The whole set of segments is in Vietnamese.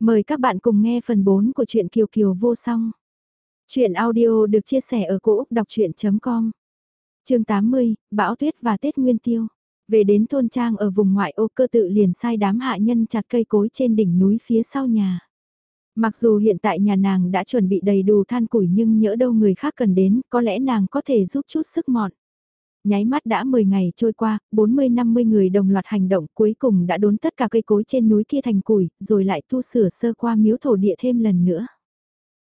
Mời các bạn cùng nghe phần 4 của truyện Kiều Kiều vô song. Truyện audio được chia sẻ ở cỗ đọc chuyện.com Chương 80, Bão Tuyết và Tết Nguyên Tiêu. Về đến thôn trang ở vùng ngoại ô cơ tự liền sai đám hạ nhân chặt cây cối trên đỉnh núi phía sau nhà. Mặc dù hiện tại nhà nàng đã chuẩn bị đầy đủ than củi nhưng nhỡ đâu người khác cần đến, có lẽ nàng có thể giúp chút sức mọn. Nháy mắt đã 10 ngày trôi qua, 40-50 người đồng loạt hành động cuối cùng đã đốn tất cả cây cối trên núi kia thành củi, rồi lại tu sửa sơ qua miếu thổ địa thêm lần nữa.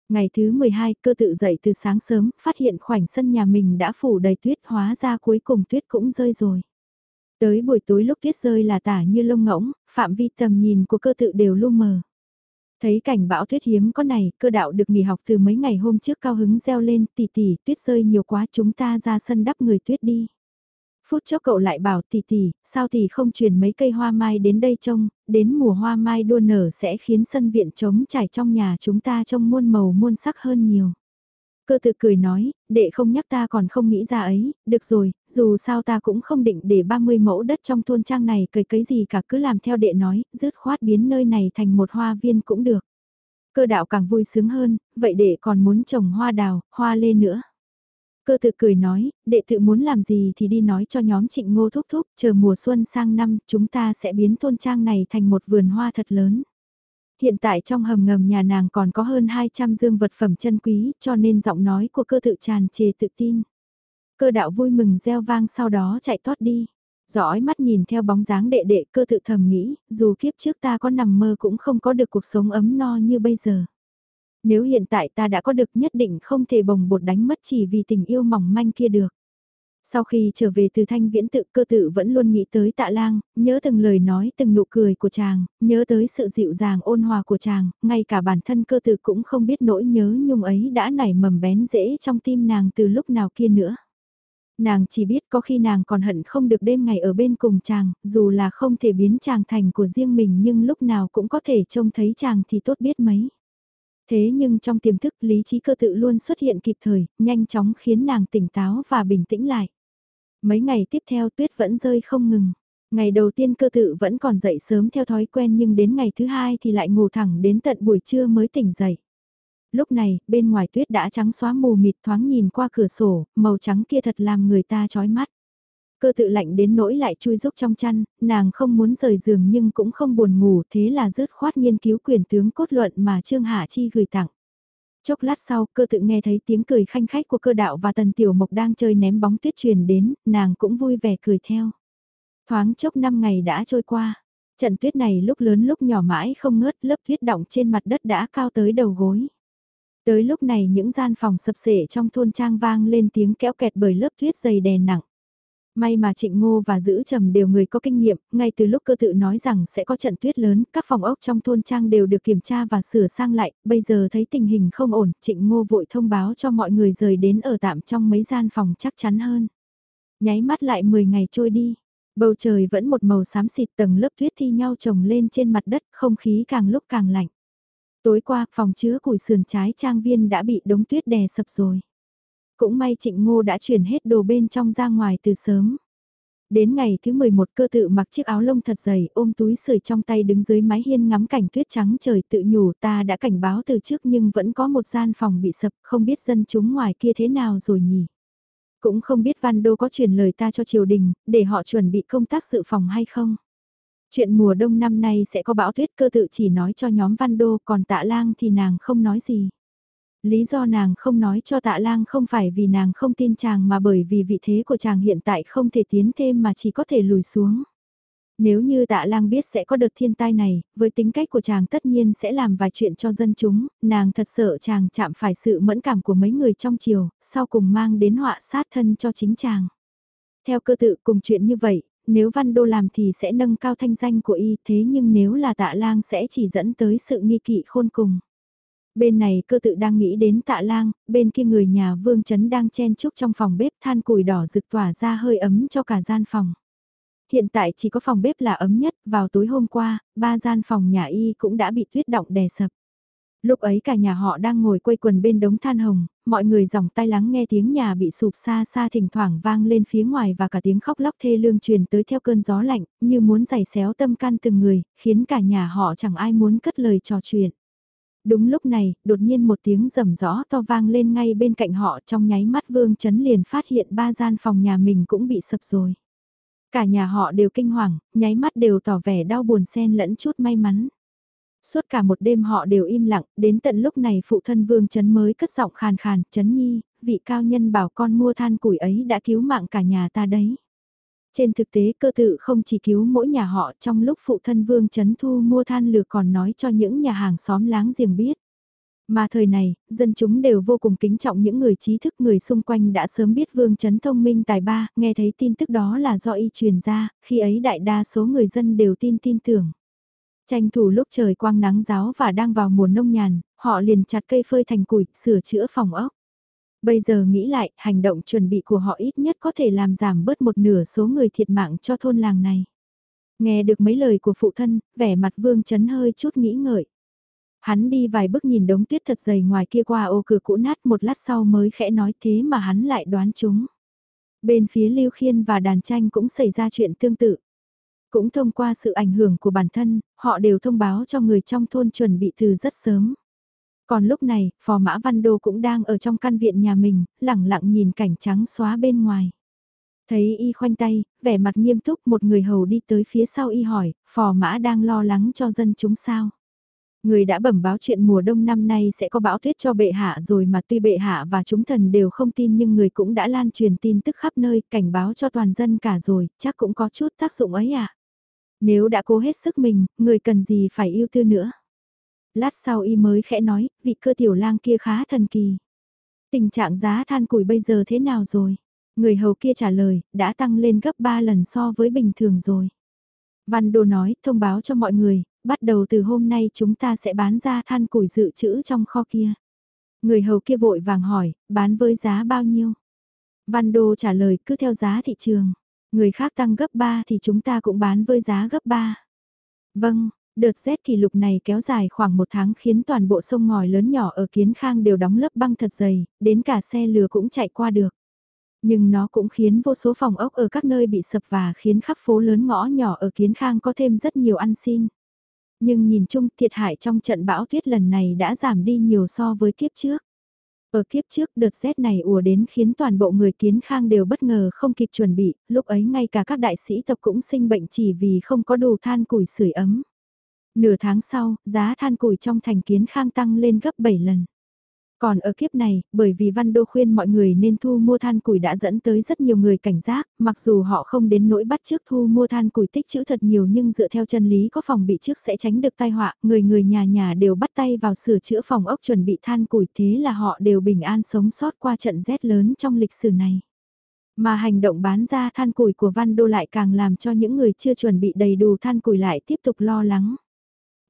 Ngày thứ 12, cơ tự dậy từ sáng sớm, phát hiện khoảnh sân nhà mình đã phủ đầy tuyết hóa ra cuối cùng tuyết cũng rơi rồi. Tới buổi tối lúc tuyết rơi là tả như lông ngỗng, phạm vi tầm nhìn của cơ tự đều lu mờ. Thấy cảnh bão tuyết hiếm có này, cơ đạo được nghỉ học từ mấy ngày hôm trước cao hứng reo lên, tỷ tỷ, tuyết rơi nhiều quá chúng ta ra sân đắp người tuyết đi. Phút chốc cậu lại bảo tỷ tỷ, sao tỷ không truyền mấy cây hoa mai đến đây trông, đến mùa hoa mai đua nở sẽ khiến sân viện trống trải trong nhà chúng ta trông muôn màu muôn sắc hơn nhiều. Cơ tự cười nói, đệ không nhắc ta còn không nghĩ ra ấy, được rồi, dù sao ta cũng không định để 30 mẫu đất trong thôn trang này cấy cấy gì cả cứ làm theo đệ nói, dứt khoát biến nơi này thành một hoa viên cũng được. Cơ đạo càng vui sướng hơn, vậy đệ còn muốn trồng hoa đào, hoa lê nữa. Cơ tự cười nói, đệ tự muốn làm gì thì đi nói cho nhóm trịnh ngô thúc thúc, chờ mùa xuân sang năm chúng ta sẽ biến thôn trang này thành một vườn hoa thật lớn. Hiện tại trong hầm ngầm nhà nàng còn có hơn 200 dương vật phẩm chân quý cho nên giọng nói của cơ tự tràn trề tự tin. Cơ đạo vui mừng reo vang sau đó chạy thoát đi. Dõi mắt nhìn theo bóng dáng đệ đệ cơ tự thầm nghĩ, dù kiếp trước ta có nằm mơ cũng không có được cuộc sống ấm no như bây giờ. Nếu hiện tại ta đã có được nhất định không thể bồng bột đánh mất chỉ vì tình yêu mỏng manh kia được. Sau khi trở về từ thanh viễn tự cơ tự vẫn luôn nghĩ tới tạ lang, nhớ từng lời nói từng nụ cười của chàng, nhớ tới sự dịu dàng ôn hòa của chàng, ngay cả bản thân cơ tự cũng không biết nỗi nhớ nhung ấy đã nảy mầm bén rễ trong tim nàng từ lúc nào kia nữa. Nàng chỉ biết có khi nàng còn hận không được đêm ngày ở bên cùng chàng, dù là không thể biến chàng thành của riêng mình nhưng lúc nào cũng có thể trông thấy chàng thì tốt biết mấy. Thế nhưng trong tiềm thức lý trí cơ tự luôn xuất hiện kịp thời, nhanh chóng khiến nàng tỉnh táo và bình tĩnh lại. Mấy ngày tiếp theo tuyết vẫn rơi không ngừng. Ngày đầu tiên cơ tự vẫn còn dậy sớm theo thói quen nhưng đến ngày thứ hai thì lại ngủ thẳng đến tận buổi trưa mới tỉnh dậy. Lúc này, bên ngoài tuyết đã trắng xóa mù mịt thoáng nhìn qua cửa sổ, màu trắng kia thật làm người ta chói mắt. Cơ tự lạnh đến nỗi lại chui rúc trong chăn, nàng không muốn rời giường nhưng cũng không buồn ngủ thế là rớt khoát nghiên cứu quyền tướng cốt luận mà Trương Hạ Chi gửi tặng. Chốc lát sau, cơ tự nghe thấy tiếng cười khanh khách của cơ đạo và tần tiểu mộc đang chơi ném bóng tuyết truyền đến, nàng cũng vui vẻ cười theo. Thoáng chốc năm ngày đã trôi qua, trận tuyết này lúc lớn lúc nhỏ mãi không ngớt lớp tuyết động trên mặt đất đã cao tới đầu gối. Tới lúc này những gian phòng sập sệ trong thôn trang vang lên tiếng kéo kẹt bởi lớp tuyết dày đè nặng. May mà Trịnh Ngô và Giữ Trầm đều người có kinh nghiệm, ngay từ lúc cơ tự nói rằng sẽ có trận tuyết lớn, các phòng ốc trong thôn trang đều được kiểm tra và sửa sang lại, bây giờ thấy tình hình không ổn, Trịnh Ngô vội thông báo cho mọi người rời đến ở tạm trong mấy gian phòng chắc chắn hơn. Nháy mắt lại 10 ngày trôi đi, bầu trời vẫn một màu xám xịt tầng lớp tuyết thi nhau chồng lên trên mặt đất, không khí càng lúc càng lạnh. Tối qua, phòng chứa củi sườn trái trang viên đã bị đống tuyết đè sập rồi. Cũng may trịnh ngô đã chuyển hết đồ bên trong ra ngoài từ sớm. Đến ngày thứ 11 cơ tự mặc chiếc áo lông thật dày ôm túi sưởi trong tay đứng dưới mái hiên ngắm cảnh tuyết trắng trời tự nhủ ta đã cảnh báo từ trước nhưng vẫn có một gian phòng bị sập, không biết dân chúng ngoài kia thế nào rồi nhỉ. Cũng không biết Văn Đô có truyền lời ta cho triều đình, để họ chuẩn bị công tác dự phòng hay không. Chuyện mùa đông năm nay sẽ có bão tuyết, cơ tự chỉ nói cho nhóm Văn Đô, còn tạ lang thì nàng không nói gì. Lý do nàng không nói cho tạ lang không phải vì nàng không tin chàng mà bởi vì vị thế của chàng hiện tại không thể tiến thêm mà chỉ có thể lùi xuống. Nếu như tạ lang biết sẽ có đợt thiên tai này, với tính cách của chàng tất nhiên sẽ làm vài chuyện cho dân chúng, nàng thật sợ chàng chạm phải sự mẫn cảm của mấy người trong triều, sau cùng mang đến họa sát thân cho chính chàng. Theo cơ tự cùng chuyện như vậy, nếu Văn Đô làm thì sẽ nâng cao thanh danh của y thế nhưng nếu là tạ lang sẽ chỉ dẫn tới sự nghi kỵ khôn cùng. Bên này cơ tự đang nghĩ đến tạ lang, bên kia người nhà Vương chấn đang chen chúc trong phòng bếp than củi đỏ rực tỏa ra hơi ấm cho cả gian phòng. Hiện tại chỉ có phòng bếp là ấm nhất, vào tối hôm qua, ba gian phòng nhà y cũng đã bị tuyết động đè sập. Lúc ấy cả nhà họ đang ngồi quây quần bên đống than hồng, mọi người dòng tay lắng nghe tiếng nhà bị sụp xa xa thỉnh thoảng vang lên phía ngoài và cả tiếng khóc lóc thê lương truyền tới theo cơn gió lạnh, như muốn giày xéo tâm can từng người, khiến cả nhà họ chẳng ai muốn cất lời trò chuyện. Đúng lúc này, đột nhiên một tiếng rầm rõ to vang lên ngay bên cạnh họ trong nháy mắt Vương Chấn liền phát hiện ba gian phòng nhà mình cũng bị sập rồi. Cả nhà họ đều kinh hoàng, nháy mắt đều tỏ vẻ đau buồn xen lẫn chút may mắn. Suốt cả một đêm họ đều im lặng, đến tận lúc này phụ thân Vương chấn mới cất giọng khàn khàn, chấn Nhi, vị cao nhân bảo con mua than củi ấy đã cứu mạng cả nhà ta đấy. Trên thực tế cơ tự không chỉ cứu mỗi nhà họ trong lúc phụ thân Vương Trấn Thu mua than lửa còn nói cho những nhà hàng xóm láng giềng biết. Mà thời này, dân chúng đều vô cùng kính trọng những người trí thức người xung quanh đã sớm biết Vương Trấn thông minh tài ba, nghe thấy tin tức đó là do y truyền ra, khi ấy đại đa số người dân đều tin tin tưởng. Tranh thủ lúc trời quang nắng giáo và đang vào mùa nông nhàn, họ liền chặt cây phơi thành củi, sửa chữa phòng ốc. Bây giờ nghĩ lại, hành động chuẩn bị của họ ít nhất có thể làm giảm bớt một nửa số người thiệt mạng cho thôn làng này. Nghe được mấy lời của phụ thân, vẻ mặt vương chấn hơi chút nghĩ ngợi. Hắn đi vài bước nhìn đống tuyết thật dày ngoài kia qua ô cửa cũ nát một lát sau mới khẽ nói thế mà hắn lại đoán chúng. Bên phía Lưu Khiên và đàn tranh cũng xảy ra chuyện tương tự. Cũng thông qua sự ảnh hưởng của bản thân, họ đều thông báo cho người trong thôn chuẩn bị từ rất sớm. Còn lúc này, phò mã Văn Đô cũng đang ở trong căn viện nhà mình, lẳng lặng nhìn cảnh trắng xóa bên ngoài. Thấy y khoanh tay, vẻ mặt nghiêm túc một người hầu đi tới phía sau y hỏi, phò mã đang lo lắng cho dân chúng sao. Người đã bẩm báo chuyện mùa đông năm nay sẽ có bão tuyết cho bệ hạ rồi mà tuy bệ hạ và chúng thần đều không tin nhưng người cũng đã lan truyền tin tức khắp nơi cảnh báo cho toàn dân cả rồi, chắc cũng có chút tác dụng ấy à. Nếu đã cố hết sức mình, người cần gì phải yêu tư nữa. Lát sau y mới khẽ nói, vị cơ tiểu lang kia khá thần kỳ. Tình trạng giá than củi bây giờ thế nào rồi? Người hầu kia trả lời, đã tăng lên gấp 3 lần so với bình thường rồi. Văn Đô nói, thông báo cho mọi người, bắt đầu từ hôm nay chúng ta sẽ bán ra than củi dự trữ trong kho kia. Người hầu kia vội vàng hỏi, bán với giá bao nhiêu? Văn Đô trả lời cứ theo giá thị trường. Người khác tăng gấp 3 thì chúng ta cũng bán với giá gấp 3. Vâng, đợt rét kỷ lục này kéo dài khoảng một tháng khiến toàn bộ sông ngòi lớn nhỏ ở Kiến Khang đều đóng lớp băng thật dày, đến cả xe lừa cũng chạy qua được. Nhưng nó cũng khiến vô số phòng ốc ở các nơi bị sập và khiến khắp phố lớn ngõ nhỏ ở Kiến Khang có thêm rất nhiều ăn xin. Nhưng nhìn chung thiệt hại trong trận bão tuyết lần này đã giảm đi nhiều so với kiếp trước. Ở kiếp trước đợt rét này ùa đến khiến toàn bộ người kiến khang đều bất ngờ không kịp chuẩn bị, lúc ấy ngay cả các đại sĩ tộc cũng sinh bệnh chỉ vì không có đủ than củi sưởi ấm. Nửa tháng sau, giá than củi trong thành kiến khang tăng lên gấp 7 lần. Còn ở kiếp này, bởi vì Văn Đô khuyên mọi người nên thu mua than củi đã dẫn tới rất nhiều người cảnh giác, mặc dù họ không đến nỗi bắt trước thu mua than củi tích trữ thật nhiều nhưng dựa theo chân lý có phòng bị trước sẽ tránh được tai họa, người người nhà nhà đều bắt tay vào sửa chữa phòng ốc chuẩn bị than củi thế là họ đều bình an sống sót qua trận rét lớn trong lịch sử này. Mà hành động bán ra than củi của Văn Đô lại càng làm cho những người chưa chuẩn bị đầy đủ than củi lại tiếp tục lo lắng.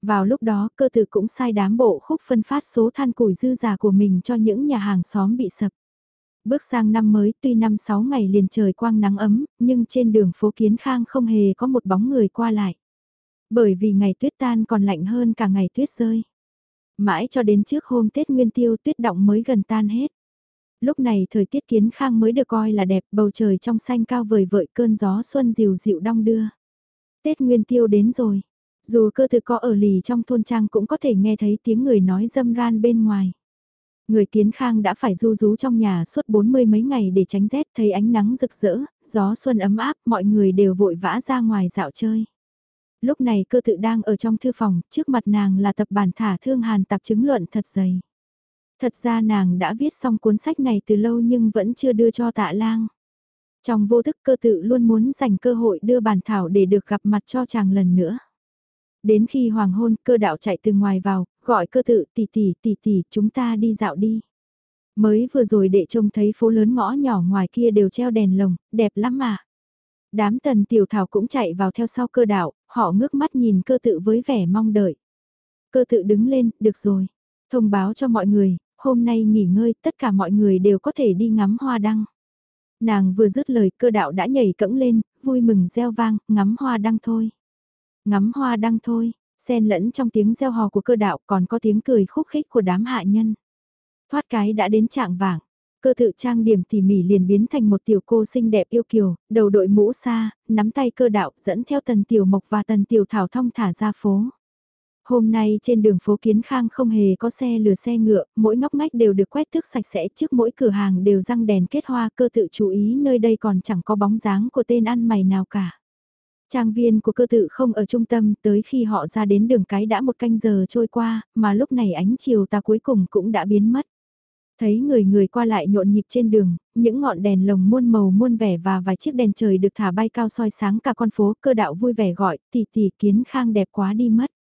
Vào lúc đó cơ tử cũng sai đám bộ khúc phân phát số than củi dư giả của mình cho những nhà hàng xóm bị sập. Bước sang năm mới tuy năm 6 ngày liền trời quang nắng ấm, nhưng trên đường phố Kiến Khang không hề có một bóng người qua lại. Bởi vì ngày tuyết tan còn lạnh hơn cả ngày tuyết rơi. Mãi cho đến trước hôm Tết Nguyên Tiêu tuyết động mới gần tan hết. Lúc này thời tiết Kiến Khang mới được coi là đẹp, bầu trời trong xanh cao vời vợi cơn gió xuân dịu dịu đong đưa. Tết Nguyên Tiêu đến rồi, dù cơ thực có ở lì trong thôn trang cũng có thể nghe thấy tiếng người nói dâm ran bên ngoài. Người kiến khang đã phải du rú trong nhà suốt bốn mươi mấy ngày để tránh rét thấy ánh nắng rực rỡ, gió xuân ấm áp, mọi người đều vội vã ra ngoài dạo chơi. Lúc này cơ tự đang ở trong thư phòng, trước mặt nàng là tập bản thả thương hàn tạp chứng luận thật dày. Thật ra nàng đã viết xong cuốn sách này từ lâu nhưng vẫn chưa đưa cho tạ lang. Trong vô thức cơ tự luôn muốn dành cơ hội đưa bản thảo để được gặp mặt cho chàng lần nữa. Đến khi hoàng hôn, cơ đạo chạy từ ngoài vào, gọi cơ tự tỷ tỷ tỷ tỷ chúng ta đi dạo đi. Mới vừa rồi đệ trông thấy phố lớn ngõ nhỏ ngoài kia đều treo đèn lồng, đẹp lắm mà. Đám tần tiểu thảo cũng chạy vào theo sau cơ đạo, họ ngước mắt nhìn cơ tự với vẻ mong đợi. Cơ tự đứng lên, được rồi. Thông báo cho mọi người, hôm nay nghỉ ngơi tất cả mọi người đều có thể đi ngắm hoa đăng. Nàng vừa dứt lời cơ đạo đã nhảy cẫng lên, vui mừng reo vang, ngắm hoa đăng thôi. Ngắm hoa đăng thôi, xen lẫn trong tiếng reo hò của cơ đạo còn có tiếng cười khúc khích của đám hạ nhân. Thoát cái đã đến trạng vàng. Cơ tự trang điểm tỉ mỉ liền biến thành một tiểu cô xinh đẹp yêu kiều, đầu đội mũ xa, nắm tay cơ đạo dẫn theo tần tiểu mộc và tần tiểu thảo thông thả ra phố. Hôm nay trên đường phố Kiến Khang không hề có xe lừa xe ngựa, mỗi ngóc ngách đều được quét tước sạch sẽ trước mỗi cửa hàng đều răng đèn kết hoa cơ tự chú ý nơi đây còn chẳng có bóng dáng của tên ăn mày nào cả. Trang viên của cơ tự không ở trung tâm tới khi họ ra đến đường cái đã một canh giờ trôi qua, mà lúc này ánh chiều ta cuối cùng cũng đã biến mất. Thấy người người qua lại nhộn nhịp trên đường, những ngọn đèn lồng muôn màu muôn vẻ và vài chiếc đèn trời được thả bay cao soi sáng cả con phố cơ đạo vui vẻ gọi tỷ tỷ kiến khang đẹp quá đi mất.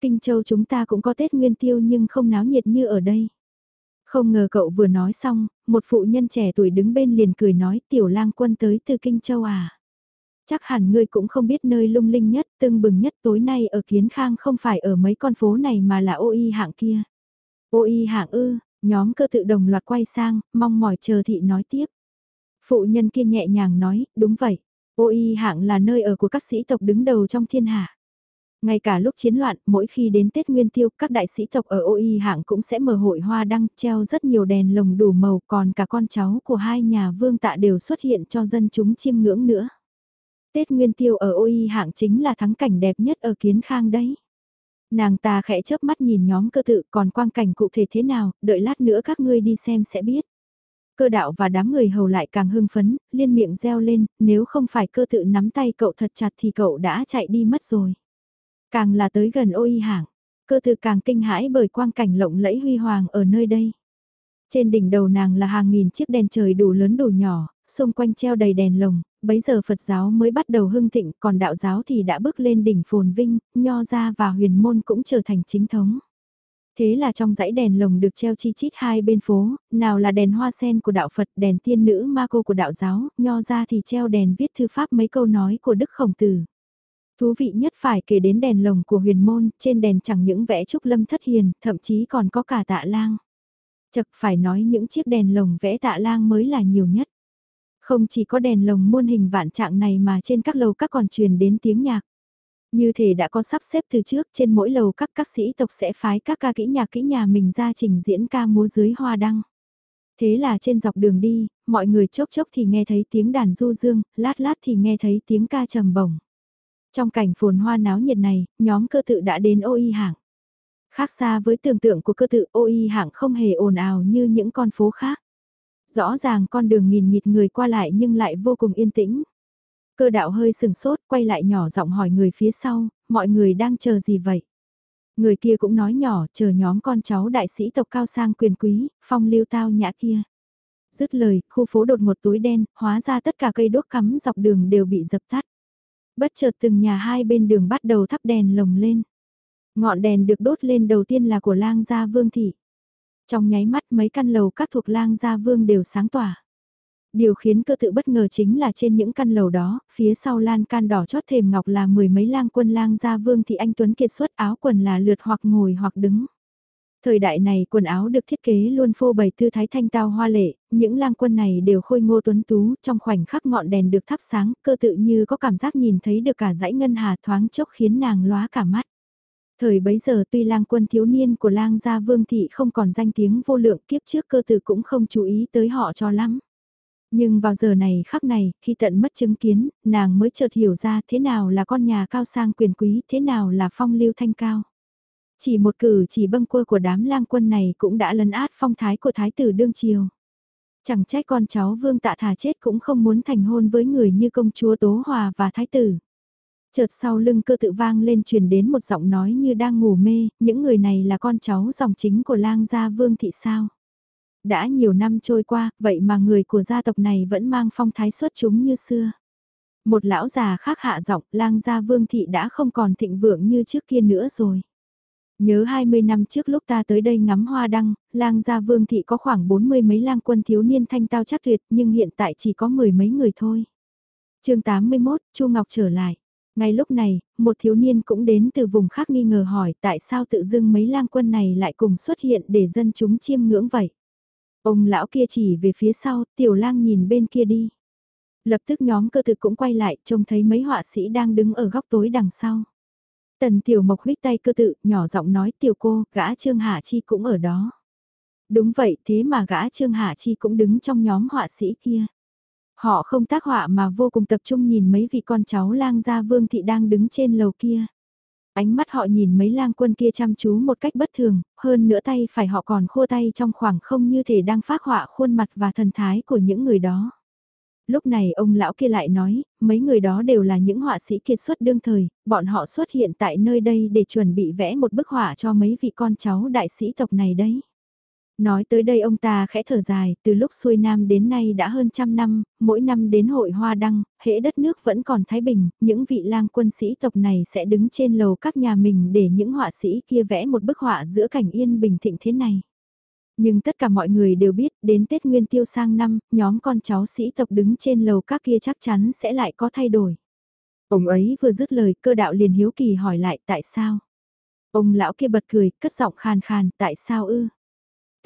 Kinh Châu chúng ta cũng có Tết Nguyên Tiêu nhưng không náo nhiệt như ở đây. Không ngờ cậu vừa nói xong, một phụ nhân trẻ tuổi đứng bên liền cười nói tiểu lang quân tới từ Kinh Châu à. Chắc hẳn ngươi cũng không biết nơi lung linh nhất, tưng bừng nhất tối nay ở Kiến Khang không phải ở mấy con phố này mà là ô y hạng kia. Ô y hạng ư, nhóm cơ tự đồng loạt quay sang, mong mỏi chờ thị nói tiếp. Phụ nhân kia nhẹ nhàng nói, đúng vậy, ô y hạng là nơi ở của các sĩ tộc đứng đầu trong thiên hạ. Ngay cả lúc chiến loạn, mỗi khi đến Tết Nguyên Tiêu, các đại sĩ tộc ở ôi hạng cũng sẽ mở hội hoa đăng, treo rất nhiều đèn lồng đủ màu, còn cả con cháu của hai nhà vương tạ đều xuất hiện cho dân chúng chiêm ngưỡng nữa. Tết Nguyên Tiêu ở Ôi hạng chính là thắng cảnh đẹp nhất ở Kiến Khang đấy. Nàng ta khẽ chớp mắt nhìn nhóm cơ tự còn quang cảnh cụ thể thế nào, đợi lát nữa các ngươi đi xem sẽ biết. Cơ đạo và đám người hầu lại càng hưng phấn, liên miệng reo lên, nếu không phải cơ tự nắm tay cậu thật chặt thì cậu đã chạy đi mất rồi. Càng là tới gần ôi hạng, cơ tự càng kinh hãi bởi quang cảnh lộng lẫy huy hoàng ở nơi đây. Trên đỉnh đầu nàng là hàng nghìn chiếc đèn trời đủ lớn đủ nhỏ, xung quanh treo đầy đèn lồng, bấy giờ Phật giáo mới bắt đầu hưng thịnh, còn đạo giáo thì đã bước lên đỉnh phồn vinh, nho gia và huyền môn cũng trở thành chính thống. Thế là trong dãy đèn lồng được treo chi chít hai bên phố, nào là đèn hoa sen của đạo Phật, đèn tiên nữ ma cô của đạo giáo, nho gia thì treo đèn viết thư pháp mấy câu nói của Đức Khổng Tử. Thú vị nhất phải kể đến đèn lồng của huyền môn, trên đèn chẳng những vẽ trúc lâm thất hiền, thậm chí còn có cả tạ lang. Chật phải nói những chiếc đèn lồng vẽ tạ lang mới là nhiều nhất. Không chỉ có đèn lồng muôn hình vạn trạng này mà trên các lầu các còn truyền đến tiếng nhạc. Như thể đã có sắp xếp từ trước trên mỗi lầu các các sĩ tộc sẽ phái các ca kỹ nhạc kỹ nhà mình ra trình diễn ca múa dưới hoa đăng. Thế là trên dọc đường đi, mọi người chốc chốc thì nghe thấy tiếng đàn du dương, lát lát thì nghe thấy tiếng ca trầm bổng. Trong cảnh phồn hoa náo nhiệt này, nhóm cơ tự đã đến ôi hạng. Khác xa với tưởng tượng của cơ tự ôi hạng không hề ồn ào như những con phố khác. Rõ ràng con đường nghìn nghịt người qua lại nhưng lại vô cùng yên tĩnh. Cơ đạo hơi sừng sốt, quay lại nhỏ giọng hỏi người phía sau, mọi người đang chờ gì vậy? Người kia cũng nói nhỏ, chờ nhóm con cháu đại sĩ tộc cao sang quyền quý, phong lưu tao nhã kia. Dứt lời, khu phố đột một túi đen, hóa ra tất cả cây đốt cắm dọc đường đều bị dập tắt. Bất chợt từng nhà hai bên đường bắt đầu thắp đèn lồng lên. Ngọn đèn được đốt lên đầu tiên là của lang gia vương thị. Trong nháy mắt mấy căn lầu các thuộc lang gia vương đều sáng tỏa. Điều khiến cơ tự bất ngờ chính là trên những căn lầu đó, phía sau lan can đỏ chót thềm ngọc là mười mấy lang quân lang gia vương thì anh Tuấn kiệt xuất áo quần là lượt hoặc ngồi hoặc đứng. Thời đại này quần áo được thiết kế luôn phô bày tư thái thanh tao hoa lệ, những lang quân này đều khôi ngô tuấn tú, trong khoảnh khắc ngọn đèn được thắp sáng, cơ tự như có cảm giác nhìn thấy được cả dãy ngân hà thoáng chốc khiến nàng lóa cả mắt. Thời bấy giờ tuy lang quân thiếu niên của lang gia vương thị không còn danh tiếng vô lượng kiếp trước cơ tử cũng không chú ý tới họ cho lắm. Nhưng vào giờ này khắc này, khi tận mất chứng kiến, nàng mới chợt hiểu ra thế nào là con nhà cao sang quyền quý, thế nào là phong lưu thanh cao. Chỉ một cử chỉ bâng quơ của đám lang quân này cũng đã lấn át phong thái của thái tử đương triều. Chẳng trách con cháu vương tạ thà chết cũng không muốn thành hôn với người như công chúa Tố Hòa và thái tử. Chợt sau lưng cơ tự vang lên truyền đến một giọng nói như đang ngủ mê, những người này là con cháu dòng chính của lang gia vương thị sao. Đã nhiều năm trôi qua, vậy mà người của gia tộc này vẫn mang phong thái xuất chúng như xưa. Một lão già khác hạ giọng, lang gia vương thị đã không còn thịnh vượng như trước kia nữa rồi. Nhớ 20 năm trước lúc ta tới đây ngắm hoa đăng, lang gia vương thị có khoảng 40 mấy lang quân thiếu niên thanh tao chắc tuyệt nhưng hiện tại chỉ có mười mấy người thôi. chương 81, Chu Ngọc trở lại. Ngay lúc này, một thiếu niên cũng đến từ vùng khác nghi ngờ hỏi tại sao tự dưng mấy lang quân này lại cùng xuất hiện để dân chúng chiêm ngưỡng vậy. Ông lão kia chỉ về phía sau, tiểu lang nhìn bên kia đi. Lập tức nhóm cơ thực cũng quay lại, trông thấy mấy họa sĩ đang đứng ở góc tối đằng sau. Tần tiểu mộc huyết tay cơ tự, nhỏ giọng nói tiểu cô, gã trương hạ chi cũng ở đó. Đúng vậy, thế mà gã Trương Hạ Chi cũng đứng trong nhóm họa sĩ kia. Họ không tác họa mà vô cùng tập trung nhìn mấy vị con cháu lang gia vương thị đang đứng trên lầu kia. Ánh mắt họ nhìn mấy lang quân kia chăm chú một cách bất thường, hơn nữa tay phải họ còn khô tay trong khoảng không như thể đang phát họa khuôn mặt và thần thái của những người đó. Lúc này ông lão kia lại nói, mấy người đó đều là những họa sĩ kiệt xuất đương thời, bọn họ xuất hiện tại nơi đây để chuẩn bị vẽ một bức họa cho mấy vị con cháu đại sĩ tộc này đấy. Nói tới đây ông ta khẽ thở dài, từ lúc xuôi nam đến nay đã hơn trăm năm, mỗi năm đến hội hoa đăng, hễ đất nước vẫn còn thái bình, những vị lang quân sĩ tộc này sẽ đứng trên lầu các nhà mình để những họa sĩ kia vẽ một bức họa giữa cảnh yên bình thịnh thế này. Nhưng tất cả mọi người đều biết, đến Tết Nguyên Tiêu sang năm, nhóm con cháu sĩ tộc đứng trên lầu các kia chắc chắn sẽ lại có thay đổi. Ông ấy vừa dứt lời, cơ đạo liền hiếu kỳ hỏi lại tại sao. Ông lão kia bật cười, cất giọng khàn khàn, tại sao ư?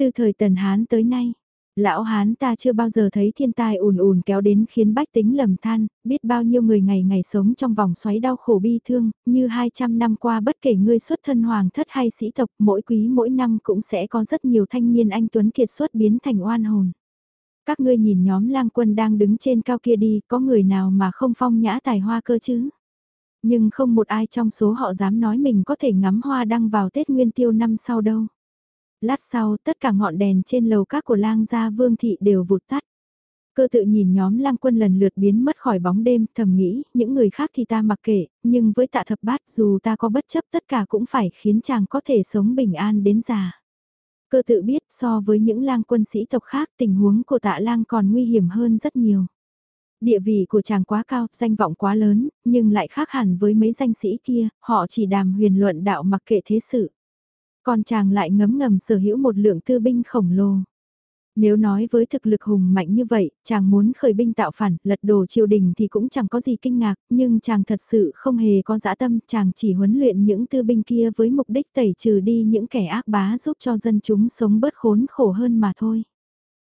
Từ thời Tần Hán tới nay, lão Hán ta chưa bao giờ thấy thiên tai ùn ùn kéo đến khiến bách tính lầm than, biết bao nhiêu người ngày ngày sống trong vòng xoáy đau khổ bi thương, như 200 năm qua bất kể ngươi xuất thân hoàng thất hay sĩ tộc, mỗi quý mỗi năm cũng sẽ có rất nhiều thanh niên anh Tuấn kiệt xuất biến thành oan hồn. Các ngươi nhìn nhóm lang quân đang đứng trên cao kia đi, có người nào mà không phong nhã tài hoa cơ chứ? Nhưng không một ai trong số họ dám nói mình có thể ngắm hoa đăng vào Tết Nguyên Tiêu năm sau đâu lát sau tất cả ngọn đèn trên lầu các của lang gia vương thị đều vụt tắt. Cơ tự nhìn nhóm lang quân lần lượt biến mất khỏi bóng đêm, thầm nghĩ, những người khác thì ta mặc kệ, nhưng với tạ thập bát dù ta có bất chấp tất cả cũng phải khiến chàng có thể sống bình an đến già. Cơ tự biết so với những lang quân sĩ tộc khác tình huống của tạ lang còn nguy hiểm hơn rất nhiều. Địa vị của chàng quá cao, danh vọng quá lớn, nhưng lại khác hẳn với mấy danh sĩ kia, họ chỉ đàm huyền luận đạo mặc kệ thế sự. Còn chàng lại ngấm ngầm sở hữu một lượng tư binh khổng lồ. Nếu nói với thực lực hùng mạnh như vậy, chàng muốn khởi binh tạo phản, lật đổ triều đình thì cũng chẳng có gì kinh ngạc, nhưng chàng thật sự không hề có dã tâm, chàng chỉ huấn luyện những tư binh kia với mục đích tẩy trừ đi những kẻ ác bá giúp cho dân chúng sống bớt khốn khổ hơn mà thôi.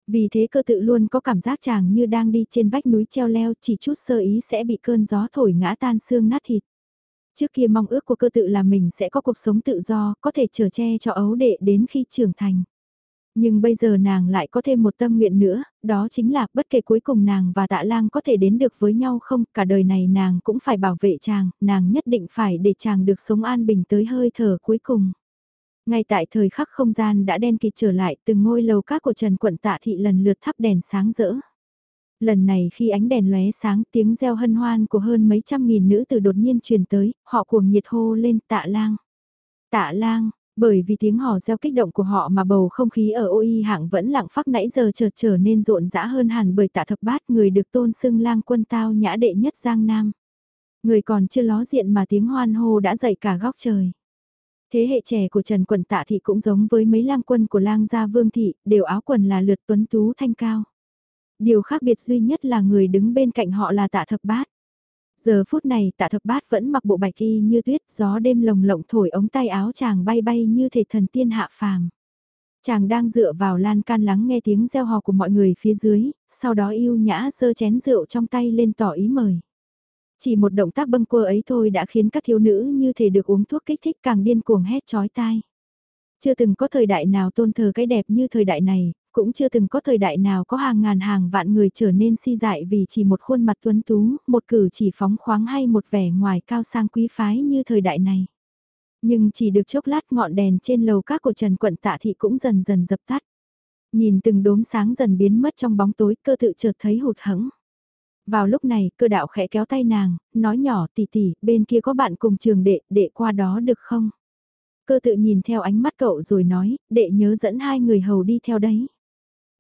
Vì thế cơ tự luôn có cảm giác chàng như đang đi trên vách núi treo leo chỉ chút sơ ý sẽ bị cơn gió thổi ngã tan xương nát thịt. Trước kia mong ước của cơ tự là mình sẽ có cuộc sống tự do, có thể chở che cho ấu đệ đến khi trưởng thành. Nhưng bây giờ nàng lại có thêm một tâm nguyện nữa, đó chính là bất kể cuối cùng nàng và tạ lang có thể đến được với nhau không, cả đời này nàng cũng phải bảo vệ chàng, nàng nhất định phải để chàng được sống an bình tới hơi thở cuối cùng. Ngay tại thời khắc không gian đã đen kịt trở lại từng ngôi lầu các của Trần Quận Tạ Thị lần lượt thắp đèn sáng rỡ. Lần này khi ánh đèn lóe sáng tiếng reo hân hoan của hơn mấy trăm nghìn nữ từ đột nhiên truyền tới, họ cuồng nhiệt hô lên tạ lang. Tạ lang, bởi vì tiếng hò reo kích động của họ mà bầu không khí ở ôi hạng vẫn lặng phát nãy giờ chợt trở nên rộn rã hơn hẳn bởi tạ thập bát người được tôn xưng lang quân tao nhã đệ nhất Giang Nam. Người còn chưa ló diện mà tiếng hoan hô đã dậy cả góc trời. Thế hệ trẻ của Trần Quận Tạ Thị cũng giống với mấy lang quân của lang gia Vương Thị, đều áo quần là lượt tuấn tú thanh cao. Điều khác biệt duy nhất là người đứng bên cạnh họ là tạ thập bát. Giờ phút này tạ thập bát vẫn mặc bộ bạch y như tuyết, gió đêm lồng lộng thổi ống tay áo chàng bay bay như thể thần tiên hạ phàm. Chàng đang dựa vào lan can lắng nghe tiếng reo hò của mọi người phía dưới, sau đó yêu nhã sơ chén rượu trong tay lên tỏ ý mời. Chỉ một động tác bâng quơ ấy thôi đã khiến các thiếu nữ như thể được uống thuốc kích thích càng điên cuồng hét chói tai. Chưa từng có thời đại nào tôn thờ cái đẹp như thời đại này, cũng chưa từng có thời đại nào có hàng ngàn hàng vạn người trở nên si dại vì chỉ một khuôn mặt tuấn tú, một cử chỉ phóng khoáng hay một vẻ ngoài cao sang quý phái như thời đại này. Nhưng chỉ được chốc lát ngọn đèn trên lầu các của Trần Quận Tạ Thị cũng dần dần dập tắt. Nhìn từng đốm sáng dần biến mất trong bóng tối cơ tự chợt thấy hụt hẫng. Vào lúc này cơ đạo khẽ kéo tay nàng, nói nhỏ tỉ tỉ, bên kia có bạn cùng trường đệ, đệ qua đó được không? Cơ tự nhìn theo ánh mắt cậu rồi nói, đệ nhớ dẫn hai người hầu đi theo đấy.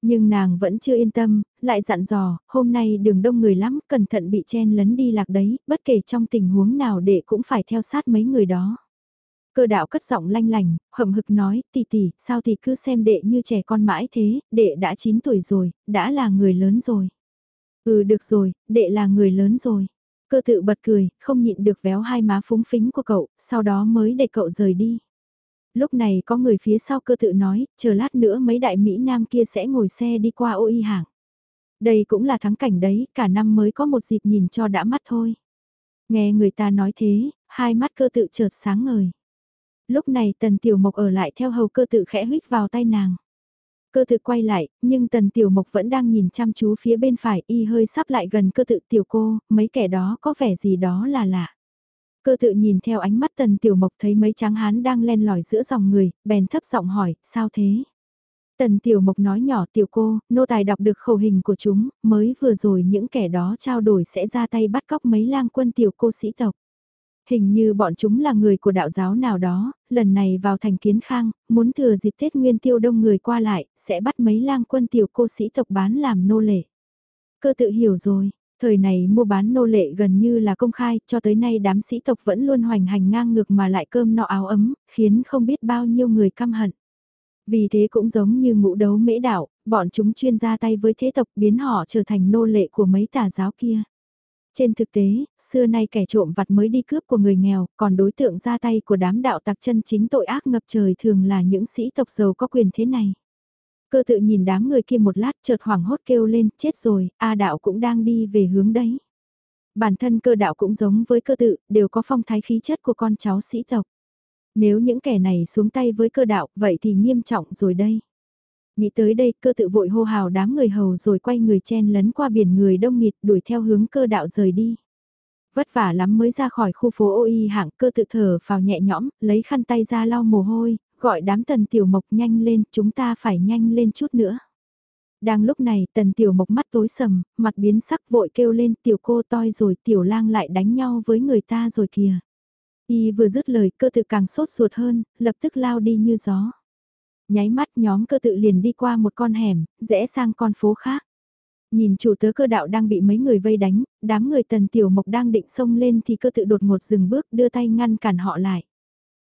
Nhưng nàng vẫn chưa yên tâm, lại dặn dò, hôm nay đường đông người lắm, cẩn thận bị chen lấn đi lạc đấy, bất kể trong tình huống nào đệ cũng phải theo sát mấy người đó. Cơ đạo cất giọng lanh lành, hậm hực nói, tỷ tỷ, sao thì cứ xem đệ như trẻ con mãi thế, đệ đã 9 tuổi rồi, đã là người lớn rồi. Ừ được rồi, đệ là người lớn rồi. Cơ tự bật cười, không nhịn được véo hai má phúng phính của cậu, sau đó mới để cậu rời đi. Lúc này có người phía sau cơ tự nói, chờ lát nữa mấy đại Mỹ Nam kia sẽ ngồi xe đi qua ô y hàng. Đây cũng là thắng cảnh đấy, cả năm mới có một dịp nhìn cho đã mắt thôi. Nghe người ta nói thế, hai mắt cơ tự chợt sáng ngời. Lúc này tần tiểu mộc ở lại theo hầu cơ tự khẽ huyết vào tay nàng. Cơ tự quay lại, nhưng tần tiểu mộc vẫn đang nhìn chăm chú phía bên phải y hơi sắp lại gần cơ tự tiểu cô, mấy kẻ đó có vẻ gì đó là lạ. Cơ tự nhìn theo ánh mắt tần tiểu mộc thấy mấy tráng hán đang len lỏi giữa dòng người, bèn thấp giọng hỏi, sao thế? Tần tiểu mộc nói nhỏ tiểu cô, nô tài đọc được khẩu hình của chúng, mới vừa rồi những kẻ đó trao đổi sẽ ra tay bắt cóc mấy lang quân tiểu cô sĩ tộc. Hình như bọn chúng là người của đạo giáo nào đó, lần này vào thành kiến khang, muốn thừa dịp Tết Nguyên tiêu đông người qua lại, sẽ bắt mấy lang quân tiểu cô sĩ tộc bán làm nô lệ. Cơ tự hiểu rồi, thời này mua bán nô lệ gần như là công khai, cho tới nay đám sĩ tộc vẫn luôn hoành hành ngang ngược mà lại cơm nọ áo ấm, khiến không biết bao nhiêu người căm hận. Vì thế cũng giống như ngũ đấu mễ đạo, bọn chúng chuyên ra tay với thế tộc biến họ trở thành nô lệ của mấy tà giáo kia. Trên thực tế, xưa nay kẻ trộm vặt mới đi cướp của người nghèo, còn đối tượng ra tay của đám đạo tặc chân chính tội ác ngập trời thường là những sĩ tộc giàu có quyền thế này. Cơ tự nhìn đám người kia một lát chợt hoảng hốt kêu lên, chết rồi, A đạo cũng đang đi về hướng đấy. Bản thân cơ đạo cũng giống với cơ tự, đều có phong thái khí chất của con cháu sĩ tộc. Nếu những kẻ này xuống tay với cơ đạo, vậy thì nghiêm trọng rồi đây. Nghĩ tới đây, cơ tự vội hô hào đám người hầu rồi quay người chen lấn qua biển người đông nghịt đuổi theo hướng cơ đạo rời đi. Vất vả lắm mới ra khỏi khu phố ôi hạng cơ tự thở vào nhẹ nhõm, lấy khăn tay ra lau mồ hôi, gọi đám tần tiểu mộc nhanh lên, chúng ta phải nhanh lên chút nữa. Đang lúc này tần tiểu mộc mắt tối sầm, mặt biến sắc vội kêu lên tiểu cô toi rồi tiểu lang lại đánh nhau với người ta rồi kìa. Y vừa dứt lời cơ tự càng sốt ruột hơn, lập tức lao đi như gió. Nháy mắt nhóm cơ tự liền đi qua một con hẻm, rẽ sang con phố khác. Nhìn chủ tớ cơ đạo đang bị mấy người vây đánh, đám người tần tiểu mộc đang định xông lên thì cơ tự đột ngột dừng bước đưa tay ngăn cản họ lại.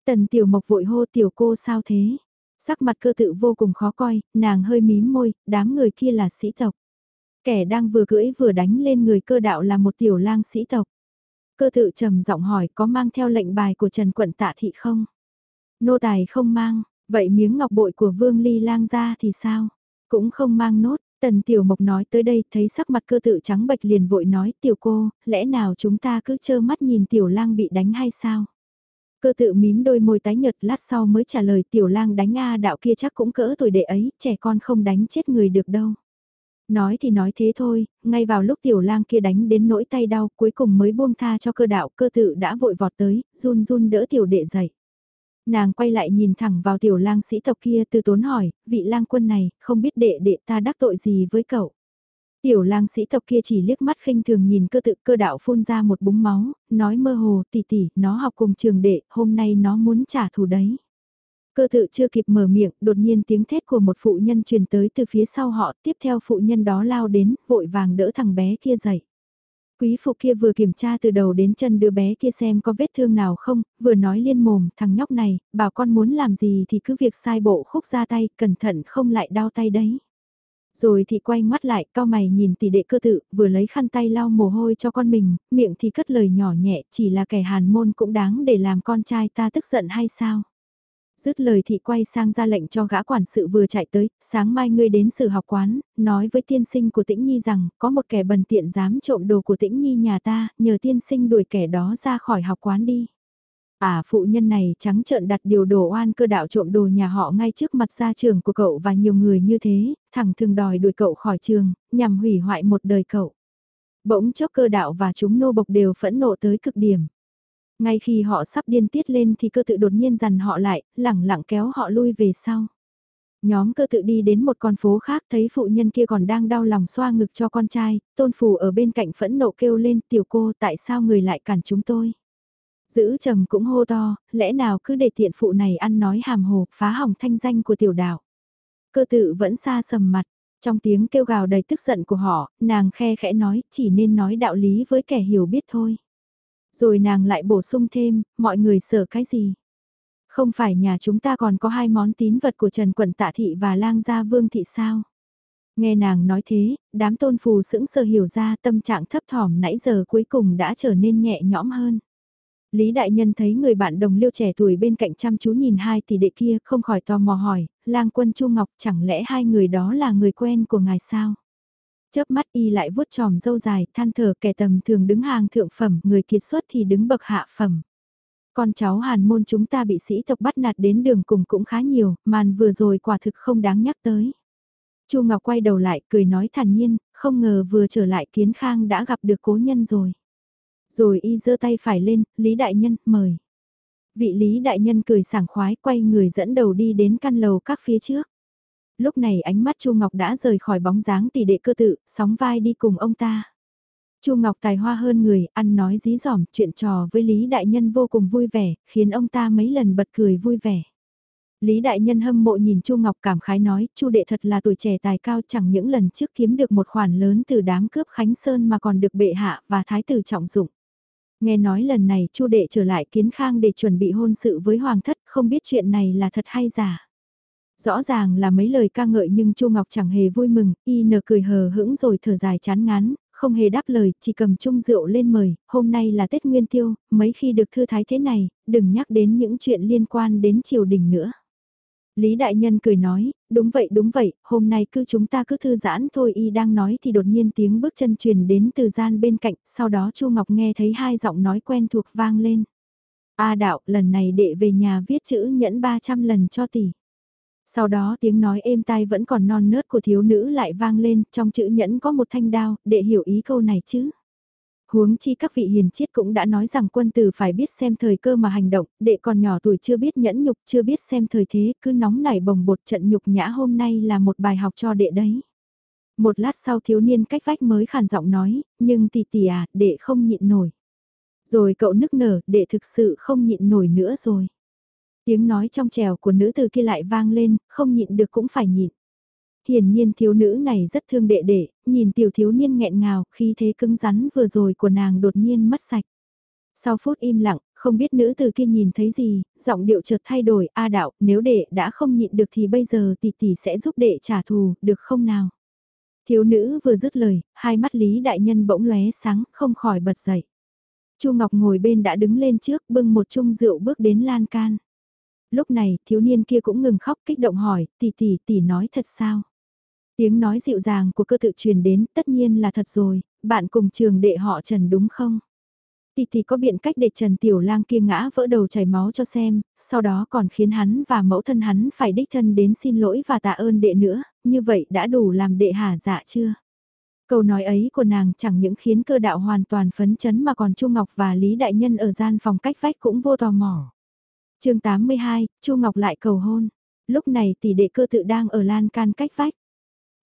Tần tiểu mộc vội hô tiểu cô sao thế? Sắc mặt cơ tự vô cùng khó coi, nàng hơi mím môi, đám người kia là sĩ tộc. Kẻ đang vừa cưỡi vừa đánh lên người cơ đạo là một tiểu lang sĩ tộc. Cơ tự trầm giọng hỏi có mang theo lệnh bài của Trần Quận Tạ Thị không? Nô tài không mang, vậy miếng ngọc bội của Vương Ly lang ra thì sao? Cũng không mang nốt, Tần Tiểu Mộc nói tới đây thấy sắc mặt cơ tự trắng bệch liền vội nói tiểu cô, lẽ nào chúng ta cứ trơ mắt nhìn tiểu lang bị đánh hay sao? Cơ tự mím đôi môi tái nhợt lát sau mới trả lời tiểu lang đánh A đạo kia chắc cũng cỡ tuổi đệ ấy, trẻ con không đánh chết người được đâu. Nói thì nói thế thôi, ngay vào lúc tiểu lang kia đánh đến nỗi tay đau cuối cùng mới buông tha cho cơ đạo cơ tự đã vội vọt tới, run run đỡ tiểu đệ dậy. Nàng quay lại nhìn thẳng vào tiểu lang sĩ tộc kia từ tốn hỏi, vị lang quân này, không biết đệ đệ ta đắc tội gì với cậu. Tiểu lang sĩ tộc kia chỉ liếc mắt khinh thường nhìn cơ tự cơ đạo phun ra một búng máu, nói mơ hồ tỷ tỷ, nó học cùng trường đệ, hôm nay nó muốn trả thù đấy. Cơ tự chưa kịp mở miệng, đột nhiên tiếng thét của một phụ nhân truyền tới từ phía sau họ, tiếp theo phụ nhân đó lao đến, vội vàng đỡ thằng bé kia dậy. Quý phụ kia vừa kiểm tra từ đầu đến chân đứa bé kia xem có vết thương nào không, vừa nói liên mồm, thằng nhóc này, bảo con muốn làm gì thì cứ việc sai bộ khúc ra tay, cẩn thận không lại đau tay đấy. Rồi thì quay mắt lại, cao mày nhìn tỷ đệ cơ tự, vừa lấy khăn tay lau mồ hôi cho con mình, miệng thì cất lời nhỏ nhẹ, chỉ là kẻ hàn môn cũng đáng để làm con trai ta tức giận hay sao? Dứt lời thị quay sang ra lệnh cho gã quản sự vừa chạy tới, sáng mai ngươi đến sự học quán, nói với tiên sinh của tĩnh nhi rằng, có một kẻ bần tiện dám trộm đồ của tĩnh nhi nhà ta, nhờ tiên sinh đuổi kẻ đó ra khỏi học quán đi. À phụ nhân này trắng trợn đặt điều đồ oan cơ đạo trộm đồ nhà họ ngay trước mặt gia trường của cậu và nhiều người như thế, thẳng thường đòi đuổi cậu khỏi trường, nhằm hủy hoại một đời cậu. Bỗng chốc cơ đạo và chúng nô bộc đều phẫn nộ tới cực điểm. Ngay khi họ sắp điên tiết lên thì cơ tự đột nhiên dằn họ lại, lẳng lặng kéo họ lui về sau. Nhóm cơ tự đi đến một con phố khác thấy phụ nhân kia còn đang đau lòng xoa ngực cho con trai, tôn phù ở bên cạnh phẫn nộ kêu lên tiểu cô tại sao người lại cản chúng tôi. Giữ trầm cũng hô to, lẽ nào cứ để tiện phụ này ăn nói hàm hồ, phá hỏng thanh danh của tiểu đạo. Cơ tự vẫn xa sầm mặt, trong tiếng kêu gào đầy tức giận của họ, nàng khe khẽ nói, chỉ nên nói đạo lý với kẻ hiểu biết thôi. Rồi nàng lại bổ sung thêm, mọi người sợ cái gì? Không phải nhà chúng ta còn có hai món tín vật của Trần Quận Tạ Thị và Lang Gia Vương Thị sao? Nghe nàng nói thế, đám tôn phù sững sờ hiểu ra tâm trạng thấp thỏm nãy giờ cuối cùng đã trở nên nhẹ nhõm hơn. Lý Đại Nhân thấy người bạn đồng liêu trẻ tuổi bên cạnh chăm chú nhìn hai tỷ đệ kia không khỏi tò mò hỏi, lang quân Chu Ngọc chẳng lẽ hai người đó là người quen của ngài sao? Chớp mắt y lại vuốt tròm dâu dài, than thở kẻ tầm thường đứng hàng thượng phẩm, người kiệt xuất thì đứng bậc hạ phẩm. Con cháu hàn môn chúng ta bị sĩ tộc bắt nạt đến đường cùng cũng khá nhiều, màn vừa rồi quả thực không đáng nhắc tới. Chu Ngọc quay đầu lại cười nói thản nhiên, không ngờ vừa trở lại Kiến Khang đã gặp được cố nhân rồi. Rồi y giơ tay phải lên, Lý Đại Nhân, mời. Vị Lý Đại Nhân cười sảng khoái quay người dẫn đầu đi đến căn lầu các phía trước. Lúc này ánh mắt Chu Ngọc đã rời khỏi bóng dáng tỷ đệ cơ tự, sóng vai đi cùng ông ta. Chu Ngọc tài hoa hơn người, ăn nói dí dỏm, chuyện trò với Lý Đại Nhân vô cùng vui vẻ, khiến ông ta mấy lần bật cười vui vẻ. Lý Đại Nhân hâm mộ nhìn Chu Ngọc cảm khái nói, Chu đệ thật là tuổi trẻ tài cao chẳng những lần trước kiếm được một khoản lớn từ đám cướp Khánh Sơn mà còn được bệ hạ và thái tử trọng dụng. Nghe nói lần này Chu đệ trở lại kiến khang để chuẩn bị hôn sự với hoàng thất, không biết chuyện này là thật hay giả. Rõ ràng là mấy lời ca ngợi nhưng Chu Ngọc chẳng hề vui mừng, y nở cười hờ hững rồi thở dài chán ngán, không hề đáp lời, chỉ cầm chung rượu lên mời, hôm nay là Tết Nguyên Tiêu, mấy khi được thư thái thế này, đừng nhắc đến những chuyện liên quan đến triều đình nữa. Lý Đại Nhân cười nói, đúng vậy đúng vậy, hôm nay cứ chúng ta cứ thư giãn thôi y đang nói thì đột nhiên tiếng bước chân truyền đến từ gian bên cạnh, sau đó Chu Ngọc nghe thấy hai giọng nói quen thuộc vang lên. A đạo, lần này đệ về nhà viết chữ nhẫn 300 lần cho tỷ. Sau đó tiếng nói êm tai vẫn còn non nớt của thiếu nữ lại vang lên, trong chữ nhẫn có một thanh đao, đệ hiểu ý câu này chứ. Huống chi các vị hiền chiết cũng đã nói rằng quân tử phải biết xem thời cơ mà hành động, đệ còn nhỏ tuổi chưa biết nhẫn nhục, chưa biết xem thời thế, cứ nóng nảy bồng bột trận nhục nhã hôm nay là một bài học cho đệ đấy. Một lát sau thiếu niên cách vách mới khàn giọng nói, nhưng tỷ tỷ à, đệ không nhịn nổi. Rồi cậu nức nở, đệ thực sự không nhịn nổi nữa rồi. Tiếng nói trong trèo của nữ từ kia lại vang lên, không nhịn được cũng phải nhịn. Hiển nhiên thiếu nữ này rất thương đệ đệ, nhìn tiểu thiếu niên nghẹn ngào, khi thế cứng rắn vừa rồi của nàng đột nhiên mất sạch. Sau phút im lặng, không biết nữ từ kia nhìn thấy gì, giọng điệu chợt thay đổi, a đạo, nếu đệ đã không nhịn được thì bây giờ tỷ tỷ sẽ giúp đệ trả thù, được không nào? Thiếu nữ vừa dứt lời, hai mắt Lý Đại Nhân bỗng lóe sáng, không khỏi bật dậy. Chu Ngọc ngồi bên đã đứng lên trước, bưng một chung rượu bước đến lan can. Lúc này, thiếu niên kia cũng ngừng khóc kích động hỏi, tỷ tỷ tỷ nói thật sao? Tiếng nói dịu dàng của cơ tự truyền đến, tất nhiên là thật rồi, bạn cùng trường đệ họ Trần đúng không? tì tì có biện cách để Trần Tiểu Lang kia ngã vỡ đầu chảy máu cho xem, sau đó còn khiến hắn và mẫu thân hắn phải đích thân đến xin lỗi và tạ ơn đệ nữa, như vậy đã đủ làm đệ hà dạ chưa? Câu nói ấy của nàng chẳng những khiến cơ đạo hoàn toàn phấn chấn mà còn Chu Ngọc và Lý Đại Nhân ở gian phòng cách vách cũng vô tò mò. chương 82, Chu Ngọc lại cầu hôn. Lúc này tỷ đệ cơ tự đang ở lan can cách vách.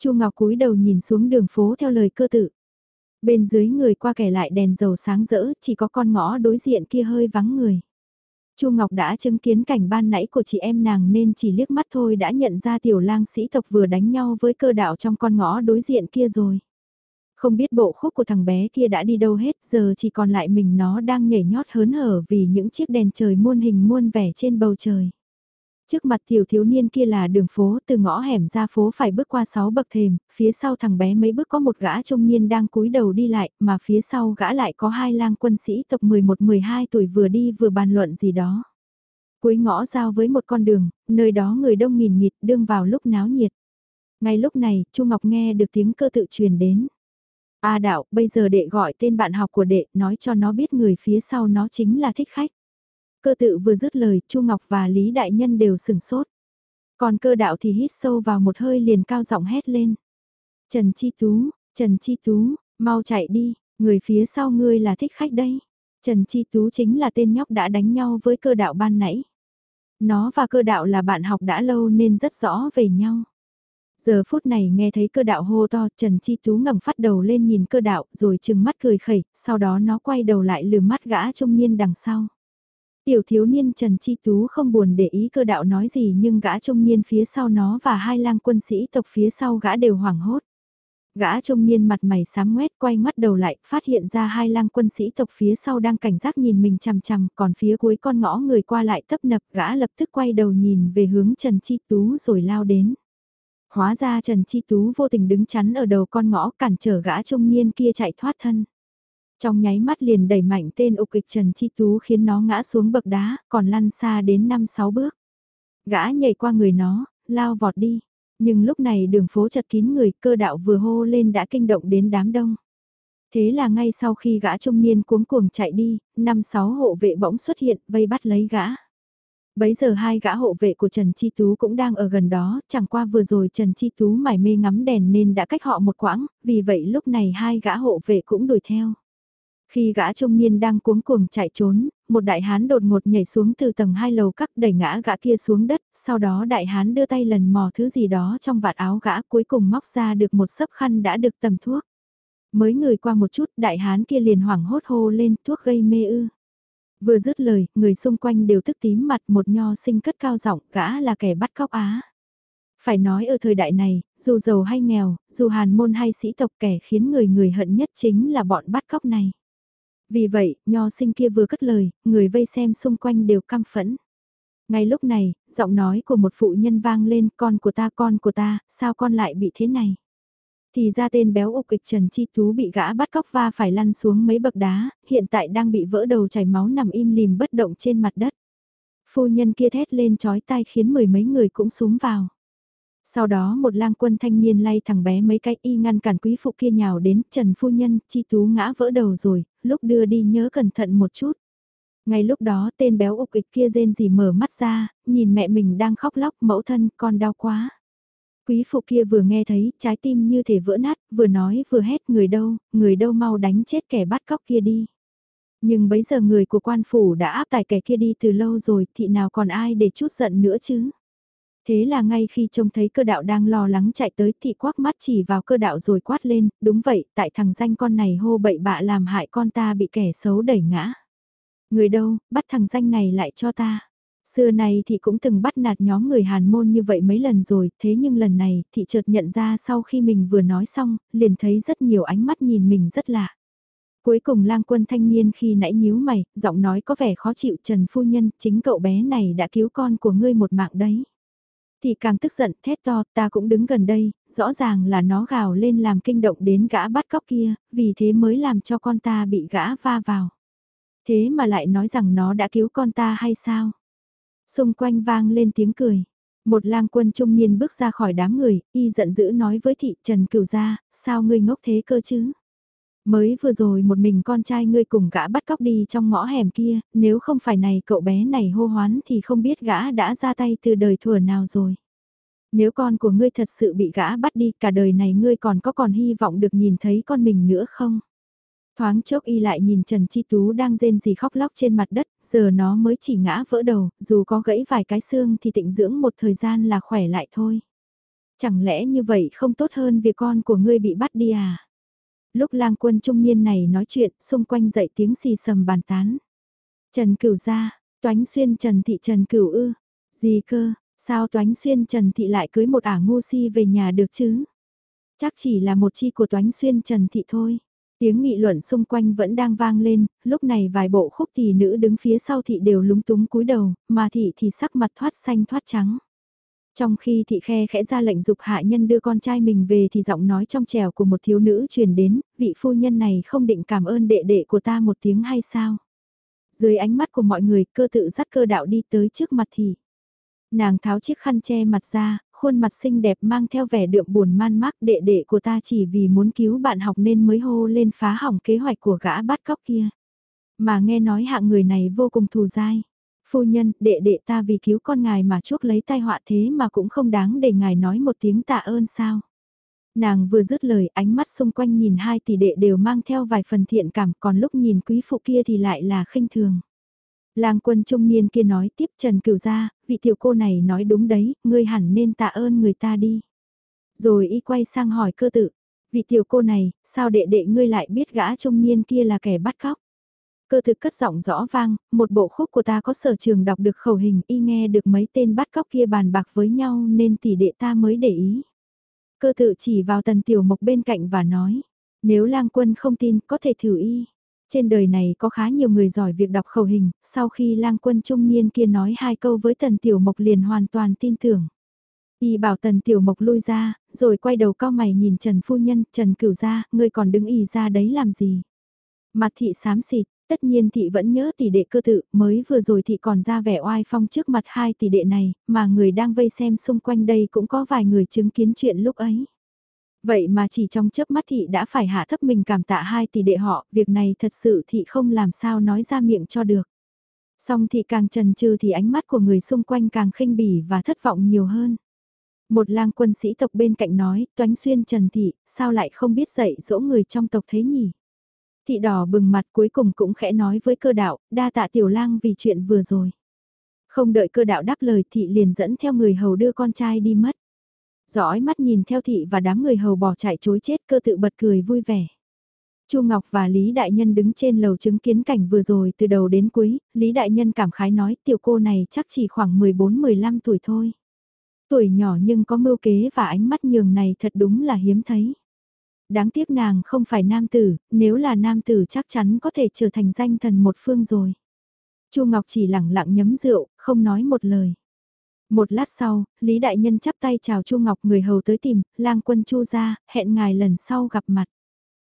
Chu Ngọc cúi đầu nhìn xuống đường phố theo lời cơ tự. Bên dưới người qua kẻ lại đèn dầu sáng rỡ, chỉ có con ngõ đối diện kia hơi vắng người. Chu Ngọc đã chứng kiến cảnh ban nãy của chị em nàng nên chỉ liếc mắt thôi đã nhận ra tiểu lang sĩ tộc vừa đánh nhau với cơ đạo trong con ngõ đối diện kia rồi. Không biết bộ khúc của thằng bé kia đã đi đâu hết, giờ chỉ còn lại mình nó đang nhảy nhót hớn hở vì những chiếc đèn trời muôn hình muôn vẻ trên bầu trời. Trước mặt tiểu thiếu niên kia là đường phố từ ngõ hẻm ra phố phải bước qua 6 bậc thềm, phía sau thằng bé mấy bước có một gã trung niên đang cúi đầu đi lại, mà phía sau gã lại có hai lang quân sĩ tộc 11-12 tuổi vừa đi vừa bàn luận gì đó. Cuối ngõ giao với một con đường, nơi đó người đông nghìn nghịt đương vào lúc náo nhiệt. Ngay lúc này, Chu Ngọc nghe được tiếng cơ tự truyền đến. A đạo, bây giờ đệ gọi tên bạn học của đệ, nói cho nó biết người phía sau nó chính là thích khách. Cơ tự vừa dứt lời, Chu Ngọc và Lý Đại Nhân đều sừng sốt. Còn cơ đạo thì hít sâu vào một hơi liền cao giọng hét lên. Trần Chi Tú, Trần Chi Tú, mau chạy đi, người phía sau ngươi là thích khách đây. Trần Chi Tú chính là tên nhóc đã đánh nhau với cơ đạo ban nãy. Nó và cơ đạo là bạn học đã lâu nên rất rõ về nhau. Giờ phút này nghe thấy cơ đạo hô to, Trần Chi Tú ngẩng phát đầu lên nhìn cơ đạo rồi chừng mắt cười khẩy, sau đó nó quay đầu lại lườm mắt gã trung niên đằng sau. Tiểu thiếu niên Trần Chi Tú không buồn để ý cơ đạo nói gì nhưng gã trung niên phía sau nó và hai lang quân sĩ tộc phía sau gã đều hoảng hốt. Gã trung niên mặt mày sám ngoét quay mắt đầu lại, phát hiện ra hai lang quân sĩ tộc phía sau đang cảnh giác nhìn mình chằm chằm, còn phía cuối con ngõ người qua lại tấp nập, gã lập tức quay đầu nhìn về hướng Trần Chi Tú rồi lao đến. Hóa ra Trần Chi Tú vô tình đứng chắn ở đầu con ngõ cản trở gã trung niên kia chạy thoát thân. Trong nháy mắt liền đẩy mạnh tên ục kịch Trần Chi Tú khiến nó ngã xuống bậc đá, còn lăn xa đến 5-6 bước. Gã nhảy qua người nó, lao vọt đi. Nhưng lúc này đường phố chật kín người cơ đạo vừa hô lên đã kinh động đến đám đông. Thế là ngay sau khi gã trung niên cuống cuồng chạy đi, năm sáu hộ vệ bỗng xuất hiện vây bắt lấy gã. Bấy giờ hai gã hộ vệ của Trần Chi Tú cũng đang ở gần đó, chẳng qua vừa rồi Trần Chi Tú mải mê ngắm đèn nên đã cách họ một quãng, vì vậy lúc này hai gã hộ vệ cũng đuổi theo. Khi gã trung niên đang cuống cuồng chạy trốn, một đại hán đột ngột nhảy xuống từ tầng hai lầu cắt đẩy ngã gã kia xuống đất, sau đó đại hán đưa tay lần mò thứ gì đó trong vạt áo gã cuối cùng móc ra được một sấp khăn đã được tầm thuốc. Mới người qua một chút đại hán kia liền hoảng hốt hô lên thuốc gây mê ư. Vừa dứt lời, người xung quanh đều tức tím mặt một nho sinh cất cao giọng gã là kẻ bắt cóc á. Phải nói ở thời đại này, dù giàu hay nghèo, dù hàn môn hay sĩ tộc kẻ khiến người người hận nhất chính là bọn bắt cóc này. Vì vậy, nho sinh kia vừa cất lời, người vây xem xung quanh đều căm phẫn. Ngay lúc này, giọng nói của một phụ nhân vang lên con của ta con của ta, sao con lại bị thế này? Thì ra tên béo ục kịch Trần Chi Tú bị gã bắt cóc va phải lăn xuống mấy bậc đá, hiện tại đang bị vỡ đầu chảy máu nằm im lìm bất động trên mặt đất. Phu nhân kia thét lên chói tai khiến mười mấy người cũng súng vào. Sau đó một lang quân thanh niên lay thằng bé mấy cái y ngăn cản quý phụ kia nhào đến Trần Phu Nhân, Chi Tú ngã vỡ đầu rồi, lúc đưa đi nhớ cẩn thận một chút. Ngay lúc đó tên béo ục ịch kia rên gì mở mắt ra, nhìn mẹ mình đang khóc lóc mẫu thân con đau quá. Quý phụ kia vừa nghe thấy trái tim như thể vỡ nát, vừa nói vừa hét người đâu, người đâu mau đánh chết kẻ bắt cóc kia đi. Nhưng bấy giờ người của quan phủ đã áp tải kẻ kia đi từ lâu rồi, thì nào còn ai để chút giận nữa chứ. Thế là ngay khi trông thấy cơ đạo đang lo lắng chạy tới thì quắc mắt chỉ vào cơ đạo rồi quát lên, đúng vậy, tại thằng danh con này hô bậy bạ làm hại con ta bị kẻ xấu đẩy ngã. Người đâu, bắt thằng danh này lại cho ta. Xưa này thì cũng từng bắt nạt nhóm người Hàn môn như vậy mấy lần rồi, thế nhưng lần này thị chợt nhận ra sau khi mình vừa nói xong, liền thấy rất nhiều ánh mắt nhìn mình rất lạ. Cuối cùng lang quân thanh niên khi nãy nhíu mày, giọng nói có vẻ khó chịu Trần Phu Nhân, chính cậu bé này đã cứu con của ngươi một mạng đấy. Thì càng tức giận thét to, ta cũng đứng gần đây, rõ ràng là nó gào lên làm kinh động đến gã bắt cóc kia, vì thế mới làm cho con ta bị gã va vào. Thế mà lại nói rằng nó đã cứu con ta hay sao? Xung quanh vang lên tiếng cười. Một lang quân trung niên bước ra khỏi đám người, y giận dữ nói với thị Trần Cửu gia, sao ngươi ngốc thế cơ chứ? Mới vừa rồi một mình con trai ngươi cùng gã bắt cóc đi trong ngõ hẻm kia, nếu không phải này cậu bé này hô hoán thì không biết gã đã ra tay từ đời thừa nào rồi. Nếu con của ngươi thật sự bị gã bắt đi cả đời này ngươi còn có còn hy vọng được nhìn thấy con mình nữa không? Thoáng chốc y lại nhìn Trần Chi Tú đang rên gì khóc lóc trên mặt đất, giờ nó mới chỉ ngã vỡ đầu, dù có gãy vài cái xương thì tịnh dưỡng một thời gian là khỏe lại thôi. Chẳng lẽ như vậy không tốt hơn việc con của ngươi bị bắt đi à? Lúc lang quân trung niên này nói chuyện, xung quanh dậy tiếng xì sầm bàn tán. Trần Cửu ra, toánh xuyên Trần Thị Trần Cửu ư, gì cơ, sao toánh xuyên Trần Thị lại cưới một ả ngu si về nhà được chứ? Chắc chỉ là một chi của toánh xuyên Trần Thị thôi. Tiếng nghị luận xung quanh vẫn đang vang lên, lúc này vài bộ khúc tỷ nữ đứng phía sau thị đều lúng túng cúi đầu, mà thị thì sắc mặt thoát xanh thoát trắng. Trong khi thị khe khẽ ra lệnh dục hạ nhân đưa con trai mình về thì giọng nói trong trèo của một thiếu nữ truyền đến, vị phu nhân này không định cảm ơn đệ đệ của ta một tiếng hay sao? Dưới ánh mắt của mọi người cơ tự dắt cơ đạo đi tới trước mặt thị. Nàng tháo chiếc khăn che mặt ra, khuôn mặt xinh đẹp mang theo vẻ đượm buồn man mác đệ đệ của ta chỉ vì muốn cứu bạn học nên mới hô lên phá hỏng kế hoạch của gã bắt cóc kia. Mà nghe nói hạng người này vô cùng thù dai. Phu nhân, đệ đệ ta vì cứu con ngài mà chuốc lấy tai họa thế mà cũng không đáng để ngài nói một tiếng tạ ơn sao. Nàng vừa dứt lời ánh mắt xung quanh nhìn hai tỷ đệ đều mang theo vài phần thiện cảm còn lúc nhìn quý phụ kia thì lại là khinh thường. Lang quân trung niên kia nói tiếp Trần Cửu ra, vị tiểu cô này nói đúng đấy, ngươi hẳn nên tạ ơn người ta đi. Rồi y quay sang hỏi cơ tự, vị tiểu cô này, sao đệ đệ ngươi lại biết gã trung niên kia là kẻ bắt cóc? Cơ thực cất giọng rõ vang, một bộ khúc của ta có sở trường đọc được khẩu hình y nghe được mấy tên bắt cóc kia bàn bạc với nhau nên tỷ đệ ta mới để ý. Cơ tự chỉ vào tần tiểu mộc bên cạnh và nói, nếu lang quân không tin có thể thử y. Trên đời này có khá nhiều người giỏi việc đọc khẩu hình, sau khi lang quân trung niên kia nói hai câu với tần tiểu mộc liền hoàn toàn tin tưởng. Y bảo tần tiểu mộc lui ra, rồi quay đầu cao mày nhìn Trần Phu Nhân, Trần Cửu ra, ngươi còn đứng y ra đấy làm gì? Mặt thị xám xịt, tất nhiên thị vẫn nhớ tỷ đệ cơ tự, mới vừa rồi thị còn ra vẻ oai phong trước mặt hai tỷ đệ này, mà người đang vây xem xung quanh đây cũng có vài người chứng kiến chuyện lúc ấy. Vậy mà chỉ trong chớp mắt thị đã phải hạ thấp mình cảm tạ hai tỷ đệ họ, việc này thật sự thị không làm sao nói ra miệng cho được. Song thị càng trần trừ thì ánh mắt của người xung quanh càng khinh bỉ và thất vọng nhiều hơn. Một lang quân sĩ tộc bên cạnh nói, toánh xuyên trần thị, sao lại không biết dạy dỗ người trong tộc thế nhỉ? Thị đỏ bừng mặt cuối cùng cũng khẽ nói với cơ đạo, đa tạ tiểu lang vì chuyện vừa rồi. Không đợi cơ đạo đáp lời thị liền dẫn theo người hầu đưa con trai đi mất. Dõi mắt nhìn theo thị và đám người hầu bỏ chạy chối chết cơ tự bật cười vui vẻ. Chu Ngọc và Lý Đại Nhân đứng trên lầu chứng kiến cảnh vừa rồi từ đầu đến cuối, Lý Đại Nhân cảm khái nói tiểu cô này chắc chỉ khoảng 14-15 tuổi thôi. Tuổi nhỏ nhưng có mưu kế và ánh mắt nhường này thật đúng là hiếm thấy. Đáng tiếc nàng không phải nam tử, nếu là nam tử chắc chắn có thể trở thành danh thần một phương rồi. Chu Ngọc chỉ lặng lặng nhấm rượu, không nói một lời. Một lát sau, Lý Đại Nhân chắp tay chào Chu Ngọc người hầu tới tìm, lang quân Chu ra, hẹn ngài lần sau gặp mặt.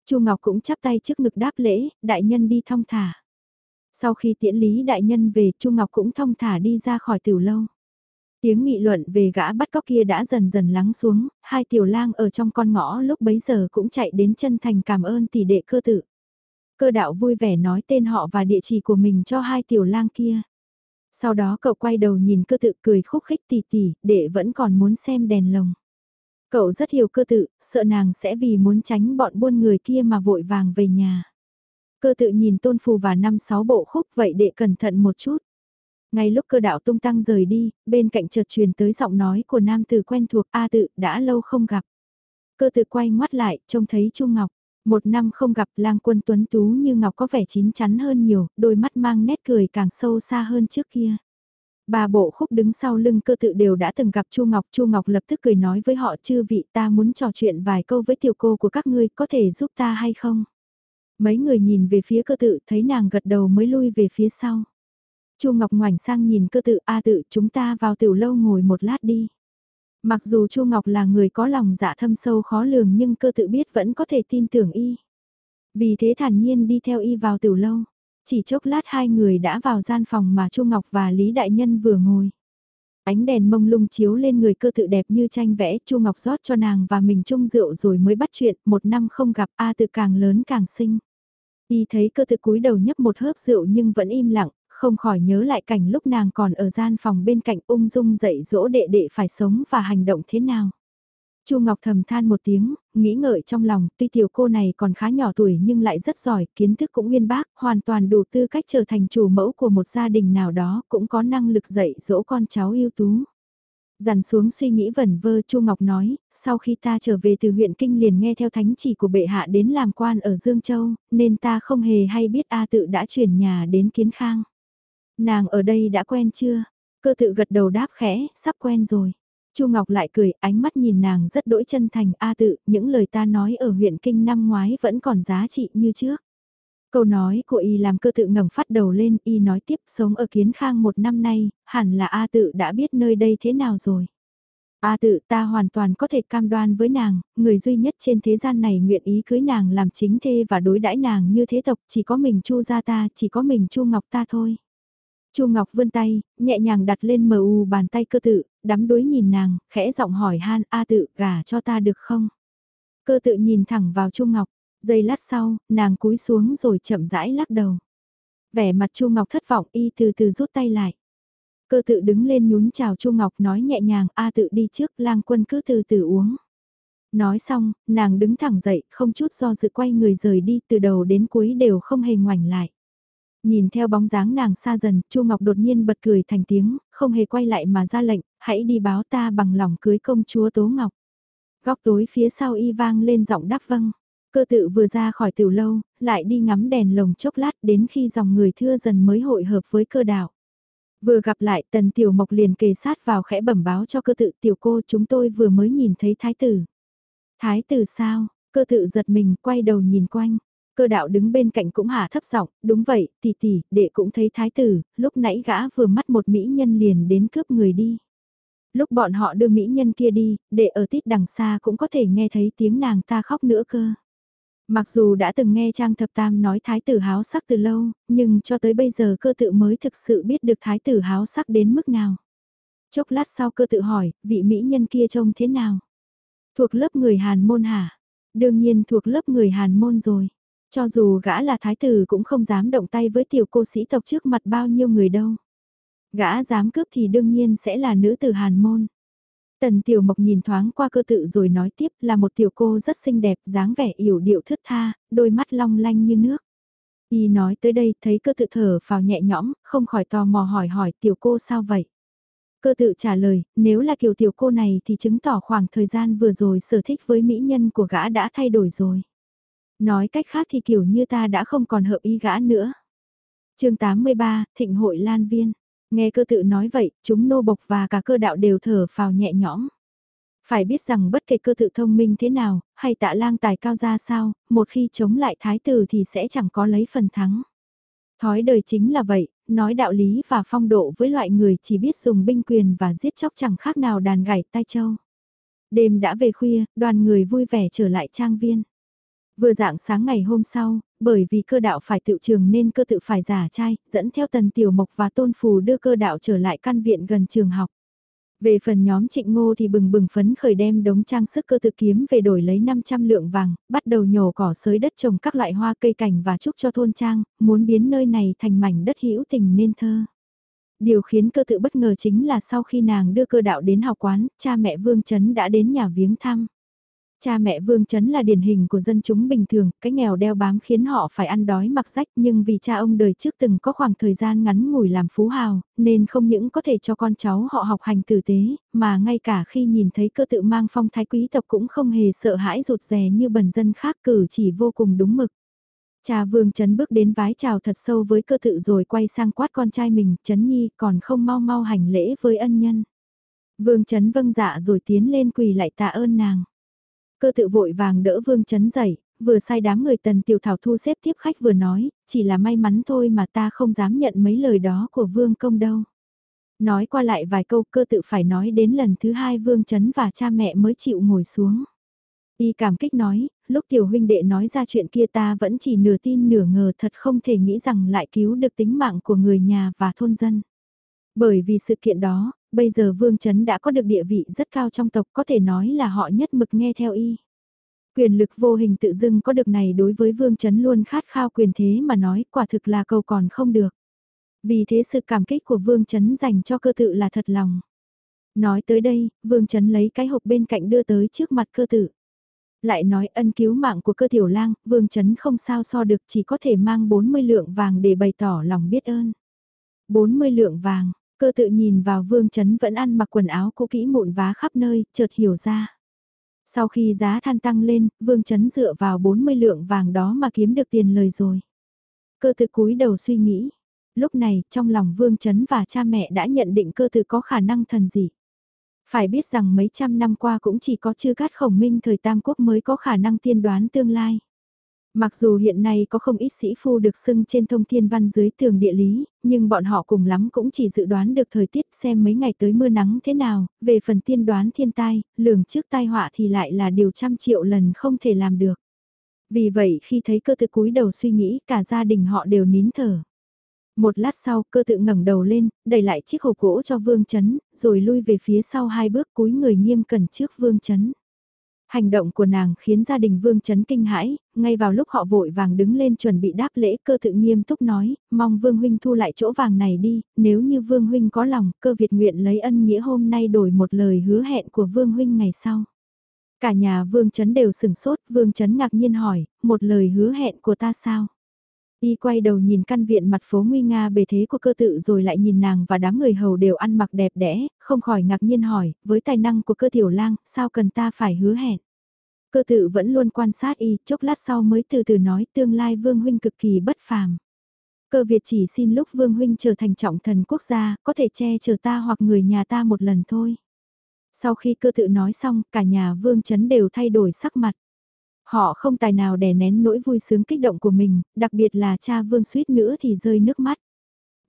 Chu Ngọc cũng chắp tay trước ngực đáp lễ, Đại Nhân đi thong thả. Sau khi tiễn Lý Đại Nhân về, Chu Ngọc cũng thong thả đi ra khỏi tiểu lâu. Tiếng nghị luận về gã bắt cóc kia đã dần dần lắng xuống, hai tiểu lang ở trong con ngõ lúc bấy giờ cũng chạy đến chân thành cảm ơn tỷ đệ cơ tự. Cơ đạo vui vẻ nói tên họ và địa chỉ của mình cho hai tiểu lang kia. Sau đó cậu quay đầu nhìn cơ tự cười khúc khích tỉ tỉ, đệ vẫn còn muốn xem đèn lồng. Cậu rất hiểu cơ tự, sợ nàng sẽ vì muốn tránh bọn buôn người kia mà vội vàng về nhà. Cơ tự nhìn tôn phù và năm sáu bộ khúc vậy đệ cẩn thận một chút. Ngay lúc cơ đạo tung tăng rời đi, bên cạnh chợt truyền tới giọng nói của nam tử quen thuộc A tự đã lâu không gặp. Cơ tự quay ngoắt lại, trông thấy Chu Ngọc. Một năm không gặp lang quân tuấn tú như Ngọc có vẻ chín chắn hơn nhiều, đôi mắt mang nét cười càng sâu xa hơn trước kia. Bà bộ khúc đứng sau lưng cơ tự đều đã từng gặp Chu Ngọc. Chu Ngọc lập tức cười nói với họ chư vị ta muốn trò chuyện vài câu với tiểu cô của các ngươi có thể giúp ta hay không? Mấy người nhìn về phía cơ tự thấy nàng gật đầu mới lui về phía sau. Chu Ngọc ngoảnh sang nhìn cơ tự A tự chúng ta vào tiểu lâu ngồi một lát đi. Mặc dù Chu Ngọc là người có lòng dạ thâm sâu khó lường nhưng cơ tự biết vẫn có thể tin tưởng y. Vì thế thản nhiên đi theo y vào tiểu lâu. Chỉ chốc lát hai người đã vào gian phòng mà Chu Ngọc và Lý Đại Nhân vừa ngồi. Ánh đèn mông lung chiếu lên người cơ tự đẹp như tranh vẽ, Chu Ngọc rót cho nàng và mình chung rượu rồi mới bắt chuyện, một năm không gặp A tự càng lớn càng xinh. Y thấy cơ tự cúi đầu nhấp một hớp rượu nhưng vẫn im lặng, không khỏi nhớ lại cảnh lúc nàng còn ở gian phòng bên cạnh ung dung dạy dỗ đệ đệ phải sống và hành động thế nào. Chu Ngọc thầm than một tiếng, nghĩ ngợi trong lòng, tuy tiểu cô này còn khá nhỏ tuổi nhưng lại rất giỏi, kiến thức cũng nguyên bác, hoàn toàn đủ tư cách trở thành chủ mẫu của một gia đình nào đó, cũng có năng lực dạy dỗ con cháu yêu tú. Dằn xuống suy nghĩ vẩn vơ Chu Ngọc nói, sau khi ta trở về từ huyện Kinh liền nghe theo thánh chỉ của bệ hạ đến làm quan ở Dương Châu, nên ta không hề hay biết A tự đã chuyển nhà đến Kiến Khang. Nàng ở đây đã quen chưa? Cơ tự gật đầu đáp khẽ, sắp quen rồi. Chu Ngọc lại cười, ánh mắt nhìn nàng rất đỗi chân thành, a tự, những lời ta nói ở huyện kinh năm ngoái vẫn còn giá trị như trước. Câu nói của y làm cơ tự ngẩng phát đầu lên, y nói tiếp sống ở kiến khang một năm nay, hẳn là A tự đã biết nơi đây thế nào rồi. A tự ta hoàn toàn có thể cam đoan với nàng, người duy nhất trên thế gian này nguyện ý cưới nàng làm chính thê và đối đãi nàng như thế tộc, chỉ có mình Chu gia ta, chỉ có mình Chu Ngọc ta thôi. Chu Ngọc vươn tay, nhẹ nhàng đặt lên mờ u bàn tay cơ tự, đắm đuối nhìn nàng, khẽ giọng hỏi han A tự gả cho ta được không? Cơ tự nhìn thẳng vào Chu Ngọc, giây lát sau, nàng cúi xuống rồi chậm rãi lắc đầu. Vẻ mặt Chu Ngọc thất vọng y từ từ rút tay lại. Cơ tự đứng lên nhún chào Chu Ngọc nói nhẹ nhàng A tự đi trước lang quân cứ từ từ uống. Nói xong, nàng đứng thẳng dậy không chút do dự quay người rời đi từ đầu đến cuối đều không hề ngoảnh lại. Nhìn theo bóng dáng nàng xa dần, Chu Ngọc đột nhiên bật cười thành tiếng, không hề quay lại mà ra lệnh, hãy đi báo ta bằng lòng cưới công chúa Tố Ngọc. Góc tối phía sau y vang lên giọng đáp vâng. Cơ tự vừa ra khỏi tiểu lâu, lại đi ngắm đèn lồng chốc lát đến khi dòng người thưa dần mới hội hợp với cơ đạo. Vừa gặp lại tần tiểu mộc liền kề sát vào khẽ bẩm báo cho cơ tự tiểu cô chúng tôi vừa mới nhìn thấy thái tử. Thái tử sao? Cơ tự giật mình quay đầu nhìn quanh. Cơ đạo đứng bên cạnh cũng hạ thấp giọng, đúng vậy, tỷ tỷ, đệ cũng thấy thái tử, lúc nãy gã vừa mắt một mỹ nhân liền đến cướp người đi. Lúc bọn họ đưa mỹ nhân kia đi, đệ ở tít đằng xa cũng có thể nghe thấy tiếng nàng ta khóc nữa cơ. Mặc dù đã từng nghe Trang Thập Tam nói thái tử háo sắc từ lâu, nhưng cho tới bây giờ cơ tự mới thực sự biết được thái tử háo sắc đến mức nào. Chốc lát sau cơ tự hỏi, vị mỹ nhân kia trông thế nào? Thuộc lớp người Hàn môn hả? Đương nhiên thuộc lớp người Hàn môn rồi. Cho dù gã là thái tử cũng không dám động tay với tiểu cô sĩ tộc trước mặt bao nhiêu người đâu. Gã dám cướp thì đương nhiên sẽ là nữ tử hàn môn. Tần Tiểu Mộc nhìn thoáng qua cơ tự rồi nói tiếp là một tiểu cô rất xinh đẹp, dáng vẻ yểu điệu thướt tha, đôi mắt long lanh như nước. Y nói tới đây thấy cơ tự thở vào nhẹ nhõm, không khỏi tò mò hỏi hỏi tiểu cô sao vậy. Cơ tự trả lời, nếu là kiểu tiểu cô này thì chứng tỏ khoảng thời gian vừa rồi sở thích với mỹ nhân của gã đã thay đổi rồi. Nói cách khác thì kiểu như ta đã không còn hợp ý gã nữa. chương 83, Thịnh hội Lan Viên. Nghe cơ tự nói vậy, chúng nô bộc và cả cơ đạo đều thở phào nhẹ nhõm. Phải biết rằng bất kể cơ tự thông minh thế nào, hay tạ lang tài cao ra sao, một khi chống lại thái tử thì sẽ chẳng có lấy phần thắng. Thói đời chính là vậy, nói đạo lý và phong độ với loại người chỉ biết dùng binh quyền và giết chóc chẳng khác nào đàn gảy tai châu. Đêm đã về khuya, đoàn người vui vẻ trở lại trang viên. Vừa dạng sáng ngày hôm sau, bởi vì cơ đạo phải tự trường nên cơ tự phải giả trai, dẫn theo tần tiểu mộc và tôn phù đưa cơ đạo trở lại căn viện gần trường học. Về phần nhóm trịnh ngô thì bừng bừng phấn khởi đem đống trang sức cơ tự kiếm về đổi lấy 500 lượng vàng, bắt đầu nhổ cỏ sới đất trồng các loại hoa cây cảnh và chúc cho thôn trang, muốn biến nơi này thành mảnh đất hữu tình nên thơ. Điều khiến cơ tự bất ngờ chính là sau khi nàng đưa cơ đạo đến học quán, cha mẹ Vương Trấn đã đến nhà viếng thăm. Cha mẹ Vương Trấn là điển hình của dân chúng bình thường, cái nghèo đeo bám khiến họ phải ăn đói mặc rách nhưng vì cha ông đời trước từng có khoảng thời gian ngắn ngủi làm phú hào, nên không những có thể cho con cháu họ học hành tử tế, mà ngay cả khi nhìn thấy cơ tự mang phong thái quý tộc cũng không hề sợ hãi rụt rè như bần dân khác cử chỉ vô cùng đúng mực. Cha Vương Trấn bước đến vái chào thật sâu với cơ tự rồi quay sang quát con trai mình, Trấn Nhi còn không mau mau hành lễ với ân nhân. Vương Trấn vâng dạ rồi tiến lên quỳ lại tạ ơn nàng. Cơ tự vội vàng đỡ Vương Chấn dậy, vừa sai đám người tần tiểu thảo thu xếp tiếp khách vừa nói, chỉ là may mắn thôi mà ta không dám nhận mấy lời đó của Vương công đâu. Nói qua lại vài câu cơ tự phải nói đến lần thứ hai Vương Chấn và cha mẹ mới chịu ngồi xuống. Y cảm kích nói, lúc tiểu huynh đệ nói ra chuyện kia ta vẫn chỉ nửa tin nửa ngờ thật không thể nghĩ rằng lại cứu được tính mạng của người nhà và thôn dân. Bởi vì sự kiện đó, bây giờ Vương Trấn đã có được địa vị rất cao trong tộc có thể nói là họ nhất mực nghe theo y. Quyền lực vô hình tự dưng có được này đối với Vương Trấn luôn khát khao quyền thế mà nói quả thực là cầu còn không được. Vì thế sự cảm kích của Vương Trấn dành cho cơ tự là thật lòng. Nói tới đây, Vương Trấn lấy cái hộp bên cạnh đưa tới trước mặt cơ tự. Lại nói ân cứu mạng của cơ tiểu lang, Vương Trấn không sao so được chỉ có thể mang 40 lượng vàng để bày tỏ lòng biết ơn. 40 lượng vàng, Cơ tự nhìn vào Vương Trấn vẫn ăn mặc quần áo cũ kỹ mụn vá khắp nơi, chợt hiểu ra. Sau khi giá than tăng lên, Vương Trấn dựa vào 40 lượng vàng đó mà kiếm được tiền lời rồi. Cơ tự cúi đầu suy nghĩ. Lúc này, trong lòng Vương Trấn và cha mẹ đã nhận định cơ tự có khả năng thần dị. Phải biết rằng mấy trăm năm qua cũng chỉ có chư cát khổng minh thời Tam Quốc mới có khả năng tiên đoán tương lai. Mặc dù hiện nay có không ít sĩ phu được xưng trên thông thiên văn dưới tường địa lý, nhưng bọn họ cùng lắm cũng chỉ dự đoán được thời tiết xem mấy ngày tới mưa nắng thế nào, về phần tiên đoán thiên tai, lường trước tai họa thì lại là điều trăm triệu lần không thể làm được. Vì vậy khi thấy cơ tự cúi đầu suy nghĩ cả gia đình họ đều nín thở. Một lát sau cơ tự ngẩng đầu lên, đẩy lại chiếc hộp gỗ cho Vương Chấn, rồi lui về phía sau hai bước cúi người nghiêm cẩn trước Vương Chấn. Hành động của nàng khiến gia đình Vương chấn kinh hãi, ngay vào lúc họ vội vàng đứng lên chuẩn bị đáp lễ cơ tự nghiêm túc nói, mong Vương Huynh thu lại chỗ vàng này đi, nếu như Vương Huynh có lòng, cơ Việt nguyện lấy ân nghĩa hôm nay đổi một lời hứa hẹn của Vương Huynh ngày sau. Cả nhà Vương chấn đều sừng sốt, Vương chấn ngạc nhiên hỏi, một lời hứa hẹn của ta sao? Y quay đầu nhìn căn viện mặt phố nguy nga bề thế của cơ tự rồi lại nhìn nàng và đám người hầu đều ăn mặc đẹp đẽ, không khỏi ngạc nhiên hỏi, với tài năng của cơ tiểu lang, sao cần ta phải hứa hẹn? Cơ tự vẫn luôn quan sát y, chốc lát sau mới từ từ nói tương lai vương huynh cực kỳ bất phàm. Cơ Việt chỉ xin lúc vương huynh trở thành trọng thần quốc gia, có thể che chở ta hoặc người nhà ta một lần thôi. Sau khi cơ tự nói xong, cả nhà vương chấn đều thay đổi sắc mặt. Họ không tài nào đè nén nỗi vui sướng kích động của mình, đặc biệt là cha vương suýt nữa thì rơi nước mắt.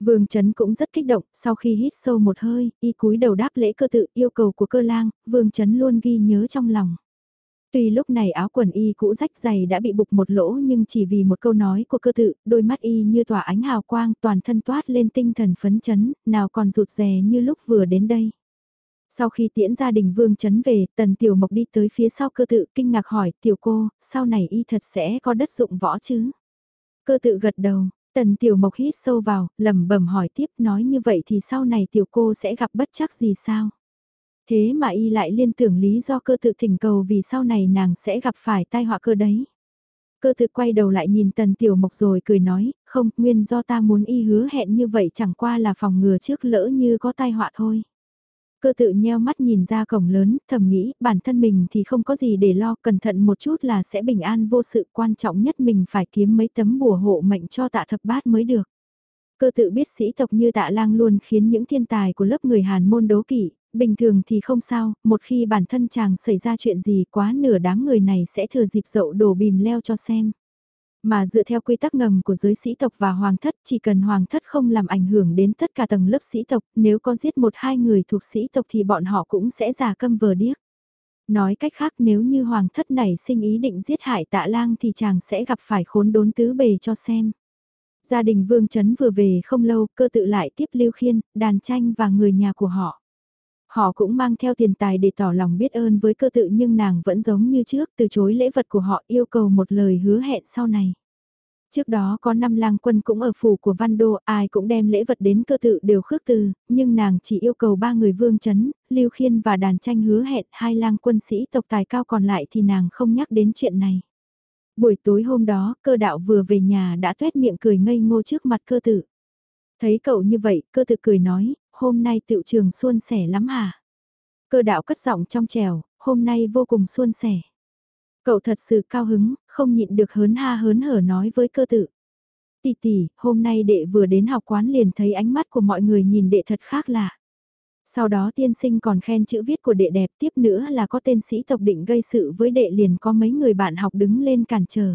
Vương Trấn cũng rất kích động, sau khi hít sâu một hơi, y cúi đầu đáp lễ cơ tự yêu cầu của cơ lang, Vương Trấn luôn ghi nhớ trong lòng. Tuy lúc này áo quần y cũ rách dày đã bị bục một lỗ nhưng chỉ vì một câu nói của cơ tự, đôi mắt y như tỏa ánh hào quang toàn thân toát lên tinh thần phấn chấn, nào còn rụt rè như lúc vừa đến đây. Sau khi tiễn gia đình vương chấn về, tần tiểu mộc đi tới phía sau cơ tự kinh ngạc hỏi tiểu cô, sau này y thật sẽ có đất dụng võ chứ? Cơ tự gật đầu, tần tiểu mộc hít sâu vào, lẩm bẩm hỏi tiếp nói như vậy thì sau này tiểu cô sẽ gặp bất chắc gì sao? Thế mà y lại liên tưởng lý do cơ tự thỉnh cầu vì sau này nàng sẽ gặp phải tai họa cơ đấy. Cơ tự quay đầu lại nhìn tần tiểu mộc rồi cười nói, không, nguyên do ta muốn y hứa hẹn như vậy chẳng qua là phòng ngừa trước lỡ như có tai họa thôi. Cơ tự nheo mắt nhìn ra cổng lớn, thầm nghĩ, bản thân mình thì không có gì để lo, cẩn thận một chút là sẽ bình an vô sự, quan trọng nhất mình phải kiếm mấy tấm bùa hộ mệnh cho tạ thập bát mới được. Cơ tự biết sĩ tộc như tạ lang luôn khiến những thiên tài của lớp người Hàn môn đấu kỵ, bình thường thì không sao, một khi bản thân chàng xảy ra chuyện gì quá nửa đám người này sẽ thừa dịp dậu đổ bìm leo cho xem. Mà dựa theo quy tắc ngầm của giới sĩ tộc và hoàng thất chỉ cần hoàng thất không làm ảnh hưởng đến tất cả tầng lớp sĩ tộc, nếu có giết một hai người thuộc sĩ tộc thì bọn họ cũng sẽ giả câm vờ điếc. Nói cách khác nếu như hoàng thất này sinh ý định giết hại tạ lang thì chàng sẽ gặp phải khốn đốn tứ bề cho xem. Gia đình Vương Trấn vừa về không lâu cơ tự lại tiếp Lưu Khiên, đàn tranh và người nhà của họ. Họ cũng mang theo tiền tài để tỏ lòng biết ơn với cơ tự nhưng nàng vẫn giống như trước từ chối lễ vật của họ yêu cầu một lời hứa hẹn sau này. Trước đó có năm lang quân cũng ở phủ của Văn Đô, ai cũng đem lễ vật đến cơ tự đều khước từ, nhưng nàng chỉ yêu cầu ba người vương chấn, Lưu Khiên và đàn tranh hứa hẹn hai lang quân sĩ tộc tài cao còn lại thì nàng không nhắc đến chuyện này. Buổi tối hôm đó, cơ đạo vừa về nhà đã tuét miệng cười ngây ngô trước mặt cơ tự. Thấy cậu như vậy, cơ tự cười nói, hôm nay tựu trường xuân sẻ lắm hả? Cơ đạo cất giọng trong trèo, hôm nay vô cùng xuân sẻ. Cậu thật sự cao hứng, không nhịn được hớn ha hớn hở nói với cơ tự. Tỷ tỷ, hôm nay đệ vừa đến học quán liền thấy ánh mắt của mọi người nhìn đệ thật khác lạ. Sau đó tiên sinh còn khen chữ viết của đệ đẹp tiếp nữa là có tên sĩ tộc định gây sự với đệ liền có mấy người bạn học đứng lên cản trở.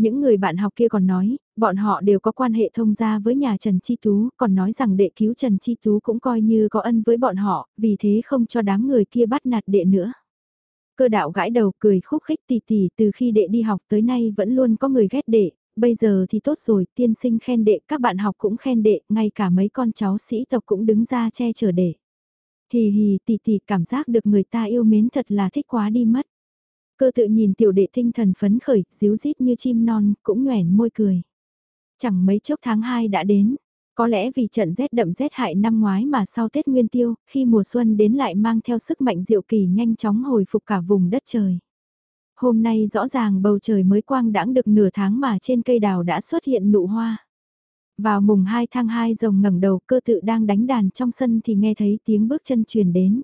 Những người bạn học kia còn nói, bọn họ đều có quan hệ thông gia với nhà Trần Chi Tú, còn nói rằng đệ cứu Trần Chi Tú cũng coi như có ân với bọn họ, vì thế không cho đám người kia bắt nạt đệ nữa. Cơ đạo gãi đầu cười khúc khích tì tì từ khi đệ đi học tới nay vẫn luôn có người ghét đệ, bây giờ thì tốt rồi, tiên sinh khen đệ, các bạn học cũng khen đệ, ngay cả mấy con cháu sĩ tộc cũng đứng ra che chở đệ. Hì hì tì tì cảm giác được người ta yêu mến thật là thích quá đi mất. Cơ tự nhìn tiểu đệ tinh thần phấn khởi, díu rít như chim non, cũng nhoẻn môi cười. Chẳng mấy chốc tháng 2 đã đến, có lẽ vì trận rét đậm rét hại năm ngoái mà sau Tết Nguyên Tiêu, khi mùa xuân đến lại mang theo sức mạnh diệu kỳ nhanh chóng hồi phục cả vùng đất trời. Hôm nay rõ ràng bầu trời mới quang đãng được nửa tháng mà trên cây đào đã xuất hiện nụ hoa. Vào mùng 2 tháng 2 rồng ngẩng đầu cơ tự đang đánh đàn trong sân thì nghe thấy tiếng bước chân truyền đến.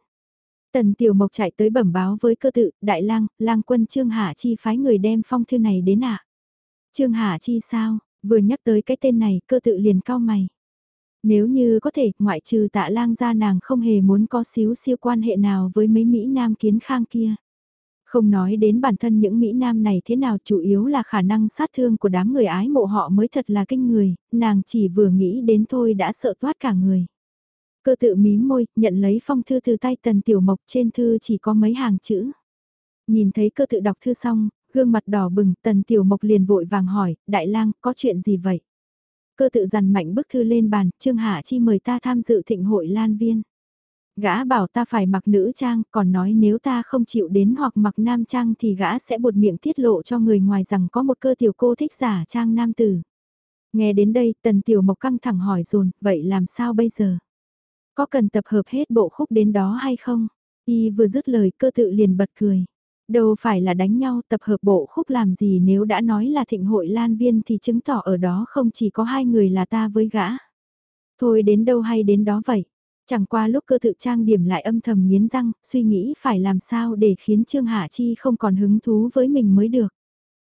Tần Tiểu Mộc chạy tới bẩm báo với cơ tự, đại lang, lang quân Trương Hạ Chi phái người đem phong thư này đến ạ. Trương Hạ Chi sao, vừa nhắc tới cái tên này, cơ tự liền cao mày. Nếu như có thể, ngoại trừ tạ lang ra nàng không hề muốn có xíu siêu quan hệ nào với mấy Mỹ Nam kiến khang kia. Không nói đến bản thân những Mỹ Nam này thế nào chủ yếu là khả năng sát thương của đám người ái mộ họ mới thật là kinh người, nàng chỉ vừa nghĩ đến thôi đã sợ toát cả người. Cơ tự mím môi, nhận lấy phong thư từ tay tần tiểu mộc trên thư chỉ có mấy hàng chữ. Nhìn thấy cơ tự đọc thư xong, gương mặt đỏ bừng, tần tiểu mộc liền vội vàng hỏi, đại lang, có chuyện gì vậy? Cơ tự dằn mạnh bức thư lên bàn, Trương Hạ Chi mời ta tham dự thịnh hội lan viên. Gã bảo ta phải mặc nữ trang, còn nói nếu ta không chịu đến hoặc mặc nam trang thì gã sẽ buột miệng tiết lộ cho người ngoài rằng có một cơ tiểu cô thích giả trang nam tử. Nghe đến đây, tần tiểu mộc căng thẳng hỏi dồn vậy làm sao bây giờ? Có cần tập hợp hết bộ khúc đến đó hay không? Y vừa dứt lời cơ tự liền bật cười. Đâu phải là đánh nhau tập hợp bộ khúc làm gì nếu đã nói là thịnh hội lan viên thì chứng tỏ ở đó không chỉ có hai người là ta với gã. Thôi đến đâu hay đến đó vậy. Chẳng qua lúc cơ tự trang điểm lại âm thầm nghiến răng, suy nghĩ phải làm sao để khiến Trương Hạ Chi không còn hứng thú với mình mới được.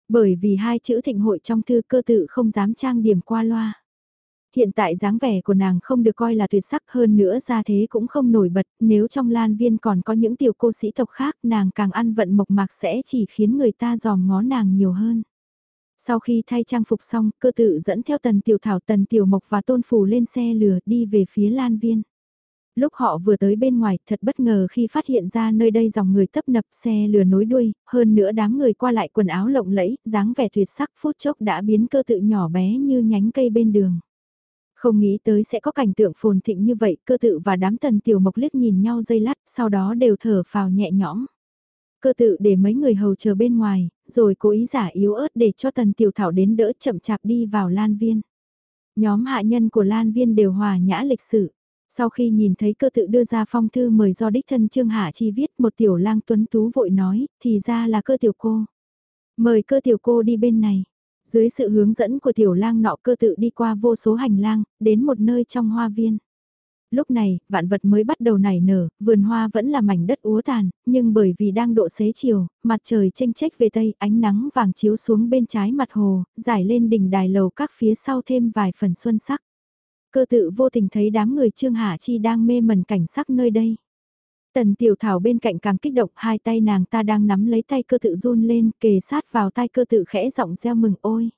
Bởi vì hai chữ thịnh hội trong thư cơ tự không dám trang điểm qua loa. Hiện tại dáng vẻ của nàng không được coi là tuyệt sắc hơn nữa ra thế cũng không nổi bật, nếu trong lan viên còn có những tiểu cô sĩ tộc khác nàng càng ăn vận mộc mạc sẽ chỉ khiến người ta giòm ngó nàng nhiều hơn. Sau khi thay trang phục xong, cơ tự dẫn theo tần tiểu thảo tần tiểu mộc và tôn Phù lên xe lừa đi về phía lan viên. Lúc họ vừa tới bên ngoài thật bất ngờ khi phát hiện ra nơi đây dòng người tấp nập xe lừa nối đuôi, hơn nữa đám người qua lại quần áo lộng lẫy, dáng vẻ tuyệt sắc phút chốc đã biến cơ tự nhỏ bé như nhánh cây bên đường. Không nghĩ tới sẽ có cảnh tượng phồn thịnh như vậy, cơ tự và đám tần tiểu mộc liếc nhìn nhau dây lát, sau đó đều thở phào nhẹ nhõm. Cơ tự để mấy người hầu chờ bên ngoài, rồi cố ý giả yếu ớt để cho tần tiểu thảo đến đỡ chậm chạp đi vào lan viên. Nhóm hạ nhân của lan viên đều hòa nhã lịch sự. Sau khi nhìn thấy cơ tự đưa ra phong thư mời do đích thân Trương Hạ Chi viết một tiểu lang tuấn tú vội nói, thì ra là cơ tiểu cô. Mời cơ tiểu cô đi bên này. Dưới sự hướng dẫn của tiểu lang nọ cơ tự đi qua vô số hành lang, đến một nơi trong hoa viên. Lúc này, vạn vật mới bắt đầu nảy nở, vườn hoa vẫn là mảnh đất úa tàn, nhưng bởi vì đang độ xế chiều, mặt trời chênh trách về tây, ánh nắng vàng chiếu xuống bên trái mặt hồ, giải lên đỉnh đài lầu các phía sau thêm vài phần xuân sắc. Cơ tự vô tình thấy đám người Trương Hạ Chi đang mê mẩn cảnh sắc nơi đây. Tần tiểu thảo bên cạnh càng kích động hai tay nàng ta đang nắm lấy tay cơ tự run lên kề sát vào tay cơ tự khẽ giọng reo mừng ôi.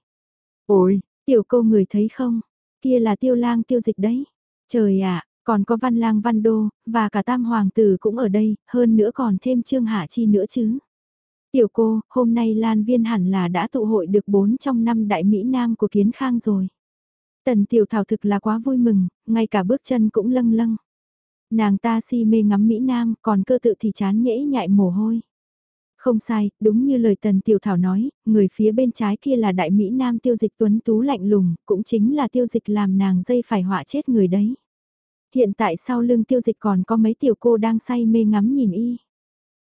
Ôi, tiểu cô người thấy không? Kia là tiêu lang tiêu dịch đấy. Trời ạ, còn có văn lang văn đô, và cả tam hoàng tử cũng ở đây, hơn nữa còn thêm trương hạ chi nữa chứ. Tiểu cô, hôm nay Lan Viên hẳn là đã tụ hội được bốn trong năm đại Mỹ Nam của Kiến Khang rồi. Tần tiểu thảo thực là quá vui mừng, ngay cả bước chân cũng lâng lâng. Nàng ta si mê ngắm Mỹ Nam, còn cơ tự thì chán nhễ nhại mồ hôi. Không sai, đúng như lời Tần Tiểu Thảo nói, người phía bên trái kia là đại Mỹ Nam tiêu dịch tuấn tú lạnh lùng, cũng chính là tiêu dịch làm nàng dây phải họa chết người đấy. Hiện tại sau lưng tiêu dịch còn có mấy tiểu cô đang say mê ngắm nhìn y.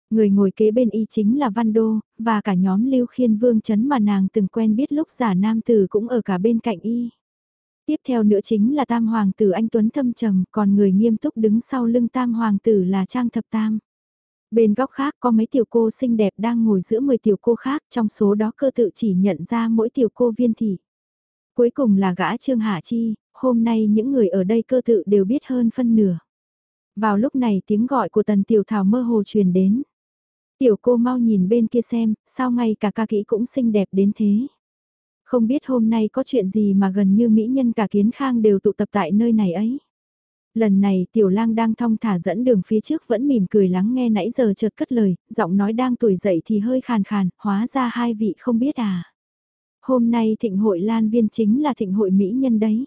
Người ngồi kế bên y chính là Văn Đô, và cả nhóm Lưu Khiên Vương chấn mà nàng từng quen biết lúc giả nam tử cũng ở cả bên cạnh y. Tiếp theo nữa chính là tam hoàng tử anh Tuấn thâm trầm, còn người nghiêm túc đứng sau lưng tam hoàng tử là Trang Thập Tam. Bên góc khác có mấy tiểu cô xinh đẹp đang ngồi giữa 10 tiểu cô khác, trong số đó cơ tự chỉ nhận ra mỗi tiểu cô viên thị. Cuối cùng là gã Trương Hạ Chi, hôm nay những người ở đây cơ tự đều biết hơn phân nửa. Vào lúc này tiếng gọi của tần tiểu thảo mơ hồ truyền đến. Tiểu cô mau nhìn bên kia xem, sao ngay cả ca kỹ cũng xinh đẹp đến thế. Không biết hôm nay có chuyện gì mà gần như mỹ nhân cả kiến khang đều tụ tập tại nơi này ấy. Lần này tiểu lang đang thong thả dẫn đường phía trước vẫn mỉm cười lắng nghe nãy giờ chợt cất lời, giọng nói đang tuổi dậy thì hơi khàn khàn, hóa ra hai vị không biết à. Hôm nay thịnh hội lan viên chính là thịnh hội mỹ nhân đấy.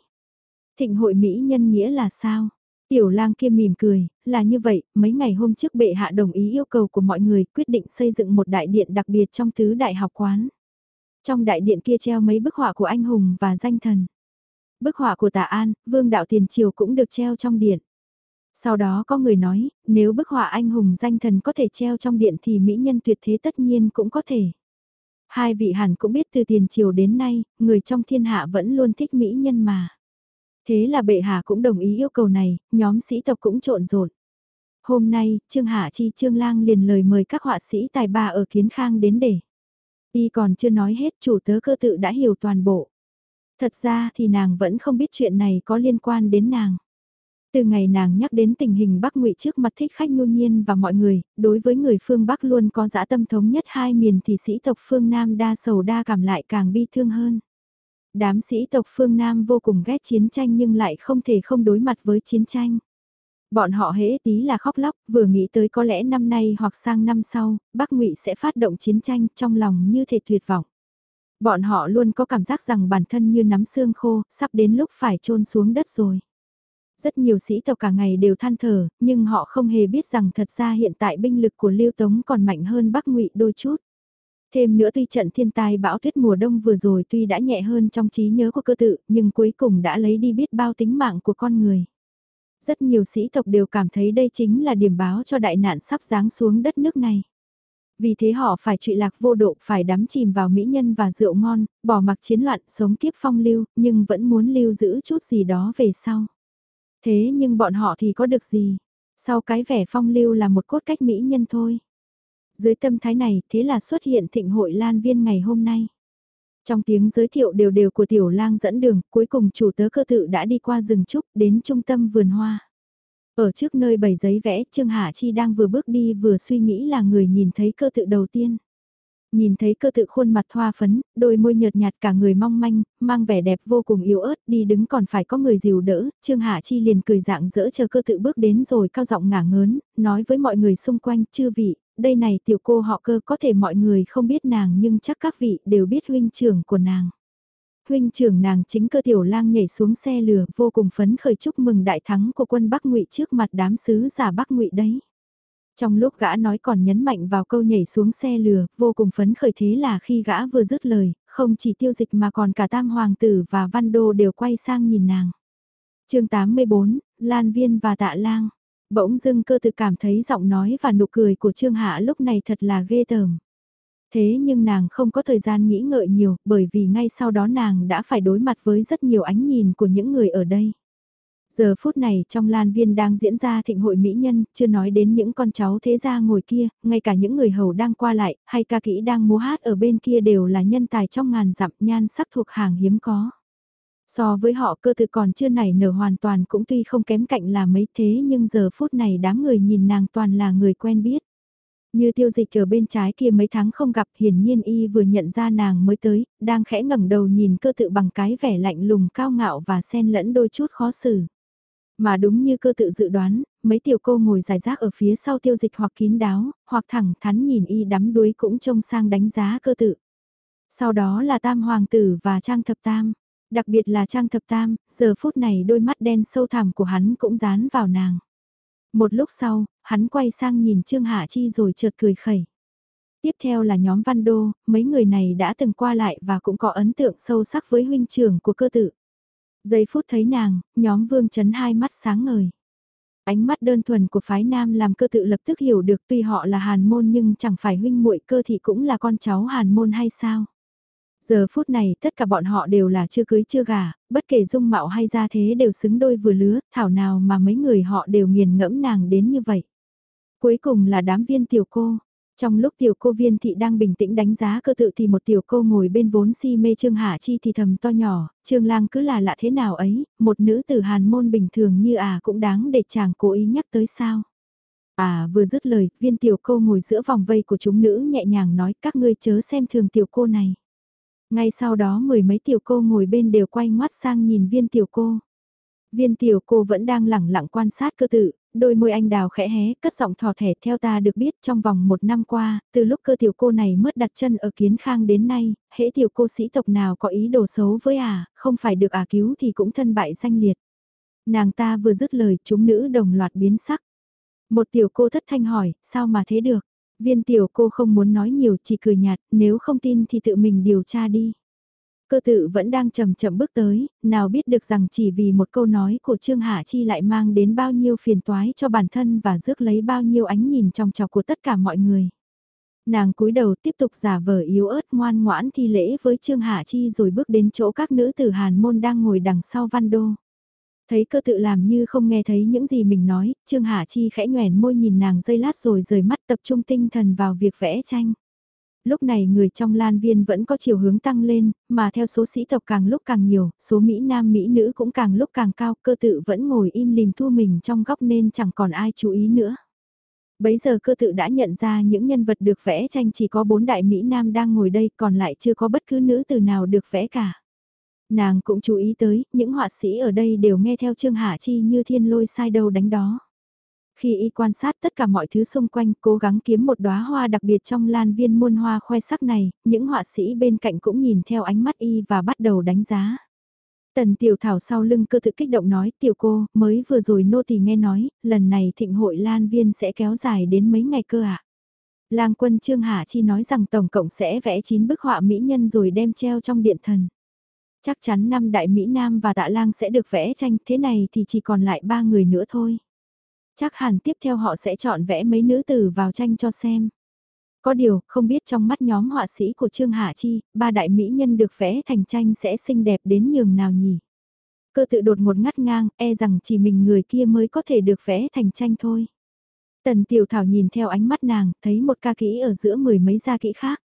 Thịnh hội mỹ nhân nghĩa là sao? Tiểu lang kia mỉm cười, là như vậy, mấy ngày hôm trước bệ hạ đồng ý yêu cầu của mọi người quyết định xây dựng một đại điện đặc biệt trong tứ đại học quán. Trong đại điện kia treo mấy bức họa của anh hùng và danh thần. Bức họa của Tạ An, Vương Đạo Tiền Triều cũng được treo trong điện. Sau đó có người nói, nếu bức họa anh hùng danh thần có thể treo trong điện thì mỹ nhân tuyệt thế tất nhiên cũng có thể. Hai vị hẳn cũng biết từ tiền triều đến nay, người trong thiên hạ vẫn luôn thích mỹ nhân mà. Thế là bệ hạ cũng đồng ý yêu cầu này, nhóm sĩ tộc cũng trộn rộn. Hôm nay, Trương Hạ Chi Trương Lang liền lời mời các họa sĩ tài ba ở Kiến Khang đến để. Y còn chưa nói hết chủ tớ cơ tự đã hiểu toàn bộ. Thật ra thì nàng vẫn không biết chuyện này có liên quan đến nàng. Từ ngày nàng nhắc đến tình hình Bắc ngụy trước mặt thích khách nhu nhiên và mọi người, đối với người phương Bắc luôn có dã tâm thống nhất hai miền thì sĩ tộc phương Nam đa sầu đa cảm lại càng bi thương hơn. Đám sĩ tộc phương Nam vô cùng ghét chiến tranh nhưng lại không thể không đối mặt với chiến tranh. Bọn họ hễ tí là khóc lóc, vừa nghĩ tới có lẽ năm nay hoặc sang năm sau, Bắc Ngụy sẽ phát động chiến tranh trong lòng như thể tuyệt vọng. Bọn họ luôn có cảm giác rằng bản thân như nắm xương khô, sắp đến lúc phải trôn xuống đất rồi. Rất nhiều sĩ tộc cả ngày đều than thở, nhưng họ không hề biết rằng thật ra hiện tại binh lực của Lưu Tống còn mạnh hơn Bắc Ngụy đôi chút. Thêm nữa tuy trận thiên tai bão tuyết mùa đông vừa rồi tuy đã nhẹ hơn trong trí nhớ của cơ tự, nhưng cuối cùng đã lấy đi biết bao tính mạng của con người. Rất nhiều sĩ tộc đều cảm thấy đây chính là điểm báo cho đại nạn sắp giáng xuống đất nước này. Vì thế họ phải trụy lạc vô độ, phải đắm chìm vào mỹ nhân và rượu ngon, bỏ mặc chiến loạn, sống kiếp phong lưu, nhưng vẫn muốn lưu giữ chút gì đó về sau. Thế nhưng bọn họ thì có được gì? Sau cái vẻ phong lưu là một cốt cách mỹ nhân thôi. Dưới tâm thái này, thế là xuất hiện thịnh hội lan viên ngày hôm nay. Trong tiếng giới thiệu đều đều của tiểu lang dẫn đường, cuối cùng chủ tớ cơ tự đã đi qua rừng trúc đến trung tâm vườn hoa. Ở trước nơi bày giấy vẽ, Trương Hạ Chi đang vừa bước đi vừa suy nghĩ là người nhìn thấy cơ tự đầu tiên. Nhìn thấy cơ tự khuôn mặt thoa phấn, đôi môi nhợt nhạt cả người mong manh, mang vẻ đẹp vô cùng yếu ớt, đi đứng còn phải có người dìu đỡ, Trương Hạ Chi liền cười dạng dỡ chờ cơ tự bước đến rồi cao giọng ngả ngớn, nói với mọi người xung quanh, chư vị, đây này tiểu cô họ cơ có thể mọi người không biết nàng nhưng chắc các vị đều biết huynh trưởng của nàng. huynh trưởng nàng chính cơ tiểu lang nhảy xuống xe lửa vô cùng phấn khởi chúc mừng đại thắng của quân Bắc ngụy trước mặt đám sứ giả Bắc ngụy đấy. Trong lúc gã nói còn nhấn mạnh vào câu nhảy xuống xe lừa, vô cùng phấn khởi thế là khi gã vừa dứt lời, không chỉ tiêu dịch mà còn cả tam hoàng tử và văn đô đều quay sang nhìn nàng. chương 84, Lan Viên và Tạ Lang. Bỗng dưng cơ tự cảm thấy giọng nói và nụ cười của Trương Hạ lúc này thật là ghê tởm. Thế nhưng nàng không có thời gian nghĩ ngợi nhiều bởi vì ngay sau đó nàng đã phải đối mặt với rất nhiều ánh nhìn của những người ở đây. Giờ phút này trong lan viên đang diễn ra thịnh hội mỹ nhân, chưa nói đến những con cháu thế gia ngồi kia, ngay cả những người hầu đang qua lại, hay ca kỹ đang múa hát ở bên kia đều là nhân tài trong ngàn dặm nhan sắc thuộc hàng hiếm có. So với họ cơ tự còn chưa nảy nở hoàn toàn cũng tuy không kém cạnh là mấy thế nhưng giờ phút này đám người nhìn nàng toàn là người quen biết. Như tiêu dịch ở bên trái kia mấy tháng không gặp hiển nhiên y vừa nhận ra nàng mới tới, đang khẽ ngẩng đầu nhìn cơ tự bằng cái vẻ lạnh lùng cao ngạo và xen lẫn đôi chút khó xử. Mà đúng như cơ tự dự đoán, mấy tiểu cô ngồi dài rác ở phía sau tiêu dịch hoặc kín đáo, hoặc thẳng thắn nhìn y đắm đuối cũng trông sang đánh giá cơ tự. Sau đó là tam hoàng tử và trang thập tam. Đặc biệt là trang thập tam, giờ phút này đôi mắt đen sâu thẳm của hắn cũng dán vào nàng. Một lúc sau, hắn quay sang nhìn Trương Hạ Chi rồi chợt cười khẩy. Tiếp theo là nhóm Văn Đô, mấy người này đã từng qua lại và cũng có ấn tượng sâu sắc với huynh trưởng của cơ tự. Giây phút thấy nàng, nhóm vương chấn hai mắt sáng ngời. Ánh mắt đơn thuần của phái nam làm cơ tự lập tức hiểu được tuy họ là hàn môn nhưng chẳng phải huynh muội cơ thì cũng là con cháu hàn môn hay sao. Giờ phút này tất cả bọn họ đều là chưa cưới chưa gả, bất kể dung mạo hay gia thế đều xứng đôi vừa lứa, thảo nào mà mấy người họ đều nghiền ngẫm nàng đến như vậy. Cuối cùng là đám viên tiểu cô, trong lúc tiểu cô viên thị đang bình tĩnh đánh giá cơ tự thì một tiểu cô ngồi bên vốn si mê Trương Hạ Chi thì thầm to nhỏ, Trương Lang cứ là lạ thế nào ấy, một nữ tử hàn môn bình thường như à cũng đáng để chàng cố ý nhắc tới sao. À vừa dứt lời, viên tiểu cô ngồi giữa vòng vây của chúng nữ nhẹ nhàng nói các ngươi chớ xem thường tiểu cô này. Ngay sau đó mười mấy tiểu cô ngồi bên đều quay ngoắt sang nhìn viên tiểu cô. Viên tiểu cô vẫn đang lẳng lặng quan sát cơ tự, đôi môi anh đào khẽ hé, cất giọng thò thẻ theo ta được biết trong vòng một năm qua, từ lúc cơ tiểu cô này mất đặt chân ở kiến khang đến nay, hễ tiểu cô sĩ tộc nào có ý đồ xấu với à, không phải được à cứu thì cũng thân bại danh liệt. Nàng ta vừa dứt lời chúng nữ đồng loạt biến sắc. Một tiểu cô thất thanh hỏi, sao mà thế được? Viên tiểu cô không muốn nói nhiều chỉ cười nhạt, nếu không tin thì tự mình điều tra đi. Cơ tự vẫn đang chậm chậm bước tới, nào biết được rằng chỉ vì một câu nói của Trương Hạ Chi lại mang đến bao nhiêu phiền toái cho bản thân và rước lấy bao nhiêu ánh nhìn trong trọc của tất cả mọi người. Nàng cúi đầu tiếp tục giả vờ yếu ớt ngoan ngoãn thi lễ với Trương Hạ Chi rồi bước đến chỗ các nữ tử Hàn môn đang ngồi đằng sau văn đô. Thấy cơ tự làm như không nghe thấy những gì mình nói, Trương Hạ Chi khẽ nhoèn môi nhìn nàng dây lát rồi rời mắt tập trung tinh thần vào việc vẽ tranh lúc này người trong lan viên vẫn có chiều hướng tăng lên, mà theo số sĩ tộc càng lúc càng nhiều, số Mỹ Nam Mỹ nữ cũng càng lúc càng cao, cơ tự vẫn ngồi im lìm thu mình trong góc nên chẳng còn ai chú ý nữa. Bấy giờ cơ tự đã nhận ra những nhân vật được vẽ tranh chỉ có bốn đại Mỹ Nam đang ngồi đây còn lại chưa có bất cứ nữ từ nào được vẽ cả. Nàng cũng chú ý tới, những họa sĩ ở đây đều nghe theo Trương Hạ Chi như thiên lôi sai đầu đánh đó. Khi y quan sát tất cả mọi thứ xung quanh, cố gắng kiếm một đóa hoa đặc biệt trong lan viên muôn hoa khoe sắc này, những họa sĩ bên cạnh cũng nhìn theo ánh mắt y và bắt đầu đánh giá. Tần tiểu thảo sau lưng cơ tự kích động nói, tiểu cô, mới vừa rồi nô tỳ nghe nói, lần này thịnh hội lan viên sẽ kéo dài đến mấy ngày cơ ạ. À? Lang quân Trương Hạ Chi nói rằng tổng cộng sẽ vẽ 9 bức họa mỹ nhân rồi đem treo trong điện thần. Chắc chắn năm đại Mỹ Nam và tạ lang sẽ được vẽ tranh, thế này thì chỉ còn lại ba người nữa thôi. Chắc hẳn tiếp theo họ sẽ chọn vẽ mấy nữ tử vào tranh cho xem. Có điều, không biết trong mắt nhóm họa sĩ của Trương Hạ Chi, ba đại mỹ nhân được vẽ thành tranh sẽ xinh đẹp đến nhường nào nhỉ? Cơ tự đột một ngắt ngang, e rằng chỉ mình người kia mới có thể được vẽ thành tranh thôi. Tần Tiểu Thảo nhìn theo ánh mắt nàng, thấy một ca kỹ ở giữa mười mấy gia kỹ khác.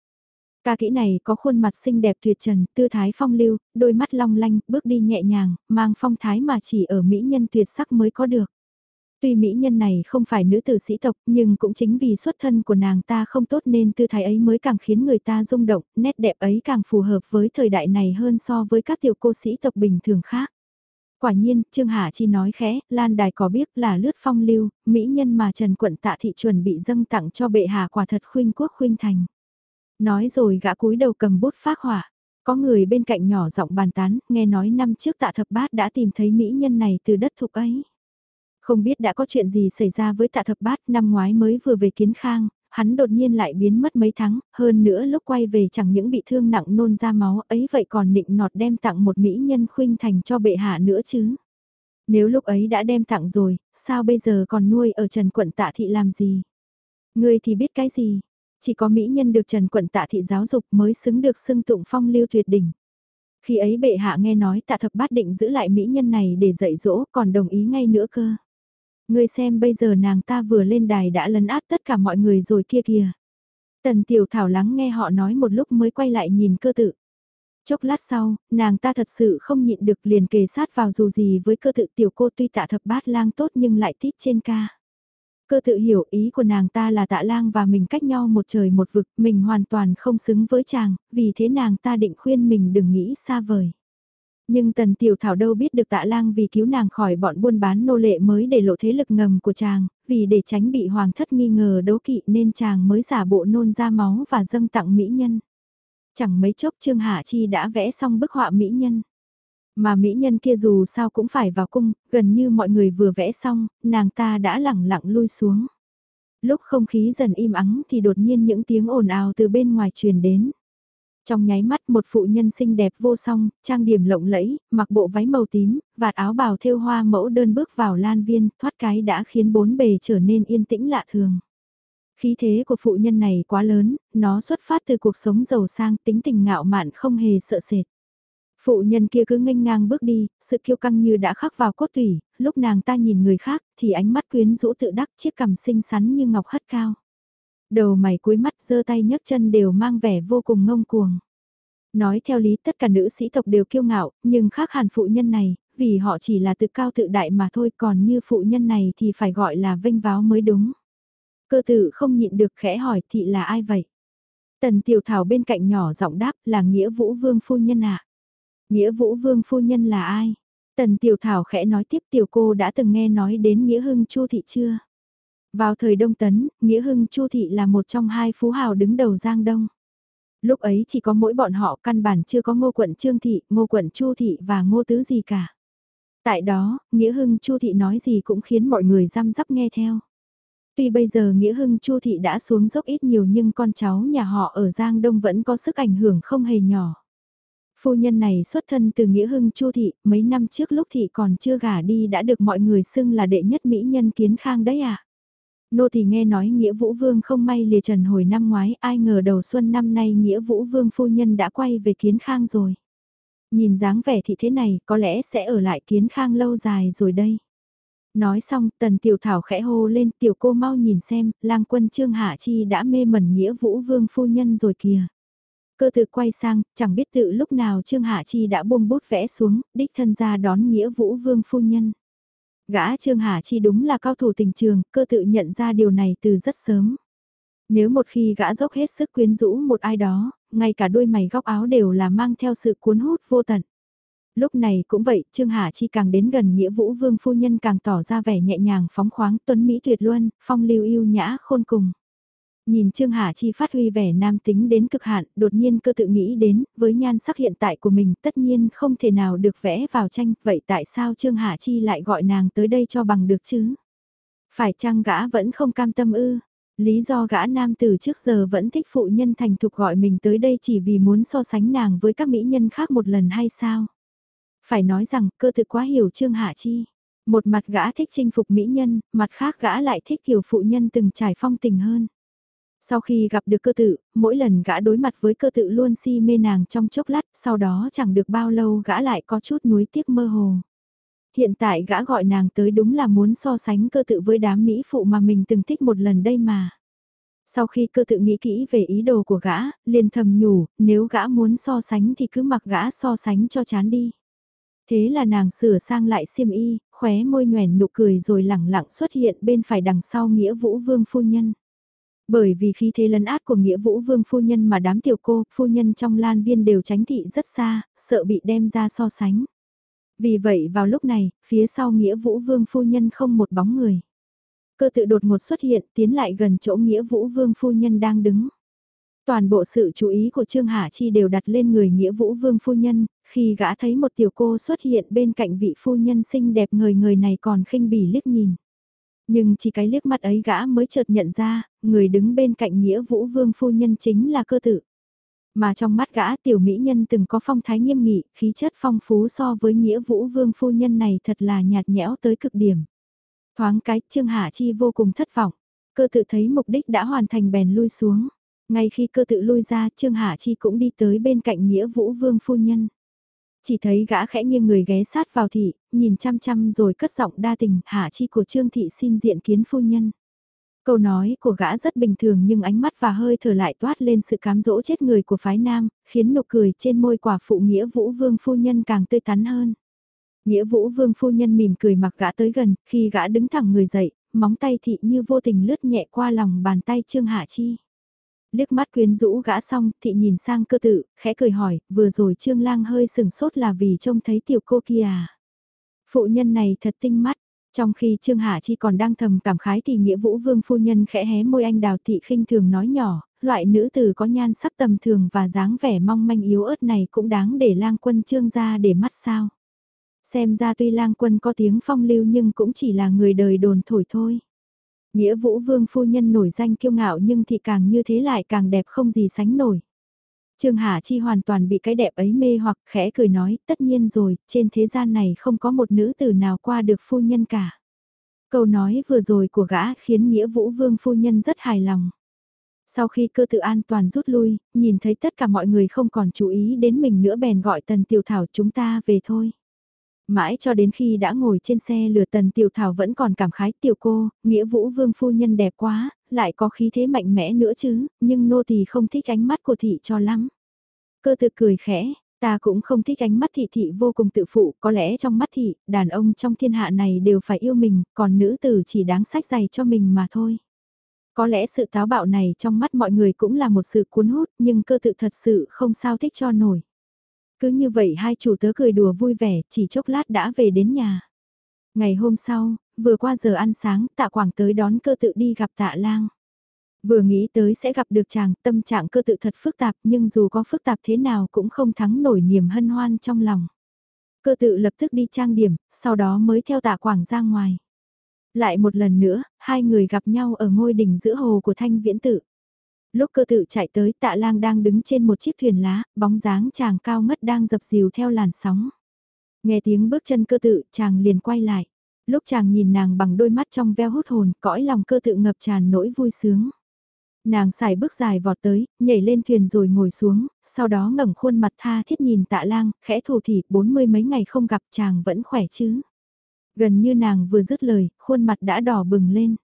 Ca kỹ này có khuôn mặt xinh đẹp tuyệt trần, tư thái phong lưu, đôi mắt long lanh, bước đi nhẹ nhàng, mang phong thái mà chỉ ở mỹ nhân tuyệt sắc mới có được. Tuy mỹ nhân này không phải nữ tử sĩ tộc nhưng cũng chính vì xuất thân của nàng ta không tốt nên tư thái ấy mới càng khiến người ta rung động, nét đẹp ấy càng phù hợp với thời đại này hơn so với các tiểu cô sĩ tộc bình thường khác. Quả nhiên, Trương hà Chi nói khẽ, Lan Đài có biết là lướt phong lưu, mỹ nhân mà Trần Quận Tạ Thị chuẩn bị dâng tặng cho bệ hạ quả thật khuynh quốc khuynh thành. Nói rồi gã cúi đầu cầm bút phác hỏa. Có người bên cạnh nhỏ giọng bàn tán, nghe nói năm trước tạ thập bát đã tìm thấy mỹ nhân này từ đất thục ấy. Không biết đã có chuyện gì xảy ra với tạ thập bát năm ngoái mới vừa về kiến khang, hắn đột nhiên lại biến mất mấy tháng, hơn nữa lúc quay về chẳng những bị thương nặng nôn ra máu ấy vậy còn nịnh nọt đem tặng một mỹ nhân khuynh thành cho bệ hạ nữa chứ. Nếu lúc ấy đã đem tặng rồi, sao bây giờ còn nuôi ở Trần Quận Tạ Thị làm gì? Ngươi thì biết cái gì? Chỉ có mỹ nhân được Trần Quận Tạ Thị giáo dục mới xứng được xưng tụng phong lưu tuyệt đỉnh. Khi ấy bệ hạ nghe nói tạ thập bát định giữ lại mỹ nhân này để dạy dỗ còn đồng ý ngay nữa cơ. Ngươi xem bây giờ nàng ta vừa lên đài đã lấn át tất cả mọi người rồi kia kìa. Tần tiểu thảo lắng nghe họ nói một lúc mới quay lại nhìn cơ tự. Chốc lát sau, nàng ta thật sự không nhịn được liền kề sát vào dù gì với cơ tự tiểu cô tuy tạ thập bát lang tốt nhưng lại tít trên ca. Cơ tự hiểu ý của nàng ta là tạ lang và mình cách nhau một trời một vực, mình hoàn toàn không xứng với chàng, vì thế nàng ta định khuyên mình đừng nghĩ xa vời. Nhưng tần tiểu thảo đâu biết được tạ lang vì cứu nàng khỏi bọn buôn bán nô lệ mới để lộ thế lực ngầm của chàng, vì để tránh bị hoàng thất nghi ngờ đố kỵ nên chàng mới giả bộ nôn ra máu và dâng tặng mỹ nhân. Chẳng mấy chốc Trương Hạ Chi đã vẽ xong bức họa mỹ nhân. Mà mỹ nhân kia dù sao cũng phải vào cung, gần như mọi người vừa vẽ xong, nàng ta đã lẳng lặng lui xuống. Lúc không khí dần im ắng thì đột nhiên những tiếng ồn ào từ bên ngoài truyền đến. Trong nháy mắt một phụ nhân xinh đẹp vô song, trang điểm lộng lẫy, mặc bộ váy màu tím, vạt áo bào thêu hoa mẫu đơn bước vào lan viên, thoát cái đã khiến bốn bề trở nên yên tĩnh lạ thường. Khí thế của phụ nhân này quá lớn, nó xuất phát từ cuộc sống giàu sang tính tình ngạo mạn không hề sợ sệt. Phụ nhân kia cứ nghênh ngang bước đi, sự kiêu căng như đã khắc vào cốt tủy, lúc nàng ta nhìn người khác thì ánh mắt quyến rũ tự đắc chiếc cằm xinh xắn như ngọc hất cao. Đầu mày cuối mắt giơ tay nhấc chân đều mang vẻ vô cùng ngông cuồng. Nói theo lý tất cả nữ sĩ tộc đều kiêu ngạo, nhưng khác hẳn phụ nhân này, vì họ chỉ là tự cao tự đại mà thôi còn như phụ nhân này thì phải gọi là vinh váo mới đúng. Cơ tử không nhịn được khẽ hỏi thị là ai vậy? Tần tiểu thảo bên cạnh nhỏ giọng đáp là nghĩa vũ vương phu nhân ạ. Nghĩa vũ vương phu nhân là ai? Tần tiểu thảo khẽ nói tiếp tiểu cô đã từng nghe nói đến nghĩa hưng chu thị chưa? Vào thời Đông Tấn, Nghĩa Hưng Chu Thị là một trong hai phú hào đứng đầu Giang Đông. Lúc ấy chỉ có mỗi bọn họ căn bản chưa có ngô quận Trương Thị, ngô quận Chu Thị và ngô tứ gì cả. Tại đó, Nghĩa Hưng Chu Thị nói gì cũng khiến mọi người răm rắp nghe theo. Tuy bây giờ Nghĩa Hưng Chu Thị đã xuống dốc ít nhiều nhưng con cháu nhà họ ở Giang Đông vẫn có sức ảnh hưởng không hề nhỏ. Phu nhân này xuất thân từ Nghĩa Hưng Chu Thị, mấy năm trước lúc Thị còn chưa gả đi đã được mọi người xưng là đệ nhất mỹ nhân kiến khang đấy à. Nô thì nghe nói Nghĩa Vũ Vương không may lìa trần hồi năm ngoái, ai ngờ đầu xuân năm nay Nghĩa Vũ Vương phu nhân đã quay về kiến khang rồi. Nhìn dáng vẻ thị thế này, có lẽ sẽ ở lại kiến khang lâu dài rồi đây. Nói xong, tần tiểu thảo khẽ hô lên tiểu cô mau nhìn xem, lang quân Trương Hạ Chi đã mê mẩn Nghĩa Vũ Vương phu nhân rồi kìa. Cơ tự quay sang, chẳng biết tự lúc nào Trương Hạ Chi đã buông bút vẽ xuống, đích thân ra đón Nghĩa Vũ Vương phu nhân. Gã Trương Hà Chi đúng là cao thủ tình trường, cơ tự nhận ra điều này từ rất sớm. Nếu một khi gã dốc hết sức quyến rũ một ai đó, ngay cả đôi mày góc áo đều là mang theo sự cuốn hút vô tận. Lúc này cũng vậy, Trương Hà Chi càng đến gần nghĩa vũ vương phu nhân càng tỏ ra vẻ nhẹ nhàng phóng khoáng tuấn Mỹ tuyệt luân, phong lưu yêu nhã khôn cùng. Nhìn Trương Hà Chi phát huy vẻ nam tính đến cực hạn, đột nhiên cơ tự nghĩ đến, với nhan sắc hiện tại của mình tất nhiên không thể nào được vẽ vào tranh, vậy tại sao Trương Hà Chi lại gọi nàng tới đây cho bằng được chứ? Phải chăng gã vẫn không cam tâm ư? Lý do gã nam từ trước giờ vẫn thích phụ nhân thành thục gọi mình tới đây chỉ vì muốn so sánh nàng với các mỹ nhân khác một lần hay sao? Phải nói rằng cơ tự quá hiểu Trương Hạ Chi. Một mặt gã thích chinh phục mỹ nhân, mặt khác gã lại thích kiểu phụ nhân từng trải phong tình hơn. Sau khi gặp được cơ tự, mỗi lần gã đối mặt với cơ tự luôn si mê nàng trong chốc lát, sau đó chẳng được bao lâu gã lại có chút nuối tiếc mơ hồ. Hiện tại gã gọi nàng tới đúng là muốn so sánh cơ tự với đám mỹ phụ mà mình từng thích một lần đây mà. Sau khi cơ tự nghĩ kỹ về ý đồ của gã, liền thầm nhủ, nếu gã muốn so sánh thì cứ mặc gã so sánh cho chán đi. Thế là nàng sửa sang lại xiêm y, khóe môi nhoèn nụ cười rồi lẳng lặng xuất hiện bên phải đằng sau nghĩa vũ vương phu nhân. Bởi vì khi thế lấn át của nghĩa vũ vương phu nhân mà đám tiểu cô, phu nhân trong lan viên đều tránh thị rất xa, sợ bị đem ra so sánh. Vì vậy vào lúc này, phía sau nghĩa vũ vương phu nhân không một bóng người. Cơ tự đột ngột xuất hiện tiến lại gần chỗ nghĩa vũ vương phu nhân đang đứng. Toàn bộ sự chú ý của Trương Hạ Chi đều đặt lên người nghĩa vũ vương phu nhân, khi gã thấy một tiểu cô xuất hiện bên cạnh vị phu nhân xinh đẹp người người này còn khinh bỉ liếc nhìn. Nhưng chỉ cái liếc mắt ấy gã mới chợt nhận ra, người đứng bên cạnh nghĩa vũ vương phu nhân chính là cơ tự. Mà trong mắt gã tiểu mỹ nhân từng có phong thái nghiêm nghị, khí chất phong phú so với nghĩa vũ vương phu nhân này thật là nhạt nhẽo tới cực điểm. Thoáng cái, Trương Hạ Chi vô cùng thất vọng. Cơ tự thấy mục đích đã hoàn thành bèn lui xuống. Ngay khi cơ tự lui ra, Trương Hạ Chi cũng đi tới bên cạnh nghĩa vũ vương phu nhân. Chỉ thấy gã khẽ nghiêng người ghé sát vào thị, nhìn chăm chăm rồi cất giọng đa tình, Hạ Chi của Trương Thị xin diện kiến phu nhân. Câu nói của gã rất bình thường nhưng ánh mắt và hơi thở lại toát lên sự cám dỗ chết người của phái nam, khiến nụ cười trên môi quả phụ nghĩa vũ vương phu nhân càng tươi tắn hơn. Nghĩa vũ vương phu nhân mỉm cười mặc gã tới gần, khi gã đứng thẳng người dậy, móng tay thị như vô tình lướt nhẹ qua lòng bàn tay Trương Hạ Chi. Liếc mắt quyến rũ gã xong, thị nhìn sang cơ tự, khẽ cười hỏi, vừa rồi Trương Lang hơi sừng sốt là vì trông thấy tiểu cô kia à. Phụ nhân này thật tinh mắt, trong khi Trương Hạ Chi còn đang thầm cảm khái thì nghĩa vũ vương phu nhân khẽ hé môi anh đào thị khinh thường nói nhỏ, loại nữ tử có nhan sắc tầm thường và dáng vẻ mong manh yếu ớt này cũng đáng để lang quân trương ra để mắt sao. Xem ra tuy lang quân có tiếng phong lưu nhưng cũng chỉ là người đời đồn thổi thôi. Nghĩa vũ vương phu nhân nổi danh kiêu ngạo nhưng thì càng như thế lại càng đẹp không gì sánh nổi. Trương Hà Chi hoàn toàn bị cái đẹp ấy mê hoặc khẽ cười nói, tất nhiên rồi, trên thế gian này không có một nữ tử nào qua được phu nhân cả. Câu nói vừa rồi của gã khiến Nghĩa Vũ Vương phu nhân rất hài lòng. Sau khi cơ tự an toàn rút lui, nhìn thấy tất cả mọi người không còn chú ý đến mình nữa bèn gọi Tần Tiểu Thảo chúng ta về thôi. Mãi cho đến khi đã ngồi trên xe lửa Tần Tiểu Thảo vẫn còn cảm khái tiểu cô, Nghĩa Vũ Vương phu nhân đẹp quá, lại có khí thế mạnh mẽ nữa chứ, nhưng nô thì không thích ánh mắt của thị cho lắm. Cơ tự cười khẽ, ta cũng không thích ánh mắt thị thị vô cùng tự phụ, có lẽ trong mắt thị, đàn ông trong thiên hạ này đều phải yêu mình, còn nữ tử chỉ đáng sách giày cho mình mà thôi. Có lẽ sự táo bạo này trong mắt mọi người cũng là một sự cuốn hút, nhưng cơ tự thật sự không sao thích cho nổi. Cứ như vậy hai chủ tớ cười đùa vui vẻ, chỉ chốc lát đã về đến nhà. Ngày hôm sau, vừa qua giờ ăn sáng, tạ quảng tới đón cơ tự đi gặp tạ lang. Vừa nghĩ tới sẽ gặp được chàng, tâm trạng cơ tự thật phức tạp nhưng dù có phức tạp thế nào cũng không thắng nổi niềm hân hoan trong lòng. Cơ tự lập tức đi trang điểm, sau đó mới theo tạ quảng ra ngoài. Lại một lần nữa, hai người gặp nhau ở ngôi đỉnh giữa hồ của thanh viễn tự. Lúc cơ tự chạy tới tạ lang đang đứng trên một chiếc thuyền lá, bóng dáng chàng cao ngất đang dập dìu theo làn sóng. Nghe tiếng bước chân cơ tự, chàng liền quay lại. Lúc chàng nhìn nàng bằng đôi mắt trong veo hút hồn, cõi lòng cơ tự ngập tràn nỗi vui sướng. Nàng xài bước dài vọt tới, nhảy lên thuyền rồi ngồi xuống, sau đó ngẩng khuôn mặt tha thiết nhìn tạ lang, khẽ thù thỉ, bốn mươi mấy ngày không gặp chàng vẫn khỏe chứ. Gần như nàng vừa dứt lời, khuôn mặt đã đỏ bừng lên.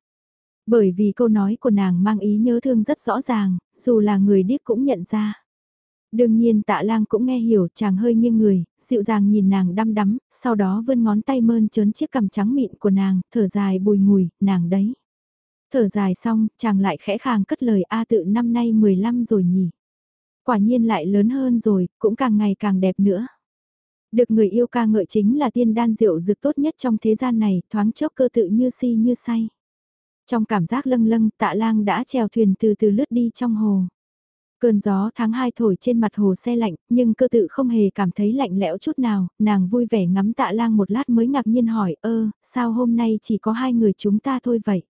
Bởi vì câu nói của nàng mang ý nhớ thương rất rõ ràng, dù là người điếc cũng nhận ra. Đương nhiên tạ lang cũng nghe hiểu chàng hơi nghiêng người, dịu dàng nhìn nàng đăm đắm, sau đó vươn ngón tay mơn trớn chiếc cằm trắng mịn của nàng, thở dài bùi ngùi, nàng đấy. Thở dài xong, chàng lại khẽ khàng cất lời A tự năm nay 15 rồi nhỉ. Quả nhiên lại lớn hơn rồi, cũng càng ngày càng đẹp nữa. Được người yêu ca ngợi chính là tiên đan rượu dược tốt nhất trong thế gian này, thoáng chốc cơ tự như si như say. Trong cảm giác lâng lâng, tạ lang đã trèo thuyền từ từ lướt đi trong hồ. Cơn gió tháng 2 thổi trên mặt hồ xe lạnh, nhưng cơ tự không hề cảm thấy lạnh lẽo chút nào, nàng vui vẻ ngắm tạ lang một lát mới ngạc nhiên hỏi, ơ, sao hôm nay chỉ có hai người chúng ta thôi vậy?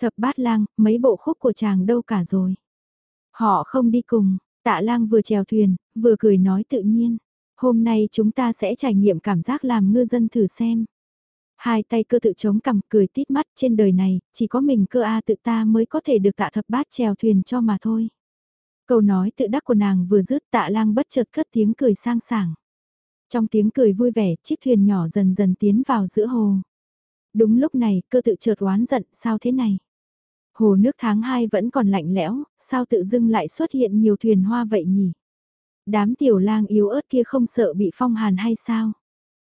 Thập bát lang, mấy bộ khúc của chàng đâu cả rồi? Họ không đi cùng, tạ lang vừa chèo thuyền, vừa cười nói tự nhiên. Hôm nay chúng ta sẽ trải nghiệm cảm giác làm ngư dân thử xem. Hai tay cơ tự chống cằm cười tít mắt trên đời này, chỉ có mình cơ A tự ta mới có thể được tạ thập bát chèo thuyền cho mà thôi. Câu nói tự đắc của nàng vừa dứt tạ lang bất chợt cất tiếng cười sang sảng. Trong tiếng cười vui vẻ, chiếc thuyền nhỏ dần dần tiến vào giữa hồ. Đúng lúc này, cơ tự chợt oán giận, sao thế này? Hồ nước tháng 2 vẫn còn lạnh lẽo, sao tự dưng lại xuất hiện nhiều thuyền hoa vậy nhỉ? Đám tiểu lang yếu ớt kia không sợ bị phong hàn hay sao?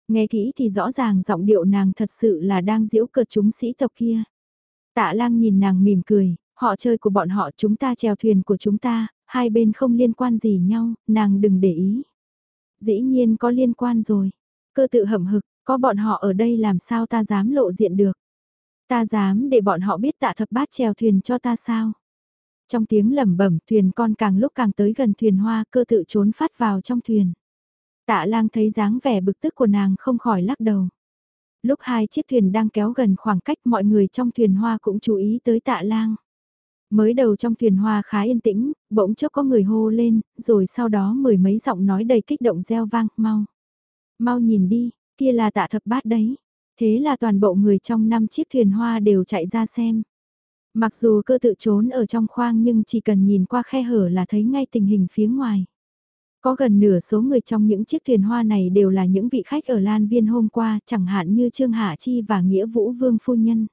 Nghe kỹ thì rõ ràng giọng điệu nàng thật sự là đang giễu cợt chúng sĩ tộc kia. Tạ lang nhìn nàng mỉm cười, họ chơi của bọn họ chúng ta chèo thuyền của chúng ta, hai bên không liên quan gì nhau, nàng đừng để ý. Dĩ nhiên có liên quan rồi. Cơ tự hậm hực, có bọn họ ở đây làm sao ta dám lộ diện được. Ta dám để bọn họ biết tạ thập bát chèo thuyền cho ta sao. Trong tiếng lẩm bẩm thuyền con càng lúc càng tới gần thuyền hoa cơ tự trốn phát vào trong thuyền. Tạ lang thấy dáng vẻ bực tức của nàng không khỏi lắc đầu. Lúc hai chiếc thuyền đang kéo gần khoảng cách mọi người trong thuyền hoa cũng chú ý tới tạ lang. Mới đầu trong thuyền hoa khá yên tĩnh, bỗng chốc có người hô lên, rồi sau đó mười mấy giọng nói đầy kích động reo vang, mau. Mau nhìn đi, kia là tạ thập bát đấy. Thế là toàn bộ người trong năm chiếc thuyền hoa đều chạy ra xem. Mặc dù cơ tự trốn ở trong khoang nhưng chỉ cần nhìn qua khe hở là thấy ngay tình hình phía ngoài. Có gần nửa số người trong những chiếc thuyền hoa này đều là những vị khách ở Lan Viên hôm qua, chẳng hạn như Trương Hạ Chi và Nghĩa Vũ Vương Phu Nhân.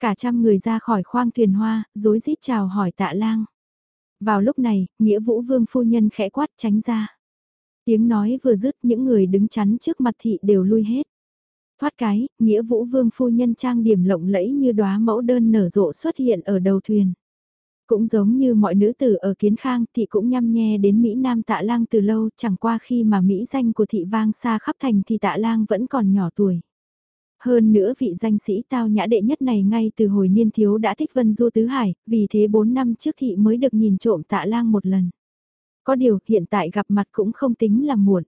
Cả trăm người ra khỏi khoang thuyền hoa, rối rít chào hỏi tạ lang. Vào lúc này, Nghĩa Vũ Vương Phu Nhân khẽ quát tránh ra. Tiếng nói vừa dứt những người đứng chắn trước mặt thị đều lui hết. Thoát cái, Nghĩa Vũ Vương Phu Nhân trang điểm lộng lẫy như đóa mẫu đơn nở rộ xuất hiện ở đầu thuyền. Cũng giống như mọi nữ tử ở Kiến Khang thị cũng nhăm nhe đến Mỹ Nam tạ lang từ lâu chẳng qua khi mà Mỹ danh của thị vang xa khắp thành thì tạ lang vẫn còn nhỏ tuổi. Hơn nữa vị danh sĩ tao nhã đệ nhất này ngay từ hồi niên thiếu đã thích Vân Du Tứ Hải, vì thế 4 năm trước thị mới được nhìn trộm tạ lang một lần. Có điều hiện tại gặp mặt cũng không tính là muộn.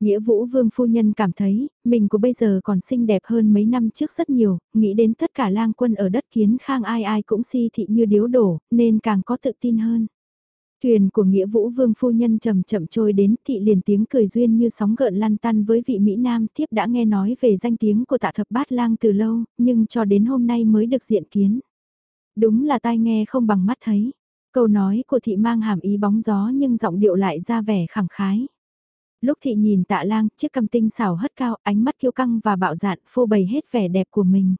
Nghĩa Vũ Vương phu nhân cảm thấy, mình của bây giờ còn xinh đẹp hơn mấy năm trước rất nhiều, nghĩ đến tất cả lang quân ở đất kiến khang ai ai cũng si thị như điếu đổ, nên càng có tự tin hơn. Thuyền của Nghĩa Vũ Vương phu nhân chậm chậm trôi đến, thị liền tiếng cười duyên như sóng gợn lăn tăn với vị Mỹ Nam tiếp đã nghe nói về danh tiếng của tạ thập bát lang từ lâu, nhưng cho đến hôm nay mới được diện kiến. Đúng là tai nghe không bằng mắt thấy. Câu nói của thị mang hàm ý bóng gió nhưng giọng điệu lại ra vẻ khẳng khái. Lúc thị nhìn tạ lang, chiếc cầm tinh xảo hất cao, ánh mắt kiêu căng và bạo dạn phô bày hết vẻ đẹp của mình.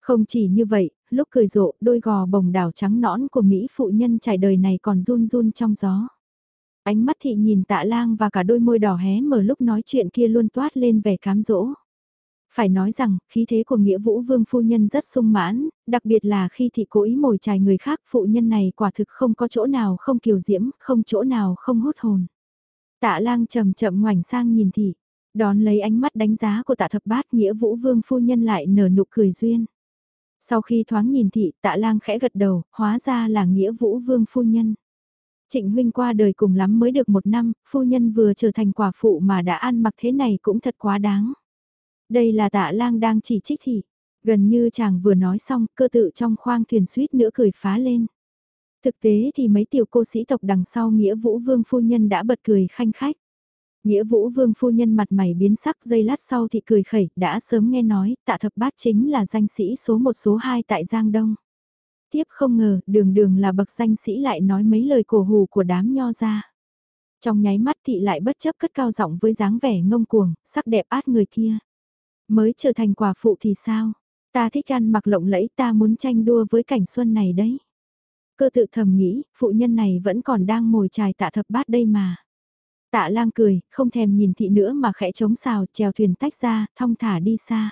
Không chỉ như vậy, lúc cười rộ, đôi gò bồng đảo trắng nõn của Mỹ phụ nhân trải đời này còn run run trong gió. Ánh mắt thị nhìn tạ lang và cả đôi môi đỏ hé mở lúc nói chuyện kia luôn toát lên vẻ cám dỗ. Phải nói rằng, khí thế của nghĩa vũ vương phu nhân rất sung mãn, đặc biệt là khi thị cố ý mồi chài người khác phụ nhân này quả thực không có chỗ nào không kiều diễm, không chỗ nào không hút hồn. Tạ lang chậm chậm ngoảnh sang nhìn thị, đón lấy ánh mắt đánh giá của tạ thập bát nghĩa vũ vương phu nhân lại nở nụ cười duyên. Sau khi thoáng nhìn thị tạ lang khẽ gật đầu, hóa ra là nghĩa vũ vương phu nhân. Trịnh huynh qua đời cùng lắm mới được một năm, phu nhân vừa trở thành quả phụ mà đã ăn mặc thế này cũng thật quá đáng. Đây là tạ lang đang chỉ trích thị. Gần như chàng vừa nói xong, cơ tự trong khoang thuyền suýt nữa cười phá lên. Thực tế thì mấy tiểu cô sĩ tộc đằng sau Nghĩa Vũ Vương phu nhân đã bật cười khanh khách. Nghĩa Vũ Vương phu nhân mặt mày biến sắc dây lát sau thì cười khẩy, đã sớm nghe nói, tạ thập bát chính là danh sĩ số một số hai tại Giang Đông. Tiếp không ngờ, đường đường là bậc danh sĩ lại nói mấy lời cổ hù của đám nho ra. Trong nháy mắt thị lại bất chấp cất cao giọng với dáng vẻ ngông cuồng, sắc đẹp át người kia. Mới trở thành quả phụ thì sao? Ta thích ăn mặc lộng lẫy ta muốn tranh đua với cảnh xuân này đấy. Cơ tự thầm nghĩ, phụ nhân này vẫn còn đang mồi chài tạ thập bát đây mà. Tạ lang cười, không thèm nhìn thị nữa mà khẽ chống xào, chèo thuyền tách ra, thong thả đi xa.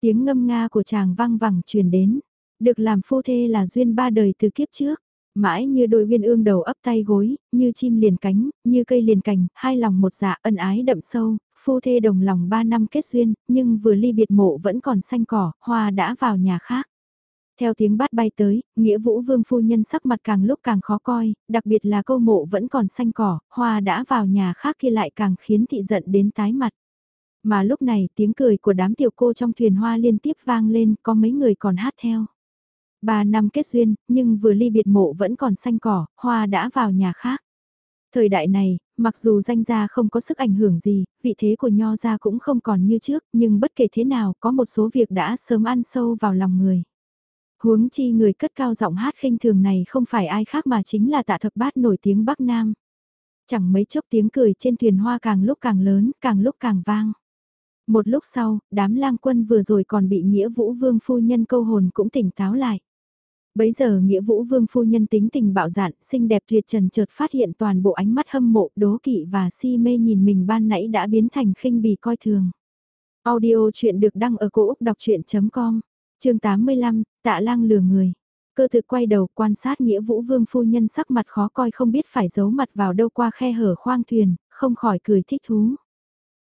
Tiếng ngâm nga của chàng vang vẳng truyền đến. Được làm phu thê là duyên ba đời từ kiếp trước. Mãi như đôi uyên ương đầu ấp tay gối, như chim liền cánh, như cây liền cành, hai lòng một dạ ân ái đậm sâu, phu thê đồng lòng ba năm kết duyên, nhưng vừa ly biệt mộ vẫn còn xanh cỏ, hoa đã vào nhà khác. Theo tiếng bát bay tới, nghĩa vũ vương phu nhân sắc mặt càng lúc càng khó coi, đặc biệt là câu mộ vẫn còn xanh cỏ, hoa đã vào nhà khác kia lại càng khiến thị giận đến tái mặt. Mà lúc này tiếng cười của đám tiểu cô trong thuyền hoa liên tiếp vang lên, có mấy người còn hát theo. Ba năm kết duyên, nhưng vừa ly biệt mộ vẫn còn xanh cỏ, hoa đã vào nhà khác. Thời đại này, mặc dù danh gia không có sức ảnh hưởng gì, vị thế của nho gia cũng không còn như trước, nhưng bất kể thế nào có một số việc đã sớm ăn sâu vào lòng người. Huống chi người cất cao giọng hát khinh thường này không phải ai khác mà chính là tạ thập bát nổi tiếng Bắc Nam. Chẳng mấy chốc tiếng cười trên thuyền hoa càng lúc càng lớn, càng lúc càng vang. Một lúc sau, đám lang quân vừa rồi còn bị nghĩa vũ vương phu nhân câu hồn cũng tỉnh táo lại. Bấy giờ nghĩa vũ vương phu nhân tính tình bạo dạn, xinh đẹp tuyệt trần chợt phát hiện toàn bộ ánh mắt hâm mộ, đố kỵ và si mê nhìn mình ban nãy đã biến thành khinh bì coi thường. Audio chuyện được đăng ở cổ Úc đọc chuyện.com chương 85, tạ lang lừa người. Cơ thực quay đầu quan sát nghĩa vũ vương phu nhân sắc mặt khó coi không biết phải giấu mặt vào đâu qua khe hở khoang thuyền, không khỏi cười thích thú.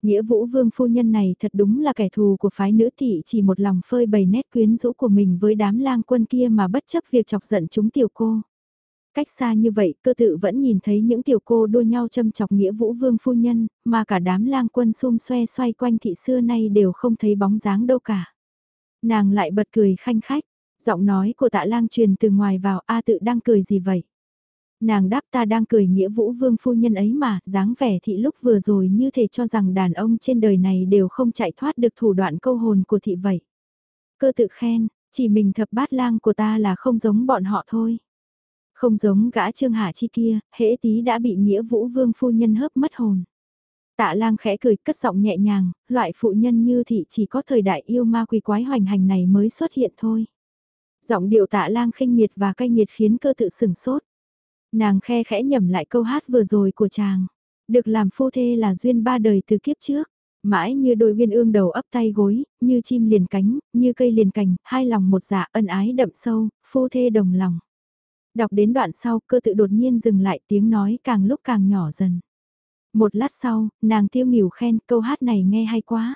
Nghĩa vũ vương phu nhân này thật đúng là kẻ thù của phái nữ thị chỉ một lòng phơi bày nét quyến rũ của mình với đám lang quân kia mà bất chấp việc chọc giận chúng tiểu cô. Cách xa như vậy, cơ tự vẫn nhìn thấy những tiểu cô đua nhau châm chọc nghĩa vũ vương phu nhân, mà cả đám lang quân xung xoe xoay quanh thị xưa nay đều không thấy bóng dáng đâu cả. Nàng lại bật cười khanh khách, giọng nói của tạ lang truyền từ ngoài vào A tự đang cười gì vậy? Nàng đáp ta đang cười nghĩa vũ vương phu nhân ấy mà, dáng vẻ thị lúc vừa rồi như thể cho rằng đàn ông trên đời này đều không chạy thoát được thủ đoạn câu hồn của thị vậy. Cơ tự khen, chỉ mình thập bát lang của ta là không giống bọn họ thôi. Không giống gã trương hạ chi kia, hễ tí đã bị nghĩa vũ vương phu nhân hớp mất hồn. Tạ lang khẽ cười cất giọng nhẹ nhàng, loại phụ nhân như thị chỉ có thời đại yêu ma quỷ quái hoành hành này mới xuất hiện thôi. Giọng điệu tạ lang khinh miệt và cay nghiệt khiến cơ tự sừng sốt. Nàng khe khẽ nhẩm lại câu hát vừa rồi của chàng. Được làm phu thê là duyên ba đời từ kiếp trước. Mãi như đôi viên ương đầu ấp tay gối, như chim liền cánh, như cây liền cành, hai lòng một dạ ân ái đậm sâu, phu thê đồng lòng. Đọc đến đoạn sau cơ tự đột nhiên dừng lại tiếng nói càng lúc càng nhỏ dần. Một lát sau, nàng tiêu nghỉu khen câu hát này nghe hay quá.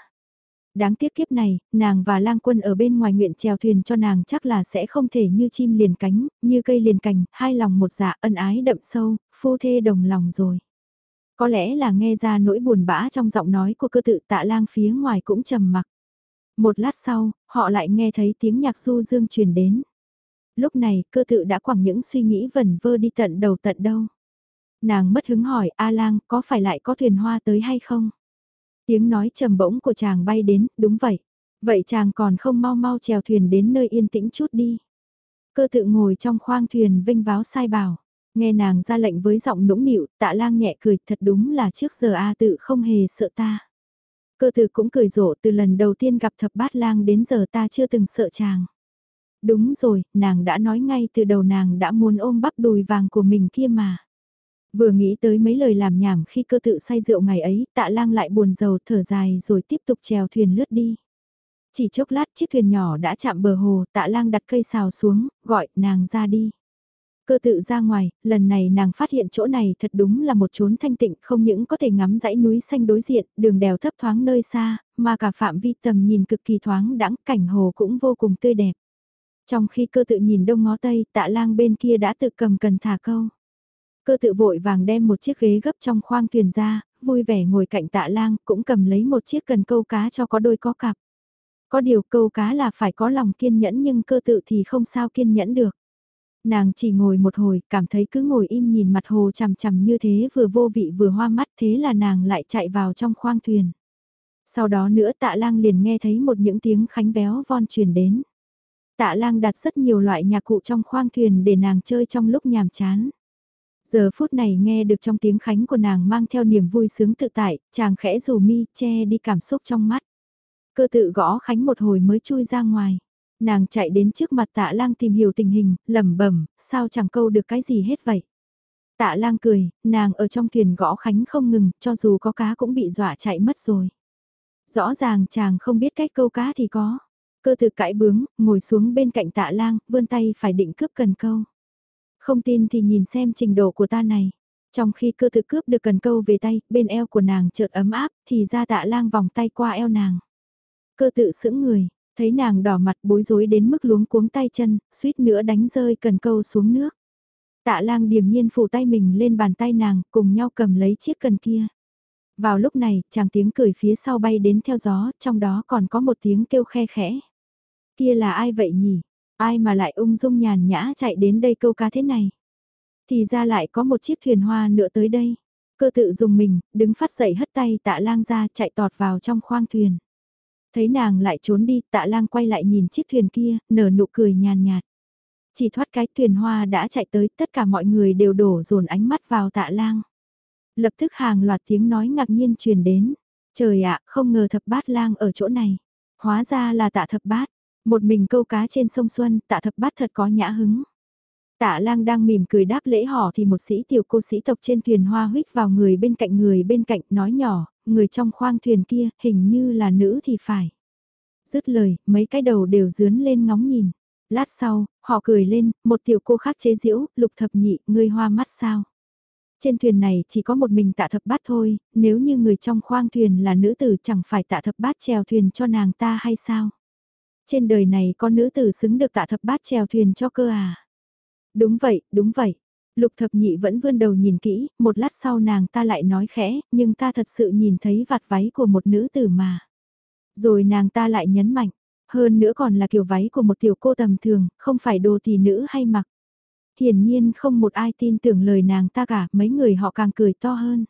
Đáng tiếc kiếp này, nàng và lang quân ở bên ngoài nguyện chèo thuyền cho nàng chắc là sẽ không thể như chim liền cánh, như cây liền cành, hai lòng một dạ ân ái đậm sâu, phu thê đồng lòng rồi. Có lẽ là nghe ra nỗi buồn bã trong giọng nói của cơ tự tạ lang phía ngoài cũng trầm mặc. Một lát sau, họ lại nghe thấy tiếng nhạc du dương truyền đến. Lúc này, cơ tự đã quẳng những suy nghĩ vẩn vơ đi tận đầu tận đâu. Nàng mất hứng hỏi, A lang, có phải lại có thuyền hoa tới hay không? Tiếng nói trầm bỗng của chàng bay đến, đúng vậy. Vậy chàng còn không mau mau chèo thuyền đến nơi yên tĩnh chút đi. Cơ tự ngồi trong khoang thuyền vinh váo sai bảo. Nghe nàng ra lệnh với giọng nũng nịu, tạ lang nhẹ cười, thật đúng là trước giờ A tự không hề sợ ta. Cơ tự cũng cười rộ từ lần đầu tiên gặp thập bát lang đến giờ ta chưa từng sợ chàng. Đúng rồi, nàng đã nói ngay từ đầu nàng đã muốn ôm bắp đùi vàng của mình kia mà. Vừa nghĩ tới mấy lời làm nhảm khi cơ tự say rượu ngày ấy, tạ lang lại buồn rầu thở dài rồi tiếp tục chèo thuyền lướt đi. Chỉ chốc lát chiếc thuyền nhỏ đã chạm bờ hồ, tạ lang đặt cây xào xuống, gọi nàng ra đi. Cơ tự ra ngoài, lần này nàng phát hiện chỗ này thật đúng là một chốn thanh tịnh không những có thể ngắm dãy núi xanh đối diện, đường đèo thấp thoáng nơi xa, mà cả phạm vi tầm nhìn cực kỳ thoáng đãng cảnh hồ cũng vô cùng tươi đẹp. Trong khi cơ tự nhìn đông ngó tây, tạ lang bên kia đã tự cầm cần thả câu. Cơ tự vội vàng đem một chiếc ghế gấp trong khoang thuyền ra, vui vẻ ngồi cạnh tạ lang, cũng cầm lấy một chiếc cần câu cá cho có đôi có cặp. Có điều câu cá là phải có lòng kiên nhẫn nhưng cơ tự thì không sao kiên nhẫn được. Nàng chỉ ngồi một hồi, cảm thấy cứ ngồi im nhìn mặt hồ chằm chằm như thế vừa vô vị vừa hoa mắt thế là nàng lại chạy vào trong khoang thuyền. Sau đó nữa tạ lang liền nghe thấy một những tiếng khánh véo von truyền đến. Tạ lang đặt rất nhiều loại nhạc cụ trong khoang thuyền để nàng chơi trong lúc nhàm chán. Giờ phút này nghe được trong tiếng khánh của nàng mang theo niềm vui sướng tự tại, chàng khẽ rủ mi che đi cảm xúc trong mắt. Cơ tự gõ khánh một hồi mới chui ra ngoài. Nàng chạy đến trước mặt tạ lang tìm hiểu tình hình, lẩm bẩm sao chẳng câu được cái gì hết vậy. Tạ lang cười, nàng ở trong thuyền gõ khánh không ngừng, cho dù có cá cũng bị dọa chạy mất rồi. Rõ ràng chàng không biết cách câu cá thì có. Cơ tự cãi bướng, ngồi xuống bên cạnh tạ lang, vươn tay phải định cướp cần câu. Không tin thì nhìn xem trình độ của ta này. Trong khi cơ thực cướp được cần câu về tay, bên eo của nàng chợt ấm áp, thì ra tạ lang vòng tay qua eo nàng. Cơ tự sững người, thấy nàng đỏ mặt bối rối đến mức luống cuống tay chân, suýt nữa đánh rơi cần câu xuống nước. Tạ lang điềm nhiên phủ tay mình lên bàn tay nàng, cùng nhau cầm lấy chiếc cần kia. Vào lúc này, chàng tiếng cười phía sau bay đến theo gió, trong đó còn có một tiếng kêu khe khẽ. Kia là ai vậy nhỉ? Ai mà lại ung dung nhàn nhã chạy đến đây câu cá thế này? Thì ra lại có một chiếc thuyền hoa nữa tới đây. Cơ tự dùng mình, đứng phát dậy hất tay tạ lang ra chạy tọt vào trong khoang thuyền. Thấy nàng lại trốn đi, tạ lang quay lại nhìn chiếc thuyền kia, nở nụ cười nhàn nhạt. Chỉ thoát cái thuyền hoa đã chạy tới, tất cả mọi người đều đổ dồn ánh mắt vào tạ lang. Lập tức hàng loạt tiếng nói ngạc nhiên truyền đến. Trời ạ, không ngờ thập bát lang ở chỗ này. Hóa ra là tạ thập bát. Một mình câu cá trên sông Xuân, tạ thập bát thật có nhã hứng. Tạ lang đang mỉm cười đáp lễ họ thì một sĩ tiểu cô sĩ tộc trên thuyền hoa huyết vào người bên cạnh người bên cạnh nói nhỏ, người trong khoang thuyền kia hình như là nữ thì phải. Dứt lời, mấy cái đầu đều dướn lên ngóng nhìn. Lát sau, họ cười lên, một tiểu cô khác chế diễu, lục thập nhị, người hoa mắt sao. Trên thuyền này chỉ có một mình tạ thập bát thôi, nếu như người trong khoang thuyền là nữ tử chẳng phải tạ thập bát chèo thuyền cho nàng ta hay sao? Trên đời này có nữ tử xứng được tạ thập bát chèo thuyền cho cơ à? Đúng vậy, đúng vậy. Lục thập nhị vẫn vươn đầu nhìn kỹ, một lát sau nàng ta lại nói khẽ, nhưng ta thật sự nhìn thấy vạt váy của một nữ tử mà. Rồi nàng ta lại nhấn mạnh, hơn nữa còn là kiểu váy của một tiểu cô tầm thường, không phải đồ tỷ nữ hay mặc. Hiển nhiên không một ai tin tưởng lời nàng ta cả, mấy người họ càng cười to hơn.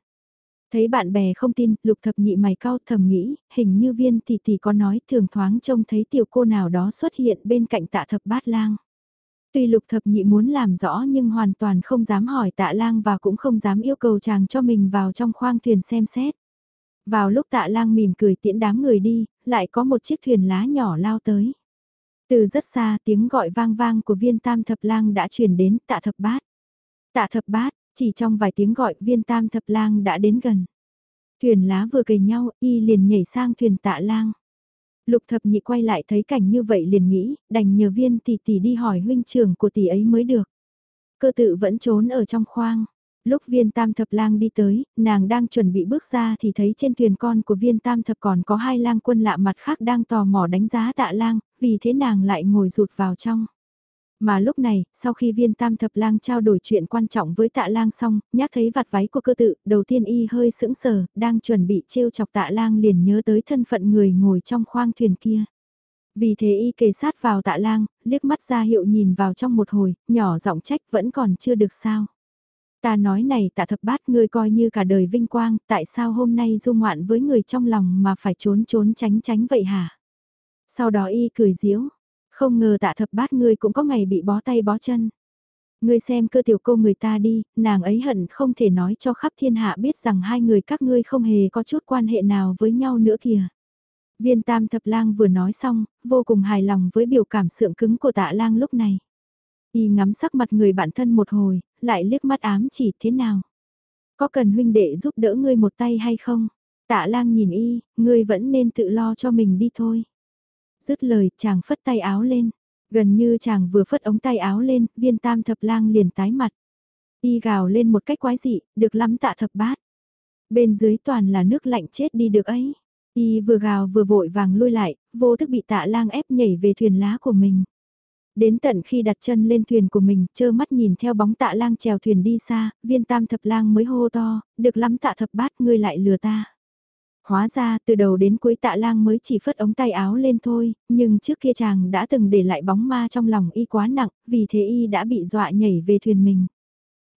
Thấy bạn bè không tin, lục thập nhị mày cao thầm nghĩ, hình như viên tỷ tỷ có nói thường thoáng trông thấy tiểu cô nào đó xuất hiện bên cạnh tạ thập bát lang. Tuy lục thập nhị muốn làm rõ nhưng hoàn toàn không dám hỏi tạ lang và cũng không dám yêu cầu chàng cho mình vào trong khoang thuyền xem xét. Vào lúc tạ lang mỉm cười tiễn đám người đi, lại có một chiếc thuyền lá nhỏ lao tới. Từ rất xa tiếng gọi vang vang của viên tam thập lang đã truyền đến tạ thập bát. Tạ thập bát, chỉ trong vài tiếng gọi viên tam thập lang đã đến gần. Thuyền lá vừa kề nhau, y liền nhảy sang thuyền tạ lang. Lục thập nhị quay lại thấy cảnh như vậy liền nghĩ, đành nhờ viên tỷ tỷ đi hỏi huynh trưởng của tỷ ấy mới được. Cơ tự vẫn trốn ở trong khoang. Lúc viên tam thập lang đi tới, nàng đang chuẩn bị bước ra thì thấy trên thuyền con của viên tam thập còn có hai lang quân lạ mặt khác đang tò mò đánh giá tạ lang, vì thế nàng lại ngồi rụt vào trong. Mà lúc này, sau khi viên tam thập lang trao đổi chuyện quan trọng với tạ lang xong, nhắc thấy vạt váy của cơ tự, đầu tiên y hơi sững sờ, đang chuẩn bị trêu chọc tạ lang liền nhớ tới thân phận người ngồi trong khoang thuyền kia. Vì thế y kề sát vào tạ lang, liếc mắt ra hiệu nhìn vào trong một hồi, nhỏ giọng trách vẫn còn chưa được sao. Ta nói này tạ thập bát ngươi coi như cả đời vinh quang, tại sao hôm nay du ngoạn với người trong lòng mà phải trốn trốn tránh tránh vậy hả? Sau đó y cười diễu không ngờ tạ thập bát ngươi cũng có ngày bị bó tay bó chân. Ngươi xem cơ tiểu cô người ta đi, nàng ấy hận không thể nói cho khắp thiên hạ biết rằng hai người các ngươi không hề có chút quan hệ nào với nhau nữa kìa. Viên tam thập lang vừa nói xong, vô cùng hài lòng với biểu cảm sượng cứng của tạ lang lúc này. Y ngắm sắc mặt người bạn thân một hồi, lại liếc mắt ám chỉ thế nào. Có cần huynh đệ giúp đỡ ngươi một tay hay không? Tạ lang nhìn y, ngươi vẫn nên tự lo cho mình đi thôi. Dứt lời, chàng phất tay áo lên. Gần như chàng vừa phất ống tay áo lên, viên tam thập lang liền tái mặt. Y gào lên một cách quái dị, được lắm tạ thập bát. Bên dưới toàn là nước lạnh chết đi được ấy. Y vừa gào vừa vội vàng lui lại, vô thức bị tạ lang ép nhảy về thuyền lá của mình. Đến tận khi đặt chân lên thuyền của mình, chơ mắt nhìn theo bóng tạ lang trèo thuyền đi xa, viên tam thập lang mới hô to, được lắm tạ thập bát ngươi lại lừa ta. Hóa ra từ đầu đến cuối tạ lang mới chỉ phất ống tay áo lên thôi, nhưng trước kia chàng đã từng để lại bóng ma trong lòng y quá nặng, vì thế y đã bị dọa nhảy về thuyền mình.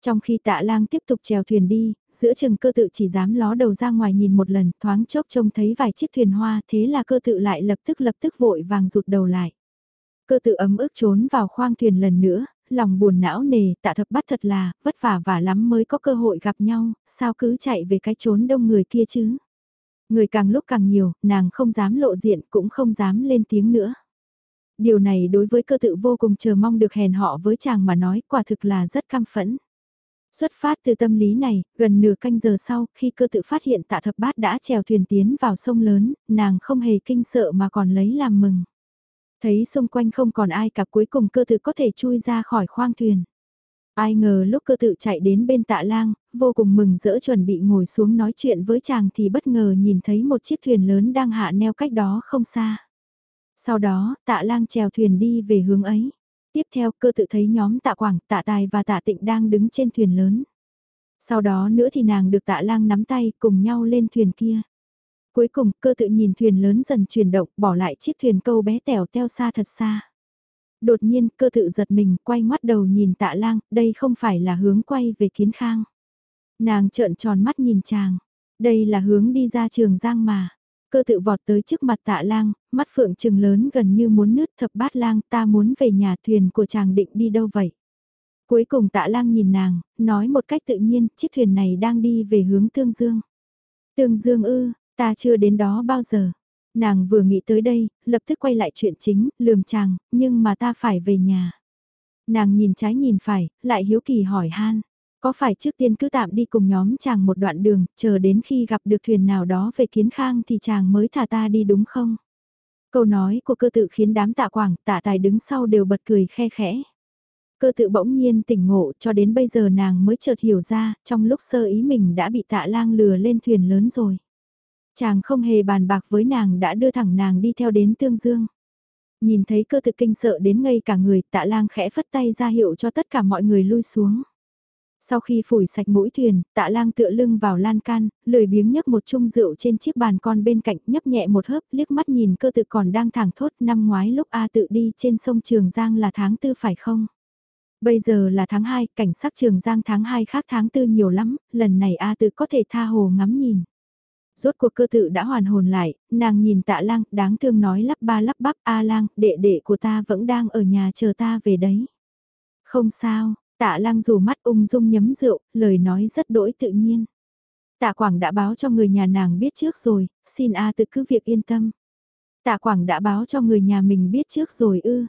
Trong khi tạ lang tiếp tục chèo thuyền đi, giữa chừng cơ tự chỉ dám ló đầu ra ngoài nhìn một lần thoáng chốc trông thấy vài chiếc thuyền hoa thế là cơ tự lại lập tức lập tức vội vàng rụt đầu lại. Cơ tự ấm ức trốn vào khoang thuyền lần nữa, lòng buồn não nề, tạ thập bắt thật là, vất vả và lắm mới có cơ hội gặp nhau, sao cứ chạy về cái trốn đông người kia chứ. Người càng lúc càng nhiều, nàng không dám lộ diện cũng không dám lên tiếng nữa. Điều này đối với cơ tự vô cùng chờ mong được hèn họ với chàng mà nói quả thực là rất cam phẫn. Xuất phát từ tâm lý này, gần nửa canh giờ sau, khi cơ tự phát hiện tạ thập bát đã trèo thuyền tiến vào sông lớn, nàng không hề kinh sợ mà còn lấy làm mừng. Thấy xung quanh không còn ai cả cuối cùng cơ tự có thể chui ra khỏi khoang thuyền. Ai ngờ lúc cơ tự chạy đến bên tạ lang, vô cùng mừng rỡ chuẩn bị ngồi xuống nói chuyện với chàng thì bất ngờ nhìn thấy một chiếc thuyền lớn đang hạ neo cách đó không xa. Sau đó, tạ lang chèo thuyền đi về hướng ấy. Tiếp theo cơ tự thấy nhóm tạ quảng, tạ tài và tạ tịnh đang đứng trên thuyền lớn. Sau đó nữa thì nàng được tạ lang nắm tay cùng nhau lên thuyền kia. Cuối cùng cơ tự nhìn thuyền lớn dần chuyển động bỏ lại chiếc thuyền câu bé tèo teo xa thật xa. Đột nhiên cơ tự giật mình quay ngoắt đầu nhìn tạ lang, đây không phải là hướng quay về kiến khang. Nàng trợn tròn mắt nhìn chàng, đây là hướng đi ra trường giang mà. Cơ tự vọt tới trước mặt tạ lang, mắt phượng trừng lớn gần như muốn nứt thập bát lang ta muốn về nhà thuyền của chàng định đi đâu vậy. Cuối cùng tạ lang nhìn nàng, nói một cách tự nhiên, chiếc thuyền này đang đi về hướng Tương Dương. Tương Dương ư, ta chưa đến đó bao giờ. Nàng vừa nghĩ tới đây, lập tức quay lại chuyện chính, lườm chàng, nhưng mà ta phải về nhà. Nàng nhìn trái nhìn phải, lại hiếu kỳ hỏi han. Có phải trước tiên cứ tạm đi cùng nhóm chàng một đoạn đường, chờ đến khi gặp được thuyền nào đó về kiến khang thì chàng mới thả ta đi đúng không? Câu nói của cơ tự khiến đám tạ quảng, tạ tài đứng sau đều bật cười khe khẽ. Cơ tự bỗng nhiên tỉnh ngộ cho đến bây giờ nàng mới chợt hiểu ra, trong lúc sơ ý mình đã bị tạ lang lừa lên thuyền lớn rồi. Chàng không hề bàn bạc với nàng đã đưa thẳng nàng đi theo đến Tương Dương. Nhìn thấy cơ tự kinh sợ đến ngây cả người tạ lang khẽ phất tay ra hiệu cho tất cả mọi người lui xuống. Sau khi phủi sạch mũi thuyền, tạ lang tựa lưng vào lan can, lười biếng nhấp một chung rượu trên chiếc bàn con bên cạnh nhấp nhẹ một hớp liếc mắt nhìn cơ tự còn đang thẳng thốt năm ngoái lúc A tự đi trên sông Trường Giang là tháng tư phải không? Bây giờ là tháng 2, cảnh sắc Trường Giang tháng 2 khác tháng tư nhiều lắm, lần này A tự có thể tha hồ ngắm nhìn. Rốt cuộc cơ tự đã hoàn hồn lại, nàng nhìn tạ lang, đáng thương nói lắp ba lắp bắp A lang, đệ đệ của ta vẫn đang ở nhà chờ ta về đấy. Không sao, tạ lang dù mắt ung dung nhấm rượu, lời nói rất đỗi tự nhiên. Tạ Quảng đã báo cho người nhà nàng biết trước rồi, xin A tự cứ việc yên tâm. Tạ Quảng đã báo cho người nhà mình biết trước rồi ư.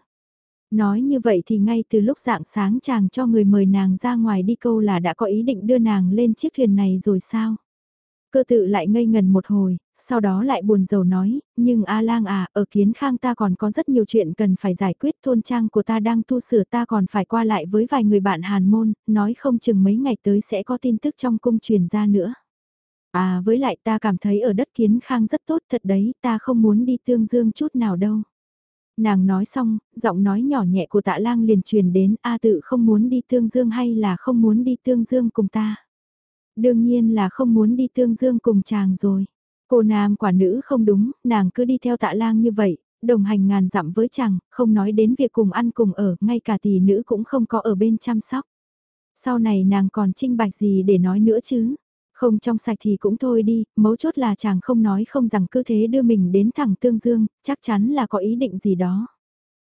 Nói như vậy thì ngay từ lúc dạng sáng chàng cho người mời nàng ra ngoài đi câu là đã có ý định đưa nàng lên chiếc thuyền này rồi sao? Cơ tự lại ngây ngần một hồi, sau đó lại buồn rầu nói, nhưng A lang à, ở kiến khang ta còn có rất nhiều chuyện cần phải giải quyết thôn trang của ta đang tu sửa ta còn phải qua lại với vài người bạn hàn môn, nói không chừng mấy ngày tới sẽ có tin tức trong cung truyền ra nữa. À với lại ta cảm thấy ở đất kiến khang rất tốt thật đấy, ta không muốn đi tương dương chút nào đâu. Nàng nói xong, giọng nói nhỏ nhẹ của tạ lang liền truyền đến A tự không muốn đi tương dương hay là không muốn đi tương dương cùng ta. Đương nhiên là không muốn đi tương dương cùng chàng rồi. Cô nam quả nữ không đúng, nàng cứ đi theo tạ lang như vậy, đồng hành ngàn dặm với chàng, không nói đến việc cùng ăn cùng ở, ngay cả tỷ nữ cũng không có ở bên chăm sóc. Sau này nàng còn trinh bạch gì để nói nữa chứ? Không trong sạch thì cũng thôi đi, mấu chốt là chàng không nói không rằng cứ thế đưa mình đến thẳng tương dương, chắc chắn là có ý định gì đó.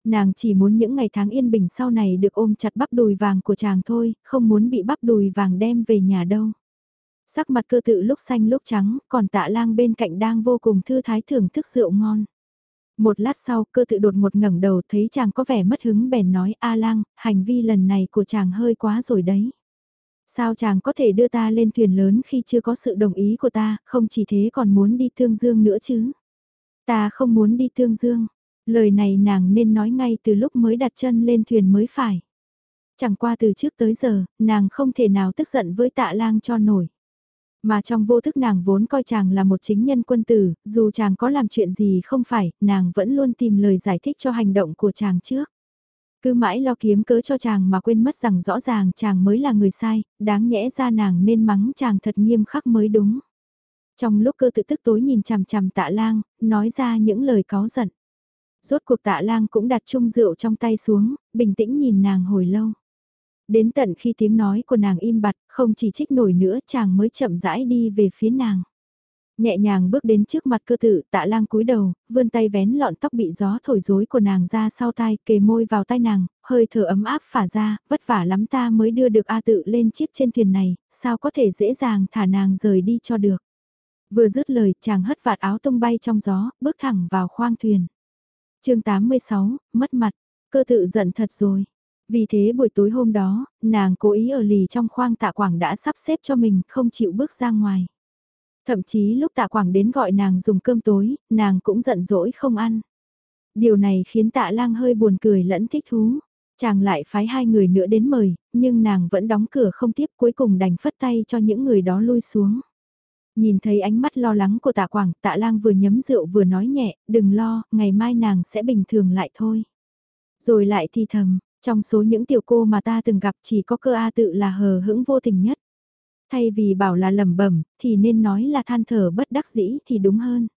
Nàng chỉ muốn những ngày tháng yên bình sau này được ôm chặt bắp đùi vàng của chàng thôi, không muốn bị bắp đùi vàng đem về nhà đâu. Sắc mặt cơ tự lúc xanh lúc trắng, còn tạ lang bên cạnh đang vô cùng thư thái thưởng thức rượu ngon. Một lát sau, cơ tự đột một ngẩng đầu thấy chàng có vẻ mất hứng bèn nói A lang, hành vi lần này của chàng hơi quá rồi đấy. Sao chàng có thể đưa ta lên thuyền lớn khi chưa có sự đồng ý của ta, không chỉ thế còn muốn đi thương dương nữa chứ. Ta không muốn đi thương dương. Lời này nàng nên nói ngay từ lúc mới đặt chân lên thuyền mới phải. Chẳng qua từ trước tới giờ, nàng không thể nào tức giận với tạ lang cho nổi. Mà trong vô thức nàng vốn coi chàng là một chính nhân quân tử, dù chàng có làm chuyện gì không phải, nàng vẫn luôn tìm lời giải thích cho hành động của chàng trước. Cứ mãi lo kiếm cớ cho chàng mà quên mất rằng rõ ràng chàng mới là người sai, đáng nhẽ ra nàng nên mắng chàng thật nghiêm khắc mới đúng. Trong lúc cơ tự tức tối nhìn chằm chằm tạ lang, nói ra những lời có giận. Rốt cuộc tạ lang cũng đặt chung rượu trong tay xuống, bình tĩnh nhìn nàng hồi lâu. Đến tận khi tiếng nói của nàng im bặt, không chỉ trích nổi nữa chàng mới chậm rãi đi về phía nàng. Nhẹ nhàng bước đến trước mặt cơ tử, tạ lang cúi đầu, vươn tay vén lọn tóc bị gió thổi rối của nàng ra sau tai, kề môi vào tai nàng, hơi thở ấm áp phả ra, vất vả lắm ta mới đưa được A tự lên chiếc trên thuyền này, sao có thể dễ dàng thả nàng rời đi cho được. Vừa dứt lời, chàng hất vạt áo tung bay trong gió, bước thẳng vào khoang thuyền. chương 86, mất mặt, cơ tự giận thật rồi. Vì thế buổi tối hôm đó, nàng cố ý ở lì trong khoang tạ quảng đã sắp xếp cho mình không chịu bước ra ngoài. Thậm chí lúc tạ quảng đến gọi nàng dùng cơm tối, nàng cũng giận dỗi không ăn. Điều này khiến tạ lang hơi buồn cười lẫn thích thú. Chàng lại phái hai người nữa đến mời, nhưng nàng vẫn đóng cửa không tiếp cuối cùng đành phất tay cho những người đó lui xuống. Nhìn thấy ánh mắt lo lắng của tạ quảng, tạ lang vừa nhấm rượu vừa nói nhẹ, đừng lo, ngày mai nàng sẽ bình thường lại thôi. Rồi lại thì thầm, trong số những tiểu cô mà ta từng gặp chỉ có cơ A tự là hờ hững vô tình nhất. Thay vì bảo là lẩm bẩm thì nên nói là than thở bất đắc dĩ thì đúng hơn.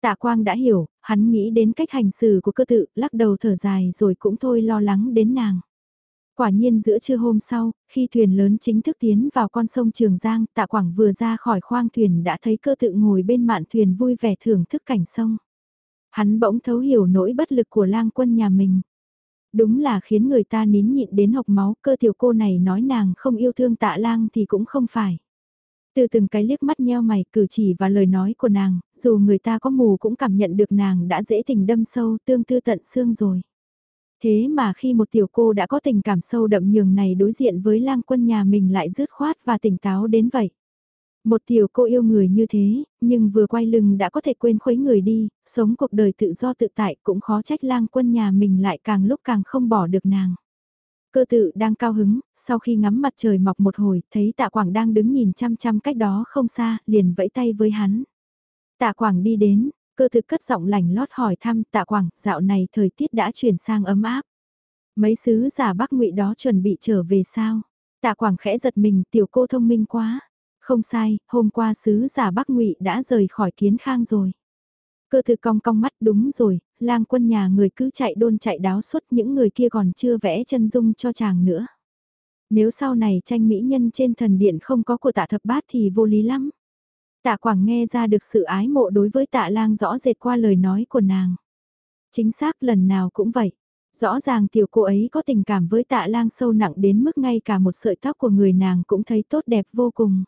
Tạ Quang đã hiểu, hắn nghĩ đến cách hành xử của cơ tự, lắc đầu thở dài rồi cũng thôi lo lắng đến nàng. Quả nhiên giữa trưa hôm sau, khi thuyền lớn chính thức tiến vào con sông Trường Giang, Tạ Quảng vừa ra khỏi khoang thuyền đã thấy cơ tự ngồi bên mạn thuyền vui vẻ thưởng thức cảnh sông. Hắn bỗng thấu hiểu nỗi bất lực của lang quân nhà mình. Đúng là khiến người ta nín nhịn đến học máu, cơ tiểu cô này nói nàng không yêu thương tạ lang thì cũng không phải. Từ từng cái liếc mắt nheo mày, cử chỉ và lời nói của nàng, dù người ta có mù cũng cảm nhận được nàng đã dễ tình đâm sâu tương tư tận xương rồi. Thế mà khi một tiểu cô đã có tình cảm sâu đậm nhường này đối diện với lang quân nhà mình lại dứt khoát và tỉnh táo đến vậy. Một tiểu cô yêu người như thế, nhưng vừa quay lưng đã có thể quên khuấy người đi, sống cuộc đời tự do tự tại cũng khó trách lang quân nhà mình lại càng lúc càng không bỏ được nàng. Cơ tự đang cao hứng, sau khi ngắm mặt trời mọc một hồi, thấy tạ quảng đang đứng nhìn chăm chăm cách đó không xa, liền vẫy tay với hắn. Tạ quảng đi đến, cơ tự cất giọng lành lót hỏi thăm tạ quảng, dạo này thời tiết đã chuyển sang ấm áp. Mấy sứ giả bắc ngụy đó chuẩn bị trở về sao? Tạ Quảng khẽ giật mình, tiểu cô thông minh quá. Không sai, hôm qua sứ giả Bắc Ngụy đã rời khỏi kiến khang rồi. Cơ thực cong cong mắt đúng rồi, lang quân nhà người cứ chạy đôn chạy đáo suốt những người kia còn chưa vẽ chân dung cho chàng nữa. Nếu sau này tranh mỹ nhân trên thần điện không có của tạ thập bát thì vô lý lắm. Tạ Quảng nghe ra được sự ái mộ đối với tạ lang rõ rệt qua lời nói của nàng. Chính xác lần nào cũng vậy. Rõ ràng tiểu cô ấy có tình cảm với tạ lang sâu nặng đến mức ngay cả một sợi tóc của người nàng cũng thấy tốt đẹp vô cùng.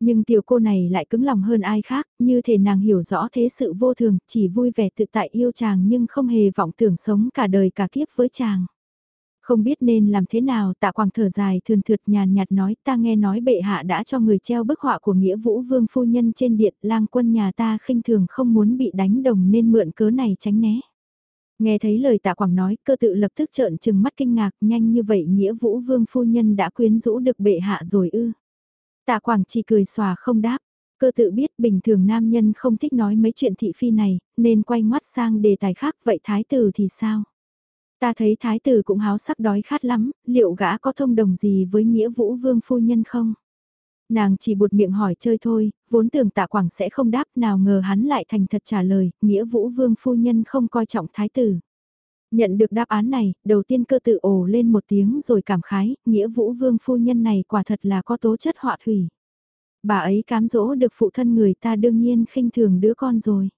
Nhưng tiểu cô này lại cứng lòng hơn ai khác, như thể nàng hiểu rõ thế sự vô thường, chỉ vui vẻ tự tại yêu chàng nhưng không hề vọng tưởng sống cả đời cả kiếp với chàng. Không biết nên làm thế nào tạ quang thở dài thường thượt nhàn nhạt nói ta nghe nói bệ hạ đã cho người treo bức họa của nghĩa vũ vương phu nhân trên điện lang quân nhà ta khinh thường không muốn bị đánh đồng nên mượn cớ này tránh né. Nghe thấy lời tạ quảng nói cơ tự lập tức trợn trừng mắt kinh ngạc nhanh như vậy nghĩa vũ vương phu nhân đã quyến rũ được bệ hạ rồi ư. Tạ quảng chỉ cười xòa không đáp. Cơ tự biết bình thường nam nhân không thích nói mấy chuyện thị phi này, nên quay ngoắt sang đề tài khác vậy thái tử thì sao? Ta thấy thái tử cũng háo sắc đói khát lắm, liệu gã có thông đồng gì với nghĩa vũ vương phu nhân không? Nàng chỉ buột miệng hỏi chơi thôi, vốn tưởng tạ quảng sẽ không đáp nào ngờ hắn lại thành thật trả lời, nghĩa vũ vương phu nhân không coi trọng thái tử. Nhận được đáp án này, đầu tiên cơ tự ồ lên một tiếng rồi cảm khái, nghĩa vũ vương phu nhân này quả thật là có tố chất họa thủy. Bà ấy cám dỗ được phụ thân người ta đương nhiên khinh thường đứa con rồi.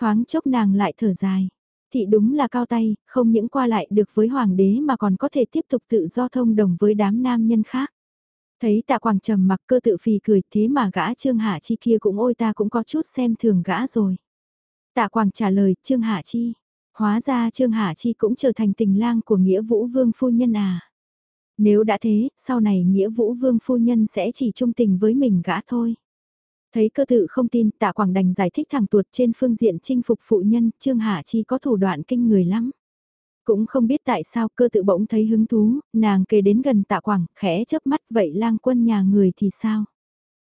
Thoáng chốc nàng lại thở dài. Thị đúng là cao tay, không những qua lại được với hoàng đế mà còn có thể tiếp tục tự do thông đồng với đám nam nhân khác. Thấy tạ quảng trầm mặc cơ tự phì cười thế mà gã Trương Hạ Chi kia cũng ôi ta cũng có chút xem thường gã rồi. Tạ quảng trả lời Trương Hạ Chi. Hóa ra Trương Hạ Chi cũng trở thành tình lang của Nghĩa Vũ Vương Phu Nhân à. Nếu đã thế, sau này Nghĩa Vũ Vương Phu Nhân sẽ chỉ trung tình với mình gã thôi. Thấy cơ tự không tin, tạ quảng đành giải thích thẳng tuột trên phương diện chinh phục phụ nhân, Trương Hạ Chi có thủ đoạn kinh người lắm. Cũng không biết tại sao cơ tự bỗng thấy hứng thú, nàng kề đến gần tạ quảng, khẽ chớp mắt vậy lang quân nhà người thì sao?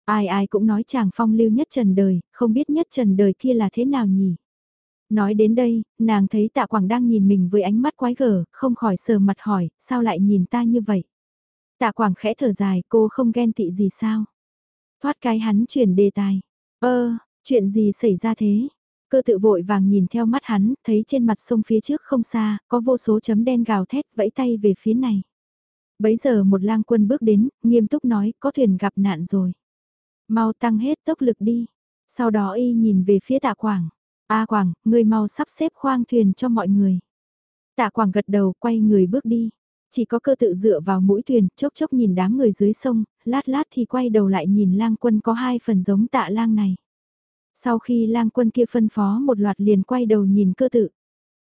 Ai ai cũng nói chàng phong lưu nhất trần đời, không biết nhất trần đời kia là thế nào nhỉ? Nói đến đây, nàng thấy tạ quảng đang nhìn mình với ánh mắt quái gở, không khỏi sờ mặt hỏi, sao lại nhìn ta như vậy? Tạ quảng khẽ thở dài, cô không ghen tị gì sao? Thoát cái hắn chuyển đề tài. Ơ, chuyện gì xảy ra thế? Cơ tự vội vàng nhìn theo mắt hắn, thấy trên mặt sông phía trước không xa, có vô số chấm đen gào thét vẫy tay về phía này. Bấy giờ một lang quân bước đến, nghiêm túc nói, có thuyền gặp nạn rồi. Mau tăng hết tốc lực đi. Sau đó y nhìn về phía tạ quảng. A quảng, người mau sắp xếp khoang thuyền cho mọi người. Tạ quảng gật đầu quay người bước đi. Chỉ có cơ tự dựa vào mũi thuyền, chốc chốc nhìn đám người dưới sông, lát lát thì quay đầu lại nhìn lang quân có hai phần giống tạ lang này. Sau khi lang quân kia phân phó một loạt liền quay đầu nhìn cơ tự.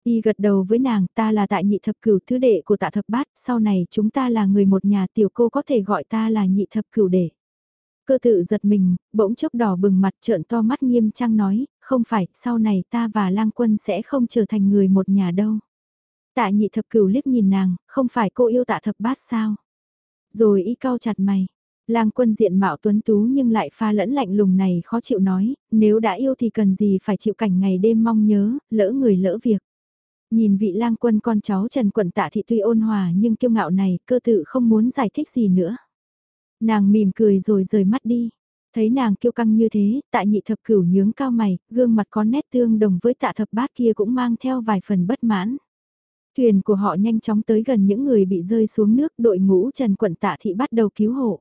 Y gật đầu với nàng, ta là tại nhị thập cửu thứ đệ của tạ thập bát, sau này chúng ta là người một nhà tiểu cô có thể gọi ta là nhị thập cửu đệ. Cơ tự giật mình, bỗng chốc đỏ bừng mặt trợn to mắt nghiêm trang nói, không phải, sau này ta và lang quân sẽ không trở thành người một nhà đâu. Tạ nhị thập cửu liếc nhìn nàng, không phải cô yêu tạ thập bát sao? Rồi y cau chặt mày, Lang quân diện mạo tuấn tú nhưng lại pha lẫn lạnh lùng này khó chịu nói, nếu đã yêu thì cần gì phải chịu cảnh ngày đêm mong nhớ, lỡ người lỡ việc. Nhìn vị lang quân con cháu Trần Quận Tạ Thị tuy ôn hòa nhưng kiêu ngạo này cơ tự không muốn giải thích gì nữa. Nàng mỉm cười rồi rời mắt đi. Thấy nàng kiêu căng như thế, tạ nhị thập cửu nhướng cao mày, gương mặt có nét tương đồng với tạ thập bát kia cũng mang theo vài phần bất mãn. Thuyền của họ nhanh chóng tới gần những người bị rơi xuống nước đội ngũ Trần Quận Tạ Thị bắt đầu cứu hộ.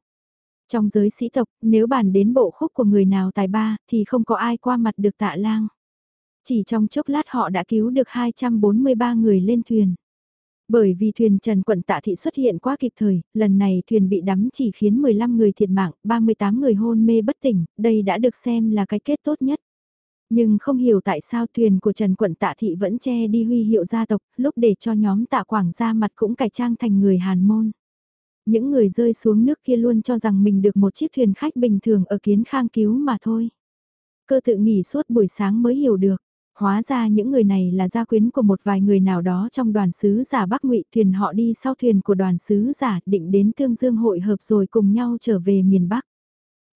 Trong giới sĩ tộc, nếu bàn đến bộ khúc của người nào tài ba, thì không có ai qua mặt được tạ lang. Chỉ trong chốc lát họ đã cứu được 243 người lên thuyền. Bởi vì thuyền Trần Quận Tạ Thị xuất hiện quá kịp thời, lần này thuyền bị đắm chỉ khiến 15 người thiệt mạng, 38 người hôn mê bất tỉnh, đây đã được xem là cái kết tốt nhất. Nhưng không hiểu tại sao thuyền của Trần Quận Tạ Thị vẫn che đi huy hiệu gia tộc, lúc để cho nhóm tạ quảng ra mặt cũng cải trang thành người Hàn Môn. Những người rơi xuống nước kia luôn cho rằng mình được một chiếc thuyền khách bình thường ở kiến khang cứu mà thôi. Cơ tự nghỉ suốt buổi sáng mới hiểu được. Hóa ra những người này là gia quyến của một vài người nào đó trong đoàn sứ giả Bắc Ngụy thuyền họ đi sau thuyền của đoàn sứ giả định đến Tương Dương hội hợp rồi cùng nhau trở về miền Bắc.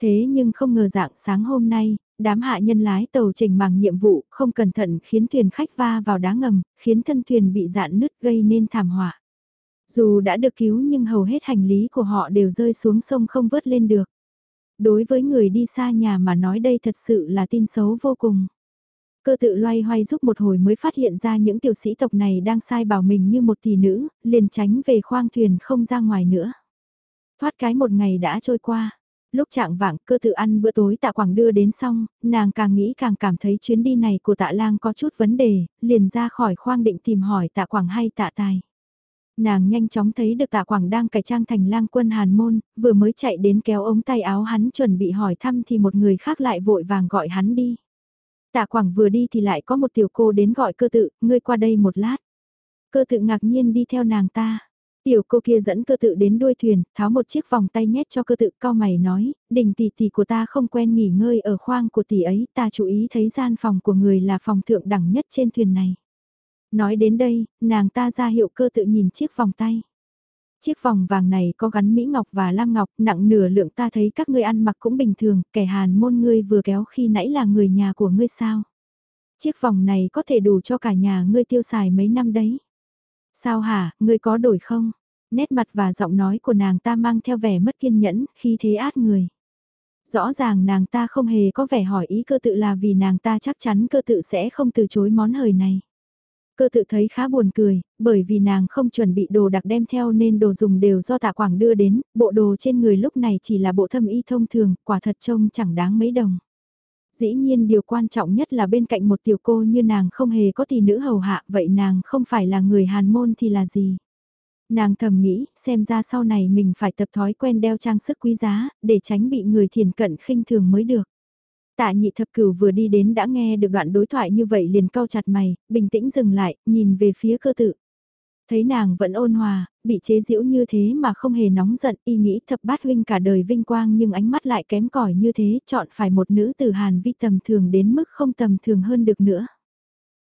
Thế nhưng không ngờ dạng sáng hôm nay, đám hạ nhân lái tàu trình bằng nhiệm vụ không cẩn thận khiến thuyền khách va vào đá ngầm, khiến thân thuyền bị dạn nứt gây nên thảm họa. Dù đã được cứu nhưng hầu hết hành lý của họ đều rơi xuống sông không vớt lên được. Đối với người đi xa nhà mà nói đây thật sự là tin xấu vô cùng. Cơ tự loay hoay giúp một hồi mới phát hiện ra những tiểu sĩ tộc này đang sai bảo mình như một tỷ nữ, liền tránh về khoang thuyền không ra ngoài nữa. Thoát cái một ngày đã trôi qua. Lúc trạng vạng cơ tự ăn bữa tối tạ quảng đưa đến xong, nàng càng nghĩ càng cảm thấy chuyến đi này của tạ lang có chút vấn đề, liền ra khỏi khoang định tìm hỏi tạ quảng hay tạ tài. Nàng nhanh chóng thấy được tạ quảng đang cải trang thành lang quân hàn môn, vừa mới chạy đến kéo ống tay áo hắn chuẩn bị hỏi thăm thì một người khác lại vội vàng gọi hắn đi. Tạ quảng vừa đi thì lại có một tiểu cô đến gọi cơ tự, ngươi qua đây một lát. Cơ tự ngạc nhiên đi theo nàng ta. Tiểu cô kia dẫn cơ tự đến đuôi thuyền, tháo một chiếc vòng tay nhét cho cơ tự cao mày nói, đình tỷ tỷ của ta không quen nghỉ ngơi ở khoang của tỷ ấy, ta chú ý thấy gian phòng của người là phòng thượng đẳng nhất trên thuyền này. Nói đến đây, nàng ta ra hiệu cơ tự nhìn chiếc vòng tay. Chiếc vòng vàng này có gắn Mỹ Ngọc và Lam Ngọc, nặng nửa lượng ta thấy các ngươi ăn mặc cũng bình thường, kẻ hàn môn ngươi vừa kéo khi nãy là người nhà của ngươi sao. Chiếc vòng này có thể đủ cho cả nhà ngươi tiêu xài mấy năm đấy. Sao hả, ngươi có đổi không? Nét mặt và giọng nói của nàng ta mang theo vẻ mất kiên nhẫn, khi thế át người. Rõ ràng nàng ta không hề có vẻ hỏi ý cơ tự là vì nàng ta chắc chắn cơ tự sẽ không từ chối món hời này. Cơ tự thấy khá buồn cười, bởi vì nàng không chuẩn bị đồ đặc đem theo nên đồ dùng đều do tạ quảng đưa đến, bộ đồ trên người lúc này chỉ là bộ thâm y thông thường, quả thật trông chẳng đáng mấy đồng. Dĩ nhiên điều quan trọng nhất là bên cạnh một tiểu cô như nàng không hề có tỷ nữ hầu hạ, vậy nàng không phải là người hàn môn thì là gì? Nàng thầm nghĩ, xem ra sau này mình phải tập thói quen đeo trang sức quý giá, để tránh bị người thiền cận khinh thường mới được. Tạ nhị thập cửu vừa đi đến đã nghe được đoạn đối thoại như vậy liền cau chặt mày, bình tĩnh dừng lại, nhìn về phía cơ tự. Thấy nàng vẫn ôn hòa, bị chế giễu như thế mà không hề nóng giận, y nghĩ thập bát huynh cả đời vinh quang nhưng ánh mắt lại kém cỏi như thế, chọn phải một nữ từ hàn vi tầm thường đến mức không tầm thường hơn được nữa.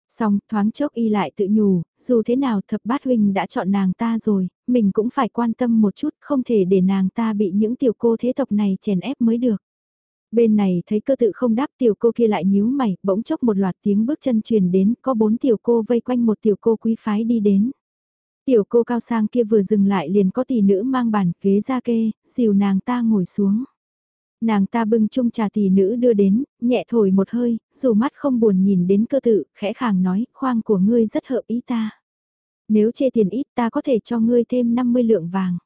Xong, thoáng chốc y lại tự nhủ, dù thế nào thập bát huynh đã chọn nàng ta rồi, mình cũng phải quan tâm một chút, không thể để nàng ta bị những tiểu cô thế tộc này chèn ép mới được. Bên này thấy cơ tự không đáp tiểu cô kia lại nhíu mày, bỗng chốc một loạt tiếng bước chân truyền đến, có bốn tiểu cô vây quanh một tiểu cô quý phái đi đến. Tiểu cô cao sang kia vừa dừng lại liền có tỷ nữ mang bàn ghế ra kê, dìu nàng ta ngồi xuống. Nàng ta bưng chung trà tỷ nữ đưa đến, nhẹ thổi một hơi, dù mắt không buồn nhìn đến cơ tự, khẽ khàng nói, khoang của ngươi rất hợp ý ta. Nếu chê tiền ít ta có thể cho ngươi thêm 50 lượng vàng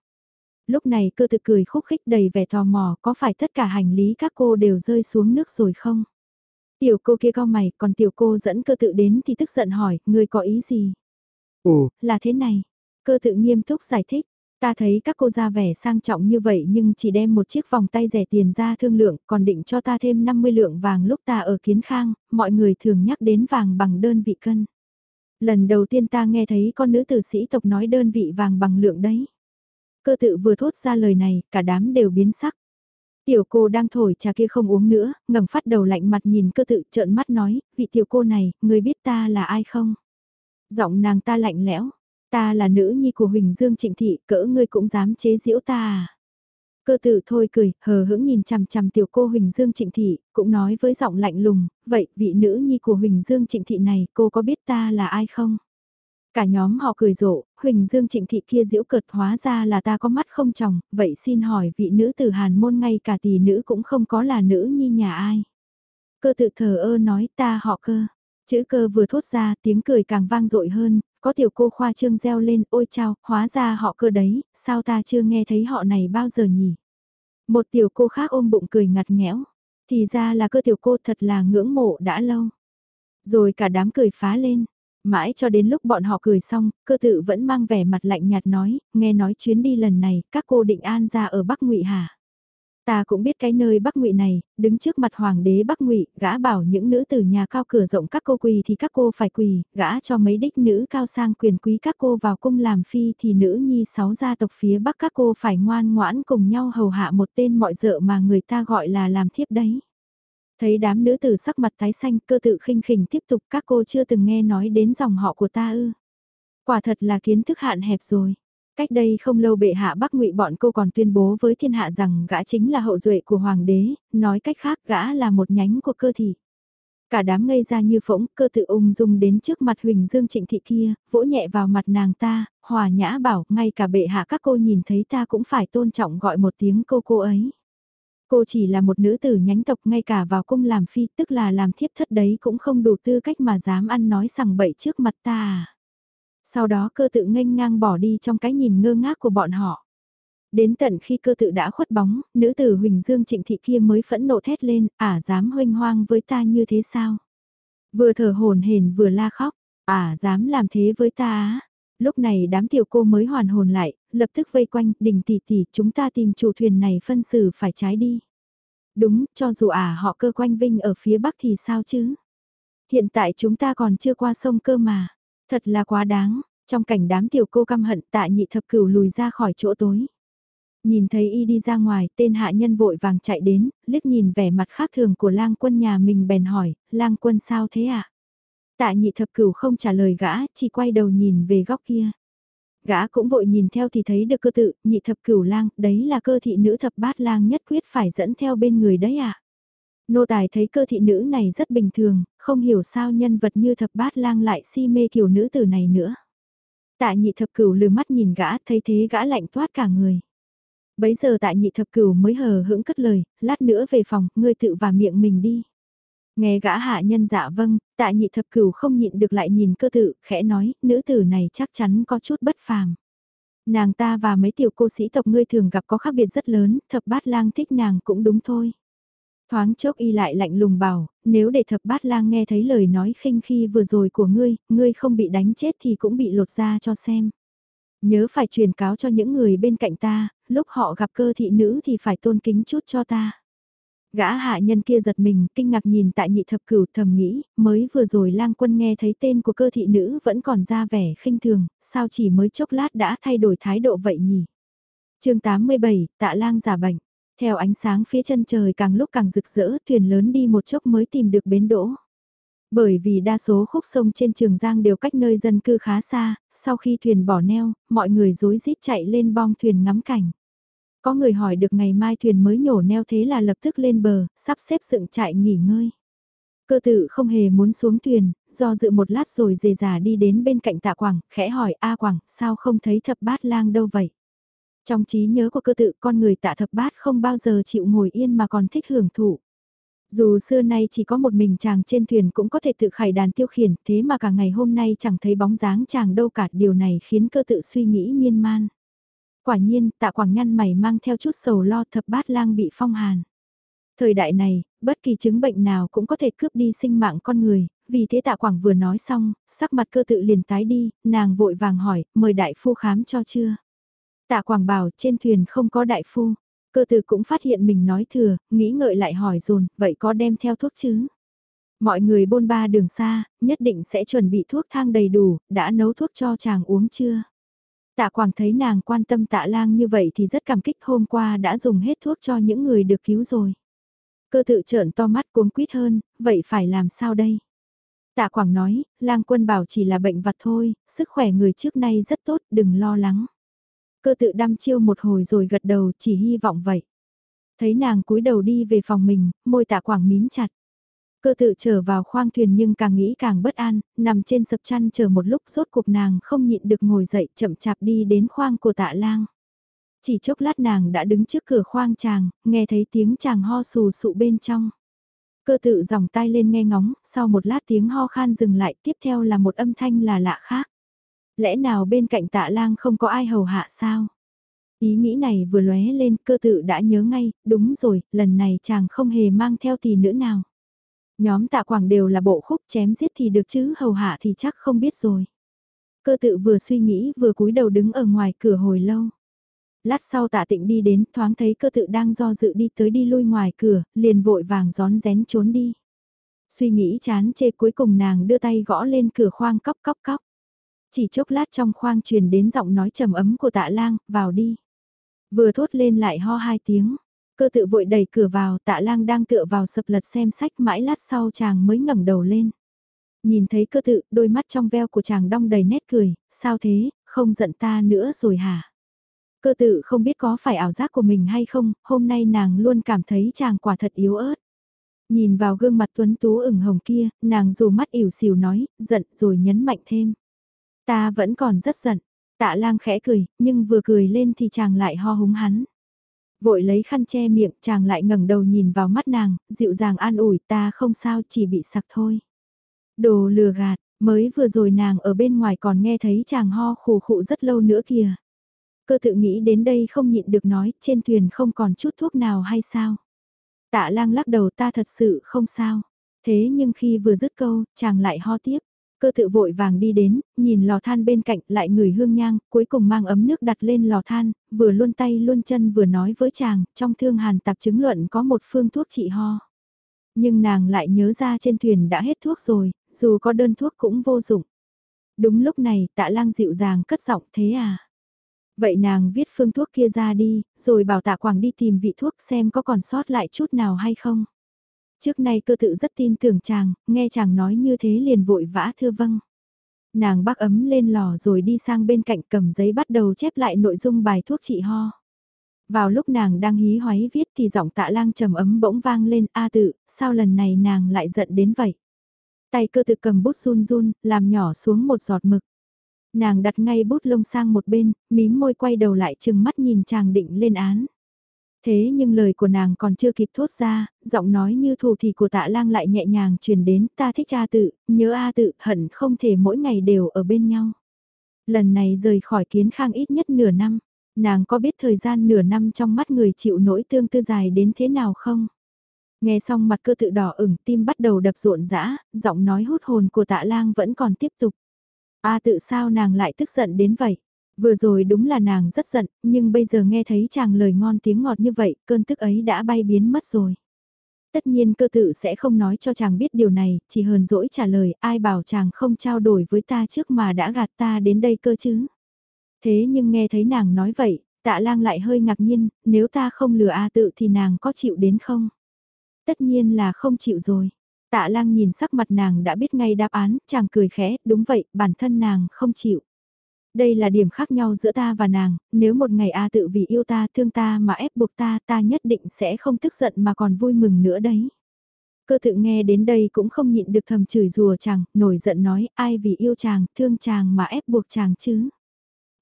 lúc này cơ tự cười khúc khích đầy vẻ tò mò có phải tất cả hành lý các cô đều rơi xuống nước rồi không? Tiểu cô kia cao mày, còn tiểu cô dẫn cơ tự đến thì tức giận hỏi, người có ý gì? Ồ, là thế này. Cơ tự nghiêm túc giải thích. Ta thấy các cô ra vẻ sang trọng như vậy nhưng chỉ đem một chiếc vòng tay rẻ tiền ra thương lượng còn định cho ta thêm 50 lượng vàng lúc ta ở kiến khang, mọi người thường nhắc đến vàng bằng đơn vị cân. Lần đầu tiên ta nghe thấy con nữ tử sĩ tộc nói đơn vị vàng bằng lượng đấy. Cơ tự vừa thốt ra lời này, cả đám đều biến sắc. Tiểu cô đang thổi trà kia không uống nữa, ngẩng phát đầu lạnh mặt nhìn cơ tự trợn mắt nói, vị tiểu cô này, người biết ta là ai không? Giọng nàng ta lạnh lẽo, ta là nữ nhi của Huỳnh Dương Trịnh Thị, cỡ ngươi cũng dám chế giễu ta à? Cơ tự thôi cười, hờ hững nhìn chằm chằm tiểu cô Huỳnh Dương Trịnh Thị, cũng nói với giọng lạnh lùng, vậy vị nữ nhi của Huỳnh Dương Trịnh Thị này cô có biết ta là ai không? Cả nhóm họ cười rộ, Huỳnh Dương Trịnh Thị kia diễu cợt hóa ra là ta có mắt không chồng, vậy xin hỏi vị nữ tử hàn môn ngay cả tỷ nữ cũng không có là nữ nhi nhà ai. Cơ tự thờ ơ nói ta họ cơ. Chữ cơ vừa thốt ra tiếng cười càng vang dội hơn, có tiểu cô khoa trương reo lên ôi chao, hóa ra họ cơ đấy, sao ta chưa nghe thấy họ này bao giờ nhỉ. Một tiểu cô khác ôm bụng cười ngặt nghẽo, thì ra là cơ tiểu cô thật là ngưỡng mộ đã lâu. Rồi cả đám cười phá lên, Mãi cho đến lúc bọn họ cười xong, cơ tự vẫn mang vẻ mặt lạnh nhạt nói, nghe nói chuyến đi lần này, các cô định an ra ở Bắc Ngụy hả? Ta cũng biết cái nơi Bắc Ngụy này, đứng trước mặt hoàng đế Bắc Ngụy, gã bảo những nữ tử nhà cao cửa rộng các cô quỳ thì các cô phải quỳ, gã cho mấy đích nữ cao sang quyền quý các cô vào cung làm phi thì nữ nhi sáu gia tộc phía Bắc các cô phải ngoan ngoãn cùng nhau hầu hạ một tên mọi dợ mà người ta gọi là làm thiếp đấy. Thấy đám nữ tử sắc mặt tái xanh cơ tự khinh khỉnh tiếp tục các cô chưa từng nghe nói đến dòng họ của ta ư. Quả thật là kiến thức hạn hẹp rồi. Cách đây không lâu bệ hạ Bắc Ngụy bọn cô còn tuyên bố với thiên hạ rằng gã chính là hậu duệ của hoàng đế, nói cách khác gã là một nhánh của cơ thị. Cả đám ngây ra như phỗng, cơ tự ung dung đến trước mặt Huỳnh Dương Trịnh Thị kia, vỗ nhẹ vào mặt nàng ta, hòa nhã bảo, ngay cả bệ hạ các cô nhìn thấy ta cũng phải tôn trọng gọi một tiếng cô cô ấy. Cô chỉ là một nữ tử nhánh tộc ngay cả vào cung làm phi tức là làm thiếp thất đấy cũng không đủ tư cách mà dám ăn nói sằng bậy trước mặt ta à. Sau đó cơ tự nghênh ngang bỏ đi trong cái nhìn ngơ ngác của bọn họ. Đến tận khi cơ tự đã khuất bóng, nữ tử Huỳnh Dương Trịnh Thị kia mới phẫn nộ thét lên, ả dám hoanh hoang với ta như thế sao? Vừa thở hồn hển vừa la khóc, ả dám làm thế với ta á? Lúc này đám tiểu cô mới hoàn hồn lại, lập tức vây quanh, đình tỷ tỷ, chúng ta tìm chủ thuyền này phân xử phải trái đi. Đúng, cho dù à họ cơ quanh vinh ở phía bắc thì sao chứ? Hiện tại chúng ta còn chưa qua sông cơ mà. Thật là quá đáng, trong cảnh đám tiểu cô căm hận tạ nhị thập cửu lùi ra khỏi chỗ tối. Nhìn thấy y đi ra ngoài, tên hạ nhân vội vàng chạy đến, liếc nhìn vẻ mặt khác thường của lang quân nhà mình bèn hỏi, lang quân sao thế ạ? À? Tạ nhị thập cửu không trả lời gã, chỉ quay đầu nhìn về góc kia. Gã cũng vội nhìn theo thì thấy được cơ tự, nhị thập cửu lang, đấy là cơ thị nữ thập bát lang nhất quyết phải dẫn theo bên người đấy ạ. À? Nô tài thấy cơ thị nữ này rất bình thường, không hiểu sao nhân vật như thập bát lang lại si mê kiểu nữ tử này nữa. Tạ nhị thập cửu lừa mắt nhìn gã, thấy thế gã lạnh toát cả người. Bấy giờ tạ nhị thập cửu mới hờ hững cất lời, lát nữa về phòng, ngươi tự và miệng mình đi. Nghe gã hạ nhân dạ vâng, tạ nhị thập cửu không nhịn được lại nhìn cơ tự, khẽ nói, nữ tử này chắc chắn có chút bất phàm. Nàng ta và mấy tiểu cô sĩ tộc ngươi thường gặp có khác biệt rất lớn, thập bát lang thích nàng cũng đúng thôi. Thoáng chốc y lại lạnh lùng bảo, nếu để thập bát lang nghe thấy lời nói khinh khi vừa rồi của ngươi, ngươi không bị đánh chết thì cũng bị lột ra cho xem. Nhớ phải truyền cáo cho những người bên cạnh ta, lúc họ gặp cơ thị nữ thì phải tôn kính chút cho ta. Gã hạ nhân kia giật mình, kinh ngạc nhìn tại nhị thập cửu thầm nghĩ, mới vừa rồi lang quân nghe thấy tên của cơ thị nữ vẫn còn ra vẻ khinh thường, sao chỉ mới chốc lát đã thay đổi thái độ vậy nhỉ? chương 87, tạ lang giả bệnh. Theo ánh sáng phía chân trời càng lúc càng rực rỡ, thuyền lớn đi một chốc mới tìm được bến đỗ. Bởi vì đa số khúc sông trên Trường Giang đều cách nơi dân cư khá xa, sau khi thuyền bỏ neo, mọi người rối rít chạy lên bong thuyền ngắm cảnh. Có người hỏi được ngày mai thuyền mới nhổ neo thế là lập tức lên bờ, sắp xếp dựng trại nghỉ ngơi. Cơ tự không hề muốn xuống thuyền, do dự một lát rồi dề già đi đến bên cạnh tạ Quảng, khẽ hỏi A Quảng, sao không thấy thập bát lang đâu vậy? Trong trí nhớ của cơ tự con người tạ thập bát không bao giờ chịu ngồi yên mà còn thích hưởng thụ. Dù xưa nay chỉ có một mình chàng trên thuyền cũng có thể tự khải đàn tiêu khiển, thế mà cả ngày hôm nay chẳng thấy bóng dáng chàng đâu cả, điều này khiến cơ tự suy nghĩ miên man. Quả nhiên, tạ quảng nhăn mày mang theo chút sầu lo thập bát lang bị phong hàn. Thời đại này, bất kỳ chứng bệnh nào cũng có thể cướp đi sinh mạng con người, vì thế tạ quảng vừa nói xong, sắc mặt cơ tự liền tái đi, nàng vội vàng hỏi, mời đại phu khám cho chưa? Tạ quảng bảo trên thuyền không có đại phu, cơ tự cũng phát hiện mình nói thừa, nghĩ ngợi lại hỏi dồn vậy có đem theo thuốc chứ? Mọi người bôn ba đường xa, nhất định sẽ chuẩn bị thuốc thang đầy đủ, đã nấu thuốc cho chàng uống chưa? Tạ Quảng thấy nàng quan tâm tạ lang như vậy thì rất cảm kích hôm qua đã dùng hết thuốc cho những người được cứu rồi. Cơ tự trợn to mắt cuống quýt hơn, vậy phải làm sao đây? Tạ Quảng nói, lang quân bảo chỉ là bệnh vặt thôi, sức khỏe người trước nay rất tốt, đừng lo lắng. Cơ tự đăm chiêu một hồi rồi gật đầu, chỉ hy vọng vậy. Thấy nàng cúi đầu đi về phòng mình, môi tạ Quảng mím chặt. Cơ tự trở vào khoang thuyền nhưng càng nghĩ càng bất an, nằm trên sập chăn chờ một lúc rốt cuộc nàng không nhịn được ngồi dậy chậm chạp đi đến khoang của tạ lang. Chỉ chốc lát nàng đã đứng trước cửa khoang chàng, nghe thấy tiếng chàng ho sù sụ bên trong. Cơ tự dòng tay lên nghe ngóng, sau một lát tiếng ho khan dừng lại tiếp theo là một âm thanh là lạ khác. Lẽ nào bên cạnh tạ lang không có ai hầu hạ sao? Ý nghĩ này vừa lóe lên cơ tự đã nhớ ngay, đúng rồi, lần này chàng không hề mang theo tỷ nữ nào. Nhóm tạ quảng đều là bộ khúc chém giết thì được chứ hầu hạ thì chắc không biết rồi. Cơ tự vừa suy nghĩ vừa cúi đầu đứng ở ngoài cửa hồi lâu. Lát sau tạ tịnh đi đến thoáng thấy cơ tự đang do dự đi tới đi lui ngoài cửa, liền vội vàng gión rén trốn đi. Suy nghĩ chán chê cuối cùng nàng đưa tay gõ lên cửa khoang cóc cóc cóc. Chỉ chốc lát trong khoang truyền đến giọng nói trầm ấm của tạ lang, vào đi. Vừa thốt lên lại ho hai tiếng. Cơ tự vội đẩy cửa vào, tạ lang đang tựa vào sập lật xem sách mãi lát sau chàng mới ngẩng đầu lên. Nhìn thấy cơ tự, đôi mắt trong veo của chàng đong đầy nét cười, sao thế, không giận ta nữa rồi hả? Cơ tự không biết có phải ảo giác của mình hay không, hôm nay nàng luôn cảm thấy chàng quả thật yếu ớt. Nhìn vào gương mặt tuấn tú ửng hồng kia, nàng dù mắt ỉu xìu nói, giận rồi nhấn mạnh thêm. Ta vẫn còn rất giận, Tạ lang khẽ cười, nhưng vừa cười lên thì chàng lại ho húng hắn. Vội lấy khăn che miệng, chàng lại ngẩng đầu nhìn vào mắt nàng, dịu dàng an ủi ta không sao chỉ bị sặc thôi. Đồ lừa gạt, mới vừa rồi nàng ở bên ngoài còn nghe thấy chàng ho khù khụ rất lâu nữa kìa. Cơ tự nghĩ đến đây không nhịn được nói, trên thuyền không còn chút thuốc nào hay sao? Tạ lang lắc đầu ta thật sự không sao. Thế nhưng khi vừa dứt câu, chàng lại ho tiếp. Cơ tự vội vàng đi đến, nhìn lò than bên cạnh lại ngửi hương nhang, cuối cùng mang ấm nước đặt lên lò than, vừa luôn tay luôn chân vừa nói với chàng, trong thương hàn tạp chứng luận có một phương thuốc trị ho. Nhưng nàng lại nhớ ra trên thuyền đã hết thuốc rồi, dù có đơn thuốc cũng vô dụng. Đúng lúc này tạ lang dịu dàng cất giọng thế à. Vậy nàng viết phương thuốc kia ra đi, rồi bảo tạ quảng đi tìm vị thuốc xem có còn sót lại chút nào hay không. Trước nay cơ tự rất tin tưởng chàng, nghe chàng nói như thế liền vội vã thưa vâng. Nàng bác ấm lên lò rồi đi sang bên cạnh cầm giấy bắt đầu chép lại nội dung bài thuốc trị ho. Vào lúc nàng đang hí hoáy viết thì giọng tạ lang trầm ấm bỗng vang lên a tự, sao lần này nàng lại giận đến vậy. Tay cơ tự cầm bút run run, làm nhỏ xuống một giọt mực. Nàng đặt ngay bút lông sang một bên, mím môi quay đầu lại chừng mắt nhìn chàng định lên án. Thế nhưng lời của nàng còn chưa kịp thốt ra, giọng nói như thù thì của tạ lang lại nhẹ nhàng truyền đến ta thích A tự, nhớ A tự, hận không thể mỗi ngày đều ở bên nhau. Lần này rời khỏi kiến khang ít nhất nửa năm, nàng có biết thời gian nửa năm trong mắt người chịu nỗi tương tư dài đến thế nào không? Nghe xong mặt cơ tự đỏ ửng tim bắt đầu đập rộn rã, giọng nói hút hồn của tạ lang vẫn còn tiếp tục. A tự sao nàng lại tức giận đến vậy? Vừa rồi đúng là nàng rất giận, nhưng bây giờ nghe thấy chàng lời ngon tiếng ngọt như vậy, cơn tức ấy đã bay biến mất rồi. Tất nhiên cơ tự sẽ không nói cho chàng biết điều này, chỉ hờn dỗi trả lời ai bảo chàng không trao đổi với ta trước mà đã gạt ta đến đây cơ chứ. Thế nhưng nghe thấy nàng nói vậy, tạ lang lại hơi ngạc nhiên, nếu ta không lừa A tự thì nàng có chịu đến không? Tất nhiên là không chịu rồi. Tạ lang nhìn sắc mặt nàng đã biết ngay đáp án, chàng cười khẽ, đúng vậy, bản thân nàng không chịu. Đây là điểm khác nhau giữa ta và nàng, nếu một ngày A tự vì yêu ta thương ta mà ép buộc ta ta nhất định sẽ không tức giận mà còn vui mừng nữa đấy. Cơ tự nghe đến đây cũng không nhịn được thầm chửi rùa chàng, nổi giận nói ai vì yêu chàng, thương chàng mà ép buộc chàng chứ.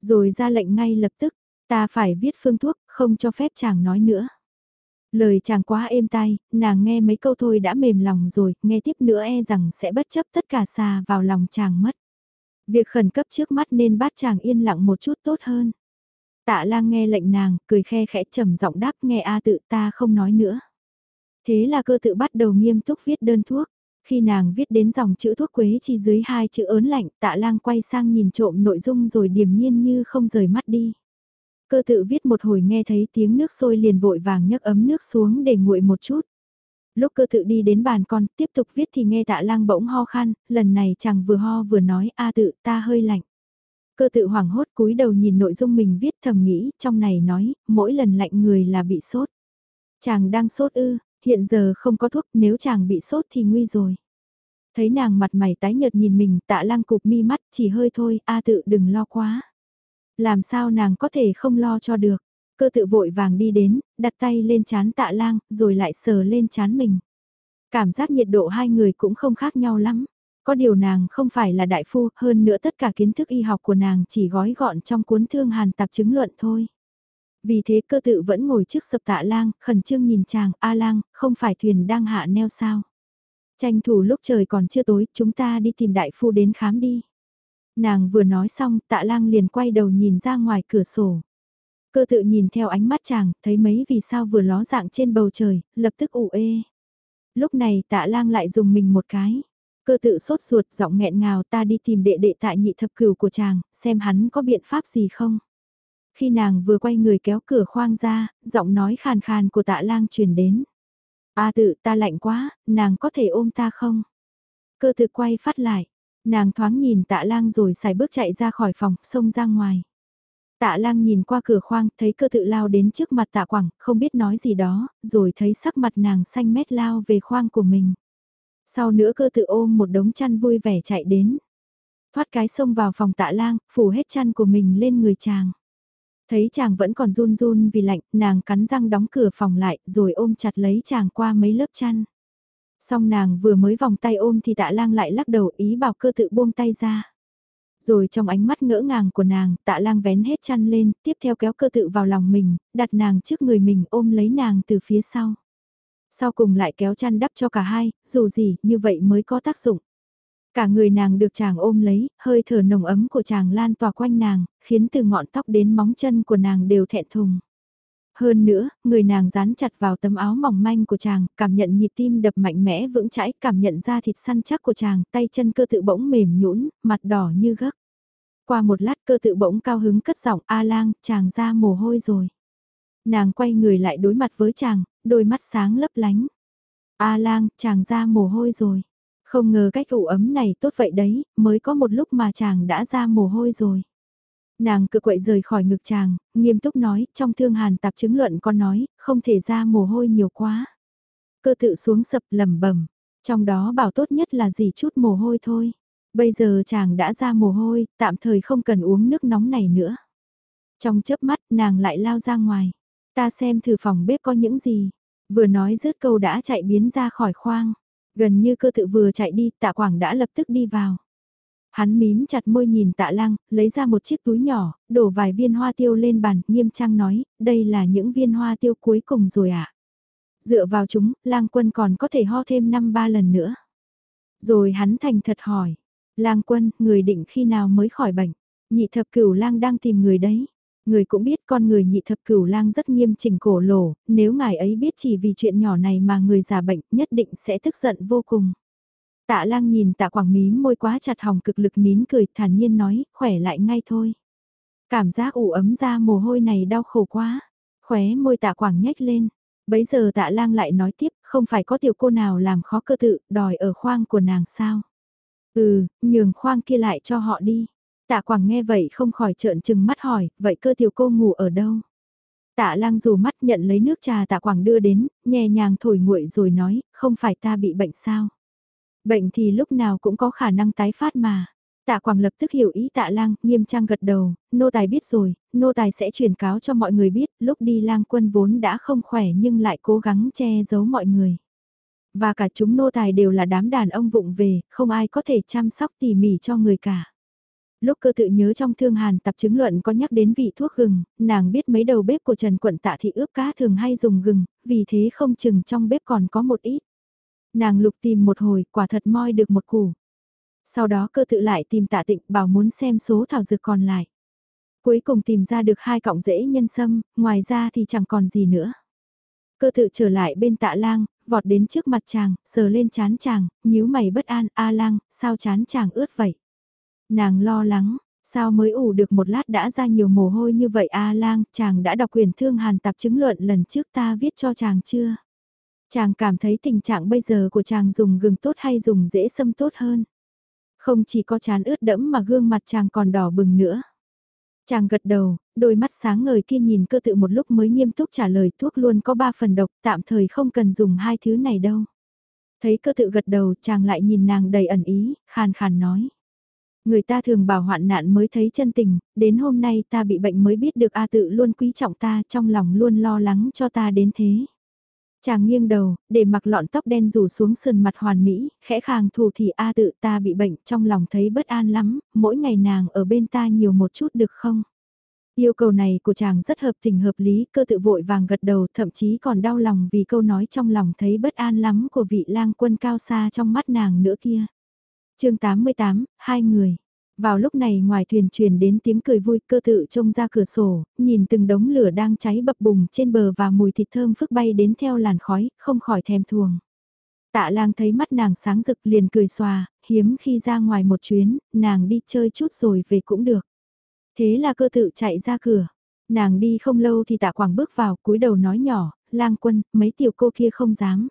Rồi ra lệnh ngay lập tức, ta phải viết phương thuốc, không cho phép chàng nói nữa. Lời chàng quá êm tai, nàng nghe mấy câu thôi đã mềm lòng rồi, nghe tiếp nữa e rằng sẽ bất chấp tất cả xa vào lòng chàng mất. Việc khẩn cấp trước mắt nên bắt chàng yên lặng một chút tốt hơn. Tạ lang nghe lệnh nàng, cười khe khẽ trầm giọng đáp nghe A tự ta không nói nữa. Thế là cơ tự bắt đầu nghiêm túc viết đơn thuốc. Khi nàng viết đến dòng chữ thuốc quế chi dưới hai chữ ớn lạnh, tạ lang quay sang nhìn trộm nội dung rồi điềm nhiên như không rời mắt đi. Cơ tự viết một hồi nghe thấy tiếng nước sôi liền vội vàng nhấc ấm nước xuống để nguội một chút. Lúc cơ tự đi đến bàn con tiếp tục viết thì nghe tạ lang bỗng ho khan, lần này chàng vừa ho vừa nói a tự ta hơi lạnh. Cơ tự hoảng hốt cúi đầu nhìn nội dung mình viết thầm nghĩ, trong này nói, mỗi lần lạnh người là bị sốt. Chàng đang sốt ư, hiện giờ không có thuốc, nếu chàng bị sốt thì nguy rồi. Thấy nàng mặt mày tái nhợt nhìn mình, tạ lang cụp mi mắt, chỉ hơi thôi, a tự đừng lo quá. Làm sao nàng có thể không lo cho được. Cơ tự vội vàng đi đến, đặt tay lên chán tạ lang, rồi lại sờ lên chán mình. Cảm giác nhiệt độ hai người cũng không khác nhau lắm. Có điều nàng không phải là đại phu, hơn nữa tất cả kiến thức y học của nàng chỉ gói gọn trong cuốn thương hàn tạp chứng luận thôi. Vì thế cơ tự vẫn ngồi trước sập tạ lang, khẩn trương nhìn chàng, A lang, không phải thuyền đang hạ neo sao. Tranh thủ lúc trời còn chưa tối, chúng ta đi tìm đại phu đến khám đi. Nàng vừa nói xong, tạ lang liền quay đầu nhìn ra ngoài cửa sổ. Cơ tự nhìn theo ánh mắt chàng, thấy mấy vì sao vừa ló dạng trên bầu trời, lập tức ủ ê. Lúc này tạ lang lại dùng mình một cái. Cơ tự sốt ruột giọng nghẹn ngào ta đi tìm đệ đệ tại nhị thập cửu của chàng, xem hắn có biện pháp gì không. Khi nàng vừa quay người kéo cửa khoang ra, giọng nói khàn khàn của tạ lang truyền đến. A à, tự ta lạnh quá, nàng có thể ôm ta không? Cơ tự quay phát lại, nàng thoáng nhìn tạ lang rồi xài bước chạy ra khỏi phòng, xông ra ngoài. Tạ lang nhìn qua cửa khoang, thấy cơ tự lao đến trước mặt tạ quảng, không biết nói gì đó, rồi thấy sắc mặt nàng xanh mét lao về khoang của mình. Sau nữa cơ tự ôm một đống chăn vui vẻ chạy đến. Thoát cái xông vào phòng tạ lang, phủ hết chăn của mình lên người chàng. Thấy chàng vẫn còn run run vì lạnh, nàng cắn răng đóng cửa phòng lại, rồi ôm chặt lấy chàng qua mấy lớp chăn. Xong nàng vừa mới vòng tay ôm thì tạ lang lại lắc đầu ý bảo cơ tự buông tay ra. Rồi trong ánh mắt ngỡ ngàng của nàng, tạ lang vén hết chăn lên, tiếp theo kéo cơ tự vào lòng mình, đặt nàng trước người mình ôm lấy nàng từ phía sau. Sau cùng lại kéo chăn đắp cho cả hai, dù gì, như vậy mới có tác dụng. Cả người nàng được chàng ôm lấy, hơi thở nồng ấm của chàng lan tỏa quanh nàng, khiến từ ngọn tóc đến móng chân của nàng đều thẹn thùng. Hơn nữa, người nàng dán chặt vào tấm áo mỏng manh của chàng, cảm nhận nhịp tim đập mạnh mẽ vững chãi, cảm nhận da thịt săn chắc của chàng, tay chân cơ tự bỗng mềm nhũn, mặt đỏ như gấc. Qua một lát cơ tự bỗng cao hứng cất giọng A lang, chàng ra mồ hôi rồi. Nàng quay người lại đối mặt với chàng, đôi mắt sáng lấp lánh. A lang, chàng ra mồ hôi rồi. Không ngờ cách ủ ấm này tốt vậy đấy, mới có một lúc mà chàng đã ra mồ hôi rồi. Nàng cự quậy rời khỏi ngực chàng, nghiêm túc nói, trong thương hàn tạp chứng luận con nói, không thể ra mồ hôi nhiều quá. Cơ tự xuống sập lầm bẩm trong đó bảo tốt nhất là gì chút mồ hôi thôi. Bây giờ chàng đã ra mồ hôi, tạm thời không cần uống nước nóng này nữa. Trong chớp mắt nàng lại lao ra ngoài. Ta xem thử phòng bếp có những gì. Vừa nói rớt câu đã chạy biến ra khỏi khoang. Gần như cơ tự vừa chạy đi tạ quảng đã lập tức đi vào. Hắn mím chặt môi nhìn tạ lăng, lấy ra một chiếc túi nhỏ, đổ vài viên hoa tiêu lên bàn, nghiêm trang nói, đây là những viên hoa tiêu cuối cùng rồi ạ. À? Dựa vào chúng, lang quân còn có thể ho thêm năm ba lần nữa. Rồi hắn thành thật hỏi, lang quân, người định khi nào mới khỏi bệnh? Nhị thập cửu lang đang tìm người đấy. Người cũng biết con người nhị thập cửu lang rất nghiêm chỉnh cổ lổ, nếu ngài ấy biết chỉ vì chuyện nhỏ này mà người già bệnh nhất định sẽ tức giận vô cùng. Tạ lang nhìn tạ quảng mí môi quá chặt hỏng cực lực nín cười thản nhiên nói, khỏe lại ngay thôi. Cảm giác ủ ấm ra mồ hôi này đau khổ quá. Khóe môi tạ quảng nhếch lên. Bấy giờ tạ lang lại nói tiếp, không phải có tiểu cô nào làm khó cơ tự, đòi ở khoang của nàng sao. Ừ, nhường khoang kia lại cho họ đi. Tạ quảng nghe vậy không khỏi trợn trừng mắt hỏi, vậy cơ tiểu cô ngủ ở đâu? Tạ lang dù mắt nhận lấy nước trà tạ quảng đưa đến, nhẹ nhàng thổi nguội rồi nói, không phải ta bị bệnh sao? Bệnh thì lúc nào cũng có khả năng tái phát mà. Tạ Quảng lập tức hiểu ý tạ lang, nghiêm trang gật đầu, nô tài biết rồi, nô tài sẽ truyền cáo cho mọi người biết, lúc đi lang quân vốn đã không khỏe nhưng lại cố gắng che giấu mọi người. Và cả chúng nô tài đều là đám đàn ông vụng về, không ai có thể chăm sóc tỉ mỉ cho người cả. Lúc cơ tự nhớ trong thương hàn tập chứng luận có nhắc đến vị thuốc gừng, nàng biết mấy đầu bếp của Trần Quận Tạ Thị ướp cá thường hay dùng gừng, vì thế không chừng trong bếp còn có một ít. Nàng lục tìm một hồi, quả thật moi được một củ. Sau đó cơ tự lại tìm tạ tịnh bảo muốn xem số thảo dược còn lại. Cuối cùng tìm ra được hai cọng rễ nhân sâm, ngoài ra thì chẳng còn gì nữa. Cơ tự trở lại bên tạ lang, vọt đến trước mặt chàng, sờ lên chán chàng, nhíu mày bất an, a lang, sao chán chàng ướt vậy? Nàng lo lắng, sao mới ủ được một lát đã ra nhiều mồ hôi như vậy a lang, chàng đã đọc quyền thương hàn tạp chứng luận lần trước ta viết cho chàng chưa? Chàng cảm thấy tình trạng bây giờ của chàng dùng gừng tốt hay dùng dễ sâm tốt hơn. Không chỉ có chán ướt đẫm mà gương mặt chàng còn đỏ bừng nữa. Chàng gật đầu, đôi mắt sáng ngời kia nhìn cơ tự một lúc mới nghiêm túc trả lời thuốc luôn có ba phần độc tạm thời không cần dùng hai thứ này đâu. Thấy cơ tự gật đầu chàng lại nhìn nàng đầy ẩn ý, khàn khàn nói. Người ta thường bảo hoạn nạn mới thấy chân tình, đến hôm nay ta bị bệnh mới biết được A tự luôn quý trọng ta trong lòng luôn lo lắng cho ta đến thế. Chàng nghiêng đầu, để mặc lọn tóc đen rủ xuống sườn mặt hoàn mỹ, khẽ khàng thù thì A tự ta bị bệnh trong lòng thấy bất an lắm, mỗi ngày nàng ở bên ta nhiều một chút được không? Yêu cầu này của chàng rất hợp tình hợp lý, cơ tự vội vàng gật đầu thậm chí còn đau lòng vì câu nói trong lòng thấy bất an lắm của vị lang quân cao xa trong mắt nàng nữa kia. chương 88, hai người. Vào lúc này ngoài thuyền truyền đến tiếng cười vui cơ tự trông ra cửa sổ, nhìn từng đống lửa đang cháy bập bùng trên bờ và mùi thịt thơm phức bay đến theo làn khói, không khỏi thèm thuồng. Tạ lang thấy mắt nàng sáng rực liền cười xòa, hiếm khi ra ngoài một chuyến, nàng đi chơi chút rồi về cũng được. Thế là cơ tự chạy ra cửa. Nàng đi không lâu thì tạ quảng bước vào cúi đầu nói nhỏ, lang quân, mấy tiểu cô kia không dám.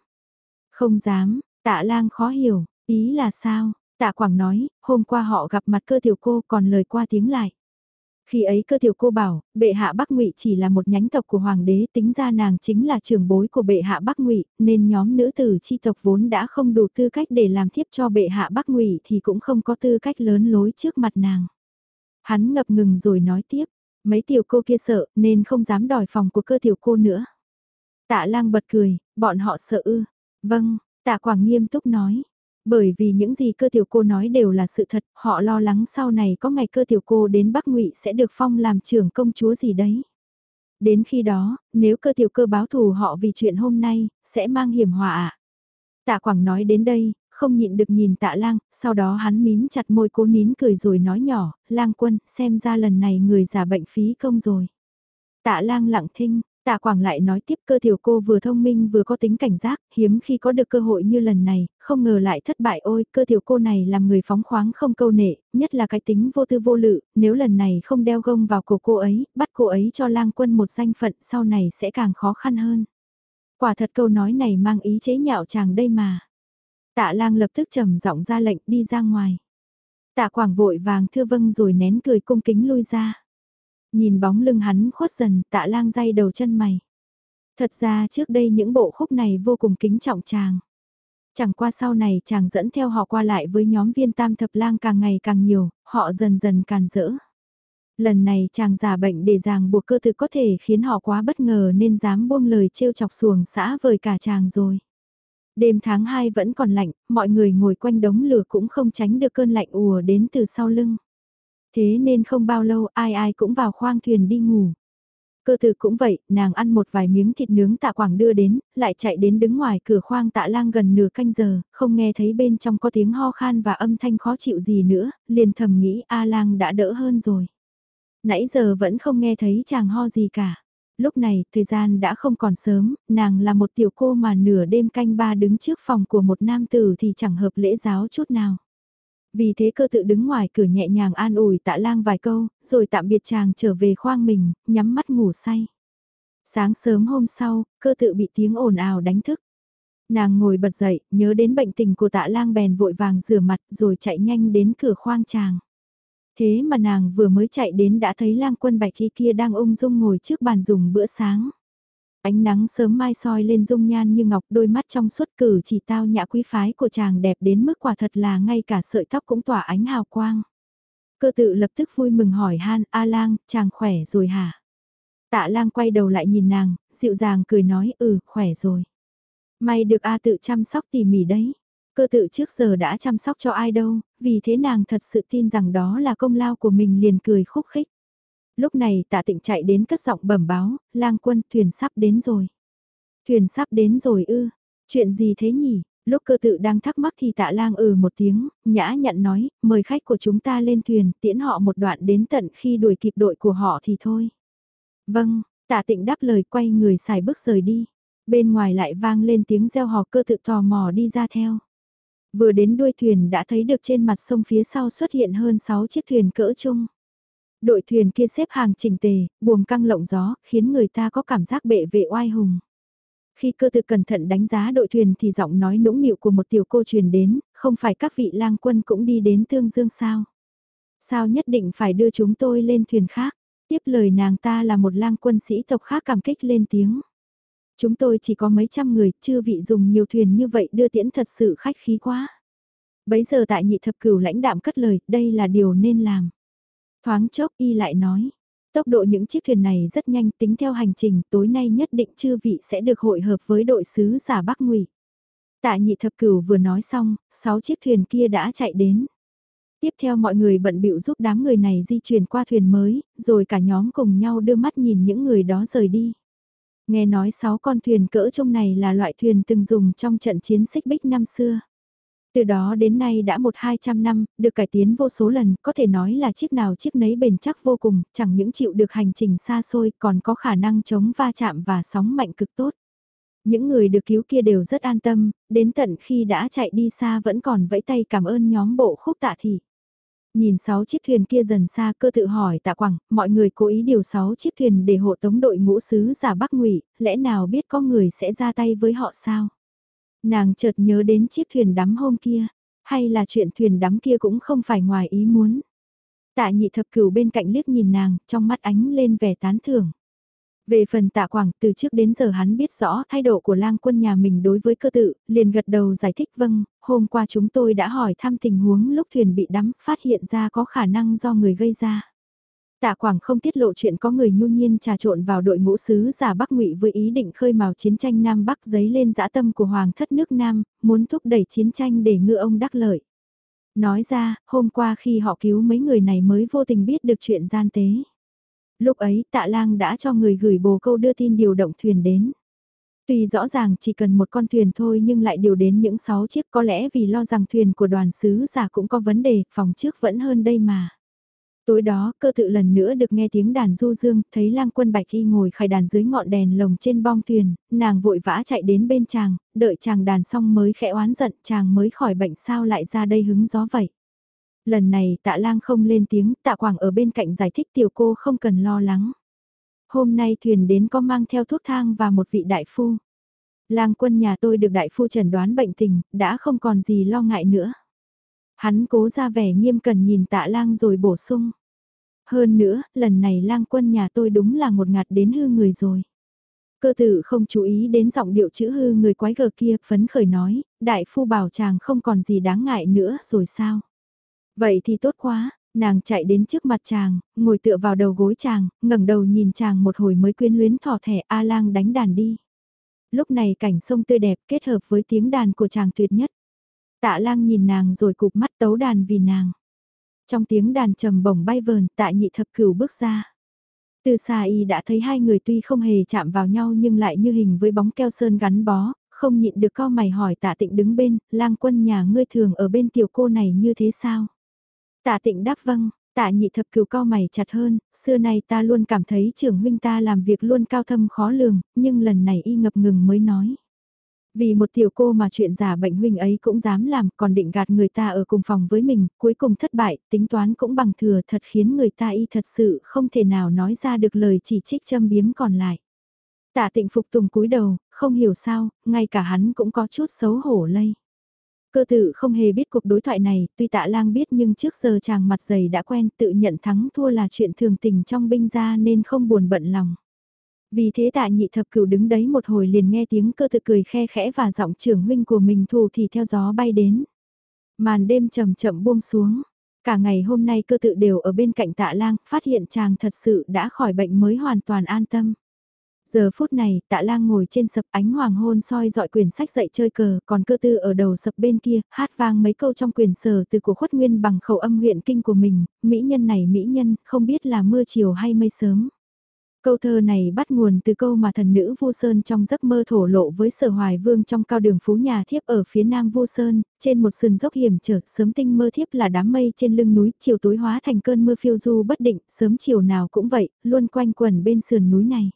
Không dám, tạ lang khó hiểu, ý là sao, Tạ Quảng nói, hôm qua họ gặp mặt cơ tiểu cô còn lời qua tiếng lại. Khi ấy cơ tiểu cô bảo, bệ hạ Bắc Ngụy chỉ là một nhánh tộc của hoàng đế tính ra nàng chính là trưởng bối của bệ hạ Bắc Ngụy, nên nhóm nữ tử chi tộc vốn đã không đủ tư cách để làm thiếp cho bệ hạ Bắc Ngụy thì cũng không có tư cách lớn lối trước mặt nàng. Hắn ngập ngừng rồi nói tiếp, mấy tiểu cô kia sợ nên không dám đòi phòng của cơ tiểu cô nữa. Tạ lang bật cười, bọn họ sợ ư. Vâng, tạ quảng nghiêm túc nói, bởi vì những gì cơ tiểu cô nói đều là sự thật, họ lo lắng sau này có ngày cơ tiểu cô đến Bắc Ngụy sẽ được phong làm trưởng công chúa gì đấy. Đến khi đó, nếu cơ tiểu cơ báo thù họ vì chuyện hôm nay, sẽ mang hiểm họa Tạ Quảng nói đến đây, không nhịn được nhìn tạ lang, sau đó hắn mím chặt môi cố nín cười rồi nói nhỏ, lang quân, xem ra lần này người giả bệnh phí công rồi. Tạ lang lặng thinh, tạ quảng lại nói tiếp cơ tiểu cô vừa thông minh vừa có tính cảnh giác, hiếm khi có được cơ hội như lần này, không ngờ lại thất bại ôi, cơ tiểu cô này làm người phóng khoáng không câu nệ, nhất là cái tính vô tư vô lự, nếu lần này không đeo gông vào cổ cô ấy, bắt cô ấy cho lang quân một danh phận sau này sẽ càng khó khăn hơn. Quả thật câu nói này mang ý chế nhạo chàng đây mà. Tạ lang lập tức trầm giọng ra lệnh đi ra ngoài. Tạ quảng vội vàng thưa vâng rồi nén cười cung kính lui ra. Nhìn bóng lưng hắn khuất dần tạ lang dây đầu chân mày. Thật ra trước đây những bộ khúc này vô cùng kính trọng chàng. Chẳng qua sau này chàng dẫn theo họ qua lại với nhóm viên tam thập lang càng ngày càng nhiều, họ dần dần càn rỡ. Lần này chàng giả bệnh để ràng buộc cơ thực có thể khiến họ quá bất ngờ nên dám buông lời trêu chọc xuồng xã vời cả chàng rồi. Đêm tháng 2 vẫn còn lạnh, mọi người ngồi quanh đống lửa cũng không tránh được cơn lạnh ùa đến từ sau lưng. Thế nên không bao lâu ai ai cũng vào khoang thuyền đi ngủ. Cơ tử cũng vậy, nàng ăn một vài miếng thịt nướng tạ quảng đưa đến, lại chạy đến đứng ngoài cửa khoang tạ lang gần nửa canh giờ, không nghe thấy bên trong có tiếng ho khan và âm thanh khó chịu gì nữa, liền thầm nghĩ A lang đã đỡ hơn rồi. Nãy giờ vẫn không nghe thấy chàng ho gì cả. Lúc này, thời gian đã không còn sớm, nàng là một tiểu cô mà nửa đêm canh ba đứng trước phòng của một nam tử thì chẳng hợp lễ giáo chút nào. Vì thế cơ tự đứng ngoài cửa nhẹ nhàng an ủi tạ lang vài câu, rồi tạm biệt chàng trở về khoang mình, nhắm mắt ngủ say. Sáng sớm hôm sau, cơ tự bị tiếng ồn ào đánh thức. Nàng ngồi bật dậy, nhớ đến bệnh tình của tạ lang bèn vội vàng rửa mặt rồi chạy nhanh đến cửa khoang chàng. Thế mà nàng vừa mới chạy đến đã thấy lang quân bạch thi kia đang ung dung ngồi trước bàn dùng bữa sáng. Ánh nắng sớm mai soi lên dung nhan như ngọc đôi mắt trong suốt cử chỉ tao nhã quý phái của chàng đẹp đến mức quả thật là ngay cả sợi tóc cũng tỏa ánh hào quang. Cơ tự lập tức vui mừng hỏi han, A lang, chàng khỏe rồi hả? Tạ lang quay đầu lại nhìn nàng, dịu dàng cười nói ừ, khỏe rồi. May được A tự chăm sóc tỉ mỉ đấy. Cơ tự trước giờ đã chăm sóc cho ai đâu, vì thế nàng thật sự tin rằng đó là công lao của mình liền cười khúc khích. Lúc này tạ tịnh chạy đến cất giọng bẩm báo, lang quân thuyền sắp đến rồi. Thuyền sắp đến rồi ư, chuyện gì thế nhỉ? Lúc cơ tự đang thắc mắc thì tạ lang ừ một tiếng, nhã nhận nói, mời khách của chúng ta lên thuyền, tiễn họ một đoạn đến tận khi đuổi kịp đội của họ thì thôi. Vâng, tạ tịnh đáp lời quay người xài bước rời đi. Bên ngoài lại vang lên tiếng reo hò cơ tự tò mò đi ra theo. Vừa đến đuôi thuyền đã thấy được trên mặt sông phía sau xuất hiện hơn 6 chiếc thuyền cỡ chung. Đội thuyền kia xếp hàng chỉnh tề, buồm căng lộng gió, khiến người ta có cảm giác bệ vệ oai hùng. Khi cơ tự cẩn thận đánh giá đội thuyền thì giọng nói nũng nịu của một tiểu cô truyền đến, không phải các vị lang quân cũng đi đến tương dương sao. Sao nhất định phải đưa chúng tôi lên thuyền khác, tiếp lời nàng ta là một lang quân sĩ tộc khác cảm kích lên tiếng. Chúng tôi chỉ có mấy trăm người, chưa vị dùng nhiều thuyền như vậy đưa tiễn thật sự khách khí quá. Bấy giờ tại nhị thập cửu lãnh đạm cất lời, đây là điều nên làm. Thoáng chốc y lại nói, tốc độ những chiếc thuyền này rất nhanh tính theo hành trình tối nay nhất định chư vị sẽ được hội hợp với đội sứ giả Bắc Ngụy. Tạ nhị thập cửu vừa nói xong, sáu chiếc thuyền kia đã chạy đến. Tiếp theo mọi người bận bịu giúp đám người này di chuyển qua thuyền mới, rồi cả nhóm cùng nhau đưa mắt nhìn những người đó rời đi. Nghe nói sáu con thuyền cỡ trông này là loại thuyền từng dùng trong trận chiến xích bích năm xưa. Từ đó đến nay đã một hai trăm năm, được cải tiến vô số lần, có thể nói là chiếc nào chiếc nấy bền chắc vô cùng, chẳng những chịu được hành trình xa xôi còn có khả năng chống va chạm và sóng mạnh cực tốt. Những người được cứu kia đều rất an tâm, đến tận khi đã chạy đi xa vẫn còn vẫy tay cảm ơn nhóm bộ khúc tạ thị. Nhìn sáu chiếc thuyền kia dần xa cơ tự hỏi tạ quảng, mọi người cố ý điều sáu chiếc thuyền để hộ tống đội ngũ sứ giả Bắc ngụy lẽ nào biết có người sẽ ra tay với họ sao? Nàng chợt nhớ đến chiếc thuyền đắm hôm kia, hay là chuyện thuyền đắm kia cũng không phải ngoài ý muốn. Tạ nhị thập cửu bên cạnh liếc nhìn nàng, trong mắt ánh lên vẻ tán thưởng. Về phần tạ quảng, từ trước đến giờ hắn biết rõ thái độ của lang quân nhà mình đối với cơ tự, liền gật đầu giải thích vâng, hôm qua chúng tôi đã hỏi thăm tình huống lúc thuyền bị đắm, phát hiện ra có khả năng do người gây ra. Tạ Quảng không tiết lộ chuyện có người nhu nhiên trà trộn vào đội ngũ sứ giả Bắc Ngụy với ý định khơi mào chiến tranh Nam Bắc giấy lên dã tâm của Hoàng thất nước Nam, muốn thúc đẩy chiến tranh để ngư ông đắc lợi. Nói ra, hôm qua khi họ cứu mấy người này mới vô tình biết được chuyện gian tế. Lúc ấy tạ lang đã cho người gửi bồ câu đưa tin điều động thuyền đến. Tuy rõ ràng chỉ cần một con thuyền thôi nhưng lại điều đến những 6 chiếc có lẽ vì lo rằng thuyền của đoàn sứ giả cũng có vấn đề, phòng trước vẫn hơn đây mà. Tối đó, cơ tự lần nữa được nghe tiếng đàn du dương, thấy lang quân bạch y ngồi khai đàn dưới ngọn đèn lồng trên bong thuyền, nàng vội vã chạy đến bên chàng, đợi chàng đàn xong mới khẽ oán giận, chàng mới khỏi bệnh sao lại ra đây hứng gió vậy. Lần này tạ lang không lên tiếng, tạ quảng ở bên cạnh giải thích tiểu cô không cần lo lắng. Hôm nay thuyền đến có mang theo thuốc thang và một vị đại phu. Lang quân nhà tôi được đại phu chẩn đoán bệnh tình, đã không còn gì lo ngại nữa. Hắn cố ra vẻ nghiêm cẩn nhìn tạ lang rồi bổ sung. Hơn nữa, lần này lang quân nhà tôi đúng là một ngạt đến hư người rồi. Cơ tử không chú ý đến giọng điệu chữ hư người quái gở kia, phấn khởi nói, đại phu bảo chàng không còn gì đáng ngại nữa rồi sao? Vậy thì tốt quá, nàng chạy đến trước mặt chàng, ngồi tựa vào đầu gối chàng, ngẩng đầu nhìn chàng một hồi mới quyến luyến thỏ thẻ A lang đánh đàn đi. Lúc này cảnh sông tươi đẹp kết hợp với tiếng đàn của chàng tuyệt nhất. Tạ lang nhìn nàng rồi cụp mắt tấu đàn vì nàng. Trong tiếng đàn trầm bổng bay vờn tạ nhị thập cửu bước ra. Từ xa y đã thấy hai người tuy không hề chạm vào nhau nhưng lại như hình với bóng keo sơn gắn bó, không nhịn được cao mày hỏi tạ tịnh đứng bên, lang quân nhà ngươi thường ở bên tiểu cô này như thế sao? Tạ tịnh đáp vâng, tạ nhị thập cửu cao mày chặt hơn, xưa nay ta luôn cảm thấy trưởng huynh ta làm việc luôn cao thâm khó lường, nhưng lần này y ngập ngừng mới nói. Vì một tiểu cô mà chuyện giả bệnh huynh ấy cũng dám làm, còn định gạt người ta ở cùng phòng với mình, cuối cùng thất bại, tính toán cũng bằng thừa thật khiến người ta y thật sự không thể nào nói ra được lời chỉ trích châm biếm còn lại. Tạ tịnh phục tùng cúi đầu, không hiểu sao, ngay cả hắn cũng có chút xấu hổ lây. Cơ tự không hề biết cuộc đối thoại này, tuy tạ lang biết nhưng trước giờ chàng mặt dày đã quen tự nhận thắng thua là chuyện thường tình trong binh gia nên không buồn bận lòng. Vì thế tạ nhị thập cửu đứng đấy một hồi liền nghe tiếng cơ tự cười khe khẽ và giọng trưởng huynh của mình thù thì theo gió bay đến. Màn đêm chậm chậm buông xuống. Cả ngày hôm nay cơ tự đều ở bên cạnh tạ lang, phát hiện chàng thật sự đã khỏi bệnh mới hoàn toàn an tâm. Giờ phút này, tạ lang ngồi trên sập ánh hoàng hôn soi dọi quyển sách dạy chơi cờ, còn cơ tư ở đầu sập bên kia, hát vang mấy câu trong quyển sở từ của khuất nguyên bằng khẩu âm huyện kinh của mình, mỹ nhân này mỹ nhân, không biết là mưa chiều hay mây sớm. Câu thơ này bắt nguồn từ câu mà thần nữ Vu Sơn trong giấc mơ thổ lộ với sở hoài vương trong cao đường phú nhà thiếp ở phía nam Vu Sơn, trên một sườn dốc hiểm trở, sớm tinh mơ thiếp là đám mây trên lưng núi, chiều tối hóa thành cơn mưa phiêu du bất định, sớm chiều nào cũng vậy, luôn quanh quẩn bên sườn núi này.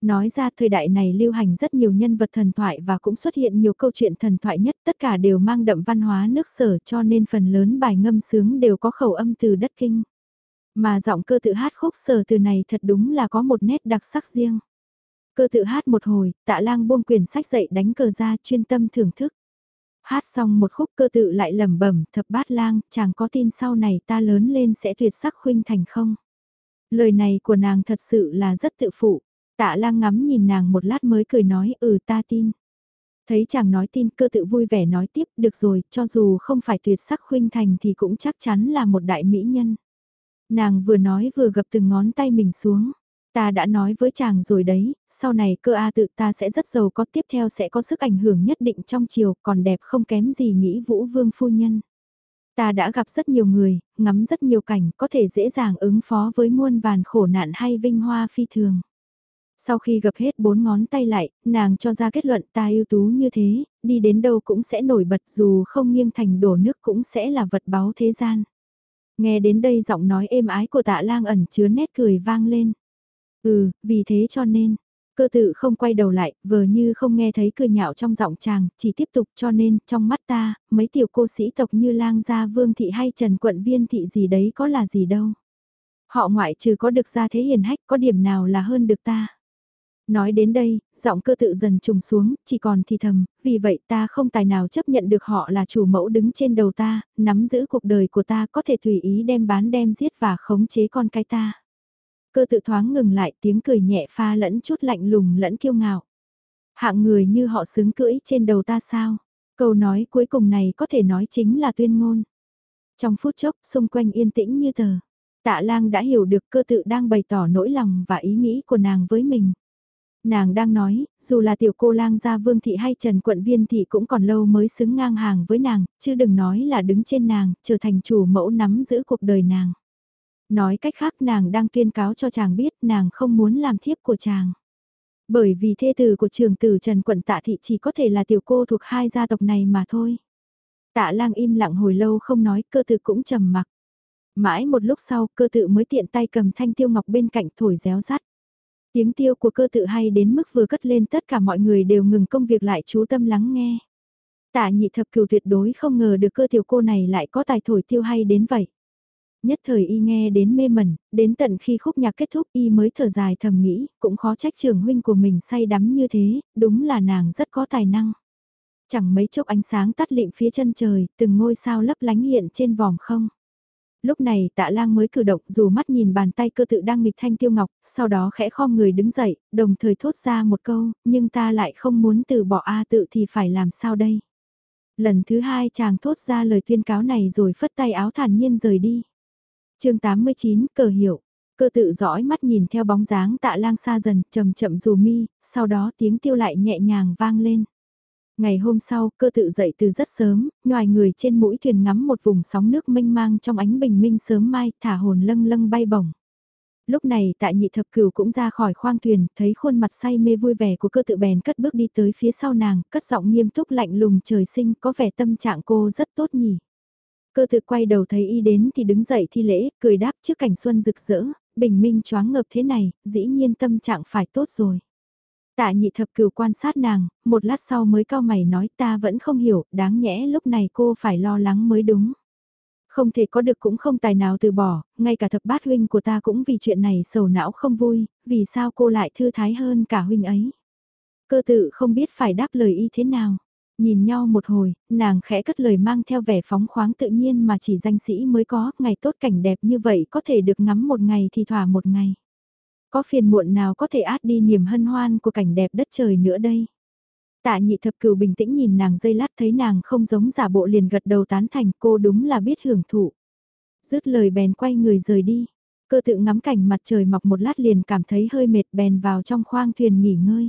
Nói ra thời đại này lưu hành rất nhiều nhân vật thần thoại và cũng xuất hiện nhiều câu chuyện thần thoại nhất tất cả đều mang đậm văn hóa nước sở cho nên phần lớn bài ngâm sướng đều có khẩu âm từ đất kinh. Mà giọng cơ tự hát khúc sở từ này thật đúng là có một nét đặc sắc riêng. Cơ tự hát một hồi, tạ lang buông quyển sách dậy đánh cờ ra chuyên tâm thưởng thức. Hát xong một khúc cơ tự lại lẩm bẩm thập bát lang, chàng có tin sau này ta lớn lên sẽ tuyệt sắc khuynh thành không? Lời này của nàng thật sự là rất tự phụ. Tạ lang ngắm nhìn nàng một lát mới cười nói ừ ta tin. Thấy chàng nói tin cơ tự vui vẻ nói tiếp được rồi, cho dù không phải tuyệt sắc khuynh thành thì cũng chắc chắn là một đại mỹ nhân. Nàng vừa nói vừa gập từng ngón tay mình xuống. Ta đã nói với chàng rồi đấy, sau này cơ A tự ta sẽ rất giàu có tiếp theo sẽ có sức ảnh hưởng nhất định trong chiều, còn đẹp không kém gì nghĩ vũ vương phu nhân. Ta đã gặp rất nhiều người, ngắm rất nhiều cảnh, có thể dễ dàng ứng phó với muôn vàn khổ nạn hay vinh hoa phi thường. Sau khi gập hết bốn ngón tay lại, nàng cho ra kết luận ta ưu tú như thế, đi đến đâu cũng sẽ nổi bật dù không nghiêng thành đổ nước cũng sẽ là vật báu thế gian. Nghe đến đây giọng nói êm ái của tạ lang ẩn chứa nét cười vang lên. Ừ, vì thế cho nên, cơ tự không quay đầu lại, vờ như không nghe thấy cười nhạo trong giọng chàng, chỉ tiếp tục cho nên, trong mắt ta, mấy tiểu cô sĩ tộc như lang gia vương thị hay trần quận viên thị gì đấy có là gì đâu. Họ ngoại trừ có được ra thế hiền hách có điểm nào là hơn được ta. Nói đến đây, giọng cơ tự dần trùng xuống, chỉ còn thì thầm, vì vậy ta không tài nào chấp nhận được họ là chủ mẫu đứng trên đầu ta, nắm giữ cuộc đời của ta có thể tùy ý đem bán đem giết và khống chế con cái ta. Cơ tự thoáng ngừng lại tiếng cười nhẹ pha lẫn chút lạnh lùng lẫn kiêu ngạo. Hạng người như họ xứng cưỡi trên đầu ta sao? Câu nói cuối cùng này có thể nói chính là tuyên ngôn. Trong phút chốc, xung quanh yên tĩnh như tờ. Tạ lang đã hiểu được cơ tự đang bày tỏ nỗi lòng và ý nghĩ của nàng với mình. Nàng đang nói, dù là tiểu cô lang gia vương thị hay trần quận viên thị cũng còn lâu mới xứng ngang hàng với nàng, chứ đừng nói là đứng trên nàng, trở thành chủ mẫu nắm giữ cuộc đời nàng. Nói cách khác nàng đang tuyên cáo cho chàng biết nàng không muốn làm thiếp của chàng. Bởi vì thê tử của trường tử Trần Quận Tạ Thị chỉ có thể là tiểu cô thuộc hai gia tộc này mà thôi. Tạ lang im lặng hồi lâu không nói, cơ tự cũng trầm mặc. Mãi một lúc sau, cơ tự mới tiện tay cầm thanh tiêu ngọc bên cạnh thổi réo rắt. Tiếng tiêu của cơ tự hay đến mức vừa cất lên tất cả mọi người đều ngừng công việc lại chú tâm lắng nghe. Tạ nhị thập cửu tuyệt đối không ngờ được cơ tiểu cô này lại có tài thổi tiêu hay đến vậy. Nhất thời y nghe đến mê mẩn, đến tận khi khúc nhạc kết thúc y mới thở dài thầm nghĩ, cũng khó trách trường huynh của mình say đắm như thế, đúng là nàng rất có tài năng. Chẳng mấy chốc ánh sáng tắt lịm phía chân trời, từng ngôi sao lấp lánh hiện trên vòng không. Lúc này tạ lang mới cử động dù mắt nhìn bàn tay cơ tự đang nghịch thanh tiêu ngọc, sau đó khẽ khom người đứng dậy, đồng thời thốt ra một câu, nhưng ta lại không muốn từ bỏ A tự thì phải làm sao đây. Lần thứ hai chàng thốt ra lời tuyên cáo này rồi phất tay áo thản nhiên rời đi. chương 89 cờ hiệu, cơ tự dõi mắt nhìn theo bóng dáng tạ lang xa dần, chậm chậm dù mi, sau đó tiếng tiêu lại nhẹ nhàng vang lên. Ngày hôm sau, cơ tự dậy từ rất sớm, nhòi người trên mũi thuyền ngắm một vùng sóng nước mênh mang trong ánh bình minh sớm mai, thả hồn lâng lâng bay bổng. Lúc này tại nhị thập cửu cũng ra khỏi khoang thuyền, thấy khuôn mặt say mê vui vẻ của cơ tự bèn cất bước đi tới phía sau nàng, cất giọng nghiêm túc lạnh lùng trời sinh, có vẻ tâm trạng cô rất tốt nhỉ. Cơ tự quay đầu thấy y đến thì đứng dậy thi lễ, cười đáp trước cảnh xuân rực rỡ, bình minh choáng ngợp thế này, dĩ nhiên tâm trạng phải tốt rồi. Tạ nhị thập cửu quan sát nàng, một lát sau mới cao mày nói ta vẫn không hiểu, đáng nhẽ lúc này cô phải lo lắng mới đúng. Không thể có được cũng không tài nào từ bỏ, ngay cả thập bát huynh của ta cũng vì chuyện này sầu não không vui, vì sao cô lại thư thái hơn cả huynh ấy. Cơ tự không biết phải đáp lời y thế nào. Nhìn nhau một hồi, nàng khẽ cất lời mang theo vẻ phóng khoáng tự nhiên mà chỉ danh sĩ mới có, ngày tốt cảnh đẹp như vậy có thể được ngắm một ngày thì thỏa một ngày. Có phiền muộn nào có thể át đi niềm hân hoan của cảnh đẹp đất trời nữa đây? Tạ nhị thập cửu bình tĩnh nhìn nàng dây lát thấy nàng không giống giả bộ liền gật đầu tán thành cô đúng là biết hưởng thụ. Dứt lời bèn quay người rời đi. Cơ tự ngắm cảnh mặt trời mọc một lát liền cảm thấy hơi mệt bèn vào trong khoang thuyền nghỉ ngơi.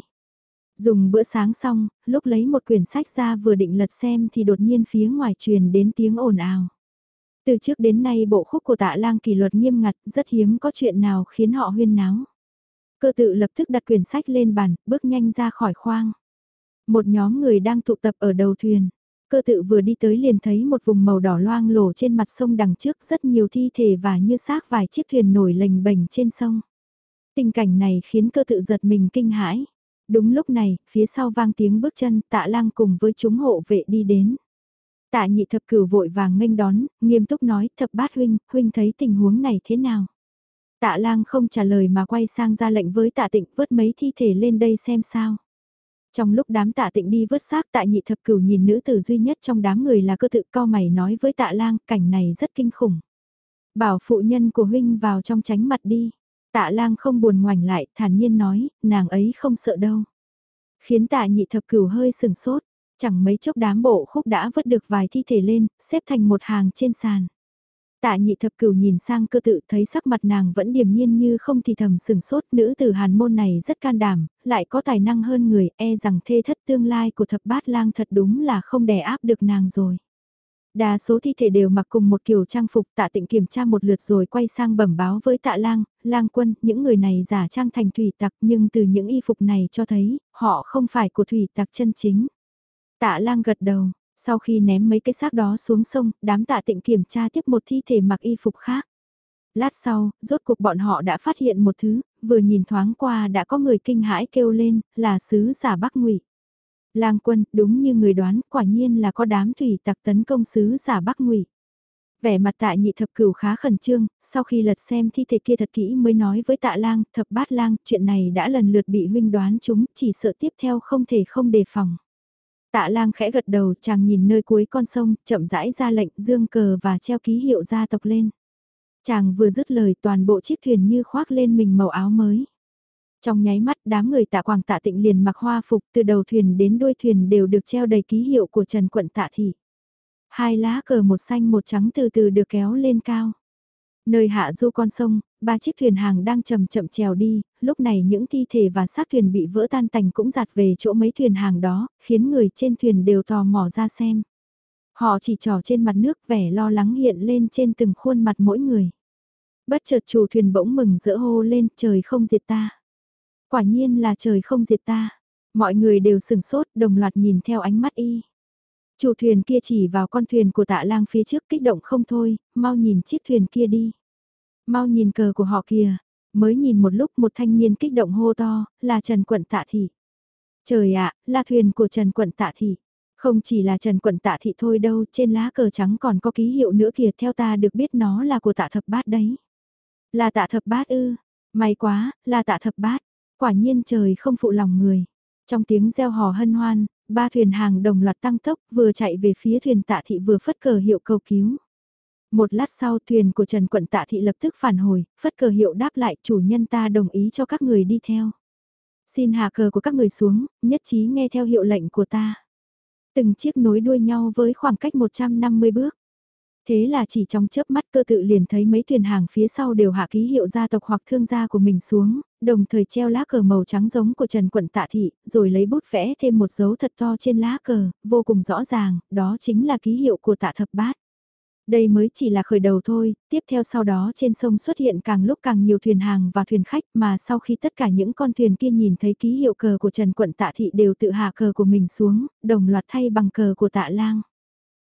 Dùng bữa sáng xong, lúc lấy một quyển sách ra vừa định lật xem thì đột nhiên phía ngoài truyền đến tiếng ồn ào. Từ trước đến nay bộ khúc của tạ lang kỷ luật nghiêm ngặt, rất hiếm có chuyện nào khiến họ huyên náo. Cơ tự lập tức đặt quyển sách lên bàn, bước nhanh ra khỏi khoang. Một nhóm người đang tụ tập ở đầu thuyền. Cơ tự vừa đi tới liền thấy một vùng màu đỏ loang lổ trên mặt sông đằng trước rất nhiều thi thể và như xác vài chiếc thuyền nổi lềnh bềnh trên sông. Tình cảnh này khiến cơ tự giật mình kinh hãi. Đúng lúc này, phía sau vang tiếng bước chân tạ lang cùng với chúng hộ vệ đi đến. Tạ nhị thập cửu vội vàng nghênh đón, nghiêm túc nói thập bát huynh, huynh thấy tình huống này thế nào? Tạ lang không trả lời mà quay sang ra lệnh với tạ tịnh vớt mấy thi thể lên đây xem sao. Trong lúc đám tạ tịnh đi vớt xác tạ nhị thập cửu nhìn nữ tử duy nhất trong đám người là cơ tự co mày nói với tạ lang cảnh này rất kinh khủng. Bảo phụ nhân của huynh vào trong tránh mặt đi. Tạ lang không buồn ngoảnh lại thản nhiên nói nàng ấy không sợ đâu. Khiến tạ nhị thập cửu hơi sừng sốt Chẳng mấy chốc đám bộ khúc đã vớt được vài thi thể lên, xếp thành một hàng trên sàn. Tạ nhị thập cửu nhìn sang cơ tự thấy sắc mặt nàng vẫn điềm nhiên như không thì thầm sừng sốt nữ tử hàn môn này rất can đảm, lại có tài năng hơn người e rằng thê thất tương lai của thập bát lang thật đúng là không đè áp được nàng rồi. Đa số thi thể đều mặc cùng một kiểu trang phục tạ tịnh kiểm tra một lượt rồi quay sang bẩm báo với tạ lang, lang quân, những người này giả trang thành thủy tặc nhưng từ những y phục này cho thấy, họ không phải của thủy tặc chân chính. Tạ lang gật đầu, sau khi ném mấy cái xác đó xuống sông, đám tạ tịnh kiểm tra tiếp một thi thể mặc y phục khác. Lát sau, rốt cuộc bọn họ đã phát hiện một thứ, vừa nhìn thoáng qua đã có người kinh hãi kêu lên, là sứ giả Bắc Ngụy. Lang quân, đúng như người đoán, quả nhiên là có đám thủy tặc tấn công sứ giả Bắc Ngụy. Vẻ mặt tạ nhị thập cửu khá khẩn trương, sau khi lật xem thi thể kia thật kỹ mới nói với tạ lang, thập bát lang, chuyện này đã lần lượt bị huynh đoán chúng, chỉ sợ tiếp theo không thể không đề phòng. Tạ lang khẽ gật đầu chàng nhìn nơi cuối con sông, chậm rãi ra lệnh dương cờ và treo ký hiệu gia tộc lên. Chàng vừa dứt lời toàn bộ chiếc thuyền như khoác lên mình màu áo mới. Trong nháy mắt đám người tạ quảng tạ tịnh liền mặc hoa phục từ đầu thuyền đến đuôi thuyền đều được treo đầy ký hiệu của Trần Quận Tạ Thị. Hai lá cờ một xanh một trắng từ từ được kéo lên cao. Nơi hạ du con sông, ba chiếc thuyền hàng đang chậm chậm trèo đi, lúc này những thi thể và xác thuyền bị vỡ tan tành cũng giạt về chỗ mấy thuyền hàng đó, khiến người trên thuyền đều tò mò ra xem. Họ chỉ trò trên mặt nước vẻ lo lắng hiện lên trên từng khuôn mặt mỗi người. Bất chợt chủ thuyền bỗng mừng rỡ hô lên trời không diệt ta. Quả nhiên là trời không diệt ta. Mọi người đều sừng sốt đồng loạt nhìn theo ánh mắt y. Chủ thuyền kia chỉ vào con thuyền của tạ lang phía trước kích động không thôi, mau nhìn chiếc thuyền kia đi. Mau nhìn cờ của họ kìa, mới nhìn một lúc một thanh niên kích động hô to, là Trần Quận Tạ Thị. Trời ạ, là thuyền của Trần Quận Tạ Thị. Không chỉ là Trần Quận Tạ Thị thôi đâu, trên lá cờ trắng còn có ký hiệu nữa kìa theo ta được biết nó là của tạ thập bát đấy. Là tạ thập bát ư, may quá, là tạ thập bát, quả nhiên trời không phụ lòng người. Trong tiếng reo hò hân hoan, ba thuyền hàng đồng loạt tăng tốc vừa chạy về phía thuyền tạ thị vừa phất cờ hiệu cầu cứu. Một lát sau thuyền của Trần Quận Tạ Thị lập tức phản hồi, phất cờ hiệu đáp lại chủ nhân ta đồng ý cho các người đi theo. Xin hạ cờ của các người xuống, nhất trí nghe theo hiệu lệnh của ta. Từng chiếc nối đuôi nhau với khoảng cách 150 bước. Thế là chỉ trong chớp mắt cơ tự liền thấy mấy thuyền hàng phía sau đều hạ ký hiệu gia tộc hoặc thương gia của mình xuống, đồng thời treo lá cờ màu trắng giống của Trần Quận Tạ Thị, rồi lấy bút vẽ thêm một dấu thật to trên lá cờ, vô cùng rõ ràng, đó chính là ký hiệu của Tạ Thập Bát. Đây mới chỉ là khởi đầu thôi, tiếp theo sau đó trên sông xuất hiện càng lúc càng nhiều thuyền hàng và thuyền khách mà sau khi tất cả những con thuyền kia nhìn thấy ký hiệu cờ của Trần Quận Tạ Thị đều tự hạ cờ của mình xuống, đồng loạt thay bằng cờ của Tạ Lang.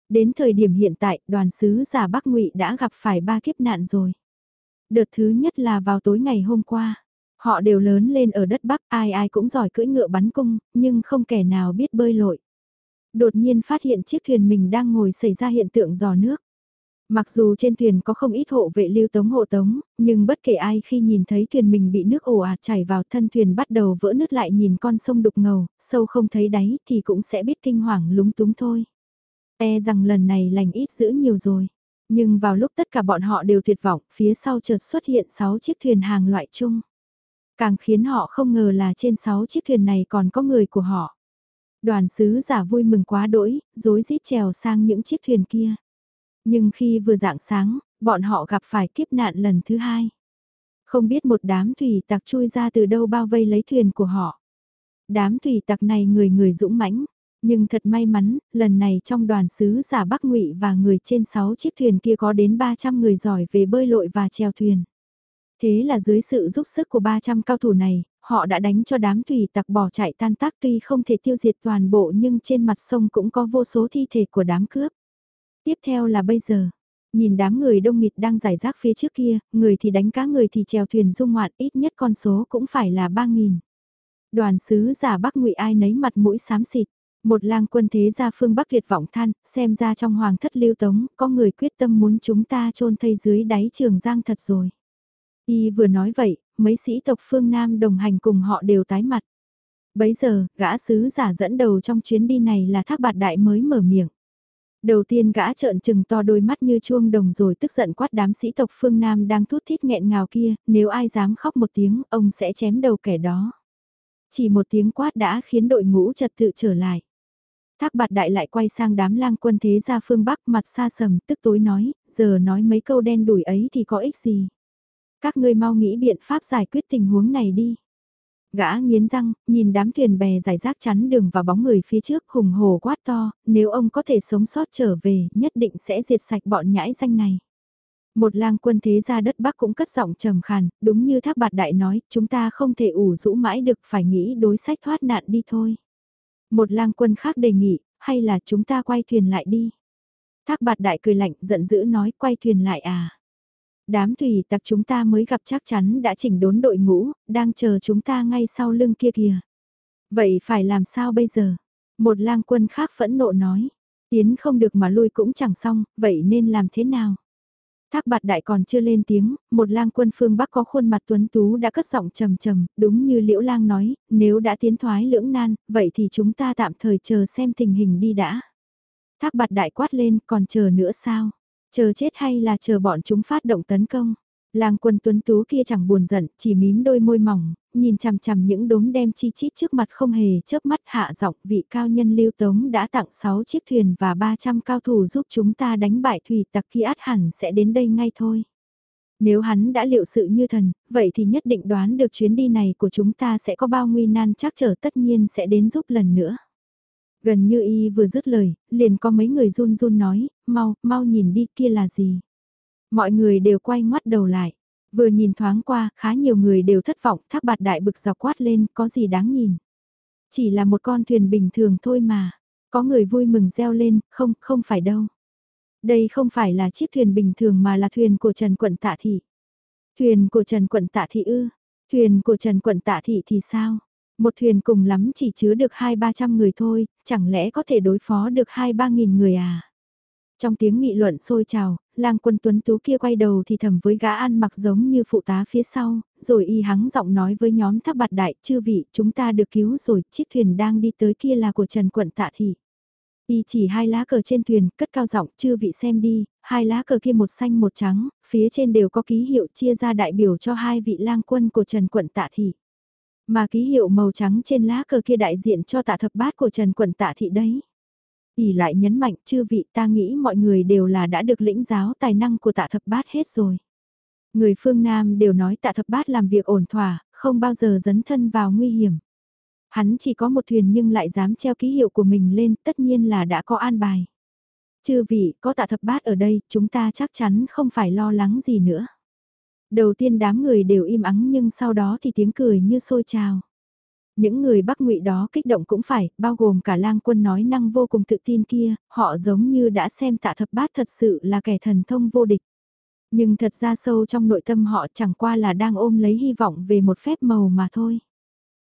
Đến thời điểm hiện tại, đoàn sứ giả Bắc Ngụy đã gặp phải ba kiếp nạn rồi. Đợt thứ nhất là vào tối ngày hôm qua. Họ đều lớn lên ở đất Bắc, ai ai cũng giỏi cưỡi ngựa bắn cung, nhưng không kẻ nào biết bơi lội. Đột nhiên phát hiện chiếc thuyền mình đang ngồi xảy ra hiện tượng giò nước. Mặc dù trên thuyền có không ít hộ vệ lưu tống hộ tống, nhưng bất kể ai khi nhìn thấy thuyền mình bị nước ồ ạt chảy vào thân thuyền bắt đầu vỡ nứt lại nhìn con sông đục ngầu, sâu không thấy đáy thì cũng sẽ biết kinh hoàng lúng túng thôi. E rằng lần này lành ít giữ nhiều rồi. Nhưng vào lúc tất cả bọn họ đều tuyệt vọng, phía sau chợt xuất hiện 6 chiếc thuyền hàng loại chung. Càng khiến họ không ngờ là trên 6 chiếc thuyền này còn có người của họ. Đoàn sứ giả vui mừng quá đỗi, dối rít trèo sang những chiếc thuyền kia. Nhưng khi vừa dạng sáng, bọn họ gặp phải kiếp nạn lần thứ hai. Không biết một đám thủy tặc chui ra từ đâu bao vây lấy thuyền của họ. Đám thủy tặc này người người dũng mãnh, nhưng thật may mắn, lần này trong đoàn sứ giả Bắc Ngụy và người trên 6 chiếc thuyền kia có đến 300 người giỏi về bơi lội và chèo thuyền. Thế là dưới sự giúp sức của 300 cao thủ này, họ đã đánh cho đám thủy tặc bỏ chạy tan tác tuy không thể tiêu diệt toàn bộ nhưng trên mặt sông cũng có vô số thi thể của đám cướp. Tiếp theo là bây giờ, nhìn đám người đông nghịt đang giải rác phía trước kia, người thì đánh cá người thì chèo thuyền dung ngoạn ít nhất con số cũng phải là 3.000. Đoàn sứ giả Bắc ngụy ai nấy mặt mũi xám xịt. Một lang quân thế gia phương Bắc liệt vọng than, xem ra trong hoàng thất lưu tống, có người quyết tâm muốn chúng ta chôn thây dưới đáy trường giang thật rồi. Y vừa nói vậy, mấy sĩ tộc phương Nam đồng hành cùng họ đều tái mặt. Bấy giờ, gã sứ giả dẫn đầu trong chuyến đi này là thác bạt đại mới mở miệng. Đầu tiên gã trợn trừng to đôi mắt như chuông đồng rồi tức giận quát đám sĩ tộc phương Nam đang thút thít nghẹn ngào kia, nếu ai dám khóc một tiếng, ông sẽ chém đầu kẻ đó. Chỉ một tiếng quát đã khiến đội ngũ trật tự trở lại. Thác bạt đại lại quay sang đám lang quân thế gia phương Bắc mặt xa sầm tức tối nói, giờ nói mấy câu đen đuổi ấy thì có ích gì. Các ngươi mau nghĩ biện pháp giải quyết tình huống này đi. Gã nghiến răng, nhìn đám thuyền bè giải rác chắn đường và bóng người phía trước hùng hồ quát to, nếu ông có thể sống sót trở về, nhất định sẽ diệt sạch bọn nhãi danh này. Một lang quân thế gia đất Bắc cũng cất giọng trầm khàn, đúng như thác bạt đại nói, chúng ta không thể ủ rũ mãi được phải nghĩ đối sách thoát nạn đi thôi. Một lang quân khác đề nghị, hay là chúng ta quay thuyền lại đi. Thác bạt đại cười lạnh giận dữ nói quay thuyền lại à. Đám thủy tặc chúng ta mới gặp chắc chắn đã chỉnh đốn đội ngũ, đang chờ chúng ta ngay sau lưng kia kìa. Vậy phải làm sao bây giờ? Một lang quân khác phẫn nộ nói. Tiến không được mà lui cũng chẳng xong, vậy nên làm thế nào? Thác bạt đại còn chưa lên tiếng, một lang quân phương Bắc có khuôn mặt tuấn tú đã cất giọng trầm trầm, đúng như liễu lang nói, nếu đã tiến thoái lưỡng nan, vậy thì chúng ta tạm thời chờ xem tình hình đi đã. Thác bạt đại quát lên, còn chờ nữa sao? Chờ chết hay là chờ bọn chúng phát động tấn công? Lang quân tuấn tú kia chẳng buồn giận, chỉ mím đôi môi mỏng, nhìn chằm chằm những đốm đem chi chít trước mặt không hề chớp mắt hạ giọng vị cao nhân lưu tống đã tặng 6 chiếc thuyền và 300 cao thủ giúp chúng ta đánh bại thủy tặc kia át hẳn sẽ đến đây ngay thôi. Nếu hắn đã liệu sự như thần, vậy thì nhất định đoán được chuyến đi này của chúng ta sẽ có bao nguy nan chắc trở tất nhiên sẽ đến giúp lần nữa. Gần như y vừa dứt lời, liền có mấy người run run nói, mau, mau nhìn đi kia là gì. Mọi người đều quay ngoắt đầu lại. Vừa nhìn thoáng qua, khá nhiều người đều thất vọng, thác bạt đại bực dọc quát lên, có gì đáng nhìn. Chỉ là một con thuyền bình thường thôi mà. Có người vui mừng reo lên, không, không phải đâu. Đây không phải là chiếc thuyền bình thường mà là thuyền của Trần Quận Tạ Thị. Thuyền của Trần Quận Tạ Thị ư? Thuyền của Trần Quận Tạ Thị thì sao? Một thuyền cùng lắm chỉ chứa được hai ba trăm người thôi, chẳng lẽ có thể đối phó được hai ba nghìn người à? Trong tiếng nghị luận sôi trào, lang quân tuấn tú kia quay đầu thì thầm với gã ăn mặc giống như phụ tá phía sau, rồi y hắng giọng nói với nhóm thác bạt đại, chư vị, chúng ta được cứu rồi, chiếc thuyền đang đi tới kia là của Trần Quận Tạ Thị. Y chỉ hai lá cờ trên thuyền, cất cao giọng, chư vị xem đi, hai lá cờ kia một xanh một trắng, phía trên đều có ký hiệu chia ra đại biểu cho hai vị lang quân của Trần Quận Tạ Thị. Mà ký hiệu màu trắng trên lá cờ kia đại diện cho tạ thập bát của Trần Quận Tạ Thị đấy ỉ lại nhấn mạnh chư vị ta nghĩ mọi người đều là đã được lĩnh giáo tài năng của tạ thập bát hết rồi. Người phương Nam đều nói tạ thập bát làm việc ổn thỏa, không bao giờ dấn thân vào nguy hiểm. Hắn chỉ có một thuyền nhưng lại dám treo ký hiệu của mình lên tất nhiên là đã có an bài. Chư vị, có tạ thập bát ở đây, chúng ta chắc chắn không phải lo lắng gì nữa. Đầu tiên đám người đều im ắng nhưng sau đó thì tiếng cười như sôi trào. Những người Bắc Ngụy đó kích động cũng phải, bao gồm cả lang quân nói năng vô cùng tự tin kia, họ giống như đã xem tạ thập bát thật sự là kẻ thần thông vô địch. Nhưng thật ra sâu trong nội tâm họ chẳng qua là đang ôm lấy hy vọng về một phép màu mà thôi.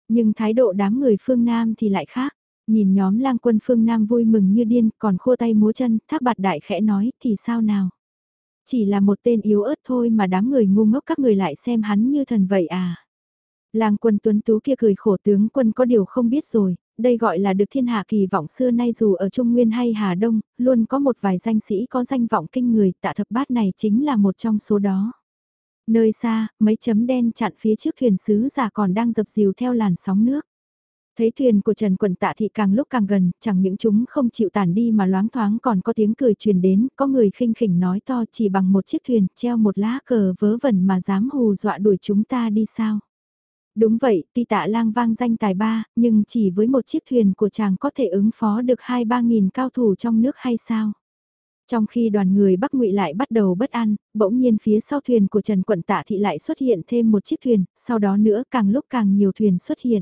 Nhưng thái độ đám người phương Nam thì lại khác. Nhìn nhóm lang quân phương Nam vui mừng như điên, còn khua tay múa chân, thác bạt đại khẽ nói, thì sao nào? Chỉ là một tên yếu ớt thôi mà đám người ngu ngốc các người lại xem hắn như thần vậy à? Làng quân tuấn tú kia cười khổ tướng quân có điều không biết rồi, đây gọi là được thiên hạ kỳ vọng xưa nay dù ở Trung Nguyên hay Hà Đông, luôn có một vài danh sĩ có danh vọng kinh người, tạ thập bát này chính là một trong số đó. Nơi xa, mấy chấm đen chặn phía trước thuyền sứ giả còn đang dập dìu theo làn sóng nước. Thấy thuyền của Trần Quần Tạ Thị càng lúc càng gần, chẳng những chúng không chịu tản đi mà loáng thoáng còn có tiếng cười truyền đến, có người khinh khỉnh nói to chỉ bằng một chiếc thuyền, treo một lá cờ vớ vẩn mà dám hù dọa đuổi chúng ta đi sao. Đúng vậy, tuy tạ lang vang danh tài ba, nhưng chỉ với một chiếc thuyền của chàng có thể ứng phó được hai ba nghìn cao thủ trong nước hay sao? Trong khi đoàn người Bắc Ngụy lại bắt đầu bất an, bỗng nhiên phía sau thuyền của Trần Quận Tạ Thị lại xuất hiện thêm một chiếc thuyền, sau đó nữa càng lúc càng nhiều thuyền xuất hiện.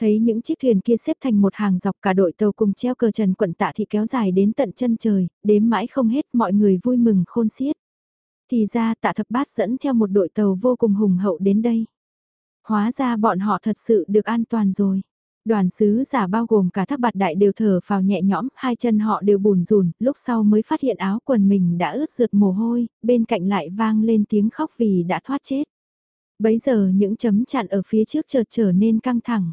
Thấy những chiếc thuyền kia xếp thành một hàng dọc cả đội tàu cùng treo cờ Trần Quận Tạ thì kéo dài đến tận chân trời, đếm mãi không hết mọi người vui mừng khôn xiết. Thì ra tạ thập bát dẫn theo một đội tàu vô cùng hùng hậu đến đây. Hóa ra bọn họ thật sự được an toàn rồi. Đoàn sứ giả bao gồm cả thác bạt đại đều thở vào nhẹ nhõm, hai chân họ đều bùn rùn, lúc sau mới phát hiện áo quần mình đã ướt rượt mồ hôi, bên cạnh lại vang lên tiếng khóc vì đã thoát chết. Bấy giờ những chấm chặn ở phía trước chợt trở nên căng thẳng.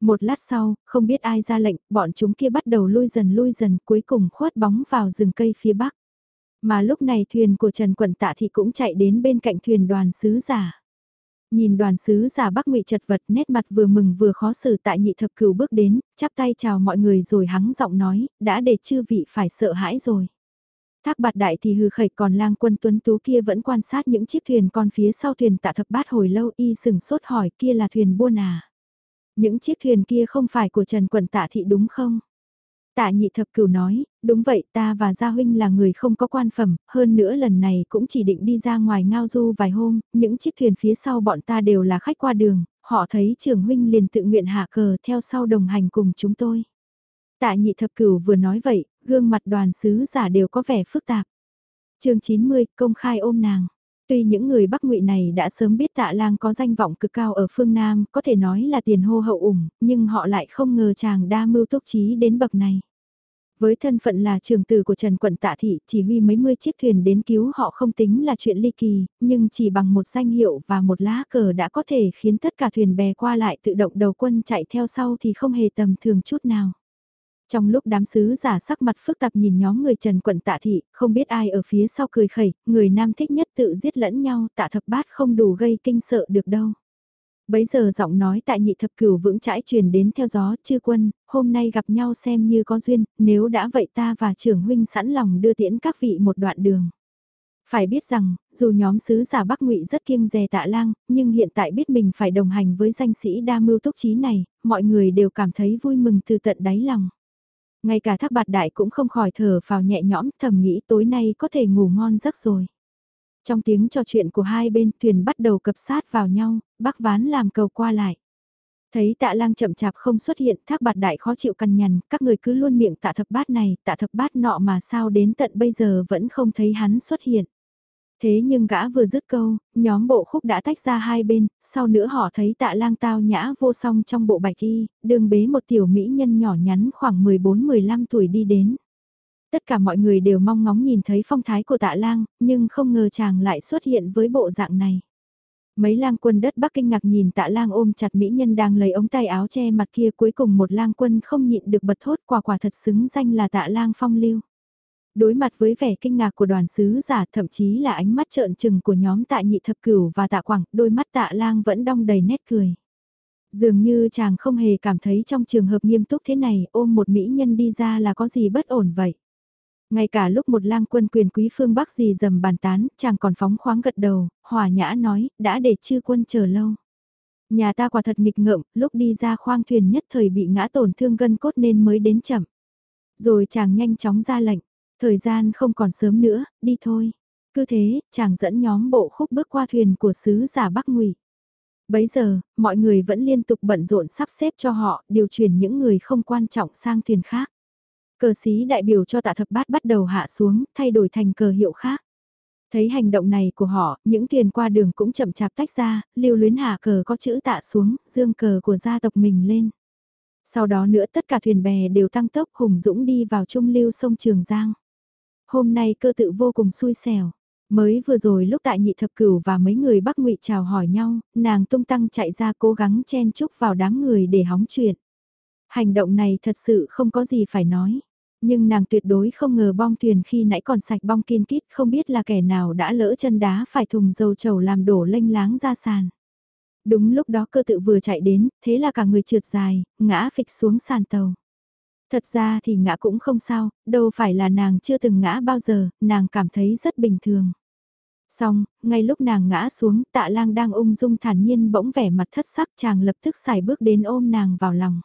Một lát sau, không biết ai ra lệnh, bọn chúng kia bắt đầu lui dần lui dần cuối cùng khuất bóng vào rừng cây phía bắc. Mà lúc này thuyền của Trần Quận Tạ Thị cũng chạy đến bên cạnh thuyền đoàn sứ giả. Nhìn đoàn sứ giả Bắc Ngụy chật vật nét mặt vừa mừng vừa khó xử tại nhị thập cửu bước đến, chắp tay chào mọi người rồi hắng giọng nói, đã để chư vị phải sợ hãi rồi. Thác bạt đại thì hư khẩy còn lang quân tuấn tú kia vẫn quan sát những chiếc thuyền còn phía sau thuyền tạ thập bát hồi lâu y sừng sốt hỏi kia là thuyền buôn à. Những chiếc thuyền kia không phải của Trần Quận tạ thị đúng không? Tạ nhị thập cửu nói, đúng vậy ta và Gia Huynh là người không có quan phẩm, hơn nữa lần này cũng chỉ định đi ra ngoài ngao du vài hôm, những chiếc thuyền phía sau bọn ta đều là khách qua đường, họ thấy trường Huynh liền tự nguyện hạ cờ theo sau đồng hành cùng chúng tôi. Tạ nhị thập cửu vừa nói vậy, gương mặt đoàn sứ giả đều có vẻ phức tạp. chương 90, công khai ôm nàng. Tuy những người Bắc Ngụy này đã sớm biết Tạ Lang có danh vọng cực cao ở phương Nam, có thể nói là tiền hô hậu ủng, nhưng họ lại không ngờ chàng đa mưu túc trí đến bậc này. Với thân phận là trường tử của Trần Quận Tạ Thị, chỉ huy mấy mươi chiếc thuyền đến cứu họ không tính là chuyện ly kỳ, nhưng chỉ bằng một danh hiệu và một lá cờ đã có thể khiến tất cả thuyền bè qua lại tự động đầu quân chạy theo sau thì không hề tầm thường chút nào. Trong lúc đám sứ giả sắc mặt phức tạp nhìn nhóm người Trần Quận Tạ Thị, không biết ai ở phía sau cười khẩy, người nam thích nhất tự giết lẫn nhau tạ thập bát không đủ gây kinh sợ được đâu. Bấy giờ giọng nói tại nhị thập cửu vững chãi truyền đến theo gió, chư quân, hôm nay gặp nhau xem như có duyên, nếu đã vậy ta và trưởng huynh sẵn lòng đưa tiễn các vị một đoạn đường. Phải biết rằng, dù nhóm sứ giả Bắc Ngụy rất kiêng dè tạ lang, nhưng hiện tại biết mình phải đồng hành với danh sĩ đa mưu túc trí này, mọi người đều cảm thấy vui mừng từ tận đáy lòng. Ngay cả thác bạt đại cũng không khỏi thở vào nhẹ nhõm thầm nghĩ tối nay có thể ngủ ngon giấc rồi. Trong tiếng trò chuyện của hai bên thuyền bắt đầu cập sát vào nhau, bác ván làm cầu qua lại. Thấy tạ lang chậm chạp không xuất hiện thác bạt đại khó chịu cằn nhằn, các người cứ luôn miệng tạ thập bát này, tạ thập bát nọ mà sao đến tận bây giờ vẫn không thấy hắn xuất hiện. Thế nhưng gã vừa dứt câu, nhóm bộ khúc đã tách ra hai bên, sau nữa họ thấy tạ lang tao nhã vô song trong bộ bạch y, đường bế một tiểu mỹ nhân nhỏ nhắn khoảng 14-15 tuổi đi đến. Tất cả mọi người đều mong ngóng nhìn thấy phong thái của tạ lang, nhưng không ngờ chàng lại xuất hiện với bộ dạng này. Mấy lang quân đất Bắc kinh ngạc nhìn tạ lang ôm chặt mỹ nhân đang lấy ống tay áo che mặt kia cuối cùng một lang quân không nhịn được bật thốt quả quả thật xứng danh là tạ lang phong lưu. Đối mặt với vẻ kinh ngạc của đoàn sứ giả thậm chí là ánh mắt trợn trừng của nhóm tạ nhị thập cửu và tạ quảng, đôi mắt tạ lang vẫn đong đầy nét cười. Dường như chàng không hề cảm thấy trong trường hợp nghiêm túc thế này ôm một mỹ nhân đi ra là có gì bất ổn vậy. Ngay cả lúc một lang quân quyền quý phương Bắc gì dầm bàn tán, chàng còn phóng khoáng gật đầu, hòa nhã nói, đã để chư quân chờ lâu. Nhà ta quả thật nghịch ngợm, lúc đi ra khoang thuyền nhất thời bị ngã tổn thương gân cốt nên mới đến chậm. Rồi chàng nhanh chóng ra lệnh, thời gian không còn sớm nữa, đi thôi. Cứ thế, chàng dẫn nhóm bộ khúc bước qua thuyền của sứ giả Bắc Ngụy. Bấy giờ, mọi người vẫn liên tục bận rộn sắp xếp cho họ, điều chuyển những người không quan trọng sang thuyền khác. Cờ xí đại biểu cho tạ thập bát bắt đầu hạ xuống, thay đổi thành cờ hiệu khác. Thấy hành động này của họ, những thuyền qua đường cũng chậm chạp tách ra, lưu luyến hạ cờ có chữ tạ xuống, dương cờ của gia tộc mình lên. Sau đó nữa tất cả thuyền bè đều tăng tốc hùng dũng đi vào trung lưu sông Trường Giang. Hôm nay cơ tự vô cùng xui xẻo. Mới vừa rồi lúc tại nhị thập cửu và mấy người bắc ngụy chào hỏi nhau, nàng tung tăng chạy ra cố gắng chen chúc vào đám người để hóng chuyện. Hành động này thật sự không có gì phải nói. Nhưng nàng tuyệt đối không ngờ bong thuyền khi nãy còn sạch bong kiên kít không biết là kẻ nào đã lỡ chân đá phải thùng dầu trầu làm đổ lênh láng ra sàn. Đúng lúc đó cơ tự vừa chạy đến, thế là cả người trượt dài, ngã phịch xuống sàn tàu. Thật ra thì ngã cũng không sao, đâu phải là nàng chưa từng ngã bao giờ, nàng cảm thấy rất bình thường. Xong, ngay lúc nàng ngã xuống, tạ lang đang ung dung thản nhiên bỗng vẻ mặt thất sắc chàng lập tức xài bước đến ôm nàng vào lòng.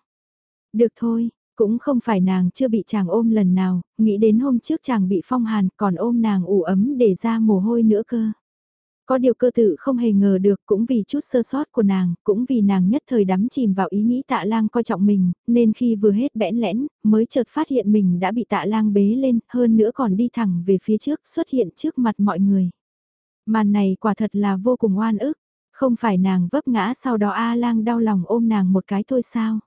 Được thôi, cũng không phải nàng chưa bị chàng ôm lần nào, nghĩ đến hôm trước chàng bị phong hàn còn ôm nàng ủ ấm để ra mồ hôi nữa cơ. Có điều cơ tự không hề ngờ được cũng vì chút sơ sót của nàng, cũng vì nàng nhất thời đắm chìm vào ý nghĩ tạ lang coi trọng mình, nên khi vừa hết bẽn lẽn, mới chợt phát hiện mình đã bị tạ lang bế lên, hơn nữa còn đi thẳng về phía trước, xuất hiện trước mặt mọi người. Màn này quả thật là vô cùng oan ức, không phải nàng vấp ngã sau đó A lang đau lòng ôm nàng một cái thôi sao.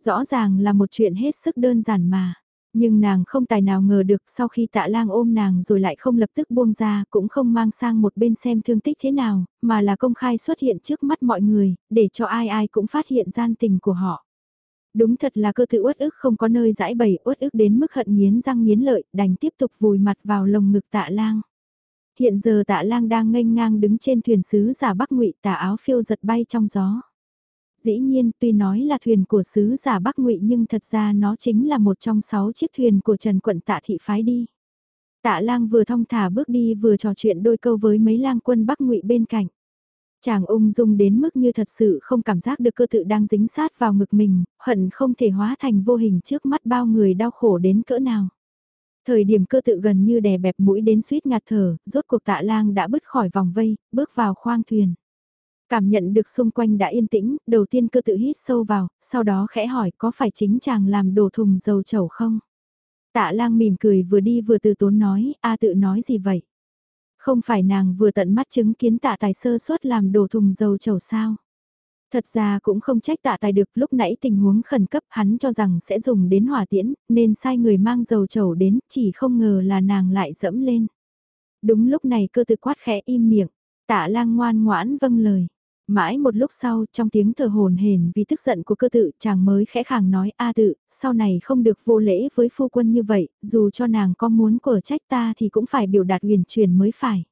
Rõ ràng là một chuyện hết sức đơn giản mà. Nhưng nàng không tài nào ngờ được sau khi tạ lang ôm nàng rồi lại không lập tức buông ra cũng không mang sang một bên xem thương tích thế nào, mà là công khai xuất hiện trước mắt mọi người, để cho ai ai cũng phát hiện gian tình của họ. Đúng thật là cơ tự uất ức không có nơi giải bày uất ức đến mức hận nghiến răng nghiến lợi, đành tiếp tục vùi mặt vào lồng ngực tạ lang. Hiện giờ tạ lang đang nghênh ngang đứng trên thuyền sứ giả bắc ngụy tà áo phiêu giật bay trong gió. Dĩ nhiên, tuy nói là thuyền của sứ giả Bắc Ngụy nhưng thật ra nó chính là một trong sáu chiếc thuyền của Trần Quận Tạ Thị phái đi. Tạ lang vừa thong thả bước đi vừa trò chuyện đôi câu với mấy lang quân Bắc Ngụy bên cạnh. Chàng ung dung đến mức như thật sự không cảm giác được cơ tự đang dính sát vào ngực mình, hận không thể hóa thành vô hình trước mắt bao người đau khổ đến cỡ nào. Thời điểm cơ tự gần như đè bẹp mũi đến suýt ngạt thở, rốt cuộc tạ lang đã bứt khỏi vòng vây, bước vào khoang thuyền. Cảm nhận được xung quanh đã yên tĩnh, đầu tiên cơ tự hít sâu vào, sau đó khẽ hỏi có phải chính chàng làm đổ thùng dầu chầu không? Tạ lang mỉm cười vừa đi vừa từ tốn nói, a tự nói gì vậy? Không phải nàng vừa tận mắt chứng kiến tạ tài sơ suất làm đổ thùng dầu chầu sao? Thật ra cũng không trách tạ tài được lúc nãy tình huống khẩn cấp hắn cho rằng sẽ dùng đến hỏa tiễn, nên sai người mang dầu chầu đến, chỉ không ngờ là nàng lại dẫm lên. Đúng lúc này cơ tự quát khẽ im miệng, tạ lang ngoan ngoãn vâng lời. Mãi một lúc sau, trong tiếng thở hồn hển vì tức giận của cơ tự, chàng mới khẽ khàng nói a tự, sau này không được vô lễ với phu quân như vậy, dù cho nàng có muốn của trách ta thì cũng phải biểu đạt huyền truyền mới phải.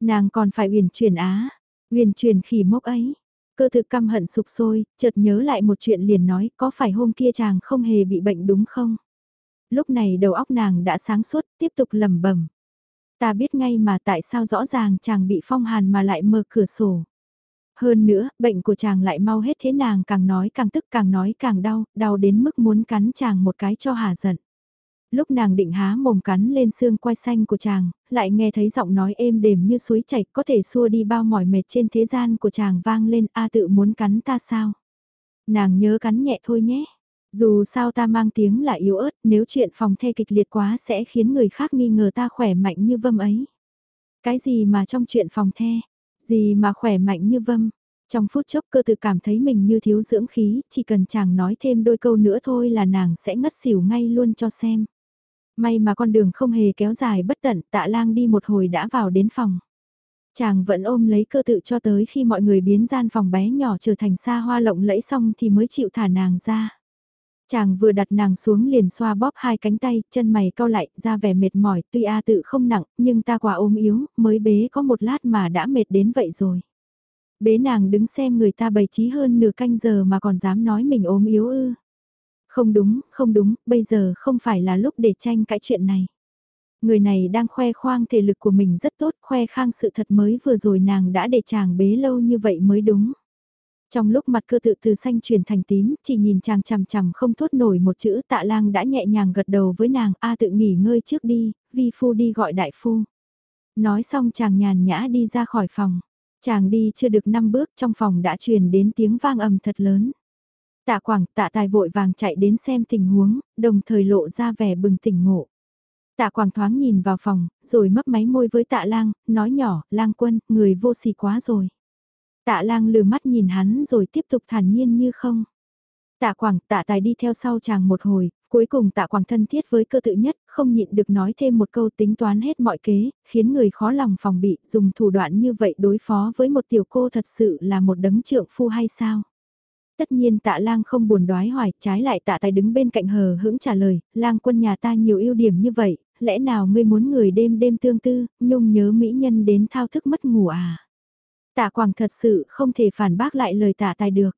Nàng còn phải huyền truyền á, huyền truyền khỉ mốc ấy. Cơ tự căm hận sụp sôi, chợt nhớ lại một chuyện liền nói có phải hôm kia chàng không hề bị bệnh đúng không? Lúc này đầu óc nàng đã sáng suốt, tiếp tục lẩm bẩm Ta biết ngay mà tại sao rõ ràng chàng bị phong hàn mà lại mở cửa sổ. Hơn nữa, bệnh của chàng lại mau hết thế nàng càng nói càng tức càng nói càng đau, đau đến mức muốn cắn chàng một cái cho hà giận. Lúc nàng định há mồm cắn lên xương quai xanh của chàng, lại nghe thấy giọng nói êm đềm như suối chảy có thể xua đi bao mỏi mệt trên thế gian của chàng vang lên a tự muốn cắn ta sao. Nàng nhớ cắn nhẹ thôi nhé. Dù sao ta mang tiếng là yếu ớt nếu chuyện phòng the kịch liệt quá sẽ khiến người khác nghi ngờ ta khỏe mạnh như vâm ấy. Cái gì mà trong chuyện phòng the, gì mà khỏe mạnh như vâm. Trong phút chốc cơ tự cảm thấy mình như thiếu dưỡng khí, chỉ cần chàng nói thêm đôi câu nữa thôi là nàng sẽ ngất xỉu ngay luôn cho xem. May mà con đường không hề kéo dài bất tận, tạ lang đi một hồi đã vào đến phòng. Chàng vẫn ôm lấy cơ tự cho tới khi mọi người biến gian phòng bé nhỏ trở thành xa hoa lộng lẫy xong thì mới chịu thả nàng ra. Chàng vừa đặt nàng xuống liền xoa bóp hai cánh tay, chân mày cau lại, ra vẻ mệt mỏi, tuy A tự không nặng, nhưng ta quả ôm yếu, mới bế có một lát mà đã mệt đến vậy rồi. Bế nàng đứng xem người ta bày trí hơn nửa canh giờ mà còn dám nói mình ốm yếu ư. Không đúng, không đúng, bây giờ không phải là lúc để tranh cãi chuyện này. Người này đang khoe khoang thể lực của mình rất tốt, khoe khang sự thật mới vừa rồi nàng đã để chàng bế lâu như vậy mới đúng. Trong lúc mặt cơ tự từ xanh chuyển thành tím, chỉ nhìn chàng chằm chằm không thốt nổi một chữ tạ lang đã nhẹ nhàng gật đầu với nàng, a tự nghỉ ngơi trước đi, vi phu đi gọi đại phu. Nói xong chàng nhàn nhã đi ra khỏi phòng. Chàng đi chưa được 5 bước trong phòng đã truyền đến tiếng vang ầm thật lớn. Tạ Quảng, tạ tài vội vàng chạy đến xem tình huống, đồng thời lộ ra vẻ bừng tỉnh ngộ. Tạ Quảng thoáng nhìn vào phòng, rồi mấp máy môi với tạ lang, nói nhỏ, lang quân, người vô sỉ quá rồi. Tạ lang lừa mắt nhìn hắn rồi tiếp tục thản nhiên như không. Tạ Quảng, tạ tài đi theo sau chàng một hồi, cuối cùng tạ Quảng thân thiết với cơ tự nhất, không nhịn được nói thêm một câu tính toán hết mọi kế, khiến người khó lòng phòng bị, dùng thủ đoạn như vậy đối phó với một tiểu cô thật sự là một đấng trượng phu hay sao? Tất nhiên tạ lang không buồn đoái hoài, trái lại tạ tài đứng bên cạnh hờ hững trả lời, lang quân nhà ta nhiều ưu điểm như vậy, lẽ nào ngươi muốn người đêm đêm tương tư, nhung nhớ mỹ nhân đến thao thức mất ngủ à? Tạ quảng thật sự không thể phản bác lại lời tạ tài được.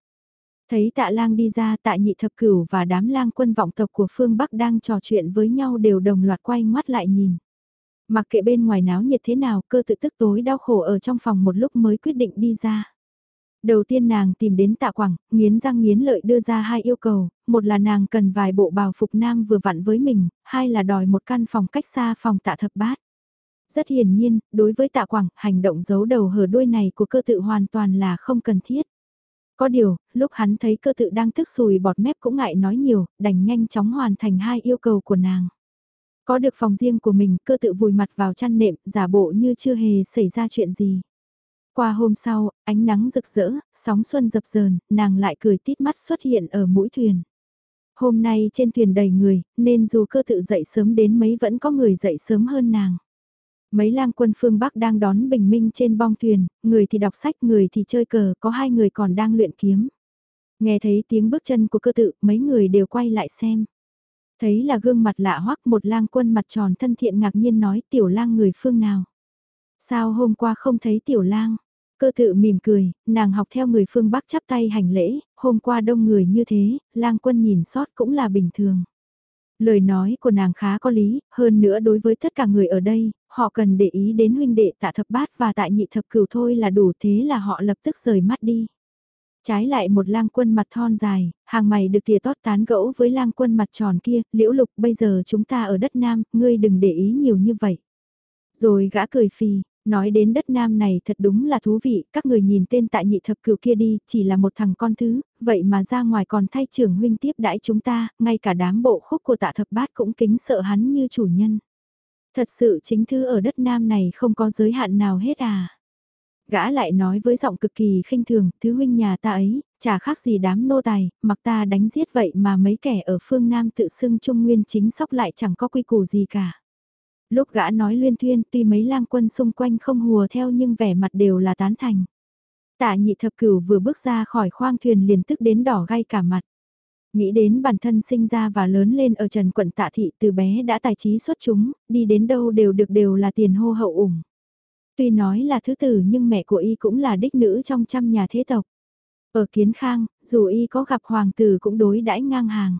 Thấy tạ lang đi ra tạ nhị thập cửu và đám lang quân vọng tộc của phương Bắc đang trò chuyện với nhau đều đồng loạt quay ngoắt lại nhìn. Mặc kệ bên ngoài náo nhiệt thế nào cơ tự tức tối đau khổ ở trong phòng một lúc mới quyết định đi ra. Đầu tiên nàng tìm đến tạ quảng, nghiến răng nghiến lợi đưa ra hai yêu cầu, một là nàng cần vài bộ bào phục nam vừa vặn với mình, hai là đòi một căn phòng cách xa phòng tạ thập bát. Rất hiển nhiên, đối với tạ quảng, hành động giấu đầu hở đuôi này của cơ tự hoàn toàn là không cần thiết. Có điều, lúc hắn thấy cơ tự đang tức sùi bọt mép cũng ngại nói nhiều, đành nhanh chóng hoàn thành hai yêu cầu của nàng. Có được phòng riêng của mình, cơ tự vùi mặt vào chăn nệm, giả bộ như chưa hề xảy ra chuyện gì. Qua hôm sau, ánh nắng rực rỡ, sóng xuân dập dờn, nàng lại cười tít mắt xuất hiện ở mũi thuyền. Hôm nay trên thuyền đầy người, nên dù cơ tự dậy sớm đến mấy vẫn có người dậy sớm hơn nàng. Mấy lang quân phương Bắc đang đón bình minh trên bong thuyền, người thì đọc sách, người thì chơi cờ, có hai người còn đang luyện kiếm. Nghe thấy tiếng bước chân của cơ tự, mấy người đều quay lại xem. Thấy là gương mặt lạ hoắc một lang quân mặt tròn thân thiện ngạc nhiên nói tiểu lang người phương nào. Sao hôm qua không thấy tiểu lang? Cơ tự mỉm cười, nàng học theo người phương Bắc chắp tay hành lễ, hôm qua đông người như thế, lang quân nhìn sót cũng là bình thường. Lời nói của nàng khá có lý, hơn nữa đối với tất cả người ở đây, họ cần để ý đến huynh đệ tạ thập bát và tại nhị thập cửu thôi là đủ thế là họ lập tức rời mắt đi. Trái lại một lang quân mặt thon dài, hàng mày được tìa tót tán gẫu với lang quân mặt tròn kia, liễu lục bây giờ chúng ta ở đất Nam, ngươi đừng để ý nhiều như vậy. Rồi gã cười phì, Nói đến đất nam này thật đúng là thú vị, các người nhìn tên tại nhị thập cửu kia đi, chỉ là một thằng con thứ, vậy mà ra ngoài còn thay trưởng huynh tiếp đãi chúng ta, ngay cả đám bộ khúc của tạ thập bát cũng kính sợ hắn như chủ nhân. Thật sự chính thư ở đất nam này không có giới hạn nào hết à. Gã lại nói với giọng cực kỳ khinh thường, thứ huynh nhà ta ấy, chả khác gì đám nô tài, mặc ta đánh giết vậy mà mấy kẻ ở phương Nam tự xưng Trung Nguyên chính sóc lại chẳng có quy củ gì cả lúc gã nói luyên thuyên tuy mấy lang quân xung quanh không hùa theo nhưng vẻ mặt đều là tán thành. Tạ nhị thập cửu vừa bước ra khỏi khoang thuyền liền tức đến đỏ gay cả mặt. Nghĩ đến bản thân sinh ra và lớn lên ở trần quận tạ thị từ bé đã tài trí xuất chúng, đi đến đâu đều được đều là tiền hô hậu ủng. Tuy nói là thứ tử nhưng mẹ của y cũng là đích nữ trong trăm nhà thế tộc. Ở Kiến Khang, dù y có gặp hoàng tử cũng đối đãi ngang hàng.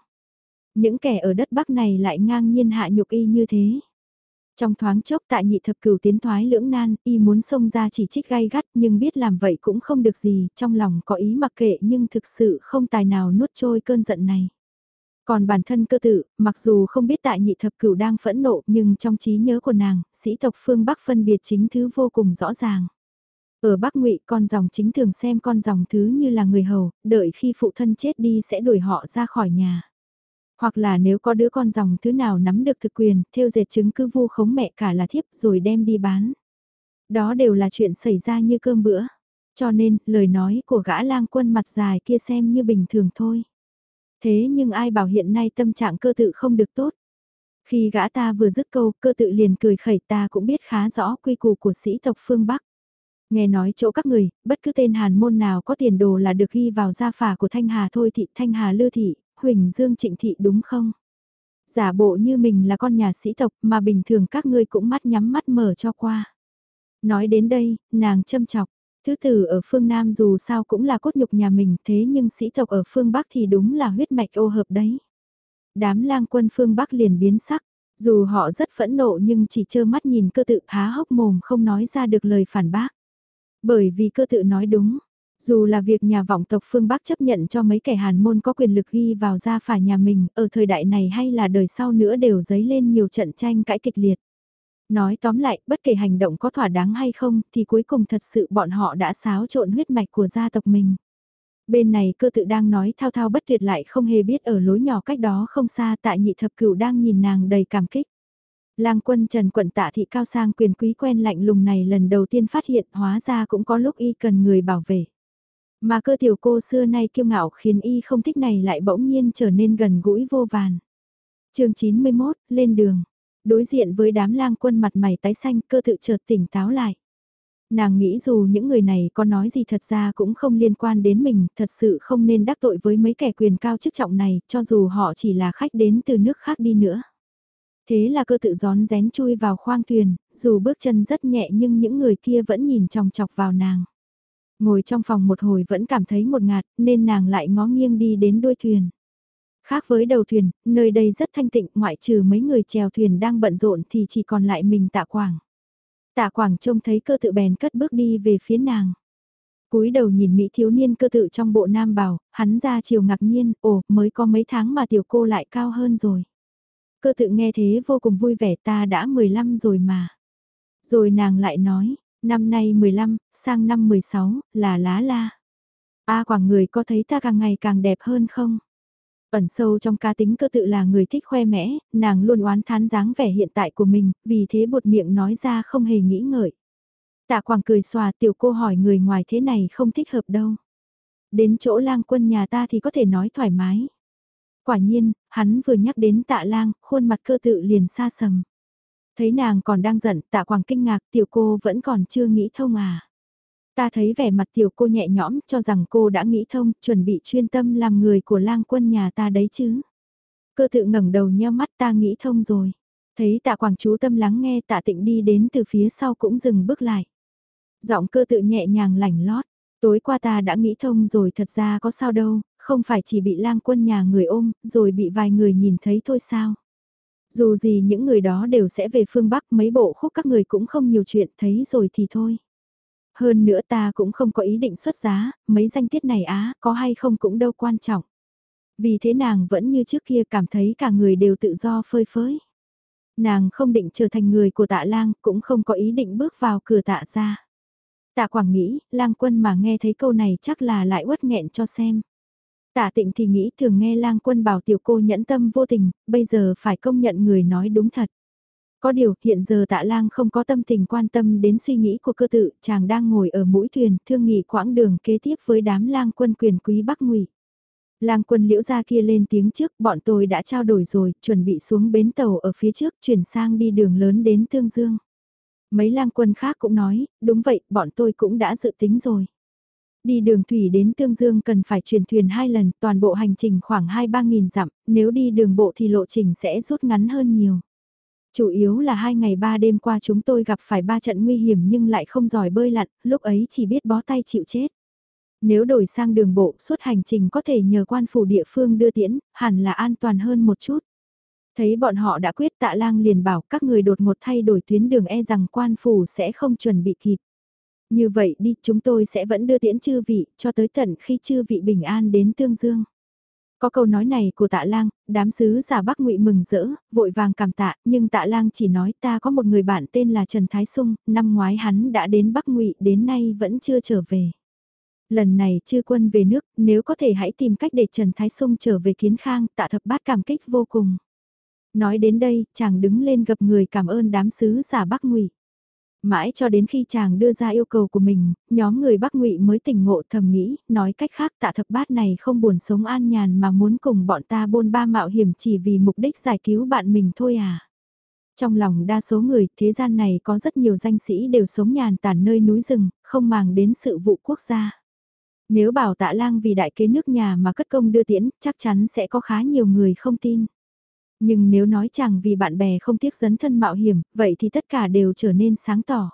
Những kẻ ở đất Bắc này lại ngang nhiên hạ nhục y như thế. Trong thoáng chốc tại nhị thập cửu tiến thoái lưỡng nan, y muốn xông ra chỉ trích gay gắt nhưng biết làm vậy cũng không được gì, trong lòng có ý mặc kệ nhưng thực sự không tài nào nuốt trôi cơn giận này. Còn bản thân cơ tự, mặc dù không biết tại nhị thập cửu đang phẫn nộ nhưng trong trí nhớ của nàng, sĩ tộc phương Bắc phân biệt chính thứ vô cùng rõ ràng. Ở Bắc ngụy con dòng chính thường xem con dòng thứ như là người hầu, đợi khi phụ thân chết đi sẽ đuổi họ ra khỏi nhà. Hoặc là nếu có đứa con dòng thứ nào nắm được thực quyền, theo dệt chứng cứ vu khống mẹ cả là thiếp rồi đem đi bán. Đó đều là chuyện xảy ra như cơm bữa. Cho nên, lời nói của gã lang quân mặt dài kia xem như bình thường thôi. Thế nhưng ai bảo hiện nay tâm trạng cơ tự không được tốt. Khi gã ta vừa dứt câu, cơ tự liền cười khẩy ta cũng biết khá rõ quy củ của sĩ tộc phương Bắc. Nghe nói chỗ các người, bất cứ tên hàn môn nào có tiền đồ là được ghi vào gia phả của Thanh Hà thôi thị Thanh Hà Lư Thị, Huỳnh Dương Trịnh Thị đúng không? Giả bộ như mình là con nhà sĩ tộc mà bình thường các ngươi cũng mắt nhắm mắt mở cho qua. Nói đến đây, nàng châm chọc, thứ tử ở phương Nam dù sao cũng là cốt nhục nhà mình thế nhưng sĩ tộc ở phương Bắc thì đúng là huyết mạch ô hợp đấy. Đám lang quân phương Bắc liền biến sắc, dù họ rất phẫn nộ nhưng chỉ trơ mắt nhìn cơ tự há hốc mồm không nói ra được lời phản bác. Bởi vì cơ tự nói đúng, dù là việc nhà vọng tộc phương Bắc chấp nhận cho mấy kẻ hàn môn có quyền lực ghi vào gia phả nhà mình, ở thời đại này hay là đời sau nữa đều dấy lên nhiều trận tranh cãi kịch liệt. Nói tóm lại, bất kể hành động có thỏa đáng hay không, thì cuối cùng thật sự bọn họ đã xáo trộn huyết mạch của gia tộc mình. Bên này cơ tự đang nói thao thao bất tuyệt lại không hề biết ở lối nhỏ cách đó không xa tại nhị thập cửu đang nhìn nàng đầy cảm kích. Lang quân Trần quận tạ thị cao sang quyền quý quen lạnh lùng này lần đầu tiên phát hiện hóa ra cũng có lúc y cần người bảo vệ. Mà cơ tiểu cô xưa nay kiêu ngạo khiến y không thích này lại bỗng nhiên trở nên gần gũi vô vàn. chương 91, lên đường. Đối diện với đám lang quân mặt mày tái xanh cơ tự chợt tỉnh táo lại. Nàng nghĩ dù những người này có nói gì thật ra cũng không liên quan đến mình, thật sự không nên đắc tội với mấy kẻ quyền cao chức trọng này, cho dù họ chỉ là khách đến từ nước khác đi nữa. Thế là cơ tự gión rén chui vào khoang thuyền, dù bước chân rất nhẹ nhưng những người kia vẫn nhìn chòng chọc vào nàng. Ngồi trong phòng một hồi vẫn cảm thấy một ngạt nên nàng lại ngó nghiêng đi đến đuôi thuyền. Khác với đầu thuyền, nơi đây rất thanh tịnh ngoại trừ mấy người chèo thuyền đang bận rộn thì chỉ còn lại mình tạ quảng. Tạ quảng trông thấy cơ tự bèn cất bước đi về phía nàng. cúi đầu nhìn Mỹ thiếu niên cơ tự trong bộ nam bào, hắn ra chiều ngạc nhiên, ồ mới có mấy tháng mà tiểu cô lại cao hơn rồi. Cơ tự nghe thế vô cùng vui vẻ ta đã 15 rồi mà. Rồi nàng lại nói, năm nay 15, sang năm 16, là lá la. A quảng người có thấy ta càng ngày càng đẹp hơn không? Ẩn sâu trong cá tính cơ tự là người thích khoe mẽ, nàng luôn oán thán dáng vẻ hiện tại của mình, vì thế bột miệng nói ra không hề nghĩ ngợi. Tạ quảng cười xòa tiểu cô hỏi người ngoài thế này không thích hợp đâu. Đến chỗ lang quân nhà ta thì có thể nói thoải mái. Quả nhiên, hắn vừa nhắc đến tạ lang, khuôn mặt cơ tự liền xa sầm. Thấy nàng còn đang giận, tạ quảng kinh ngạc tiểu cô vẫn còn chưa nghĩ thông à. Ta thấy vẻ mặt tiểu cô nhẹ nhõm cho rằng cô đã nghĩ thông, chuẩn bị chuyên tâm làm người của lang quân nhà ta đấy chứ. Cơ tự ngẩng đầu nheo mắt ta nghĩ thông rồi. Thấy tạ quảng chú tâm lắng nghe tạ tịnh đi đến từ phía sau cũng dừng bước lại. Giọng cơ tự nhẹ nhàng lảnh lót. Tối qua ta đã nghĩ thông rồi thật ra có sao đâu, không phải chỉ bị lang quân nhà người ôm, rồi bị vài người nhìn thấy thôi sao. Dù gì những người đó đều sẽ về phương Bắc mấy bộ khúc các người cũng không nhiều chuyện thấy rồi thì thôi. Hơn nữa ta cũng không có ý định xuất giá, mấy danh tiết này á, có hay không cũng đâu quan trọng. Vì thế nàng vẫn như trước kia cảm thấy cả người đều tự do phơi phới. Nàng không định trở thành người của tạ lang, cũng không có ý định bước vào cửa tạ ra. Tạ quảng nghĩ, lang quân mà nghe thấy câu này chắc là lại uất nghẹn cho xem. Tạ tịnh thì nghĩ thường nghe lang quân bảo tiểu cô nhẫn tâm vô tình, bây giờ phải công nhận người nói đúng thật. Có điều, hiện giờ tạ lang không có tâm tình quan tâm đến suy nghĩ của cơ tự, chàng đang ngồi ở mũi thuyền, thương nghị quãng đường kế tiếp với đám lang quân quyền quý Bắc ngụy Lang quân liễu gia kia lên tiếng trước, bọn tôi đã trao đổi rồi, chuẩn bị xuống bến tàu ở phía trước, chuyển sang đi đường lớn đến Tương Dương. Mấy lang quân khác cũng nói, đúng vậy, bọn tôi cũng đã dự tính rồi. Đi đường thủy đến Tương Dương cần phải chuyển thuyền hai lần, toàn bộ hành trình khoảng 2-3 nghìn dặm, nếu đi đường bộ thì lộ trình sẽ rút ngắn hơn nhiều. Chủ yếu là hai ngày ba đêm qua chúng tôi gặp phải ba trận nguy hiểm nhưng lại không giỏi bơi lặn, lúc ấy chỉ biết bó tay chịu chết. Nếu đổi sang đường bộ suốt hành trình có thể nhờ quan phủ địa phương đưa tiễn, hẳn là an toàn hơn một chút. Thấy bọn họ đã quyết tạ lang liền bảo các người đột ngột thay đổi tuyến đường e rằng quan phủ sẽ không chuẩn bị kịp. Như vậy đi chúng tôi sẽ vẫn đưa tiễn chư vị cho tới tận khi chư vị bình an đến tương dương. Có câu nói này của tạ lang, đám sứ giả Bắc ngụy mừng rỡ, vội vàng cảm tạ, nhưng tạ lang chỉ nói ta có một người bạn tên là Trần Thái Sung, năm ngoái hắn đã đến Bắc ngụy đến nay vẫn chưa trở về. Lần này chư quân về nước, nếu có thể hãy tìm cách để Trần Thái Sung trở về kiến khang, tạ thập bát cảm kích vô cùng. Nói đến đây, chàng đứng lên gặp người cảm ơn đám sứ giả Bắc ngụy. Mãi cho đến khi chàng đưa ra yêu cầu của mình, nhóm người Bắc Ngụy mới tỉnh ngộ thầm nghĩ, nói cách khác tạ thập bát này không buồn sống an nhàn mà muốn cùng bọn ta bôn ba mạo hiểm chỉ vì mục đích giải cứu bạn mình thôi à. Trong lòng đa số người, thế gian này có rất nhiều danh sĩ đều sống nhàn tản nơi núi rừng, không màng đến sự vụ quốc gia. Nếu bảo tạ lang vì đại kế nước nhà mà cất công đưa tiễn, chắc chắn sẽ có khá nhiều người không tin. Nhưng nếu nói chàng vì bạn bè không tiếc dấn thân mạo hiểm, vậy thì tất cả đều trở nên sáng tỏ.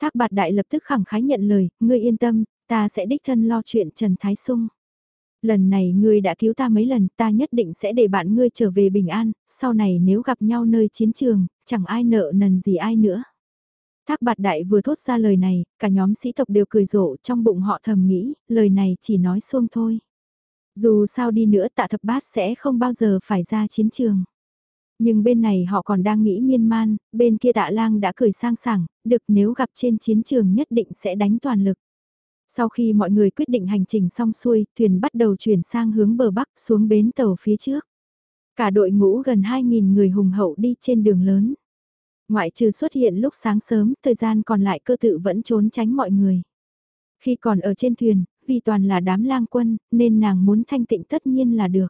Thác bạt đại lập tức khẳng khái nhận lời, ngươi yên tâm, ta sẽ đích thân lo chuyện Trần Thái Sung. Lần này ngươi đã cứu ta mấy lần, ta nhất định sẽ để bạn ngươi trở về bình an, sau này nếu gặp nhau nơi chiến trường, chẳng ai nợ nần gì ai nữa. Thác bạt đại vừa thốt ra lời này, cả nhóm sĩ tộc đều cười rộ trong bụng họ thầm nghĩ, lời này chỉ nói xuông thôi. Dù sao đi nữa tạ thập bát sẽ không bao giờ phải ra chiến trường. Nhưng bên này họ còn đang nghĩ miên man, bên kia tạ lang đã cười sang sảng, được nếu gặp trên chiến trường nhất định sẽ đánh toàn lực. Sau khi mọi người quyết định hành trình xong xuôi, thuyền bắt đầu chuyển sang hướng bờ bắc xuống bến tàu phía trước. Cả đội ngũ gần 2.000 người hùng hậu đi trên đường lớn. Ngoại trừ xuất hiện lúc sáng sớm, thời gian còn lại cơ tự vẫn trốn tránh mọi người. Khi còn ở trên thuyền, vì toàn là đám lang quân, nên nàng muốn thanh tịnh tất nhiên là được.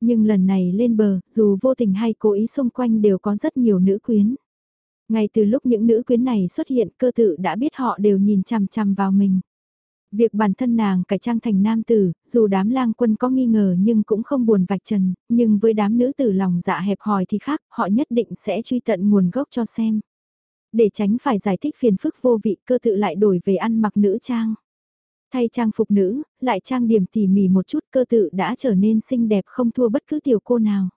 Nhưng lần này lên bờ, dù vô tình hay cố ý xung quanh đều có rất nhiều nữ quyến. Ngay từ lúc những nữ quyến này xuất hiện cơ tự đã biết họ đều nhìn chằm chằm vào mình. Việc bản thân nàng cải trang thành nam tử, dù đám lang quân có nghi ngờ nhưng cũng không buồn vạch trần, nhưng với đám nữ tử lòng dạ hẹp hòi thì khác, họ nhất định sẽ truy tận nguồn gốc cho xem. Để tránh phải giải thích phiền phức vô vị cơ tự lại đổi về ăn mặc nữ trang. Thay trang phục nữ, lại trang điểm tỉ mỉ một chút cơ tự đã trở nên xinh đẹp không thua bất cứ tiểu cô nào.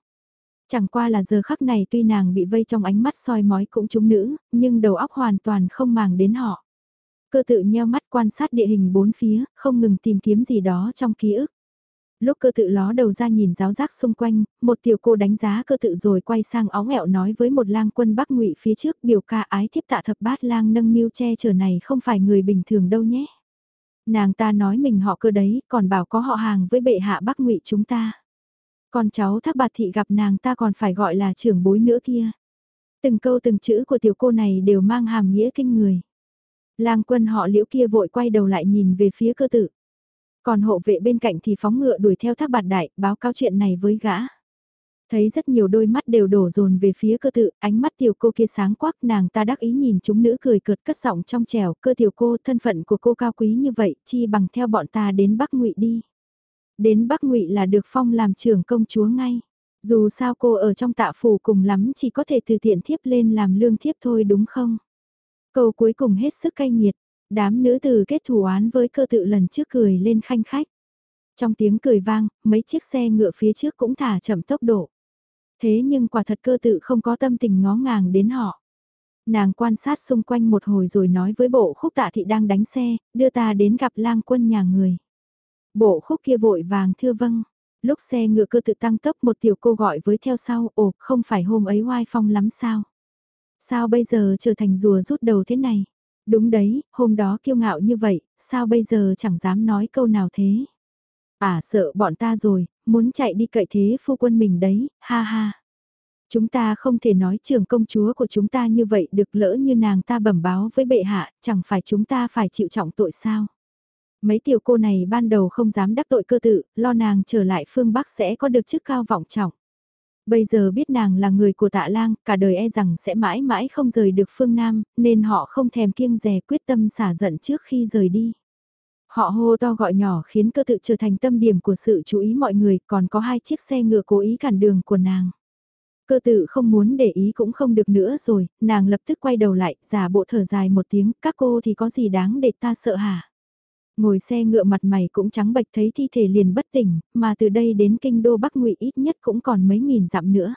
Chẳng qua là giờ khắc này tuy nàng bị vây trong ánh mắt soi mói cũng chúng nữ, nhưng đầu óc hoàn toàn không màng đến họ. Cơ tự nheo mắt quan sát địa hình bốn phía, không ngừng tìm kiếm gì đó trong ký ức. Lúc cơ tự ló đầu ra nhìn giáo giác xung quanh, một tiểu cô đánh giá cơ tự rồi quay sang óng ẹo nói với một lang quân bắc ngụy phía trước biểu ca ái thiếp tạ thập bát lang nâng niu che chở này không phải người bình thường đâu nhé. Nàng ta nói mình họ cơ đấy, còn bảo có họ hàng với bệ hạ bắc ngụy chúng ta. Con cháu thác bạt thị gặp nàng ta còn phải gọi là trưởng bối nữa kia. Từng câu từng chữ của tiểu cô này đều mang hàm nghĩa kinh người. Lang quân họ liễu kia vội quay đầu lại nhìn về phía cơ tử. Còn hộ vệ bên cạnh thì phóng ngựa đuổi theo thác bạt đại, báo cáo chuyện này với gã. Thấy rất nhiều đôi mắt đều đổ dồn về phía cơ tự, ánh mắt tiểu cô kia sáng quắc nàng ta đắc ý nhìn chúng nữ cười cợt cất giọng trong trèo, cơ tiểu cô thân phận của cô cao quý như vậy, chi bằng theo bọn ta đến Bắc ngụy đi. Đến Bắc ngụy là được phong làm trưởng công chúa ngay. Dù sao cô ở trong tạ phủ cùng lắm chỉ có thể từ tiện thiếp lên làm lương thiếp thôi đúng không? Câu cuối cùng hết sức cay nghiệt, đám nữ từ kết thủ án với cơ tự lần trước cười lên khanh khách. Trong tiếng cười vang, mấy chiếc xe ngựa phía trước cũng thả chậm tốc độ. Thế nhưng quả thật cơ tự không có tâm tình ngó ngàng đến họ. Nàng quan sát xung quanh một hồi rồi nói với bộ khúc tạ thị đang đánh xe, đưa ta đến gặp lang quân nhà người. Bộ khúc kia vội vàng thưa vâng. Lúc xe ngựa cơ tự tăng tốc một tiểu cô gọi với theo sau, ồ, không phải hôm ấy oai phong lắm sao? Sao bây giờ trở thành rùa rút đầu thế này? Đúng đấy, hôm đó kiêu ngạo như vậy, sao bây giờ chẳng dám nói câu nào thế? À sợ bọn ta rồi, muốn chạy đi cậy thế phu quân mình đấy, ha ha. Chúng ta không thể nói trưởng công chúa của chúng ta như vậy được lỡ như nàng ta bẩm báo với bệ hạ, chẳng phải chúng ta phải chịu trọng tội sao. Mấy tiểu cô này ban đầu không dám đắc tội cơ tự, lo nàng trở lại phương Bắc sẽ có được chức cao vọng trọng. Bây giờ biết nàng là người của tạ lang, cả đời e rằng sẽ mãi mãi không rời được phương Nam, nên họ không thèm kiêng dè quyết tâm xả giận trước khi rời đi. Họ hô to gọi nhỏ khiến cơ tự trở thành tâm điểm của sự chú ý mọi người, còn có hai chiếc xe ngựa cố ý cản đường của nàng. Cơ tự không muốn để ý cũng không được nữa rồi, nàng lập tức quay đầu lại, giả bộ thở dài một tiếng, các cô thì có gì đáng để ta sợ hả? Ngồi xe ngựa mặt mày cũng trắng bạch thấy thi thể liền bất tỉnh, mà từ đây đến kinh đô Bắc ngụy ít nhất cũng còn mấy nghìn dặm nữa.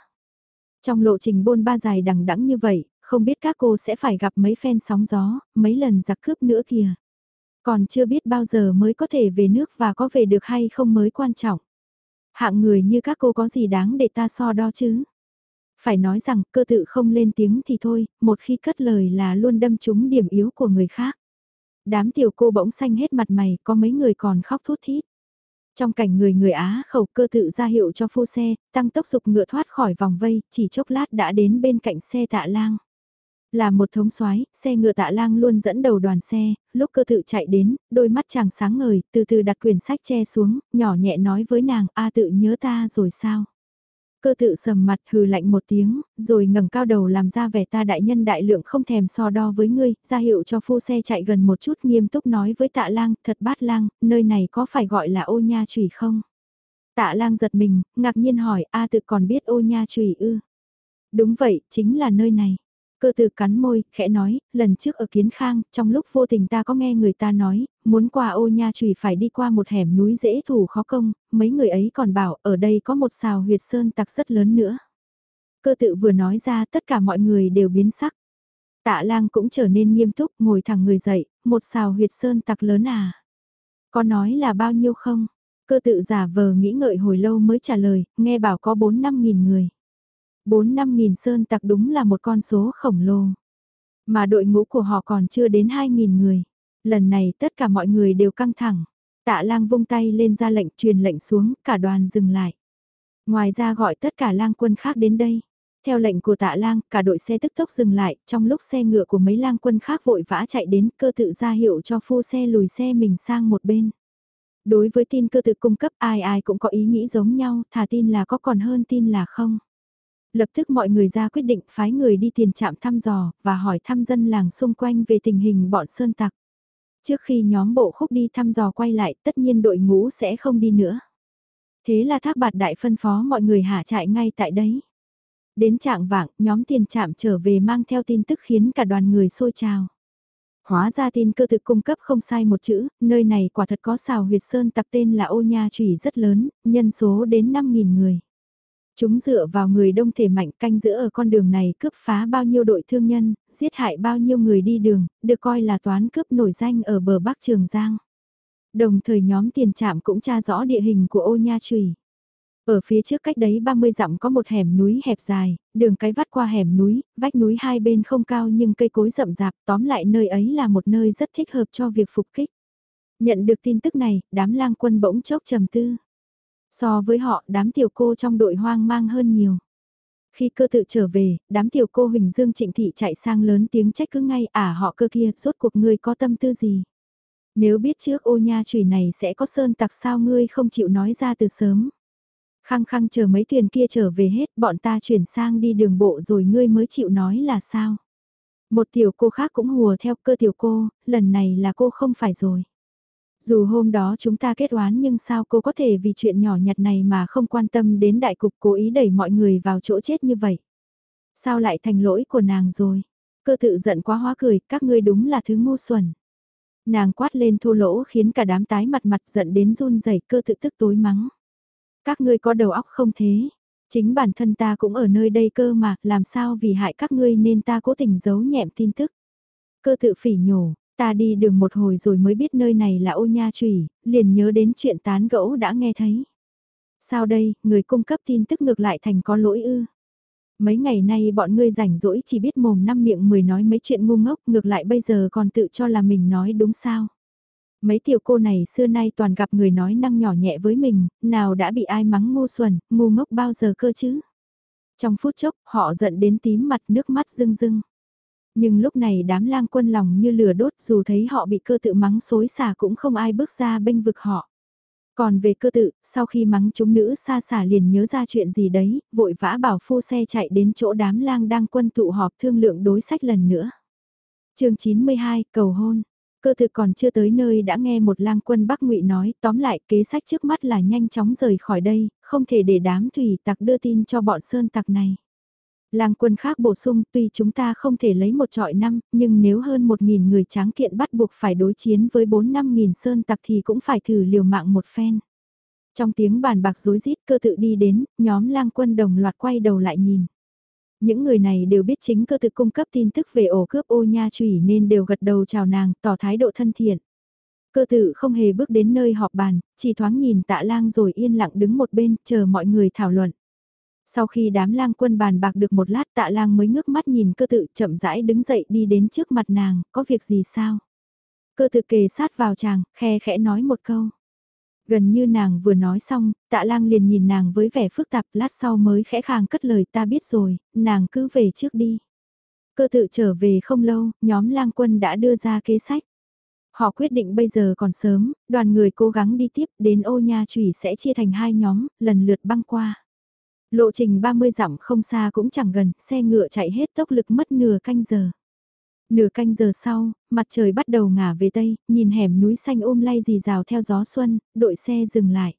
Trong lộ trình bôn ba dài đằng đẵng như vậy, không biết các cô sẽ phải gặp mấy phen sóng gió, mấy lần giặc cướp nữa kìa. Còn chưa biết bao giờ mới có thể về nước và có về được hay không mới quan trọng. Hạng người như các cô có gì đáng để ta so đo chứ? Phải nói rằng cơ tự không lên tiếng thì thôi, một khi cất lời là luôn đâm trúng điểm yếu của người khác. Đám tiểu cô bỗng xanh hết mặt mày, có mấy người còn khóc thút thít. Trong cảnh người người Á khẩu cơ tự ra hiệu cho phu xe, tăng tốc dục ngựa thoát khỏi vòng vây, chỉ chốc lát đã đến bên cạnh xe tạ lang. Là một thống soái, xe ngựa tạ lang luôn dẫn đầu đoàn xe, lúc cơ tự chạy đến, đôi mắt chàng sáng ngời, từ từ đặt quyển sách che xuống, nhỏ nhẹ nói với nàng, a tự nhớ ta rồi sao? Cơ tự sầm mặt hừ lạnh một tiếng, rồi ngẩng cao đầu làm ra vẻ ta đại nhân đại lượng không thèm so đo với ngươi, ra hiệu cho phu xe chạy gần một chút nghiêm túc nói với tạ lang, thật bát lang, nơi này có phải gọi là ô nha trùy không? Tạ lang giật mình, ngạc nhiên hỏi, a tự còn biết ô nha trùy ư? Đúng vậy, chính là nơi này. Cơ từ cắn môi, khẽ nói, lần trước ở Kiến Khang, trong lúc vô tình ta có nghe người ta nói, muốn qua ô nha trùy phải đi qua một hẻm núi dễ thủ khó công, mấy người ấy còn bảo ở đây có một xào huyệt sơn tặc rất lớn nữa. Cơ tự vừa nói ra tất cả mọi người đều biến sắc. Tạ lang cũng trở nên nghiêm túc, ngồi thẳng người dậy, một xào huyệt sơn tặc lớn à. Có nói là bao nhiêu không? Cơ tự giả vờ nghĩ ngợi hồi lâu mới trả lời, nghe bảo có 4-5 nghìn người. 4-5 nghìn sơn tặc đúng là một con số khổng lồ. Mà đội ngũ của họ còn chưa đến 2.000 người. Lần này tất cả mọi người đều căng thẳng. Tạ lang vung tay lên ra lệnh truyền lệnh xuống, cả đoàn dừng lại. Ngoài ra gọi tất cả lang quân khác đến đây. Theo lệnh của tạ lang, cả đội xe tức tốc dừng lại, trong lúc xe ngựa của mấy lang quân khác vội vã chạy đến, cơ tự ra hiệu cho phu xe lùi xe mình sang một bên. Đối với tin cơ tự cung cấp ai ai cũng có ý nghĩ giống nhau, thà tin là có còn hơn tin là không. Lập tức mọi người ra quyết định phái người đi tiền trạm thăm dò và hỏi thăm dân làng xung quanh về tình hình bọn sơn tặc. Trước khi nhóm bộ khúc đi thăm dò quay lại tất nhiên đội ngũ sẽ không đi nữa. Thế là thác bạt đại phân phó mọi người hạ trại ngay tại đấy. Đến trạng vạng, nhóm tiền trạm trở về mang theo tin tức khiến cả đoàn người sôi trào. Hóa ra tin cơ thực cung cấp không sai một chữ, nơi này quả thật có xào huyệt sơn tặc tên là ô nha trùy rất lớn, nhân số đến 5.000 người. Chúng dựa vào người đông thể mạnh canh giữ ở con đường này cướp phá bao nhiêu đội thương nhân, giết hại bao nhiêu người đi đường, được coi là toán cướp nổi danh ở bờ Bắc Trường Giang. Đồng thời nhóm tiền trạm cũng tra rõ địa hình của ô nha trùy. Ở phía trước cách đấy 30 dặm có một hẻm núi hẹp dài, đường cái vắt qua hẻm núi, vách núi hai bên không cao nhưng cây cối rậm rạp, tóm lại nơi ấy là một nơi rất thích hợp cho việc phục kích. Nhận được tin tức này, đám lang quân bỗng chốc trầm tư. So với họ, đám tiểu cô trong đội hoang mang hơn nhiều. Khi cơ tự trở về, đám tiểu cô Huỳnh Dương Trịnh Thị chạy sang lớn tiếng trách cứ ngay à họ cơ kia, rốt cuộc ngươi có tâm tư gì? Nếu biết trước ô nha chùy này sẽ có sơn tặc sao ngươi không chịu nói ra từ sớm? Khăng khăng chờ mấy thuyền kia trở về hết, bọn ta chuyển sang đi đường bộ rồi ngươi mới chịu nói là sao? Một tiểu cô khác cũng hùa theo cơ tiểu cô, lần này là cô không phải rồi. Dù hôm đó chúng ta kết oán nhưng sao cô có thể vì chuyện nhỏ nhặt này mà không quan tâm đến đại cục cố ý đẩy mọi người vào chỗ chết như vậy? Sao lại thành lỗi của nàng rồi? Cơ tự giận quá hóa cười, các ngươi đúng là thứ ngu xuẩn. Nàng quát lên thô lỗ khiến cả đám tái mặt mặt giận đến run rẩy cơ tự tức tối mắng. Các ngươi có đầu óc không thế? Chính bản thân ta cũng ở nơi đây cơ mà, làm sao vì hại các ngươi nên ta cố tình giấu nhẹm tin tức. Cơ tự phỉ nhổ, Ta đi đường một hồi rồi mới biết nơi này là ô nha trùy, liền nhớ đến chuyện tán gẫu đã nghe thấy. Sao đây, người cung cấp tin tức ngược lại thành có lỗi ư? Mấy ngày nay bọn ngươi rảnh rỗi chỉ biết mồm năm miệng mười nói mấy chuyện ngu ngốc ngược lại bây giờ còn tự cho là mình nói đúng sao? Mấy tiểu cô này xưa nay toàn gặp người nói năng nhỏ nhẹ với mình, nào đã bị ai mắng ngu xuẩn, ngu ngốc bao giờ cơ chứ? Trong phút chốc, họ giận đến tím mặt nước mắt rưng rưng. Nhưng lúc này đám lang quân lòng như lửa đốt dù thấy họ bị cơ tự mắng xối xả cũng không ai bước ra bênh vực họ. Còn về cơ tự, sau khi mắng chúng nữ xa xả liền nhớ ra chuyện gì đấy, vội vã bảo phu xe chạy đến chỗ đám lang đang quân tụ họp thương lượng đối sách lần nữa. chương 92, cầu hôn. Cơ tự còn chưa tới nơi đã nghe một lang quân Bắc ngụy nói, tóm lại kế sách trước mắt là nhanh chóng rời khỏi đây, không thể để đám thủy tặc đưa tin cho bọn sơn tặc này. Lang quân khác bổ sung tuy chúng ta không thể lấy một trọi năm, nhưng nếu hơn một nghìn người tráng kiện bắt buộc phải đối chiến với bốn năm nghìn sơn tặc thì cũng phải thử liều mạng một phen. Trong tiếng bàn bạc rối rít cơ tự đi đến, nhóm lang quân đồng loạt quay đầu lại nhìn. Những người này đều biết chính cơ tự cung cấp tin tức về ổ cướp ô nha trùy nên đều gật đầu chào nàng, tỏ thái độ thân thiện. Cơ tự không hề bước đến nơi họp bàn, chỉ thoáng nhìn tạ lang rồi yên lặng đứng một bên, chờ mọi người thảo luận. Sau khi đám lang quân bàn bạc được một lát tạ lang mới ngước mắt nhìn cơ tự chậm rãi đứng dậy đi đến trước mặt nàng, có việc gì sao? Cơ tự kề sát vào chàng, khe khẽ nói một câu. Gần như nàng vừa nói xong, tạ lang liền nhìn nàng với vẻ phức tạp lát sau mới khẽ khàng cất lời ta biết rồi, nàng cứ về trước đi. Cơ tự trở về không lâu, nhóm lang quân đã đưa ra kế sách. Họ quyết định bây giờ còn sớm, đoàn người cố gắng đi tiếp đến ô nha trùy sẽ chia thành hai nhóm, lần lượt băng qua. Lộ trình 30 dặm không xa cũng chẳng gần, xe ngựa chạy hết tốc lực mất nửa canh giờ. Nửa canh giờ sau, mặt trời bắt đầu ngả về tây, nhìn hẻm núi xanh ôm lay dì rào theo gió xuân, đội xe dừng lại.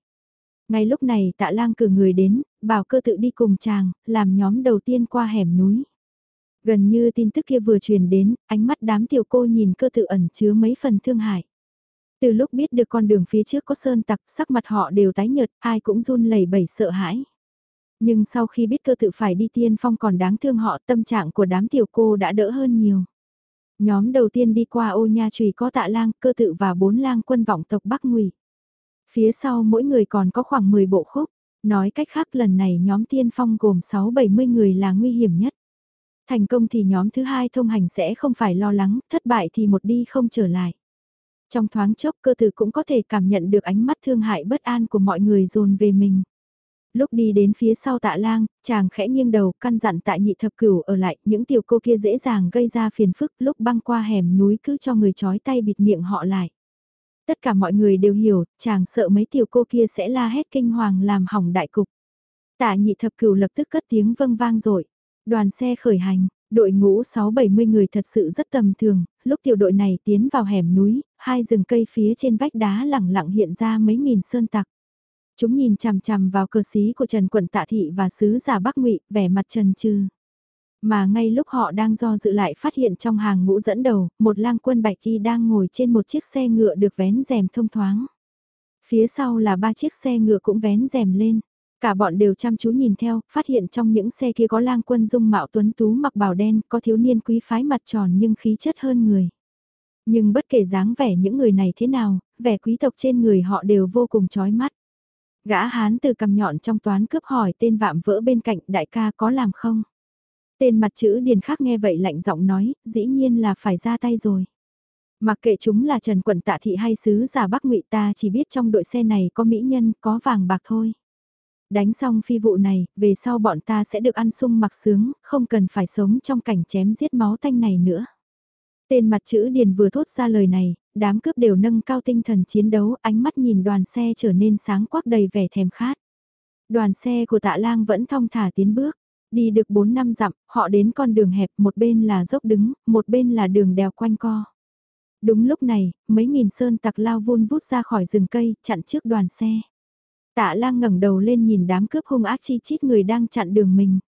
Ngay lúc này tạ lang cử người đến, bảo cơ tự đi cùng chàng, làm nhóm đầu tiên qua hẻm núi. Gần như tin tức kia vừa truyền đến, ánh mắt đám tiểu cô nhìn cơ tự ẩn chứa mấy phần thương hại. Từ lúc biết được con đường phía trước có sơn tặc, sắc mặt họ đều tái nhợt, ai cũng run lẩy bẩy sợ hãi. Nhưng sau khi biết cơ tự phải đi tiên phong còn đáng thương họ tâm trạng của đám tiểu cô đã đỡ hơn nhiều. Nhóm đầu tiên đi qua ô nha trùy có tạ lang, cơ tự và bốn lang quân vọng tộc Bắc Ngụy. Phía sau mỗi người còn có khoảng 10 bộ khúc. Nói cách khác lần này nhóm tiên phong gồm 6-70 người là nguy hiểm nhất. Thành công thì nhóm thứ hai thông hành sẽ không phải lo lắng, thất bại thì một đi không trở lại. Trong thoáng chốc cơ tử cũng có thể cảm nhận được ánh mắt thương hại bất an của mọi người dồn về mình lúc đi đến phía sau tạ lang, chàng khẽ nghiêng đầu căn dặn tại nhị thập cửu ở lại, những tiểu cô kia dễ dàng gây ra phiền phức lúc băng qua hẻm núi cứ cho người chói tay bịt miệng họ lại. Tất cả mọi người đều hiểu, chàng sợ mấy tiểu cô kia sẽ la hét kinh hoàng làm hỏng đại cục. Tạ nhị thập cửu lập tức cất tiếng vâng vang rồi. Đoàn xe khởi hành, đội ngũ 6-70 người thật sự rất tầm thường, lúc tiểu đội này tiến vào hẻm núi, hai rừng cây phía trên vách đá lẳng lặng hiện ra mấy nghìn sơn tặc. Chúng nhìn chằm chằm vào cờ xí của Trần Quận Tạ Thị và sứ giả Bắc Ngụy, vẻ mặt trần trừ. Mà ngay lúc họ đang do dự lại phát hiện trong hàng ngũ dẫn đầu, một lang quân bạch y đang ngồi trên một chiếc xe ngựa được vén rèm thông thoáng. Phía sau là ba chiếc xe ngựa cũng vén rèm lên. Cả bọn đều chăm chú nhìn theo, phát hiện trong những xe kia có lang quân dung mạo tuấn tú mặc bào đen, có thiếu niên quý phái mặt tròn nhưng khí chất hơn người. Nhưng bất kể dáng vẻ những người này thế nào, vẻ quý tộc trên người họ đều vô cùng chói mắt. Gã hán từ cầm nhọn trong toán cướp hỏi tên vạm vỡ bên cạnh đại ca có làm không? Tên mặt chữ điền khác nghe vậy lạnh giọng nói, dĩ nhiên là phải ra tay rồi. Mặc kệ chúng là Trần Quận Tạ Thị hay Sứ giả Bắc ngụy ta chỉ biết trong đội xe này có mỹ nhân, có vàng bạc thôi. Đánh xong phi vụ này, về sau bọn ta sẽ được ăn sung mặc sướng, không cần phải sống trong cảnh chém giết máu tanh này nữa. Tên mặt chữ điền vừa thốt ra lời này, đám cướp đều nâng cao tinh thần chiến đấu, ánh mắt nhìn đoàn xe trở nên sáng quắc đầy vẻ thèm khát. Đoàn xe của tạ lang vẫn thong thả tiến bước, đi được 4 năm dặm, họ đến con đường hẹp, một bên là dốc đứng, một bên là đường đèo quanh co. Đúng lúc này, mấy nghìn sơn tặc lao vun vút ra khỏi rừng cây, chặn trước đoàn xe. Tạ lang ngẩng đầu lên nhìn đám cướp hung ác chi chít người đang chặn đường mình.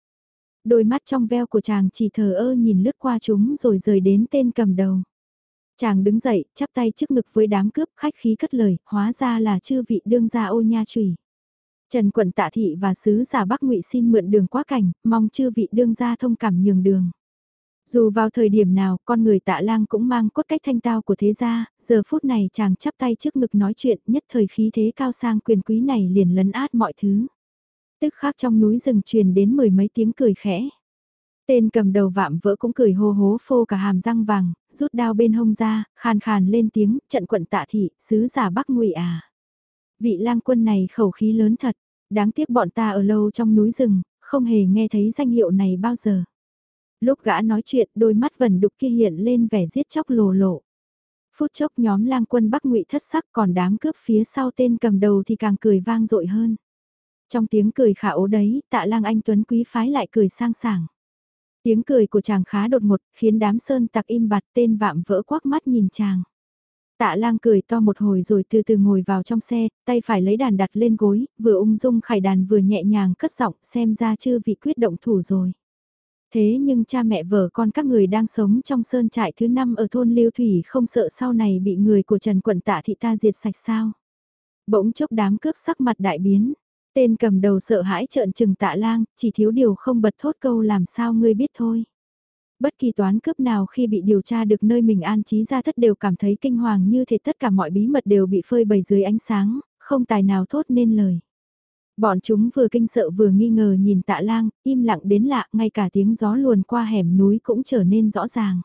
Đôi mắt trong veo của chàng chỉ thờ ơ nhìn lướt qua chúng rồi rời đến tên cầm đầu. Chàng đứng dậy, chắp tay trước ngực với đám cướp khách khí cất lời, hóa ra là chư vị đương gia ô nha trùy. Trần quận tạ thị và sứ giả Bắc ngụy xin mượn đường quá cảnh, mong chư vị đương gia thông cảm nhường đường. Dù vào thời điểm nào, con người tạ lang cũng mang cốt cách thanh tao của thế gia, giờ phút này chàng chắp tay trước ngực nói chuyện nhất thời khí thế cao sang quyền quý này liền lấn át mọi thứ. Tức khác trong núi rừng truyền đến mười mấy tiếng cười khẽ. Tên cầm đầu vạm vỡ cũng cười hô hố phô cả hàm răng vàng, rút đao bên hông ra, khàn khàn lên tiếng, trận quận tạ thị, sứ giả Bắc ngụy à. Vị lang quân này khẩu khí lớn thật, đáng tiếc bọn ta ở lâu trong núi rừng, không hề nghe thấy danh hiệu này bao giờ. Lúc gã nói chuyện, đôi mắt vần đục kia hiện lên vẻ giết chóc lồ lộ. Phút chốc nhóm lang quân Bắc ngụy thất sắc còn đám cướp phía sau tên cầm đầu thì càng cười vang dội hơn. Trong tiếng cười khả ố đấy, tạ lang anh Tuấn Quý phái lại cười sang sảng. Tiếng cười của chàng khá đột ngột, khiến đám sơn tặc im bặt tên vạm vỡ quắc mắt nhìn chàng. Tạ lang cười to một hồi rồi từ từ ngồi vào trong xe, tay phải lấy đàn đặt lên gối, vừa ung dung khải đàn vừa nhẹ nhàng cất giọng xem ra chưa vị quyết động thủ rồi. Thế nhưng cha mẹ vợ con các người đang sống trong sơn trại thứ năm ở thôn Liêu Thủy không sợ sau này bị người của Trần Quận Tạ Thị ta diệt sạch sao. Bỗng chốc đám cướp sắc mặt đại biến, Tên cầm đầu sợ hãi trợn trừng tạ lang, chỉ thiếu điều không bật thốt câu làm sao ngươi biết thôi. Bất kỳ toán cướp nào khi bị điều tra được nơi mình an trí ra thất đều cảm thấy kinh hoàng như thể tất cả mọi bí mật đều bị phơi bày dưới ánh sáng, không tài nào thốt nên lời. Bọn chúng vừa kinh sợ vừa nghi ngờ nhìn tạ lang, im lặng đến lạ, ngay cả tiếng gió luồn qua hẻm núi cũng trở nên rõ ràng.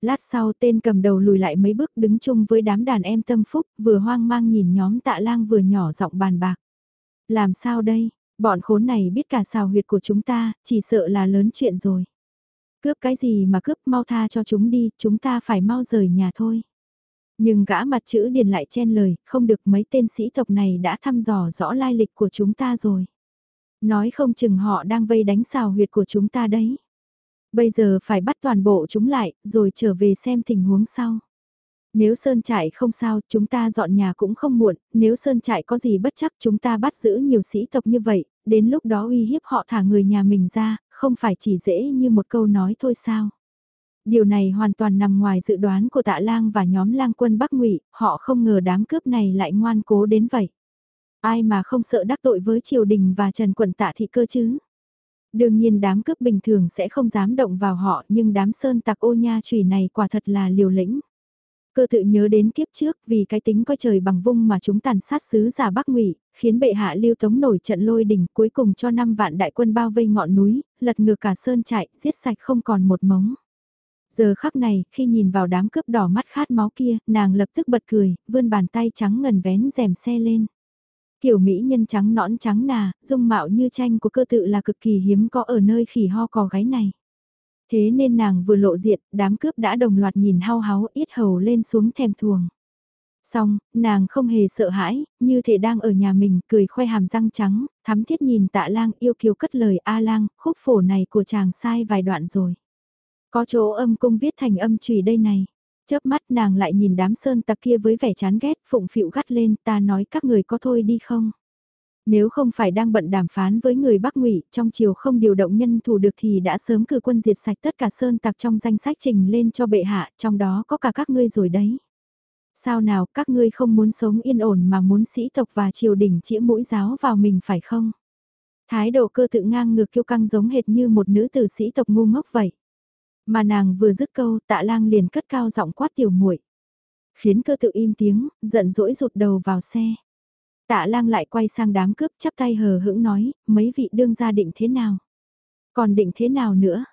Lát sau tên cầm đầu lùi lại mấy bước đứng chung với đám đàn em tâm phúc, vừa hoang mang nhìn nhóm tạ lang vừa nhỏ giọng bàn bạc. Làm sao đây, bọn khốn này biết cả xào huyệt của chúng ta, chỉ sợ là lớn chuyện rồi. Cướp cái gì mà cướp mau tha cho chúng đi, chúng ta phải mau rời nhà thôi. Nhưng gã mặt chữ điền lại chen lời, không được mấy tên sĩ tộc này đã thăm dò rõ lai lịch của chúng ta rồi. Nói không chừng họ đang vây đánh xào huyệt của chúng ta đấy. Bây giờ phải bắt toàn bộ chúng lại, rồi trở về xem tình huống sau. Nếu sơn trại không sao, chúng ta dọn nhà cũng không muộn, nếu sơn trại có gì bất chắc chúng ta bắt giữ nhiều sĩ tộc như vậy, đến lúc đó uy hiếp họ thả người nhà mình ra, không phải chỉ dễ như một câu nói thôi sao. Điều này hoàn toàn nằm ngoài dự đoán của tạ lang và nhóm lang quân Bắc ngụy họ không ngờ đám cướp này lại ngoan cố đến vậy. Ai mà không sợ đắc tội với triều đình và trần quận tạ thị cơ chứ? Đương nhiên đám cướp bình thường sẽ không dám động vào họ nhưng đám sơn tặc ô nha trùy này quả thật là liều lĩnh. Cơ tự nhớ đến kiếp trước vì cái tính coi trời bằng vung mà chúng tàn sát sứ giả Bắc ngụy khiến bệ hạ lưu tống nổi trận lôi đỉnh cuối cùng cho năm vạn đại quân bao vây ngọn núi, lật ngược cả sơn trại, giết sạch không còn một mống. Giờ khắc này, khi nhìn vào đám cướp đỏ mắt khát máu kia, nàng lập tức bật cười, vươn bàn tay trắng ngần vén rèm xe lên. Kiểu mỹ nhân trắng nõn trắng nà, dung mạo như tranh của cơ tự là cực kỳ hiếm có ở nơi khỉ ho cò gáy này. Thế nên nàng vừa lộ diện, đám cướp đã đồng loạt nhìn hao háo ít hầu lên xuống thèm thuồng. Xong, nàng không hề sợ hãi, như thể đang ở nhà mình, cười khoe hàm răng trắng, thắm thiết nhìn tạ lang yêu kiều cất lời A lang, khúc phổ này của chàng sai vài đoạn rồi. Có chỗ âm cung viết thành âm trùy đây này. Chớp mắt nàng lại nhìn đám sơn tặc kia với vẻ chán ghét, phụng phịu gắt lên, ta nói các người có thôi đi không? Nếu không phải đang bận đàm phán với người Bắc Ngụy, trong chiều không điều động nhân thủ được thì đã sớm cử quân diệt sạch tất cả sơn tặc trong danh sách trình lên cho bệ hạ, trong đó có cả các ngươi rồi đấy. Sao nào, các ngươi không muốn sống yên ổn mà muốn sĩ tộc và triều đình chĩa mũi giáo vào mình phải không? Thái độ cơ tự ngang ngược kiêu căng giống hệt như một nữ tử sĩ tộc ngu ngốc vậy. Mà nàng vừa dứt câu tạ lang liền cất cao giọng quát tiểu muội Khiến cơ tự im tiếng, giận dỗi rụt đầu vào xe. Tạ lang lại quay sang đám cướp chắp tay hờ hững nói, mấy vị đương gia định thế nào? Còn định thế nào nữa?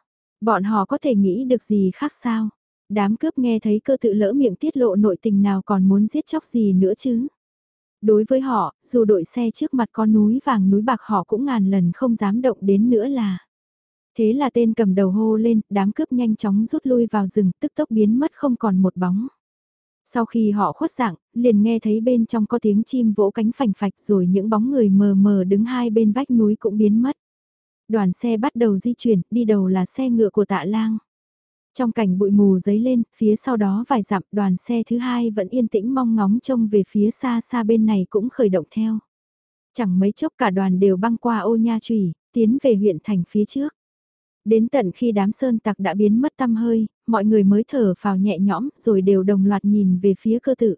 Bọn họ có thể nghĩ được gì khác sao? Đám cướp nghe thấy cơ tự lỡ miệng tiết lộ nội tình nào còn muốn giết chóc gì nữa chứ? Đối với họ, dù đội xe trước mặt có núi vàng núi bạc họ cũng ngàn lần không dám động đến nữa là. Thế là tên cầm đầu hô lên, đám cướp nhanh chóng rút lui vào rừng, tức tốc biến mất không còn một bóng. Sau khi họ khuất dạng, liền nghe thấy bên trong có tiếng chim vỗ cánh phành phạch rồi những bóng người mờ mờ đứng hai bên vách núi cũng biến mất. Đoàn xe bắt đầu di chuyển, đi đầu là xe ngựa của tạ lang. Trong cảnh bụi mù giấy lên, phía sau đó vài dặm đoàn xe thứ hai vẫn yên tĩnh mong ngóng trông về phía xa xa bên này cũng khởi động theo. Chẳng mấy chốc cả đoàn đều băng qua ô nha trùy, tiến về huyện thành phía trước. Đến tận khi đám sơn tặc đã biến mất tâm hơi, mọi người mới thở phào nhẹ nhõm rồi đều đồng loạt nhìn về phía cơ tự.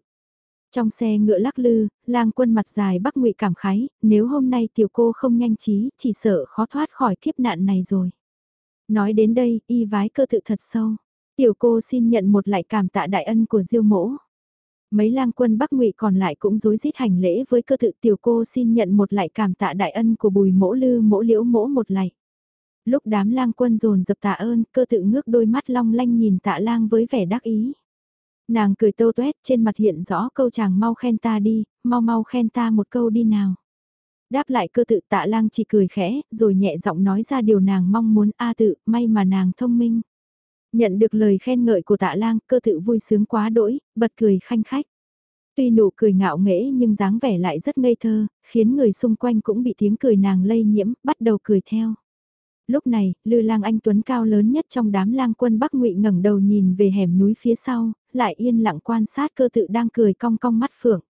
Trong xe ngựa lắc lư, lang quân mặt dài bắc ngụy cảm khái, nếu hôm nay tiểu cô không nhanh trí, chỉ sợ khó thoát khỏi kiếp nạn này rồi. Nói đến đây, y vái cơ tự thật sâu. Tiểu cô xin nhận một lại cảm tạ đại ân của diêu mỗ. Mấy lang quân bắc ngụy còn lại cũng rối rít hành lễ với cơ tự tiểu cô xin nhận một lại cảm tạ đại ân của bùi mỗ lư mỗ liễu mỗ một lại. Lúc đám lang quân dồn dập tạ ơn, cơ tự ngước đôi mắt long lanh nhìn tạ lang với vẻ đắc ý. Nàng cười tâu tuét trên mặt hiện rõ câu chàng mau khen ta đi, mau mau khen ta một câu đi nào. Đáp lại cơ tự tạ lang chỉ cười khẽ, rồi nhẹ giọng nói ra điều nàng mong muốn a tự, may mà nàng thông minh. Nhận được lời khen ngợi của tạ lang, cơ tự vui sướng quá đỗi, bật cười khanh khách. Tuy nụ cười ngạo nghễ nhưng dáng vẻ lại rất ngây thơ, khiến người xung quanh cũng bị tiếng cười nàng lây nhiễm, bắt đầu cười theo lúc này, Lư Lang Anh Tuấn cao lớn nhất trong đám lang quân Bắc Ngụy ngẩng đầu nhìn về hẻm núi phía sau, lại yên lặng quan sát cơ tự đang cười cong cong mắt phượng.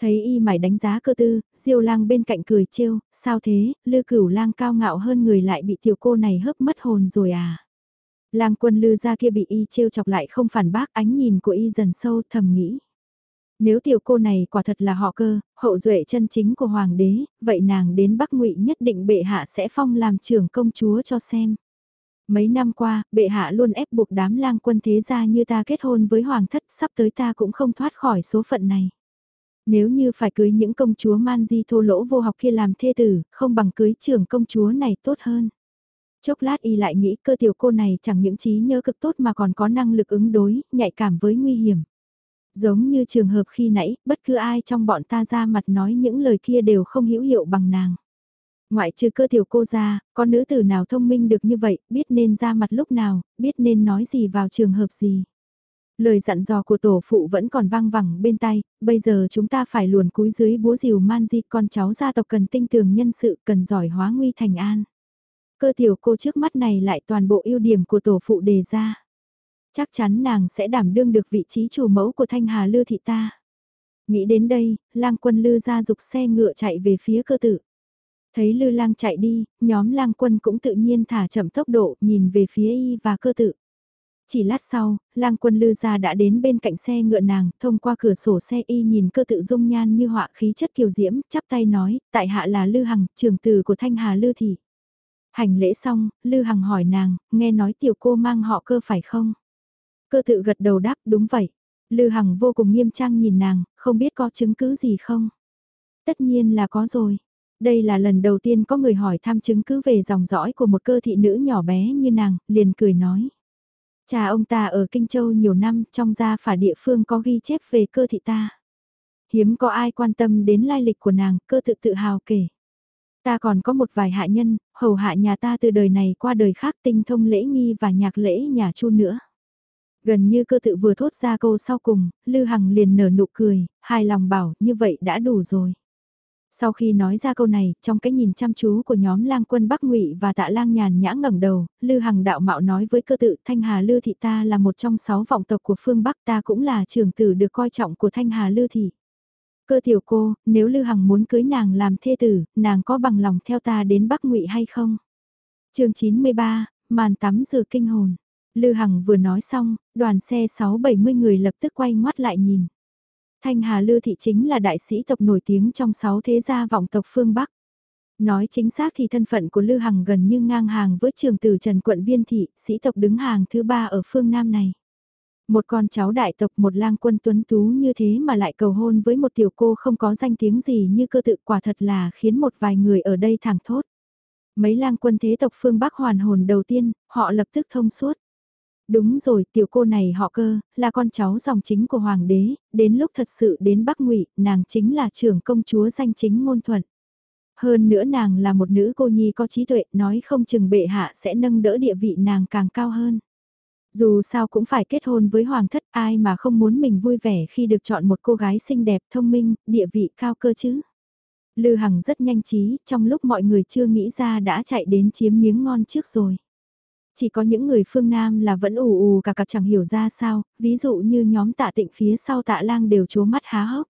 Thấy y mải đánh giá cơ tư, diêu lang bên cạnh cười trêu, sao thế, lư cửu lang cao ngạo hơn người lại bị tiểu cô này hớp mất hồn rồi à. Lang quân lư ra kia bị y trêu chọc lại không phản bác ánh nhìn của y dần sâu thầm nghĩ. Nếu tiểu cô này quả thật là họ cơ, hậu duệ chân chính của hoàng đế, vậy nàng đến Bắc Ngụy nhất định bệ hạ sẽ phong làm trưởng công chúa cho xem. Mấy năm qua, bệ hạ luôn ép buộc đám lang quân thế gia như ta kết hôn với hoàng thất sắp tới ta cũng không thoát khỏi số phận này. Nếu như phải cưới những công chúa man di thô lỗ vô học kia làm thê tử, không bằng cưới trưởng công chúa này tốt hơn. Chốc lát y lại nghĩ cơ tiểu cô này chẳng những trí nhớ cực tốt mà còn có năng lực ứng đối, nhạy cảm với nguy hiểm. Giống như trường hợp khi nãy, bất cứ ai trong bọn ta ra mặt nói những lời kia đều không hữu hiệu bằng nàng. Ngoại trừ cơ tiểu cô ra, con nữ tử nào thông minh được như vậy, biết nên ra mặt lúc nào, biết nên nói gì vào trường hợp gì. Lời dặn dò của tổ phụ vẫn còn vang vẳng bên tay, bây giờ chúng ta phải luồn cúi dưới búa rìu man di con cháu gia tộc cần tinh tường nhân sự cần giỏi hóa nguy thành an. Cơ tiểu cô trước mắt này lại toàn bộ ưu điểm của tổ phụ đề ra. Chắc chắn nàng sẽ đảm đương được vị trí chủ mẫu của thanh hà lư thị ta. Nghĩ đến đây, lang quân lư ra dục xe ngựa chạy về phía cơ tử. Thấy lư lang chạy đi, nhóm lang quân cũng tự nhiên thả chậm tốc độ nhìn về phía y và cơ tự. Chỉ lát sau, lang quân lư gia đã đến bên cạnh xe ngựa nàng, thông qua cửa sổ xe y nhìn cơ tự dung nhan như họa khí chất kiều diễm, chắp tay nói, tại hạ là lư hằng, trường tử của thanh hà lư thị. Hành lễ xong, lư hằng hỏi nàng, nghe nói tiểu cô mang họ cơ phải không? Cơ tự gật đầu đáp đúng vậy. Lư hằng vô cùng nghiêm trang nhìn nàng, không biết có chứng cứ gì không? Tất nhiên là có rồi. Đây là lần đầu tiên có người hỏi thăm chứng cứ về dòng dõi của một cơ thị nữ nhỏ bé như nàng, liền cười nói. Cha ông ta ở Kinh Châu nhiều năm, trong gia phả địa phương có ghi chép về cơ thị ta. Hiếm có ai quan tâm đến lai lịch của nàng, cơ tự tự hào kể. Ta còn có một vài hạ nhân, hầu hạ nhà ta từ đời này qua đời khác tinh thông lễ nghi và nhạc lễ nhà chu nữa. Gần như cơ tự vừa thốt ra câu sau cùng, Lư Hằng liền nở nụ cười, hài lòng bảo như vậy đã đủ rồi. Sau khi nói ra câu này, trong cái nhìn chăm chú của nhóm lang quân Bắc Ngụy và tạ lang nhàn nhã ngẩng đầu, Lư Hằng đạo mạo nói với cơ tự Thanh Hà Lư Thị ta là một trong sáu vọng tộc của phương Bắc ta cũng là trưởng tử được coi trọng của Thanh Hà Lư Thị. Cơ tiểu cô, nếu Lư Hằng muốn cưới nàng làm thê tử, nàng có bằng lòng theo ta đến Bắc Ngụy hay không? chương 93, màn tắm rửa kinh hồn. Lư Hằng vừa nói xong, đoàn xe 6-70 người lập tức quay ngoắt lại nhìn. Thanh Hà Lư Thị chính là đại sĩ tộc nổi tiếng trong sáu thế gia vọng tộc phương Bắc. Nói chính xác thì thân phận của Lư Hằng gần như ngang hàng với trường tử Trần Quận Viên Thị, sĩ tộc đứng hàng thứ ba ở phương Nam này. Một con cháu đại tộc một lang quân tuấn tú như thế mà lại cầu hôn với một tiểu cô không có danh tiếng gì như cơ tự quả thật là khiến một vài người ở đây thẳng thốt. Mấy lang quân thế tộc phương Bắc hoàn hồn đầu tiên, họ lập tức thông suốt. Đúng rồi, tiểu cô này họ cơ, là con cháu dòng chính của hoàng đế, đến lúc thật sự đến Bắc Ngụy, nàng chính là trưởng công chúa danh chính ngôn thuận. Hơn nữa nàng là một nữ cô nhi có trí tuệ, nói không chừng bệ hạ sẽ nâng đỡ địa vị nàng càng cao hơn. Dù sao cũng phải kết hôn với hoàng thất ai mà không muốn mình vui vẻ khi được chọn một cô gái xinh đẹp, thông minh, địa vị cao cơ chứ. Lư Hằng rất nhanh trí, trong lúc mọi người chưa nghĩ ra đã chạy đến chiếm miếng ngon trước rồi. Chỉ có những người phương Nam là vẫn ù ù cả cả chẳng hiểu ra sao, ví dụ như nhóm tạ tịnh phía sau tạ lang đều chố mắt há hốc.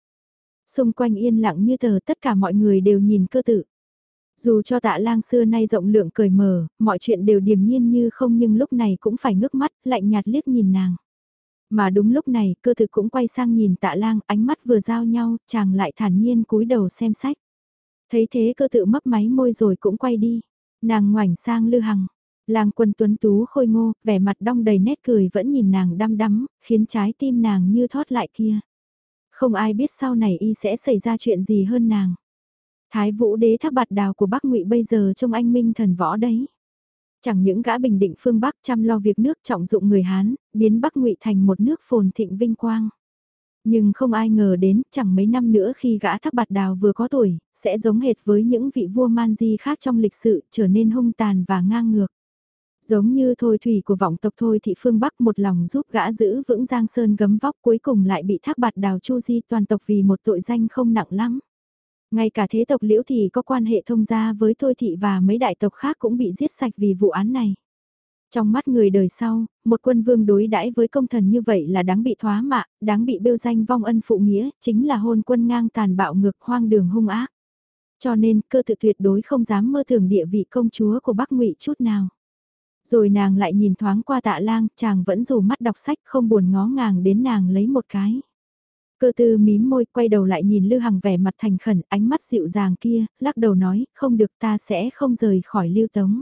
Xung quanh yên lặng như tờ tất cả mọi người đều nhìn cơ tự. Dù cho tạ lang xưa nay rộng lượng cởi mở, mọi chuyện đều điềm nhiên như không nhưng lúc này cũng phải ngước mắt, lạnh nhạt liếc nhìn nàng. Mà đúng lúc này, cơ thực cũng quay sang nhìn tạ lang, ánh mắt vừa giao nhau, chàng lại thản nhiên cúi đầu xem sách. Thấy thế cơ tự mấp máy môi rồi cũng quay đi. Nàng ngoảnh sang lư hằng, Lang quân tuấn tú khôi ngô, vẻ mặt đong đầy nét cười vẫn nhìn nàng đăm đắm, khiến trái tim nàng như thoát lại kia. Không ai biết sau này y sẽ xảy ra chuyện gì hơn nàng. Thái vũ đế thác bạt đào của Bắc ngụy bây giờ trông anh minh thần võ đấy. Chẳng những gã bình định phương Bắc chăm lo việc nước trọng dụng người Hán, biến Bắc ngụy thành một nước phồn thịnh vinh quang. Nhưng không ai ngờ đến, chẳng mấy năm nữa khi gã thác bạt đào vừa có tuổi, sẽ giống hệt với những vị vua man di khác trong lịch sử, trở nên hung tàn và ngang ngược. Giống như thôi thủy của vọng tộc thôi thị phương Bắc một lòng giúp gã giữ vững Giang Sơn gấm vóc cuối cùng lại bị thác bạt đào chu di toàn tộc vì một tội danh không nặng lắm. Ngay cả thế tộc liễu thì có quan hệ thông gia với thôi thị và mấy đại tộc khác cũng bị giết sạch vì vụ án này. Trong mắt người đời sau, một quân vương đối đãi với công thần như vậy là đáng bị thoá mạ, đáng bị bêu danh vong ân phụ nghĩa, chính là hôn quân ngang tàn bạo ngược hoang đường hung ác. Cho nên cơ tự tuyệt đối không dám mơ tưởng địa vị công chúa của Bắc Ngụy chút nào. Rồi nàng lại nhìn thoáng qua tạ lang, chàng vẫn dù mắt đọc sách không buồn ngó ngàng đến nàng lấy một cái. Cơ tư mím môi quay đầu lại nhìn Lư Hằng vẻ mặt thành khẩn, ánh mắt dịu dàng kia, lắc đầu nói, không được ta sẽ không rời khỏi lưu tống.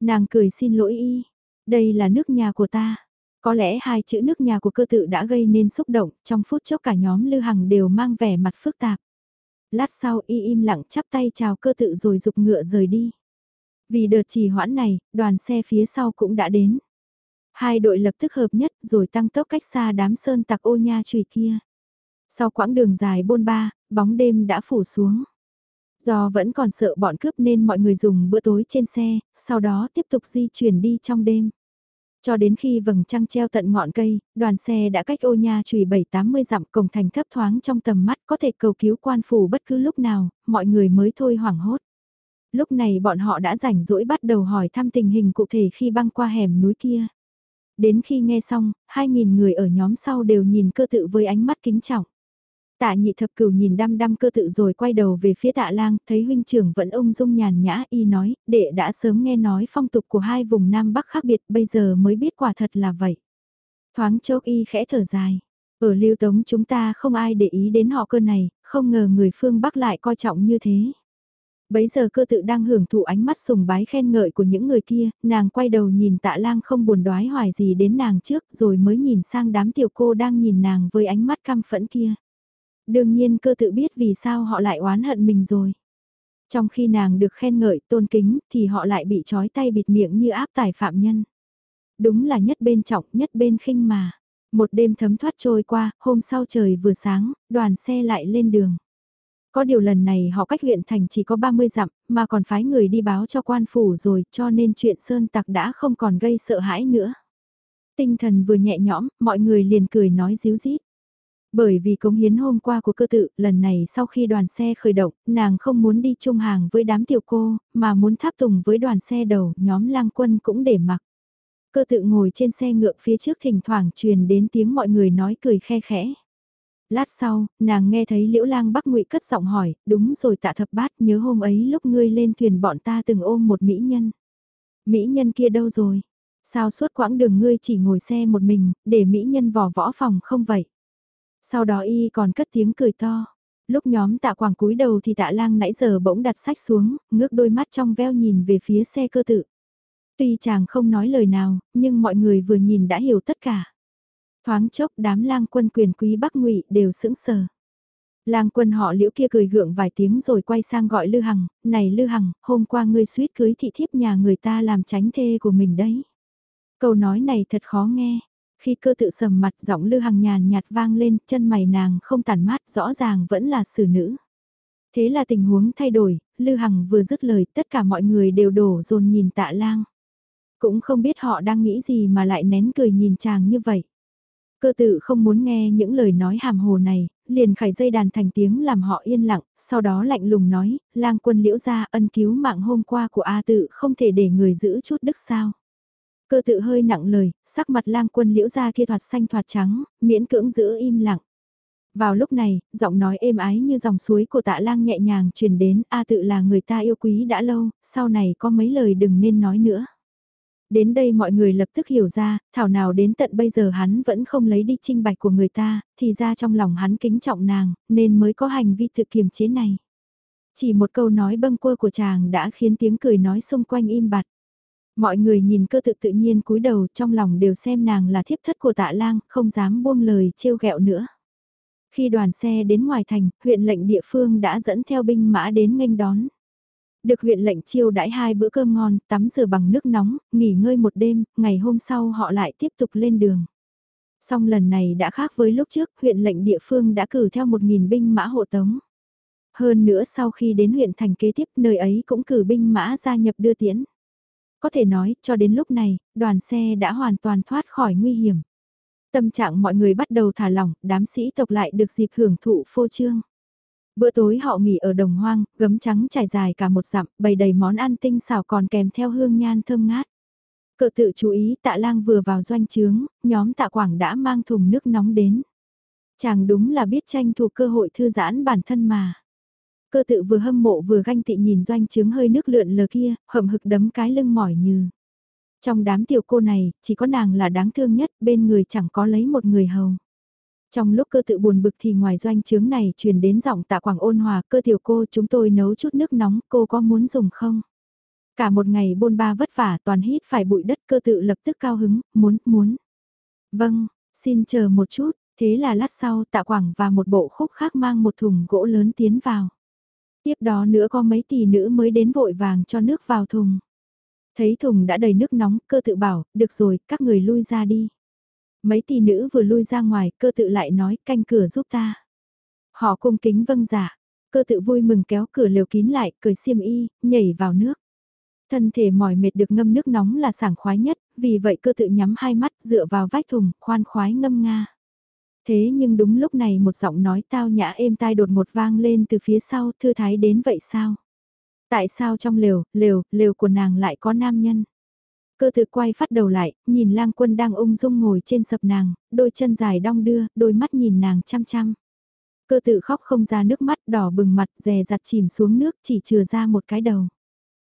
Nàng cười xin lỗi y, đây là nước nhà của ta. Có lẽ hai chữ nước nhà của cơ tự đã gây nên xúc động, trong phút chốc cả nhóm Lư Hằng đều mang vẻ mặt phức tạp. Lát sau y im lặng chắp tay chào cơ tự rồi dục ngựa rời đi. Vì đợt trì hoãn này, đoàn xe phía sau cũng đã đến. Hai đội lập tức hợp nhất rồi tăng tốc cách xa đám sơn tặc ô nha trùy kia. Sau quãng đường dài bôn ba, bóng đêm đã phủ xuống. Do vẫn còn sợ bọn cướp nên mọi người dùng bữa tối trên xe, sau đó tiếp tục di chuyển đi trong đêm. Cho đến khi vầng trăng treo tận ngọn cây, đoàn xe đã cách ô nha trùy 7-80 dặm cổng thành thấp thoáng trong tầm mắt có thể cầu cứu quan phủ bất cứ lúc nào, mọi người mới thôi hoảng hốt. Lúc này bọn họ đã rảnh rỗi bắt đầu hỏi thăm tình hình cụ thể khi băng qua hẻm núi kia. Đến khi nghe xong, 2.000 người ở nhóm sau đều nhìn cơ tự với ánh mắt kính trọng. Tạ nhị thập cửu nhìn đăm đăm cơ tự rồi quay đầu về phía tạ lang, thấy huynh trưởng vẫn ung dung nhàn nhã y nói, đệ đã sớm nghe nói phong tục của hai vùng Nam Bắc khác biệt bây giờ mới biết quả thật là vậy. Thoáng chốc y khẽ thở dài. Ở lưu tống chúng ta không ai để ý đến họ cơ này, không ngờ người phương Bắc lại coi trọng như thế. Bấy giờ cơ tự đang hưởng thụ ánh mắt sùng bái khen ngợi của những người kia, nàng quay đầu nhìn tạ lang không buồn đoái hoài gì đến nàng trước rồi mới nhìn sang đám tiểu cô đang nhìn nàng với ánh mắt căm phẫn kia. Đương nhiên cơ tự biết vì sao họ lại oán hận mình rồi. Trong khi nàng được khen ngợi tôn kính thì họ lại bị trói tay bịt miệng như áp tải phạm nhân. Đúng là nhất bên trọng nhất bên khinh mà. Một đêm thấm thoát trôi qua, hôm sau trời vừa sáng, đoàn xe lại lên đường. Có điều lần này họ cách huyện thành chỉ có 30 dặm, mà còn phái người đi báo cho quan phủ rồi, cho nên chuyện sơn tặc đã không còn gây sợ hãi nữa. Tinh thần vừa nhẹ nhõm, mọi người liền cười nói díu dít. Bởi vì cống hiến hôm qua của cơ tự, lần này sau khi đoàn xe khởi động, nàng không muốn đi chung hàng với đám tiểu cô, mà muốn tháp tùng với đoàn xe đầu, nhóm lang quân cũng để mặc. Cơ tự ngồi trên xe ngựa phía trước thỉnh thoảng truyền đến tiếng mọi người nói cười khe khẽ. Lát sau, nàng nghe thấy liễu lang bắc ngụy cất giọng hỏi, đúng rồi tạ thập bát nhớ hôm ấy lúc ngươi lên thuyền bọn ta từng ôm một mỹ nhân. Mỹ nhân kia đâu rồi? Sao suốt quãng đường ngươi chỉ ngồi xe một mình, để mỹ nhân vò võ phòng không vậy? Sau đó y còn cất tiếng cười to. Lúc nhóm tạ quảng cúi đầu thì tạ lang nãy giờ bỗng đặt sách xuống, ngước đôi mắt trong veo nhìn về phía xe cơ tự. Tuy chàng không nói lời nào, nhưng mọi người vừa nhìn đã hiểu tất cả. Thoáng chốc đám lang quân quyền quý Bắc ngụy đều sững sờ. Lang quân họ liễu kia cười gượng vài tiếng rồi quay sang gọi Lư Hằng, này Lư Hằng, hôm qua ngươi suýt cưới thị thiếp nhà người ta làm tránh thê của mình đấy. Câu nói này thật khó nghe, khi cơ tự sầm mặt giọng Lư Hằng nhàn nhạt vang lên, chân mày nàng không tàn mát, rõ ràng vẫn là xử nữ. Thế là tình huống thay đổi, Lư Hằng vừa dứt lời, tất cả mọi người đều đổ dồn nhìn tạ lang. Cũng không biết họ đang nghĩ gì mà lại nén cười nhìn chàng như vậy. Cơ tự không muốn nghe những lời nói hàm hồ này, liền khải dây đàn thành tiếng làm họ yên lặng, sau đó lạnh lùng nói, lang quân liễu ra ân cứu mạng hôm qua của A tự không thể để người giữ chút đức sao. Cơ tự hơi nặng lời, sắc mặt lang quân liễu ra kia thoạt xanh thoạt trắng, miễn cưỡng giữ im lặng. Vào lúc này, giọng nói êm ái như dòng suối của tạ lang nhẹ nhàng truyền đến A tự là người ta yêu quý đã lâu, sau này có mấy lời đừng nên nói nữa. Đến đây mọi người lập tức hiểu ra, thảo nào đến tận bây giờ hắn vẫn không lấy đi trinh bạch của người ta, thì ra trong lòng hắn kính trọng nàng, nên mới có hành vi thực kiềm chế này. Chỉ một câu nói bâng quơ của chàng đã khiến tiếng cười nói xung quanh im bặt. Mọi người nhìn cơ tự tự nhiên cúi đầu trong lòng đều xem nàng là thiếp thất của tạ lang, không dám buông lời trêu ghẹo nữa. Khi đoàn xe đến ngoài thành, huyện lệnh địa phương đã dẫn theo binh mã đến nghênh đón. Được huyện lệnh chiêu đãi hai bữa cơm ngon, tắm rửa bằng nước nóng, nghỉ ngơi một đêm, ngày hôm sau họ lại tiếp tục lên đường. Song lần này đã khác với lúc trước, huyện lệnh địa phương đã cử theo 1.000 binh mã hộ tống. Hơn nữa sau khi đến huyện thành kế tiếp nơi ấy cũng cử binh mã gia nhập đưa tiễn. Có thể nói, cho đến lúc này, đoàn xe đã hoàn toàn thoát khỏi nguy hiểm. Tâm trạng mọi người bắt đầu thả lỏng, đám sĩ tộc lại được dịp hưởng thụ phô trương. Bữa tối họ nghỉ ở đồng hoang, gấm trắng trải dài cả một dặm, bày đầy món ăn tinh xảo còn kèm theo hương nhan thơm ngát. Cự tự chú ý tạ lang vừa vào doanh trướng, nhóm tạ quảng đã mang thùng nước nóng đến. Chàng đúng là biết tranh thủ cơ hội thư giãn bản thân mà. Cơ tự vừa hâm mộ vừa ganh tị nhìn doanh trướng hơi nước lượn lờ kia, hậm hực đấm cái lưng mỏi như. Trong đám tiểu cô này, chỉ có nàng là đáng thương nhất, bên người chẳng có lấy một người hầu. Trong lúc cơ tự buồn bực thì ngoài doanh trướng này truyền đến giọng tạ quảng ôn hòa cơ tiểu cô chúng tôi nấu chút nước nóng cô có muốn dùng không? Cả một ngày bôn ba vất vả toàn hít phải bụi đất cơ tự lập tức cao hứng, muốn, muốn. Vâng, xin chờ một chút, thế là lát sau tạ quảng và một bộ khúc khác mang một thùng gỗ lớn tiến vào. Tiếp đó nữa có mấy tỷ nữ mới đến vội vàng cho nước vào thùng. Thấy thùng đã đầy nước nóng, cơ tự bảo, được rồi, các người lui ra đi. Mấy tỷ nữ vừa lui ra ngoài, cơ tự lại nói, canh cửa giúp ta. Họ cung kính vâng giả, dạ. cơ tự vui mừng kéo cửa liều kín lại, cười xiêm y, nhảy vào nước. Thân thể mỏi mệt được ngâm nước nóng là sảng khoái nhất, vì vậy cơ tự nhắm hai mắt dựa vào vách thùng, khoan khoái ngâm nga. Thế nhưng đúng lúc này một giọng nói tao nhã êm tai đột một vang lên từ phía sau, thư thái đến vậy sao? Tại sao trong lều, lều, lều của nàng lại có nam nhân? Cơ tự quay phát đầu lại, nhìn lang quân đang ung dung ngồi trên sập nàng, đôi chân dài đong đưa, đôi mắt nhìn nàng chăm chăm. Cơ tự khóc không ra nước mắt đỏ bừng mặt dè dặt chìm xuống nước chỉ chừa ra một cái đầu.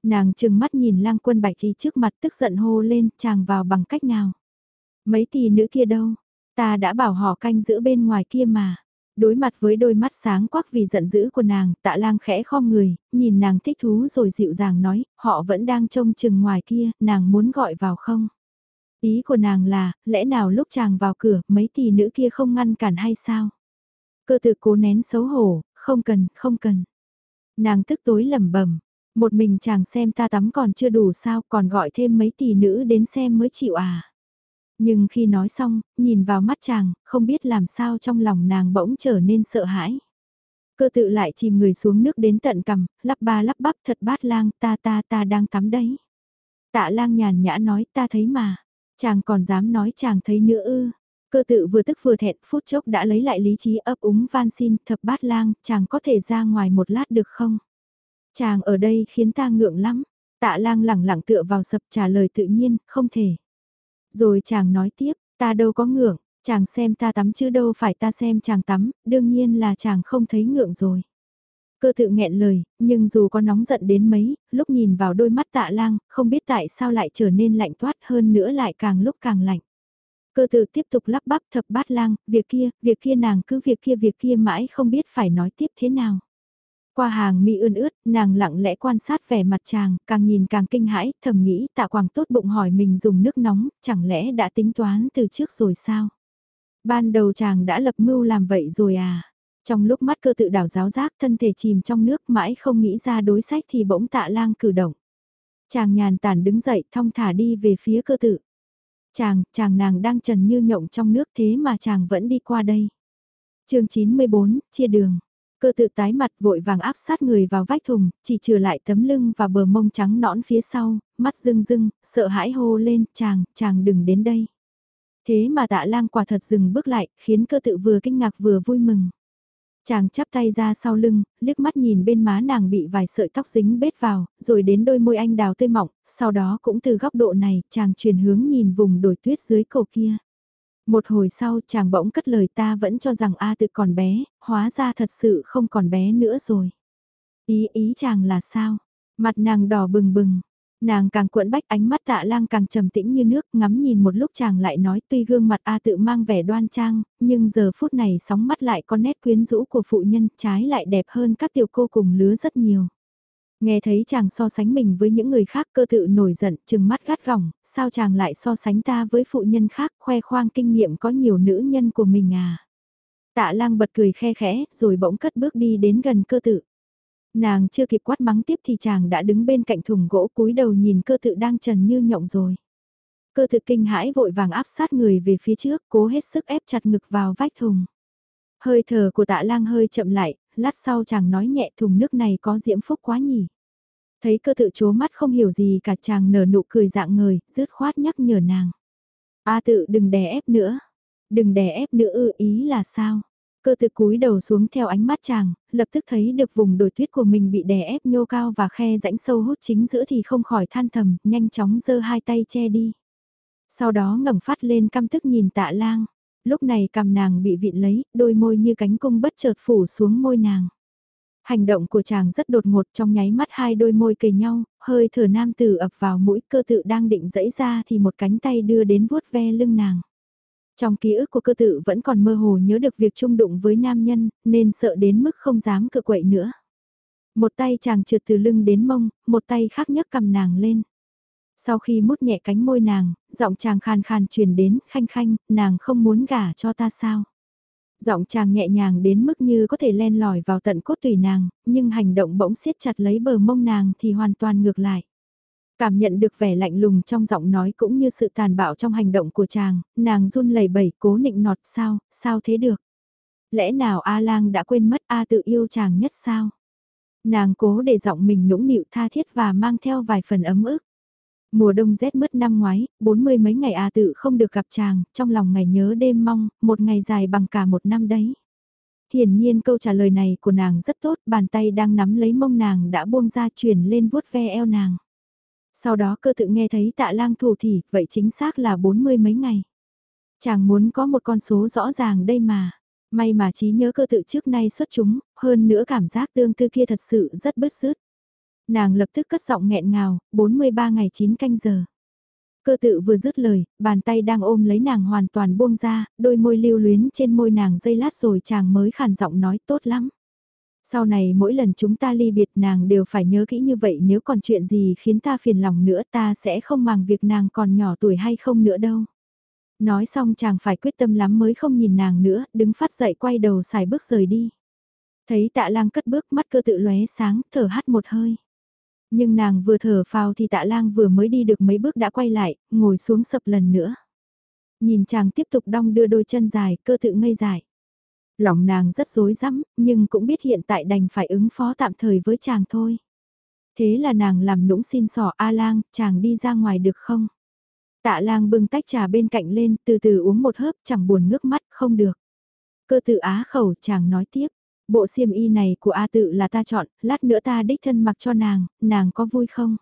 Nàng chừng mắt nhìn lang quân bạch y trước mặt tức giận hô lên chàng vào bằng cách nào. Mấy tỷ nữ kia đâu, ta đã bảo họ canh giữ bên ngoài kia mà. Đối mặt với đôi mắt sáng quắc vì giận dữ của nàng, tạ lang khẽ khom người, nhìn nàng thích thú rồi dịu dàng nói, họ vẫn đang trông chừng ngoài kia, nàng muốn gọi vào không? Ý của nàng là, lẽ nào lúc chàng vào cửa, mấy tỷ nữ kia không ngăn cản hay sao? Cơ tự cố nén xấu hổ, không cần, không cần. Nàng tức tối lẩm bẩm một mình chàng xem ta tắm còn chưa đủ sao còn gọi thêm mấy tỷ nữ đến xem mới chịu à. Nhưng khi nói xong, nhìn vào mắt chàng, không biết làm sao trong lòng nàng bỗng trở nên sợ hãi. Cơ tự lại chìm người xuống nước đến tận cằm, lắp ba lắp bắp thật bát lang, ta ta ta đang tắm đấy. Tạ lang nhàn nhã nói ta thấy mà, chàng còn dám nói chàng thấy nữa ư. Cơ tự vừa tức vừa thẹn, phút chốc đã lấy lại lý trí ấp úng van xin, thập bát lang, chàng có thể ra ngoài một lát được không? Chàng ở đây khiến ta ngượng lắm. Tạ lang lẳng lặng tựa vào sập trả lời tự nhiên, không thể. Rồi chàng nói tiếp, ta đâu có ngượng, chàng xem ta tắm chứ đâu phải ta xem chàng tắm, đương nhiên là chàng không thấy ngượng rồi. Cơ tự nghẹn lời, nhưng dù có nóng giận đến mấy, lúc nhìn vào đôi mắt tạ lang, không biết tại sao lại trở nên lạnh toát hơn nữa lại càng lúc càng lạnh. Cơ tự tiếp tục lắp bắp thập bát lang, việc kia, việc kia nàng cứ việc kia việc kia mãi không biết phải nói tiếp thế nào. Qua hàng mi ươn ướt, nàng lặng lẽ quan sát vẻ mặt chàng, càng nhìn càng kinh hãi, thầm nghĩ tạ quảng tốt bụng hỏi mình dùng nước nóng, chẳng lẽ đã tính toán từ trước rồi sao? Ban đầu chàng đã lập mưu làm vậy rồi à? Trong lúc mắt cơ tự đảo giáo giác thân thể chìm trong nước mãi không nghĩ ra đối sách thì bỗng tạ lang cử động. Chàng nhàn tản đứng dậy thong thả đi về phía cơ tự. Chàng, chàng nàng đang trần như nhộng trong nước thế mà chàng vẫn đi qua đây. chương 94, chia đường. Cơ tự tái mặt vội vàng áp sát người vào vách thùng, chỉ trừ lại tấm lưng và bờ mông trắng nõn phía sau, mắt rưng rưng, sợ hãi hô lên, chàng, chàng đừng đến đây. Thế mà tạ lang quả thật dừng bước lại, khiến cơ tự vừa kinh ngạc vừa vui mừng. Chàng chắp tay ra sau lưng, liếc mắt nhìn bên má nàng bị vài sợi tóc dính bết vào, rồi đến đôi môi anh đào tươi mọng, sau đó cũng từ góc độ này, chàng chuyển hướng nhìn vùng đồi tuyết dưới cầu kia. Một hồi sau chàng bỗng cất lời ta vẫn cho rằng A tự còn bé, hóa ra thật sự không còn bé nữa rồi. Ý ý chàng là sao? Mặt nàng đỏ bừng bừng. Nàng càng cuộn bách ánh mắt tạ lang càng trầm tĩnh như nước ngắm nhìn một lúc chàng lại nói tuy gương mặt A tự mang vẻ đoan trang, nhưng giờ phút này sóng mắt lại có nét quyến rũ của phụ nhân trái lại đẹp hơn các tiểu cô cùng lứa rất nhiều. Nghe thấy chàng so sánh mình với những người khác cơ tự nổi giận, chừng mắt gắt gỏng, sao chàng lại so sánh ta với phụ nhân khác khoe khoang kinh nghiệm có nhiều nữ nhân của mình à. Tạ lang bật cười khe khẽ, rồi bỗng cất bước đi đến gần cơ tự. Nàng chưa kịp quát mắng tiếp thì chàng đã đứng bên cạnh thùng gỗ cúi đầu nhìn cơ tự đang trần như nhộng rồi. Cơ tự kinh hãi vội vàng áp sát người về phía trước, cố hết sức ép chặt ngực vào vách thùng. Hơi thở của tạ lang hơi chậm lại, lát sau chàng nói nhẹ thùng nước này có diễm phúc quá nhỉ. Thấy cơ tự chố mắt không hiểu gì cả chàng nở nụ cười dạng ngời, rứt khoát nhắc nhở nàng. A tự đừng đè ép nữa. Đừng đè ép nữa ư ý là sao? Cơ tự cúi đầu xuống theo ánh mắt chàng, lập tức thấy được vùng đồi tuyết của mình bị đè ép nhô cao và khe rãnh sâu hút chính giữa thì không khỏi than thầm, nhanh chóng giơ hai tay che đi. Sau đó ngẩng phát lên căm tức nhìn tạ lang. Lúc này cầm nàng bị vịn lấy, đôi môi như cánh cung bất chợt phủ xuống môi nàng. Hành động của chàng rất đột ngột trong nháy mắt hai đôi môi kề nhau, hơi thở nam tử ập vào mũi cơ tự đang định dẫy ra thì một cánh tay đưa đến vuốt ve lưng nàng. Trong ký ức của cơ tự vẫn còn mơ hồ nhớ được việc chung đụng với nam nhân, nên sợ đến mức không dám cự quậy nữa. Một tay chàng trượt từ lưng đến mông, một tay khác nhấc cầm nàng lên. Sau khi mút nhẹ cánh môi nàng, giọng chàng khàn khàn truyền đến, khanh khanh, nàng không muốn gả cho ta sao. Giọng chàng nhẹ nhàng đến mức như có thể len lỏi vào tận cốt tùy nàng, nhưng hành động bỗng siết chặt lấy bờ mông nàng thì hoàn toàn ngược lại. Cảm nhận được vẻ lạnh lùng trong giọng nói cũng như sự tàn bạo trong hành động của chàng, nàng run lẩy bẩy cố nịnh nọt sao, sao thế được. Lẽ nào A lang đã quên mất A tự yêu chàng nhất sao? Nàng cố để giọng mình nũng nịu tha thiết và mang theo vài phần ấm ức. Mùa đông rét mất năm ngoái, bốn mươi mấy ngày A tự không được gặp chàng, trong lòng ngày nhớ đêm mong, một ngày dài bằng cả một năm đấy. Hiển nhiên câu trả lời này của nàng rất tốt, bàn tay đang nắm lấy mông nàng đã buông ra chuyển lên vuốt ve eo nàng. Sau đó cơ tự nghe thấy tạ lang thủ thì, vậy chính xác là bốn mươi mấy ngày. Chàng muốn có một con số rõ ràng đây mà. May mà trí nhớ cơ tự trước nay xuất chúng, hơn nữa cảm giác tương tư kia thật sự rất bứt rứt. Nàng lập tức cất giọng nghẹn ngào, 43 ngày 9 canh giờ. Cơ tự vừa dứt lời, bàn tay đang ôm lấy nàng hoàn toàn buông ra, đôi môi lưu luyến trên môi nàng dây lát rồi chàng mới khàn giọng nói tốt lắm. Sau này mỗi lần chúng ta ly biệt nàng đều phải nhớ kỹ như vậy nếu còn chuyện gì khiến ta phiền lòng nữa ta sẽ không màng việc nàng còn nhỏ tuổi hay không nữa đâu. Nói xong chàng phải quyết tâm lắm mới không nhìn nàng nữa, đứng phát dậy quay đầu xài bước rời đi. Thấy tạ lang cất bước mắt cơ tự lóe sáng, thở hắt một hơi. Nhưng nàng vừa thở phào thì tạ lang vừa mới đi được mấy bước đã quay lại, ngồi xuống sập lần nữa. Nhìn chàng tiếp tục đong đưa đôi chân dài, cơ tự ngây dài. Lòng nàng rất rối rắm, nhưng cũng biết hiện tại đành phải ứng phó tạm thời với chàng thôi. Thế là nàng làm nũng xin sỏ A lang, chàng đi ra ngoài được không? Tạ lang bưng tách trà bên cạnh lên, từ từ uống một hớp, chẳng buồn ngước mắt, không được. Cơ tự á khẩu, chàng nói tiếp. Bộ xiêm y này của A tự là ta chọn, lát nữa ta đích thân mặc cho nàng, nàng có vui không?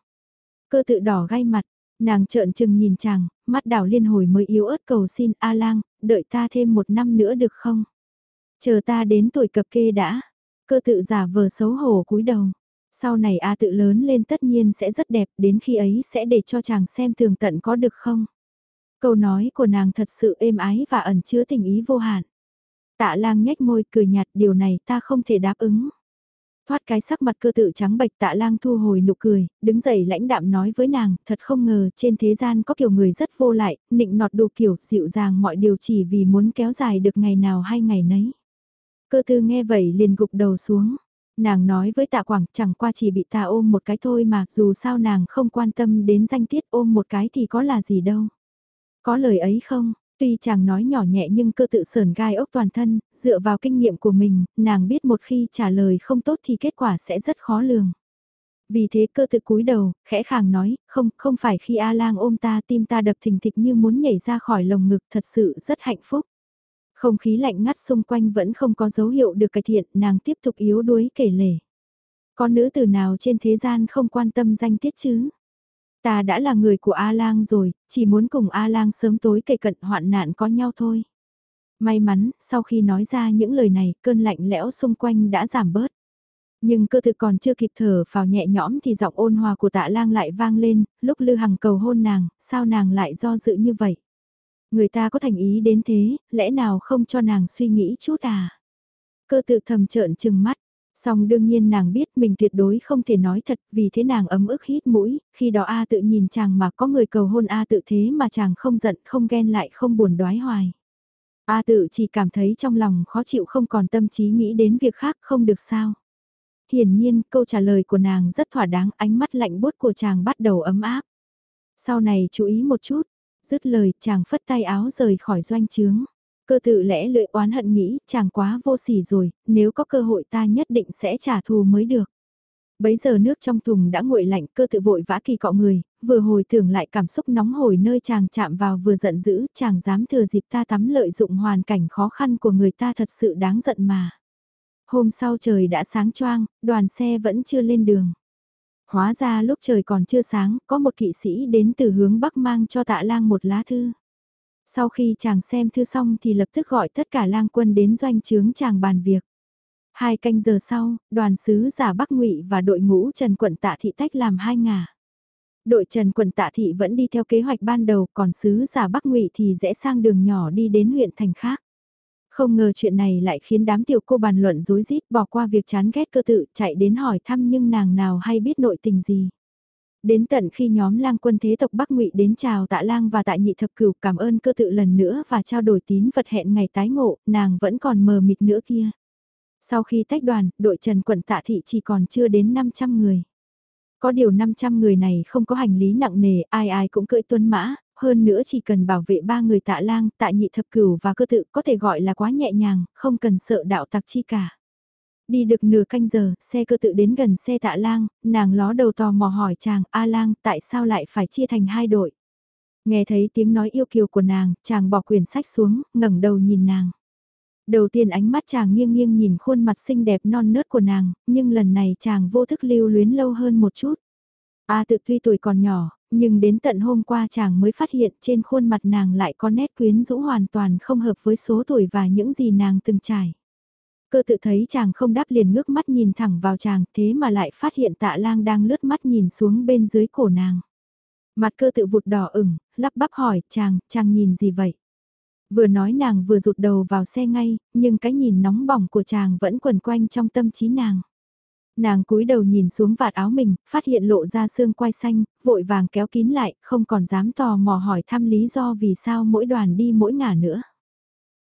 Cơ tự đỏ gai mặt, nàng trợn trừng nhìn chàng, mắt đảo liên hồi mới yếu ớt cầu xin A lang, đợi ta thêm một năm nữa được không? Chờ ta đến tuổi cập kê đã. Cơ tự giả vờ xấu hổ cúi đầu. Sau này A tự lớn lên tất nhiên sẽ rất đẹp, đến khi ấy sẽ để cho chàng xem tường tận có được không? Câu nói của nàng thật sự êm ái và ẩn chứa tình ý vô hạn. Tạ lang nhếch môi cười nhạt điều này ta không thể đáp ứng. Thoát cái sắc mặt cơ tự trắng bệch tạ lang thu hồi nụ cười, đứng dậy lãnh đạm nói với nàng, thật không ngờ trên thế gian có kiểu người rất vô lại, nịnh nọt đủ kiểu, dịu dàng mọi điều chỉ vì muốn kéo dài được ngày nào hay ngày nấy. Cơ tư nghe vậy liền gục đầu xuống. Nàng nói với tạ quảng chẳng qua chỉ bị tạ ôm một cái thôi mà dù sao nàng không quan tâm đến danh tiết ôm một cái thì có là gì đâu. Có lời ấy không? Tuy chàng nói nhỏ nhẹ nhưng cơ tự sờn gai ốc toàn thân, dựa vào kinh nghiệm của mình, nàng biết một khi trả lời không tốt thì kết quả sẽ rất khó lường. Vì thế cơ tự cúi đầu, khẽ khàng nói, không, không phải khi A-lang ôm ta tim ta đập thình thịch như muốn nhảy ra khỏi lồng ngực thật sự rất hạnh phúc. Không khí lạnh ngắt xung quanh vẫn không có dấu hiệu được cải thiện, nàng tiếp tục yếu đuối kể lể. Có nữ tử nào trên thế gian không quan tâm danh tiết chứ? Ta đã là người của A-lang rồi, chỉ muốn cùng A-lang sớm tối kề cận hoạn nạn có nhau thôi. May mắn, sau khi nói ra những lời này, cơn lạnh lẽo xung quanh đã giảm bớt. Nhưng cơ thực còn chưa kịp thở vào nhẹ nhõm thì giọng ôn hòa của tạ lang lại vang lên, lúc Lư Hằng cầu hôn nàng, sao nàng lại do dự như vậy? Người ta có thành ý đến thế, lẽ nào không cho nàng suy nghĩ chút à? Cơ tự thầm trợn trừng mắt, Song đương nhiên nàng biết mình tuyệt đối không thể nói thật vì thế nàng ấm ức hít mũi, khi đó A tự nhìn chàng mà có người cầu hôn A tự thế mà chàng không giận không ghen lại không buồn đoái hoài. A tự chỉ cảm thấy trong lòng khó chịu không còn tâm trí nghĩ đến việc khác không được sao. Hiển nhiên câu trả lời của nàng rất thỏa đáng ánh mắt lạnh bút của chàng bắt đầu ấm áp. Sau này chú ý một chút, dứt lời chàng phất tay áo rời khỏi doanh trướng. Cơ tự lẽ lưỡi oán hận nghĩ, chàng quá vô sỉ rồi, nếu có cơ hội ta nhất định sẽ trả thù mới được. Bấy giờ nước trong thùng đã nguội lạnh, cơ tự vội vã kỳ cọ người, vừa hồi tưởng lại cảm xúc nóng hồi nơi chàng chạm vào vừa giận dữ, chàng dám thừa dịp ta tắm lợi dụng hoàn cảnh khó khăn của người ta thật sự đáng giận mà. Hôm sau trời đã sáng choang, đoàn xe vẫn chưa lên đường. Hóa ra lúc trời còn chưa sáng, có một kỵ sĩ đến từ hướng Bắc mang cho tạ lang một lá thư. Sau khi chàng xem thư xong thì lập tức gọi tất cả lang quân đến doanh trướng chàng bàn việc. Hai canh giờ sau, đoàn sứ giả Bắc Ngụy và đội ngũ Trần Quận Tạ Thị Tách làm hai ngả. Đội Trần quận tạ thị vẫn đi theo kế hoạch ban đầu còn sứ giả Bắc Ngụy thì rẽ sang đường nhỏ đi đến huyện thành khác. Không ngờ chuyện này lại khiến đám tiểu cô bàn luận rối rít bỏ qua việc chán ghét cơ tự chạy đến hỏi thăm nhưng nàng nào hay biết nội tình gì. Đến tận khi nhóm lang quân thế tộc Bắc Ngụy đến chào tạ lang và tạ nhị thập cửu cảm ơn cơ tự lần nữa và trao đổi tín vật hẹn ngày tái ngộ, nàng vẫn còn mờ mịt nữa kia. Sau khi tách đoàn, đội trần quận tạ thị chỉ còn chưa đến 500 người. Có điều 500 người này không có hành lý nặng nề, ai ai cũng cưỡi tuân mã, hơn nữa chỉ cần bảo vệ ba người tạ lang, tạ nhị thập cửu và cơ tự có thể gọi là quá nhẹ nhàng, không cần sợ đạo tặc chi cả. Đi được nửa canh giờ, xe cơ tự đến gần xe tạ lang, nàng ló đầu tò mò hỏi chàng, A lang, tại sao lại phải chia thành hai đội? Nghe thấy tiếng nói yêu kiều của nàng, chàng bỏ quyển sách xuống, ngẩng đầu nhìn nàng. Đầu tiên ánh mắt chàng nghiêng nghiêng nhìn khuôn mặt xinh đẹp non nớt của nàng, nhưng lần này chàng vô thức lưu luyến lâu hơn một chút. A tự tuy tuổi còn nhỏ, nhưng đến tận hôm qua chàng mới phát hiện trên khuôn mặt nàng lại có nét quyến rũ hoàn toàn không hợp với số tuổi và những gì nàng từng trải. Cơ tự thấy chàng không đáp liền ngước mắt nhìn thẳng vào chàng thế mà lại phát hiện tạ lang đang lướt mắt nhìn xuống bên dưới cổ nàng. Mặt cơ tự vụt đỏ ửng, lắp bắp hỏi chàng, chàng nhìn gì vậy? Vừa nói nàng vừa rụt đầu vào xe ngay, nhưng cái nhìn nóng bỏng của chàng vẫn quần quanh trong tâm trí nàng. Nàng cúi đầu nhìn xuống vạt áo mình, phát hiện lộ ra xương quai xanh, vội vàng kéo kín lại, không còn dám tò mò hỏi thăm lý do vì sao mỗi đoàn đi mỗi ngả nữa.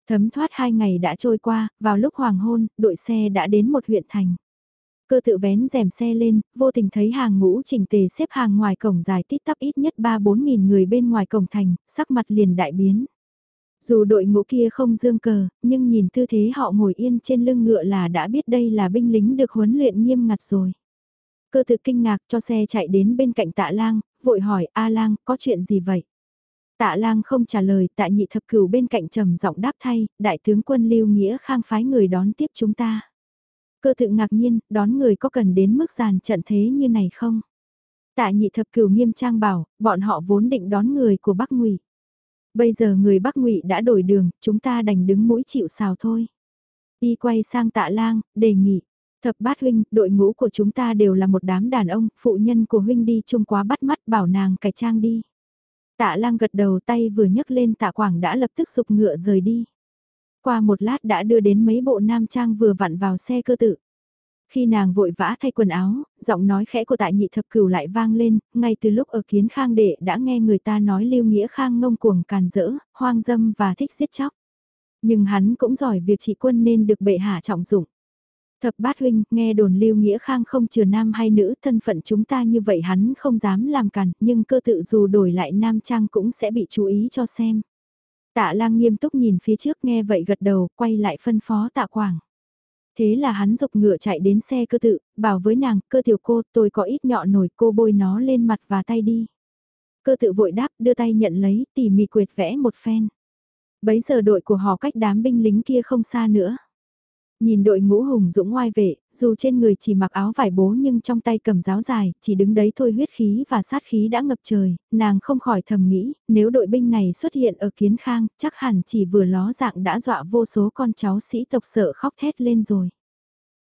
Thấm thoát hai ngày đã trôi qua, vào lúc hoàng hôn, đội xe đã đến một huyện thành. Cơ tự vén rèm xe lên, vô tình thấy hàng ngũ chỉnh tề xếp hàng ngoài cổng dài tít tắp ít nhất 3-4 nghìn người bên ngoài cổng thành, sắc mặt liền đại biến. Dù đội ngũ kia không dương cờ, nhưng nhìn tư thế họ ngồi yên trên lưng ngựa là đã biết đây là binh lính được huấn luyện nghiêm ngặt rồi. Cơ tự kinh ngạc cho xe chạy đến bên cạnh tạ lang, vội hỏi A lang có chuyện gì vậy? Tạ lang không trả lời tạ nhị thập cửu bên cạnh trầm giọng đáp thay, đại tướng quân lưu nghĩa khang phái người đón tiếp chúng ta. Cơ tự ngạc nhiên, đón người có cần đến mức giàn trận thế như này không? Tạ nhị thập cửu nghiêm trang bảo, bọn họ vốn định đón người của Bắc Ngụy. Bây giờ người Bắc Ngụy đã đổi đường, chúng ta đành đứng mũi chịu sào thôi. Y quay sang tạ lang, đề nghị. Thập bát huynh, đội ngũ của chúng ta đều là một đám đàn ông, phụ nhân của huynh đi chung quá bắt mắt bảo nàng cải trang đi. Tạ lang gật đầu tay vừa nhấc lên tạ quảng đã lập tức sụp ngựa rời đi. Qua một lát đã đưa đến mấy bộ nam trang vừa vặn vào xe cơ tự. Khi nàng vội vã thay quần áo, giọng nói khẽ của tạ nhị thập cửu lại vang lên, ngay từ lúc ở kiến khang đệ đã nghe người ta nói lưu nghĩa khang ngông cuồng càn rỡ, hoang dâm và thích giết chóc. Nhưng hắn cũng giỏi việc trị quân nên được bệ hạ trọng dụng. Thập bát huynh, nghe đồn lưu nghĩa khang không chừa nam hay nữ, thân phận chúng ta như vậy hắn không dám làm càn, nhưng cơ tự dù đổi lại nam trang cũng sẽ bị chú ý cho xem. Tạ lang nghiêm túc nhìn phía trước nghe vậy gật đầu, quay lại phân phó tạ quảng. Thế là hắn dục ngựa chạy đến xe cơ tự, bảo với nàng, cơ tiểu cô, tôi có ít nhọ nổi cô bôi nó lên mặt và tay đi. Cơ tự vội đáp, đưa tay nhận lấy, tỉ mỉ quệt vẽ một phen. Bấy giờ đội của họ cách đám binh lính kia không xa nữa. Nhìn đội ngũ hùng dũng ngoai vệ, dù trên người chỉ mặc áo vải bố nhưng trong tay cầm giáo dài, chỉ đứng đấy thôi huyết khí và sát khí đã ngập trời, nàng không khỏi thầm nghĩ, nếu đội binh này xuất hiện ở kiến khang, chắc hẳn chỉ vừa ló dạng đã dọa vô số con cháu sĩ tộc sợ khóc thét lên rồi.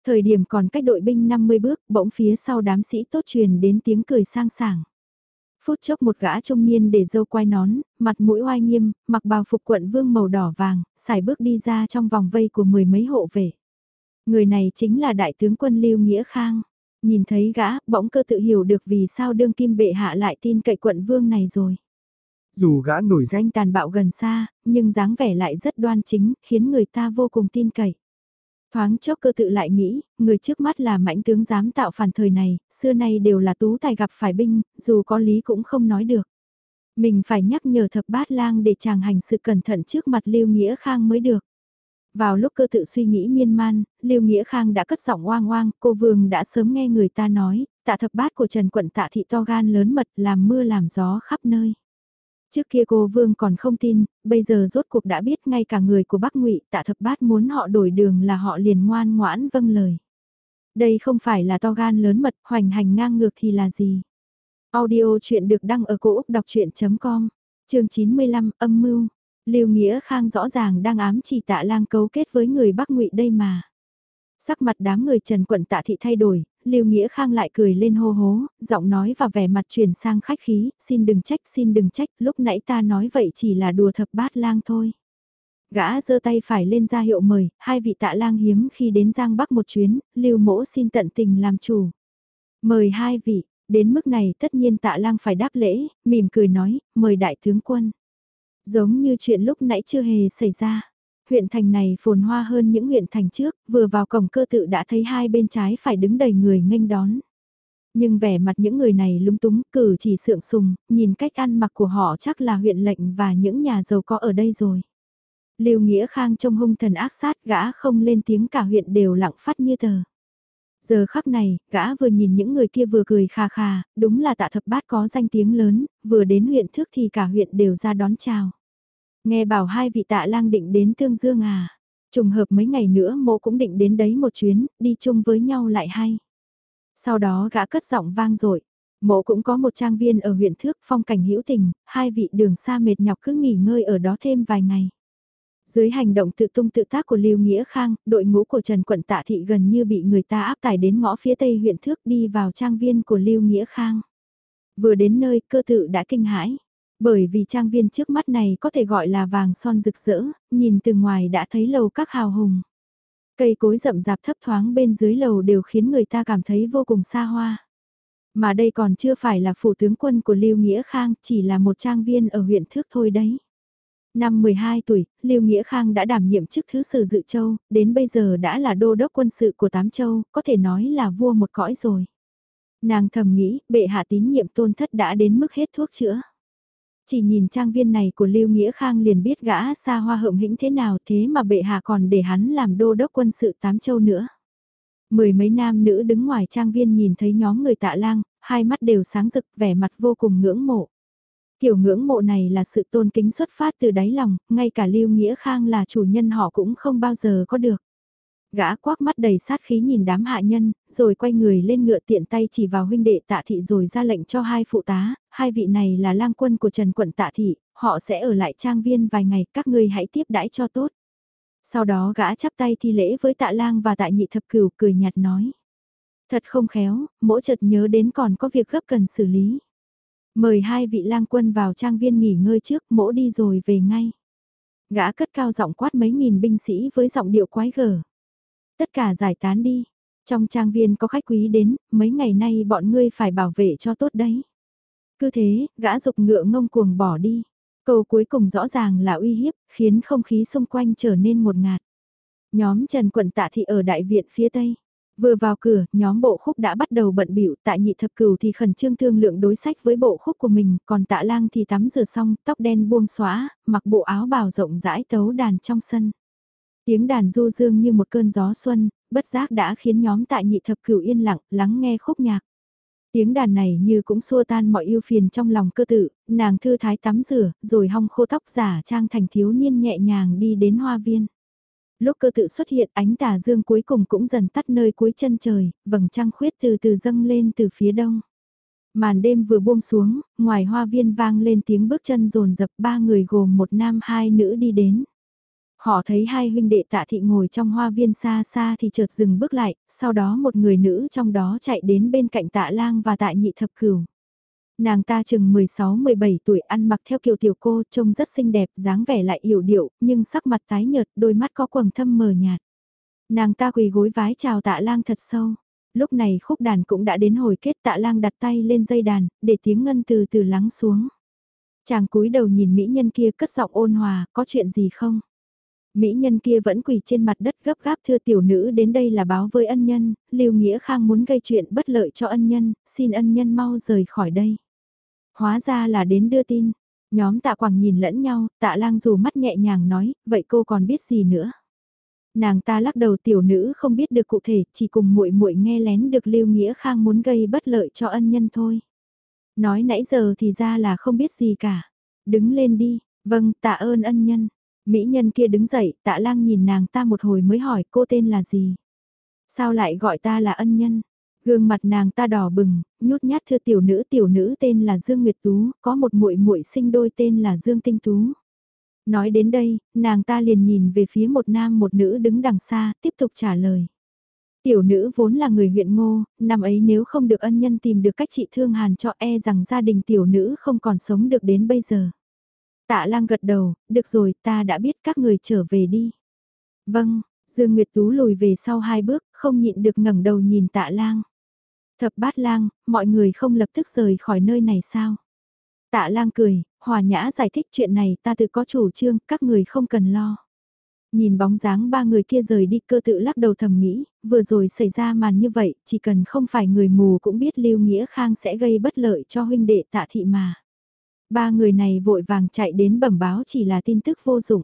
Thời điểm còn cách đội binh 50 bước, bỗng phía sau đám sĩ tốt truyền đến tiếng cười sang sảng phút chốc một gã trung niên để dâu quai nón, mặt mũi oai nghiêm, mặc bào phục quận vương màu đỏ vàng, xài bước đi ra trong vòng vây của mười mấy hộ vệ. Người này chính là đại tướng quân Lưu Nghĩa Khang. Nhìn thấy gã, bỗng cơ tự hiểu được vì sao đương kim bệ hạ lại tin cậy quận vương này rồi. Dù gã nổi danh tàn bạo gần xa, nhưng dáng vẻ lại rất đoan chính, khiến người ta vô cùng tin cậy. Thoáng chốc cơ tự lại nghĩ, người trước mắt là mãnh tướng dám tạo phản thời này, xưa nay đều là tú tài gặp phải binh, dù có lý cũng không nói được. Mình phải nhắc nhở thập bát lang để chàng hành sự cẩn thận trước mặt Lưu Nghĩa Khang mới được. Vào lúc cơ tự suy nghĩ miên man, Lưu Nghĩa Khang đã cất giọng oang oang, cô Vương đã sớm nghe người ta nói, tạ thập bát của Trần Quận tạ thị to gan lớn mật làm mưa làm gió khắp nơi. Trước kia cô Vương còn không tin, bây giờ rốt cuộc đã biết ngay cả người của Bắc Ngụy tạ thập bát muốn họ đổi đường là họ liền ngoan ngoãn vâng lời. Đây không phải là to gan lớn mật, hoành hành ngang ngược thì là gì? Audio chuyện được đăng ở cổ Úc đọc chuyện.com, trường 95 âm mưu. Lưu Nghĩa Khang rõ ràng đang ám chỉ tạ lang cấu kết với người Bắc Ngụy đây mà. Sắc mặt đám người Trần Quận Tạ Thị thay đổi, Lưu Nghĩa Khang lại cười lên hô hố, giọng nói và vẻ mặt chuyển sang khách khí, xin đừng trách, xin đừng trách, lúc nãy ta nói vậy chỉ là đùa thập bát lang thôi. Gã giơ tay phải lên ra hiệu mời, hai vị tạ lang hiếm khi đến Giang Bắc một chuyến, Lưu Mỗ xin tận tình làm chủ. Mời hai vị, đến mức này tất nhiên tạ lang phải đáp lễ, mỉm cười nói, mời đại tướng quân. Giống như chuyện lúc nãy chưa hề xảy ra. Huyện thành này phồn hoa hơn những huyện thành trước, vừa vào cổng cơ tự đã thấy hai bên trái phải đứng đầy người nghênh đón. Nhưng vẻ mặt những người này lúng túng, cử chỉ sượng sùng, nhìn cách ăn mặc của họ chắc là huyện lệnh và những nhà giàu có ở đây rồi. Lưu Nghĩa Khang trông hung thần ác sát gã không lên tiếng cả huyện đều lặng phát như tờ. Giờ khắc này, gã vừa nhìn những người kia vừa cười khà khà, đúng là tạ thập bát có danh tiếng lớn, vừa đến huyện thước thì cả huyện đều ra đón chào. Nghe bảo hai vị tạ lang định đến Tương Dương à, trùng hợp mấy ngày nữa mộ cũng định đến đấy một chuyến, đi chung với nhau lại hay. Sau đó gã cất giọng vang dội Mộ cũng có một trang viên ở huyện Thước phong cảnh hữu tình, hai vị đường xa mệt nhọc cứ nghỉ ngơi ở đó thêm vài ngày. Dưới hành động tự tung tự tác của Lưu Nghĩa Khang, đội ngũ của Trần Quận Tạ Thị gần như bị người ta áp tải đến ngõ phía tây huyện Thước đi vào trang viên của Lưu Nghĩa Khang. Vừa đến nơi cơ tự đã kinh hãi, bởi vì trang viên trước mắt này có thể gọi là vàng son rực rỡ, nhìn từ ngoài đã thấy lầu các hào hùng. Cây cối rậm rạp thấp thoáng bên dưới lầu đều khiến người ta cảm thấy vô cùng xa hoa. Mà đây còn chưa phải là phủ tướng quân của Lưu Nghĩa Khang, chỉ là một trang viên ở huyện Thước thôi đấy. Năm 12 tuổi, Lưu Nghĩa Khang đã đảm nhiệm chức thứ sử dự châu, đến bây giờ đã là đô đốc quân sự của Tám Châu, có thể nói là vua một cõi rồi. Nàng thầm nghĩ, bệ hạ tín nhiệm tôn thất đã đến mức hết thuốc chữa. Chỉ nhìn trang viên này của Lưu Nghĩa Khang liền biết gã xa hoa hợm hĩnh thế nào thế mà bệ hạ còn để hắn làm đô đốc quân sự Tám Châu nữa. Mười mấy nam nữ đứng ngoài trang viên nhìn thấy nhóm người tạ lang, hai mắt đều sáng rực vẻ mặt vô cùng ngưỡng mộ. Kiểu ngưỡng mộ này là sự tôn kính xuất phát từ đáy lòng, ngay cả Lưu Nghĩa Khang là chủ nhân họ cũng không bao giờ có được. Gã quắc mắt đầy sát khí nhìn đám hạ nhân, rồi quay người lên ngựa tiện tay chỉ vào huynh đệ tạ thị rồi ra lệnh cho hai phụ tá, hai vị này là lang quân của Trần Quận tạ thị, họ sẽ ở lại trang viên vài ngày, các ngươi hãy tiếp đãi cho tốt. Sau đó gã chắp tay thi lễ với tạ lang và tạ nhị thập cửu cười nhạt nói. Thật không khéo, mỗi chợt nhớ đến còn có việc gấp cần xử lý. Mời hai vị lang quân vào trang viên nghỉ ngơi trước, mỗ đi rồi về ngay. Gã cất cao giọng quát mấy nghìn binh sĩ với giọng điệu quái gở. Tất cả giải tán đi. Trong trang viên có khách quý đến, mấy ngày nay bọn ngươi phải bảo vệ cho tốt đấy. Cứ thế, gã dục ngựa ngông cuồng bỏ đi. Câu cuối cùng rõ ràng là uy hiếp, khiến không khí xung quanh trở nên một ngạt. Nhóm Trần Quận Tạ Thị ở Đại Viện phía Tây. Vừa vào cửa, nhóm bộ khúc đã bắt đầu bận biểu tại nhị thập cửu thì khẩn trương thương lượng đối sách với bộ khúc của mình, còn tạ lang thì tắm rửa xong, tóc đen buông xóa, mặc bộ áo bào rộng rãi tấu đàn trong sân. Tiếng đàn du dương như một cơn gió xuân, bất giác đã khiến nhóm tại nhị thập cửu yên lặng, lắng nghe khúc nhạc. Tiếng đàn này như cũng xua tan mọi yêu phiền trong lòng cơ tự, nàng thư thái tắm rửa, rồi hong khô tóc giả trang thành thiếu niên nhẹ nhàng đi đến hoa viên. Lúc cơ tự xuất hiện ánh tà dương cuối cùng cũng dần tắt nơi cuối chân trời, vầng trăng khuyết từ từ dâng lên từ phía đông. Màn đêm vừa buông xuống, ngoài hoa viên vang lên tiếng bước chân rồn rập ba người gồm một nam hai nữ đi đến. Họ thấy hai huynh đệ tạ thị ngồi trong hoa viên xa xa thì chợt dừng bước lại, sau đó một người nữ trong đó chạy đến bên cạnh tạ lang và tạ nhị thập cửu. Nàng ta chừng 16-17 tuổi ăn mặc theo kiểu tiểu cô trông rất xinh đẹp dáng vẻ lại yểu điệu nhưng sắc mặt tái nhợt đôi mắt có quầng thâm mờ nhạt. Nàng ta quỳ gối vái chào tạ lang thật sâu. Lúc này khúc đàn cũng đã đến hồi kết tạ lang đặt tay lên dây đàn để tiếng ngân từ từ lắng xuống. Chàng cúi đầu nhìn mỹ nhân kia cất giọng ôn hòa có chuyện gì không? Mỹ nhân kia vẫn quỳ trên mặt đất gấp gáp thưa tiểu nữ đến đây là báo với ân nhân, Lưu Nghĩa Khang muốn gây chuyện bất lợi cho ân nhân, xin ân nhân mau rời khỏi đây. Hóa ra là đến đưa tin. Nhóm tạ quảng nhìn lẫn nhau, tạ lang dù mắt nhẹ nhàng nói, vậy cô còn biết gì nữa? Nàng ta lắc đầu tiểu nữ không biết được cụ thể, chỉ cùng muội muội nghe lén được Lưu Nghĩa Khang muốn gây bất lợi cho ân nhân thôi. Nói nãy giờ thì ra là không biết gì cả. Đứng lên đi, vâng tạ ơn ân nhân. Mỹ nhân kia đứng dậy, tạ lang nhìn nàng ta một hồi mới hỏi cô tên là gì? Sao lại gọi ta là ân nhân? Gương mặt nàng ta đỏ bừng, nhút nhát thưa tiểu nữ tiểu nữ tên là Dương Nguyệt Tú, có một muội muội sinh đôi tên là Dương Tinh Tú. Nói đến đây, nàng ta liền nhìn về phía một nam một nữ đứng đằng xa, tiếp tục trả lời. Tiểu nữ vốn là người huyện ngô, năm ấy nếu không được ân nhân tìm được cách trị thương hàn cho e rằng gia đình tiểu nữ không còn sống được đến bây giờ. Tạ lang gật đầu, được rồi ta đã biết các người trở về đi. Vâng, Dương Nguyệt Tú lùi về sau hai bước, không nhịn được ngẩng đầu nhìn tạ lang. Thập bát lang, mọi người không lập tức rời khỏi nơi này sao? Tạ lang cười, hòa nhã giải thích chuyện này ta tự có chủ trương, các người không cần lo. Nhìn bóng dáng ba người kia rời đi cơ tự lắc đầu thầm nghĩ, vừa rồi xảy ra màn như vậy, chỉ cần không phải người mù cũng biết Lưu Nghĩa Khang sẽ gây bất lợi cho huynh đệ tạ thị mà. Ba người này vội vàng chạy đến bẩm báo chỉ là tin tức vô dụng.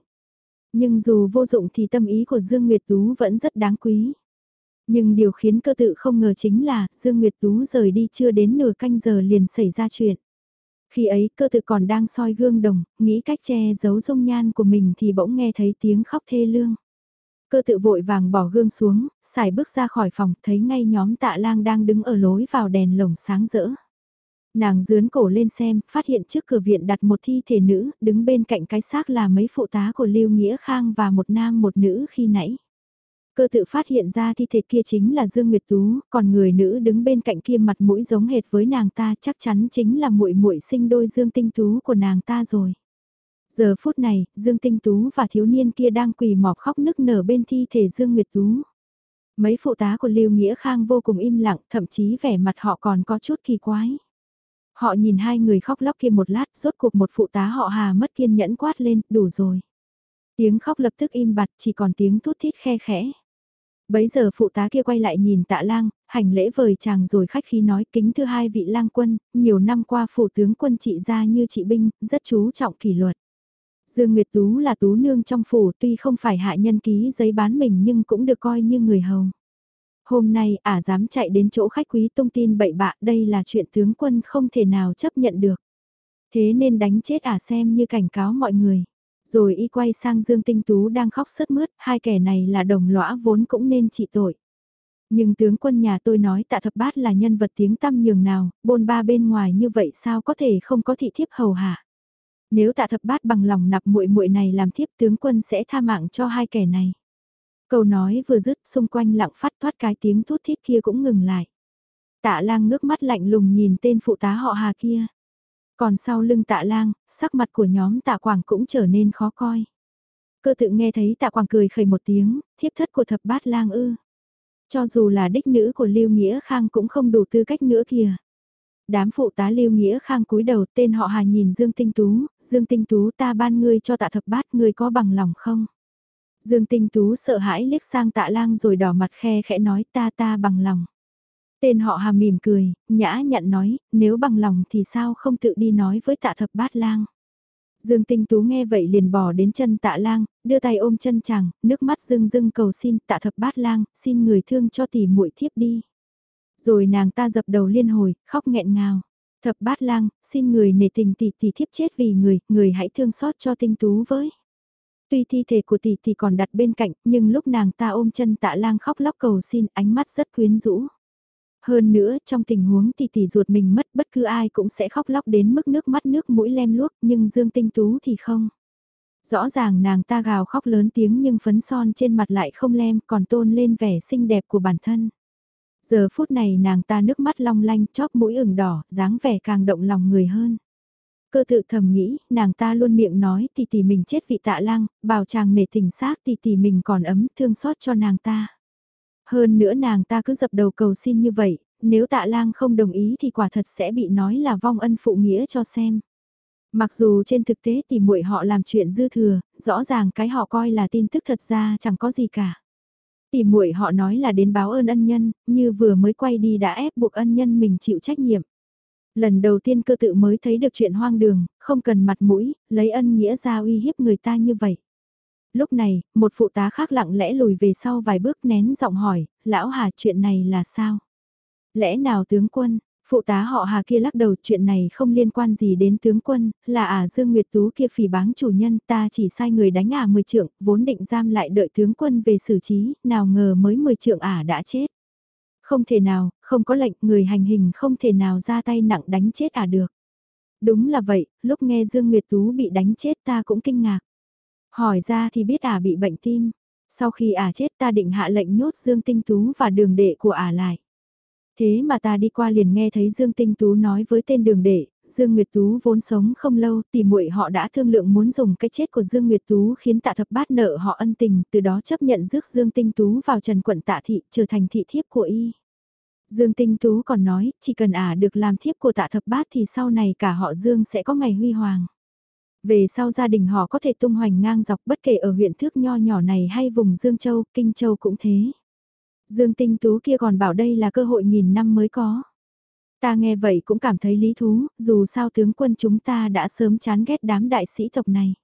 Nhưng dù vô dụng thì tâm ý của Dương Nguyệt Tú vẫn rất đáng quý. Nhưng điều khiến cơ tự không ngờ chính là Dương Nguyệt Tú rời đi chưa đến nửa canh giờ liền xảy ra chuyện. Khi ấy cơ tự còn đang soi gương đồng, nghĩ cách che giấu dung nhan của mình thì bỗng nghe thấy tiếng khóc thê lương. Cơ tự vội vàng bỏ gương xuống, xài bước ra khỏi phòng, thấy ngay nhóm tạ lang đang đứng ở lối vào đèn lồng sáng rỡ. Nàng dướn cổ lên xem, phát hiện trước cửa viện đặt một thi thể nữ, đứng bên cạnh cái xác là mấy phụ tá của Lưu Nghĩa Khang và một nam một nữ khi nãy. Cơ tự phát hiện ra thi thể kia chính là Dương Nguyệt Tú, còn người nữ đứng bên cạnh kia mặt mũi giống hệt với nàng ta chắc chắn chính là muội muội sinh đôi Dương Tinh Tú của nàng ta rồi. Giờ phút này, Dương Tinh Tú và thiếu niên kia đang quỳ mọp khóc nức nở bên thi thể Dương Nguyệt Tú. Mấy phụ tá của Lưu Nghĩa Khang vô cùng im lặng, thậm chí vẻ mặt họ còn có chút kỳ quái. Họ nhìn hai người khóc lóc kia một lát, rốt cuộc một phụ tá họ hà mất kiên nhẫn quát lên, đủ rồi. Tiếng khóc lập tức im bặt, chỉ còn tiếng thút thít khe khẽ. Bấy giờ phụ tá kia quay lại nhìn tạ lang, hành lễ vời chàng rồi khách khí nói kính thưa hai vị lang quân, nhiều năm qua phủ tướng quân trị gia như trị binh, rất chú trọng kỷ luật. Dương Nguyệt Tú là tú nương trong phủ tuy không phải hạ nhân ký giấy bán mình nhưng cũng được coi như người hầu. Hôm nay ả dám chạy đến chỗ khách quý tung tin bậy bạ đây là chuyện tướng quân không thể nào chấp nhận được. Thế nên đánh chết ả xem như cảnh cáo mọi người. Rồi y quay sang Dương Tinh Tú đang khóc sớt mướt, hai kẻ này là đồng lõa vốn cũng nên trị tội. Nhưng tướng quân nhà tôi nói tạ thập bát là nhân vật tiếng tăm nhường nào, bôn ba bên ngoài như vậy sao có thể không có thị thiếp hầu hạ. Nếu tạ thập bát bằng lòng nạp muội muội này làm thiếp tướng quân sẽ tha mạng cho hai kẻ này. Câu nói vừa dứt xung quanh lặng phát thoát cái tiếng thút thít kia cũng ngừng lại. Tạ lang ngước mắt lạnh lùng nhìn tên phụ tá họ hà kia. Còn sau lưng tạ lang, sắc mặt của nhóm tạ quảng cũng trở nên khó coi. Cơ tự nghe thấy tạ quảng cười khẩy một tiếng, thiếp thất của thập bát lang ư. Cho dù là đích nữ của Lưu Nghĩa Khang cũng không đủ tư cách nữa kìa. Đám phụ tá Lưu Nghĩa Khang cúi đầu tên họ Hà nhìn Dương Tinh Tú, Dương Tinh Tú ta ban ngươi cho tạ thập bát ngươi có bằng lòng không? Dương Tinh Tú sợ hãi liếc sang tạ lang rồi đỏ mặt khe khẽ nói ta ta bằng lòng. Tên họ hàm mỉm cười, nhã nhặn nói, nếu bằng lòng thì sao không tự đi nói với tạ thập bát lang. Dương Tinh Tú nghe vậy liền bỏ đến chân tạ lang, đưa tay ôm chân chàng, nước mắt rưng rưng cầu xin tạ thập bát lang, xin người thương cho tỷ muội thiếp đi. Rồi nàng ta dập đầu liên hồi, khóc nghẹn ngào. Thập bát lang, xin người nể tình tỷ tỷ thiếp chết vì người, người hãy thương xót cho tinh tú với. Tuy thi thể của tỷ tỷ còn đặt bên cạnh, nhưng lúc nàng ta ôm chân tạ lang khóc lóc cầu xin ánh mắt rất quyến rũ. Hơn nữa, trong tình huống tỷ tỷ ruột mình mất bất cứ ai cũng sẽ khóc lóc đến mức nước mắt nước mũi lem luốc, nhưng Dương Tinh Tú thì không. Rõ ràng nàng ta gào khóc lớn tiếng nhưng phấn son trên mặt lại không lem còn tôn lên vẻ xinh đẹp của bản thân. Giờ phút này nàng ta nước mắt long lanh chóp mũi ửng đỏ, dáng vẻ càng động lòng người hơn. Cơ tự thầm nghĩ, nàng ta luôn miệng nói tỷ tỷ mình chết vị tạ lang, bảo chàng nể tình xác tỷ tỷ mình còn ấm thương xót cho nàng ta. Hơn nữa nàng ta cứ dập đầu cầu xin như vậy, nếu tạ lang không đồng ý thì quả thật sẽ bị nói là vong ân phụ nghĩa cho xem. Mặc dù trên thực tế thì muội họ làm chuyện dư thừa, rõ ràng cái họ coi là tin tức thật ra chẳng có gì cả. Tỷ muội họ nói là đến báo ơn ân nhân, như vừa mới quay đi đã ép buộc ân nhân mình chịu trách nhiệm. Lần đầu tiên cơ tự mới thấy được chuyện hoang đường, không cần mặt mũi, lấy ân nghĩa ra uy hiếp người ta như vậy. Lúc này, một phụ tá khác lặng lẽ lùi về sau vài bước nén giọng hỏi, lão Hà chuyện này là sao? Lẽ nào tướng quân, phụ tá họ Hà kia lắc đầu chuyện này không liên quan gì đến tướng quân, là ả à Dương Nguyệt Tú kia phỉ báng chủ nhân ta chỉ sai người đánh ả à mười trượng, vốn định giam lại đợi tướng quân về xử trí, nào ngờ mới mười trượng ả đã chết. Không thể nào, không có lệnh người hành hình không thể nào ra tay nặng đánh chết à được. Đúng là vậy, lúc nghe Dương Nguyệt Tú bị đánh chết ta cũng kinh ngạc. Hỏi ra thì biết ả bị bệnh tim. Sau khi ả chết ta định hạ lệnh nhốt Dương Tinh Tú và đường đệ của ả lại. Thế mà ta đi qua liền nghe thấy Dương Tinh Tú nói với tên đường đệ, Dương Nguyệt Tú vốn sống không lâu, tỷ muội họ đã thương lượng muốn dùng cái chết của Dương Nguyệt Tú khiến tạ thập bát nợ họ ân tình, từ đó chấp nhận rước Dương Tinh Tú vào trần quận tạ thị, trở thành thị thiếp của y. Dương Tinh Tú còn nói, chỉ cần ả được làm thiếp của tạ thập bát thì sau này cả họ Dương sẽ có ngày huy hoàng. Về sau gia đình họ có thể tung hoành ngang dọc bất kể ở huyện thước nho nhỏ này hay vùng Dương Châu, Kinh Châu cũng thế. Dương Tinh Tú kia còn bảo đây là cơ hội nghìn năm mới có. Ta nghe vậy cũng cảm thấy lý thú, dù sao tướng quân chúng ta đã sớm chán ghét đám đại sĩ tộc này.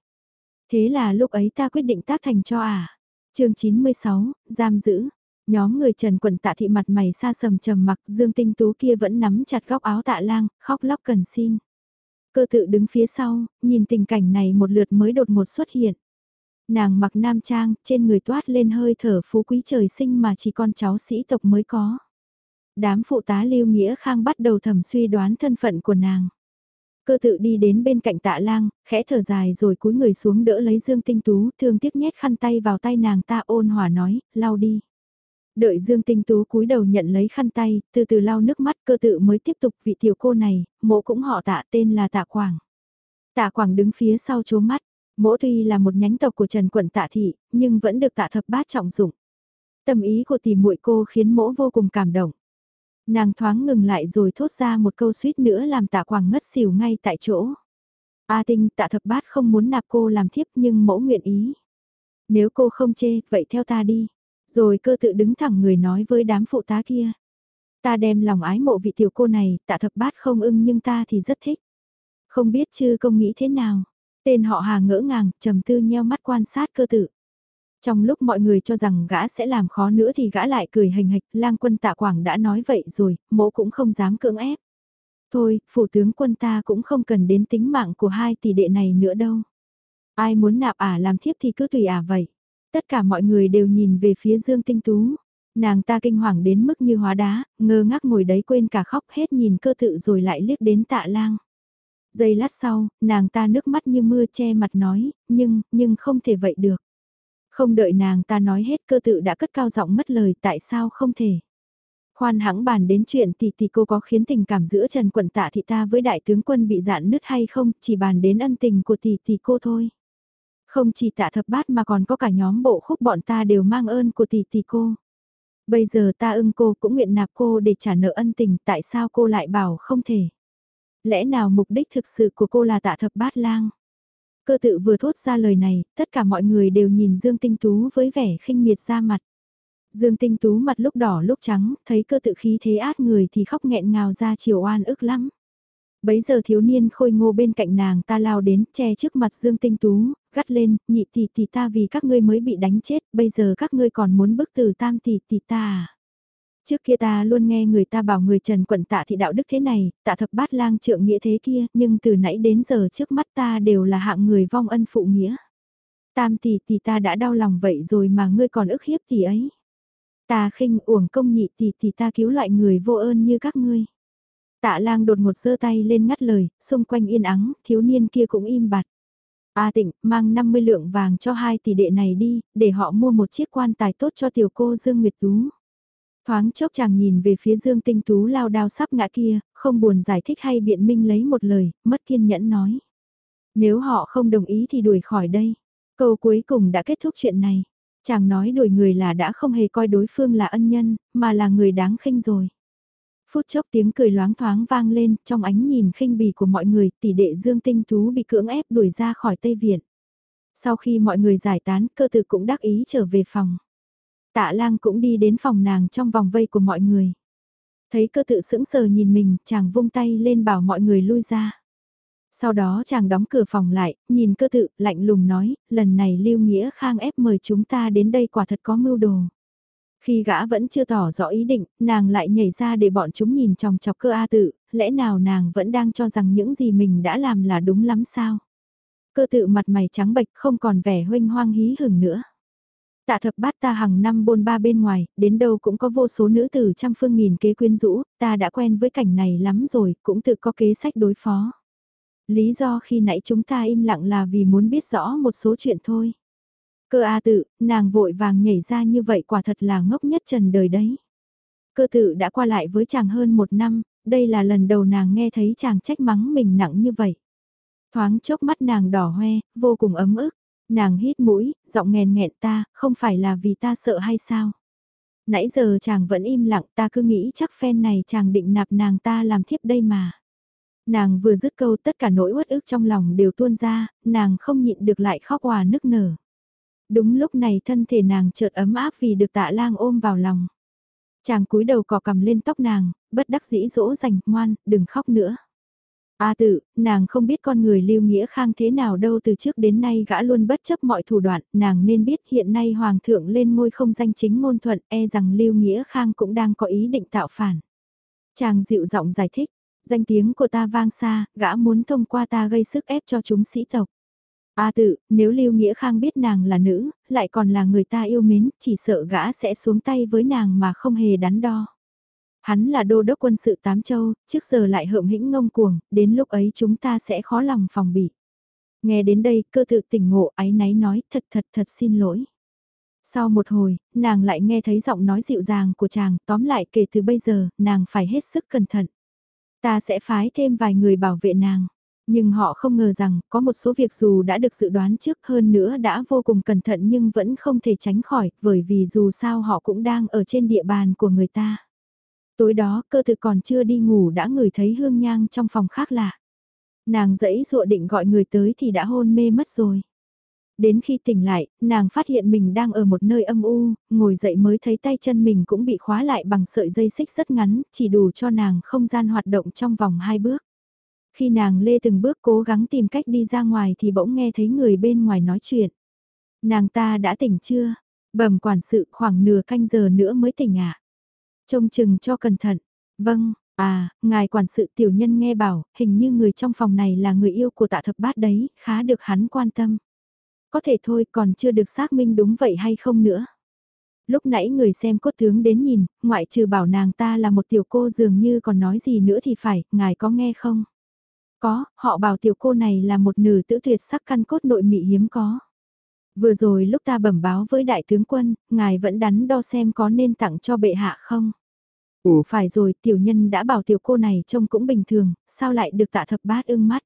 Thế là lúc ấy ta quyết định tác thành cho à. chương 96, giam giữ. Nhóm người Trần Quận tạ thị mặt mày xa sầm trầm mặc Dương Tinh Tú kia vẫn nắm chặt góc áo tạ lang, khóc lóc cần xin. Cơ tự đứng phía sau, nhìn tình cảnh này một lượt mới đột ngột xuất hiện. Nàng mặc nam trang, trên người toát lên hơi thở phú quý trời sinh mà chỉ con cháu sĩ tộc mới có. Đám phụ tá Lưu Nghĩa Khang bắt đầu thầm suy đoán thân phận của nàng. Cơ tự đi đến bên cạnh tạ lang, khẽ thở dài rồi cúi người xuống đỡ lấy Dương Tinh Tú, thương tiếc nhét khăn tay vào tay nàng ta ôn hòa nói, lau đi. Đợi Dương Tinh Tú cúi đầu nhận lấy khăn tay, từ từ lau nước mắt cơ tự mới tiếp tục vị tiểu cô này, mỗ cũng họ tạ tên là tạ Quảng. Tạ Quảng đứng phía sau chố mắt, mỗ tuy là một nhánh tộc của Trần Quận Tạ Thị, nhưng vẫn được tạ thập bát trọng dụng. Tâm ý của tỷ muội cô khiến mỗ vô cùng cảm động. Nàng thoáng ngừng lại rồi thốt ra một câu suýt nữa làm tạ quảng ngất xỉu ngay tại chỗ. A tinh tạ thập bát không muốn nạp cô làm thiếp nhưng mẫu nguyện ý. Nếu cô không chê, vậy theo ta đi. Rồi cơ tự đứng thẳng người nói với đám phụ tá kia. Ta đem lòng ái mộ vị tiểu cô này, tạ thập bát không ưng nhưng ta thì rất thích. Không biết chư công nghĩ thế nào. Tên họ hà ngỡ ngàng, trầm tư nheo mắt quan sát cơ tự. Trong lúc mọi người cho rằng gã sẽ làm khó nữa thì gã lại cười hình hạch, lang quân tạ quảng đã nói vậy rồi, mỗ cũng không dám cưỡng ép. Thôi, phủ tướng quân ta cũng không cần đến tính mạng của hai tỷ đệ này nữa đâu. Ai muốn nạp ả làm thiếp thì cứ tùy ả vậy. Tất cả mọi người đều nhìn về phía Dương Tinh Tú. Nàng ta kinh hoàng đến mức như hóa đá, ngơ ngác ngồi đấy quên cả khóc hết nhìn cơ tự rồi lại liếc đến tạ lang. Giây lát sau, nàng ta nước mắt như mưa che mặt nói, nhưng, nhưng không thể vậy được. Không đợi nàng ta nói hết cơ tự đã cất cao giọng mất lời tại sao không thể. Khoan hãng bàn đến chuyện tỷ tỷ cô có khiến tình cảm giữa Trần Quận Tạ Thị ta với đại tướng quân bị dạn nứt hay không, chỉ bàn đến ân tình của tỷ tỷ cô thôi. Không chỉ tạ thập bát mà còn có cả nhóm bộ khúc bọn ta đều mang ơn của tỷ tỷ cô. Bây giờ ta ưng cô cũng nguyện nạp cô để trả nợ ân tình tại sao cô lại bảo không thể. Lẽ nào mục đích thực sự của cô là tạ thập bát lang? Cơ tự vừa thốt ra lời này, tất cả mọi người đều nhìn Dương Tinh Tú với vẻ khinh miệt ra mặt. Dương Tinh Tú mặt lúc đỏ lúc trắng, thấy cơ tự khí thế át người thì khóc nghẹn ngào ra chiều oan ức lắm. Bấy giờ thiếu niên khôi ngô bên cạnh nàng ta lao đến, che trước mặt Dương Tinh Tú, gắt lên, nhị tỷ tỷ ta vì các ngươi mới bị đánh chết, bây giờ các ngươi còn muốn bức từ tam tỷ tỷ ta à? Trước kia ta luôn nghe người ta bảo người Trần quận tạ thị đạo đức thế này, tạ thập bát lang trượng nghĩa thế kia, nhưng từ nãy đến giờ trước mắt ta đều là hạng người vong ân phụ nghĩa. Tam tỷ tỷ ta đã đau lòng vậy rồi mà ngươi còn ức hiếp tỷ ấy. Ta khinh uổng công nhị tỷ tỷ ta cứu loại người vô ơn như các ngươi. Tạ lang đột ngột giơ tay lên ngắt lời, xung quanh yên ắng, thiếu niên kia cũng im bặt. A tịnh, mang 50 lượng vàng cho hai tỷ đệ này đi, để họ mua một chiếc quan tài tốt cho tiểu cô Dương Nguyệt Tú. Thoáng chốc chàng nhìn về phía Dương Tinh Tú lao đao sắp ngã kia, không buồn giải thích hay biện minh lấy một lời, mất kiên nhẫn nói. Nếu họ không đồng ý thì đuổi khỏi đây. Câu cuối cùng đã kết thúc chuyện này. Chàng nói đuổi người là đã không hề coi đối phương là ân nhân, mà là người đáng khinh rồi. Phút chốc tiếng cười loáng thoáng vang lên, trong ánh nhìn khinh bỉ của mọi người, tỷ đệ Dương Tinh Tú bị cưỡng ép đuổi ra khỏi Tây Viện. Sau khi mọi người giải tán, cơ tử cũng đắc ý trở về phòng. Tạ lang cũng đi đến phòng nàng trong vòng vây của mọi người. Thấy cơ tự sững sờ nhìn mình, chàng vung tay lên bảo mọi người lui ra. Sau đó chàng đóng cửa phòng lại, nhìn cơ tự, lạnh lùng nói, lần này Lưu Nghĩa Khang ép mời chúng ta đến đây quả thật có mưu đồ. Khi gã vẫn chưa tỏ rõ ý định, nàng lại nhảy ra để bọn chúng nhìn trong chọc cơ A tự, lẽ nào nàng vẫn đang cho rằng những gì mình đã làm là đúng lắm sao? Cơ tự mặt mày trắng bệch không còn vẻ huynh hoang hí hửng nữa. Tạ thập bát ta hàng năm bôn ba bên ngoài, đến đâu cũng có vô số nữ tử trăm phương nghìn kế quyến rũ, ta đã quen với cảnh này lắm rồi, cũng tự có kế sách đối phó. Lý do khi nãy chúng ta im lặng là vì muốn biết rõ một số chuyện thôi. Cơ A tự, nàng vội vàng nhảy ra như vậy quả thật là ngốc nhất trần đời đấy. Cơ tự đã qua lại với chàng hơn một năm, đây là lần đầu nàng nghe thấy chàng trách mắng mình nặng như vậy. Thoáng chốc mắt nàng đỏ hoe, vô cùng ấm ức. Nàng hít mũi, giọng nghèn nghẹn ta, không phải là vì ta sợ hay sao? Nãy giờ chàng vẫn im lặng ta cứ nghĩ chắc phen này chàng định nạp nàng ta làm thiếp đây mà. Nàng vừa dứt câu tất cả nỗi uất ức trong lòng đều tuôn ra, nàng không nhịn được lại khóc hòa nức nở. Đúng lúc này thân thể nàng chợt ấm áp vì được tạ lang ôm vào lòng. Chàng cúi đầu cò cầm lên tóc nàng, bất đắc dĩ dỗ dành, ngoan, đừng khóc nữa. A tự, nàng không biết con người lưu nghĩa khang thế nào đâu từ trước đến nay gã luôn bất chấp mọi thủ đoạn, nàng nên biết hiện nay hoàng thượng lên ngôi không danh chính ngôn thuận e rằng lưu nghĩa khang cũng đang có ý định tạo phản. Chàng dịu giọng giải thích, danh tiếng của ta vang xa, gã muốn thông qua ta gây sức ép cho chúng sĩ tộc. A tự, nếu Lưu Nghĩa Khang biết nàng là nữ, lại còn là người ta yêu mến, chỉ sợ gã sẽ xuống tay với nàng mà không hề đắn đo. Hắn là đô đốc quân sự Tám Châu, trước giờ lại hợm hĩnh ngông cuồng, đến lúc ấy chúng ta sẽ khó lòng phòng bị. Nghe đến đây, cơ tự tỉnh ngộ ái náy nói thật thật thật xin lỗi. Sau một hồi, nàng lại nghe thấy giọng nói dịu dàng của chàng, tóm lại kể từ bây giờ, nàng phải hết sức cẩn thận. Ta sẽ phái thêm vài người bảo vệ nàng. Nhưng họ không ngờ rằng có một số việc dù đã được dự đoán trước hơn nữa đã vô cùng cẩn thận nhưng vẫn không thể tránh khỏi bởi vì dù sao họ cũng đang ở trên địa bàn của người ta. Tối đó cơ thực còn chưa đi ngủ đã ngửi thấy hương nhang trong phòng khác lạ. Nàng dẫy dụa định gọi người tới thì đã hôn mê mất rồi. Đến khi tỉnh lại, nàng phát hiện mình đang ở một nơi âm u, ngồi dậy mới thấy tay chân mình cũng bị khóa lại bằng sợi dây xích rất ngắn, chỉ đủ cho nàng không gian hoạt động trong vòng hai bước. Khi nàng lê từng bước cố gắng tìm cách đi ra ngoài thì bỗng nghe thấy người bên ngoài nói chuyện. Nàng ta đã tỉnh chưa? Bẩm quản sự khoảng nửa canh giờ nữa mới tỉnh ạ. À? Trông chừng cho cẩn thận. Vâng, à, ngài quản sự tiểu nhân nghe bảo, hình như người trong phòng này là người yêu của tạ thập bát đấy, khá được hắn quan tâm. Có thể thôi còn chưa được xác minh đúng vậy hay không nữa. Lúc nãy người xem cốt tướng đến nhìn, ngoại trừ bảo nàng ta là một tiểu cô dường như còn nói gì nữa thì phải, ngài có nghe không? Có, họ bảo tiểu cô này là một nữ tử tuyệt sắc căn cốt nội mị hiếm có. Vừa rồi lúc ta bẩm báo với đại tướng quân, ngài vẫn đắn đo xem có nên tặng cho bệ hạ không? Ủa phải rồi, tiểu nhân đã bảo tiểu cô này trông cũng bình thường, sao lại được tạ thập bát ưng mắt?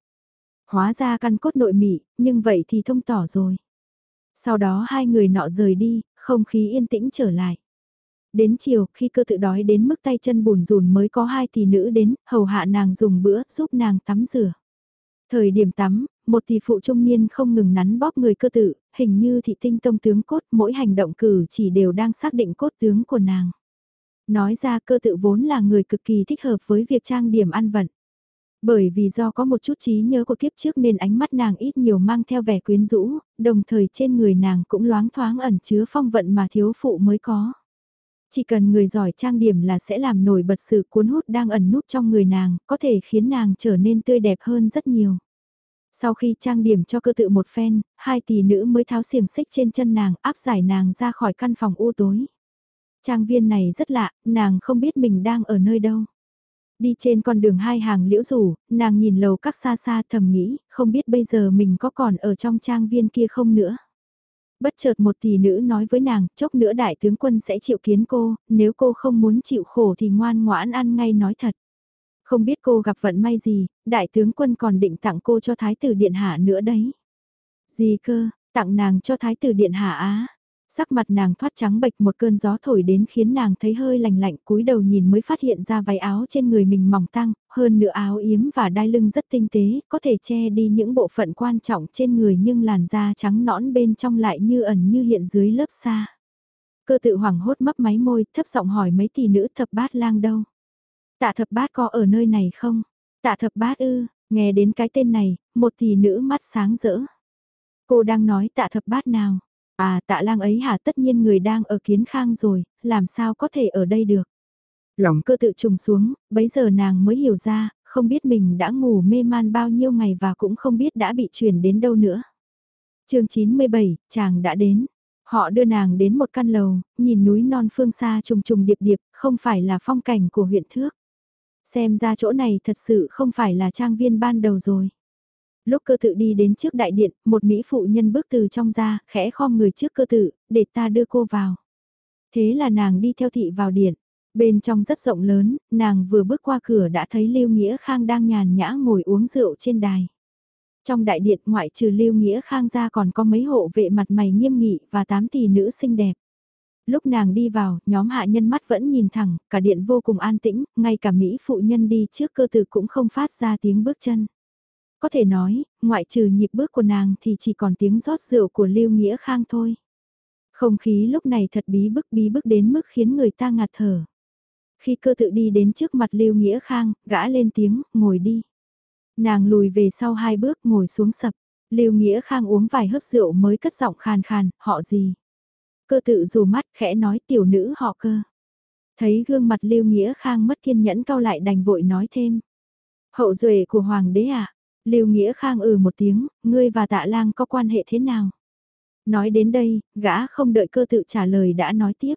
Hóa ra căn cốt nội mị, nhưng vậy thì thông tỏ rồi. Sau đó hai người nọ rời đi, không khí yên tĩnh trở lại. Đến chiều, khi cơ tự đói đến mức tay chân bùn rùn mới có hai tỷ nữ đến, hầu hạ nàng dùng bữa, giúp nàng tắm rửa. Thời điểm tắm, một tỷ phụ trung niên không ngừng nắn bóp người cơ tự, hình như thị tinh tông tướng cốt, mỗi hành động cử chỉ đều đang xác định cốt tướng của nàng. Nói ra cơ tự vốn là người cực kỳ thích hợp với việc trang điểm ăn vận. Bởi vì do có một chút trí nhớ của kiếp trước nên ánh mắt nàng ít nhiều mang theo vẻ quyến rũ, đồng thời trên người nàng cũng loáng thoáng ẩn chứa phong vận mà thiếu phụ mới có. Chỉ cần người giỏi trang điểm là sẽ làm nổi bật sự cuốn hút đang ẩn núp trong người nàng, có thể khiến nàng trở nên tươi đẹp hơn rất nhiều. Sau khi trang điểm cho cơ tự một phen, hai tỷ nữ mới tháo xiềng xích trên chân nàng áp giải nàng ra khỏi căn phòng u tối. Trang viên này rất lạ, nàng không biết mình đang ở nơi đâu. Đi trên con đường hai hàng liễu rủ, nàng nhìn lầu các xa xa thầm nghĩ, không biết bây giờ mình có còn ở trong trang viên kia không nữa. Bất chợt một tỷ nữ nói với nàng, chốc nữa đại tướng quân sẽ chịu kiến cô, nếu cô không muốn chịu khổ thì ngoan ngoãn ăn ngay nói thật. Không biết cô gặp vận may gì, đại tướng quân còn định tặng cô cho thái tử điện hạ nữa đấy. Gì cơ, tặng nàng cho thái tử điện hạ á. Sắc mặt nàng thoát trắng bệch một cơn gió thổi đến khiến nàng thấy hơi lành lạnh cúi đầu nhìn mới phát hiện ra váy áo trên người mình mỏng tăng, hơn nữa áo yếm và đai lưng rất tinh tế, có thể che đi những bộ phận quan trọng trên người nhưng làn da trắng nõn bên trong lại như ẩn như hiện dưới lớp xa. Cơ tự hoảng hốt mấp máy môi, thấp giọng hỏi mấy tỷ nữ thập bát lang đâu. Tạ thập bát có ở nơi này không? Tạ thập bát ư, nghe đến cái tên này, một tỷ nữ mắt sáng rỡ. Cô đang nói tạ thập bát nào? À tạ lang ấy hả tất nhiên người đang ở kiến khang rồi, làm sao có thể ở đây được. Lòng cơ tự trùng xuống, bấy giờ nàng mới hiểu ra, không biết mình đã ngủ mê man bao nhiêu ngày và cũng không biết đã bị chuyển đến đâu nữa. chương 97, chàng đã đến. Họ đưa nàng đến một căn lầu, nhìn núi non phương xa trùng trùng điệp điệp, không phải là phong cảnh của huyện thước. Xem ra chỗ này thật sự không phải là trang viên ban đầu rồi. Lúc cơ tự đi đến trước đại điện, một Mỹ phụ nhân bước từ trong ra, khẽ khom người trước cơ tự, để ta đưa cô vào. Thế là nàng đi theo thị vào điện. Bên trong rất rộng lớn, nàng vừa bước qua cửa đã thấy Lưu Nghĩa Khang đang nhàn nhã ngồi uống rượu trên đài. Trong đại điện ngoại trừ Lưu Nghĩa Khang ra còn có mấy hộ vệ mặt mày nghiêm nghị và tám tỷ nữ xinh đẹp. Lúc nàng đi vào, nhóm hạ nhân mắt vẫn nhìn thẳng, cả điện vô cùng an tĩnh, ngay cả Mỹ phụ nhân đi trước cơ tử cũng không phát ra tiếng bước chân. Có thể nói, ngoại trừ nhịp bước của nàng thì chỉ còn tiếng rót rượu của Lưu Nghĩa Khang thôi. Không khí lúc này thật bí bức bí bức đến mức khiến người ta ngạt thở. Khi cơ tự đi đến trước mặt Lưu Nghĩa Khang, gã lên tiếng, ngồi đi. Nàng lùi về sau hai bước ngồi xuống sập. Lưu Nghĩa Khang uống vài hớp rượu mới cất giọng khàn khàn, họ gì? Cơ tự dù mắt khẽ nói tiểu nữ họ cơ. Thấy gương mặt Lưu Nghĩa Khang mất kiên nhẫn cao lại đành vội nói thêm. Hậu duệ của Hoàng đế à? Lưu Nghĩa Khang ừ một tiếng, ngươi và tạ lang có quan hệ thế nào? Nói đến đây, gã không đợi cơ tự trả lời đã nói tiếp.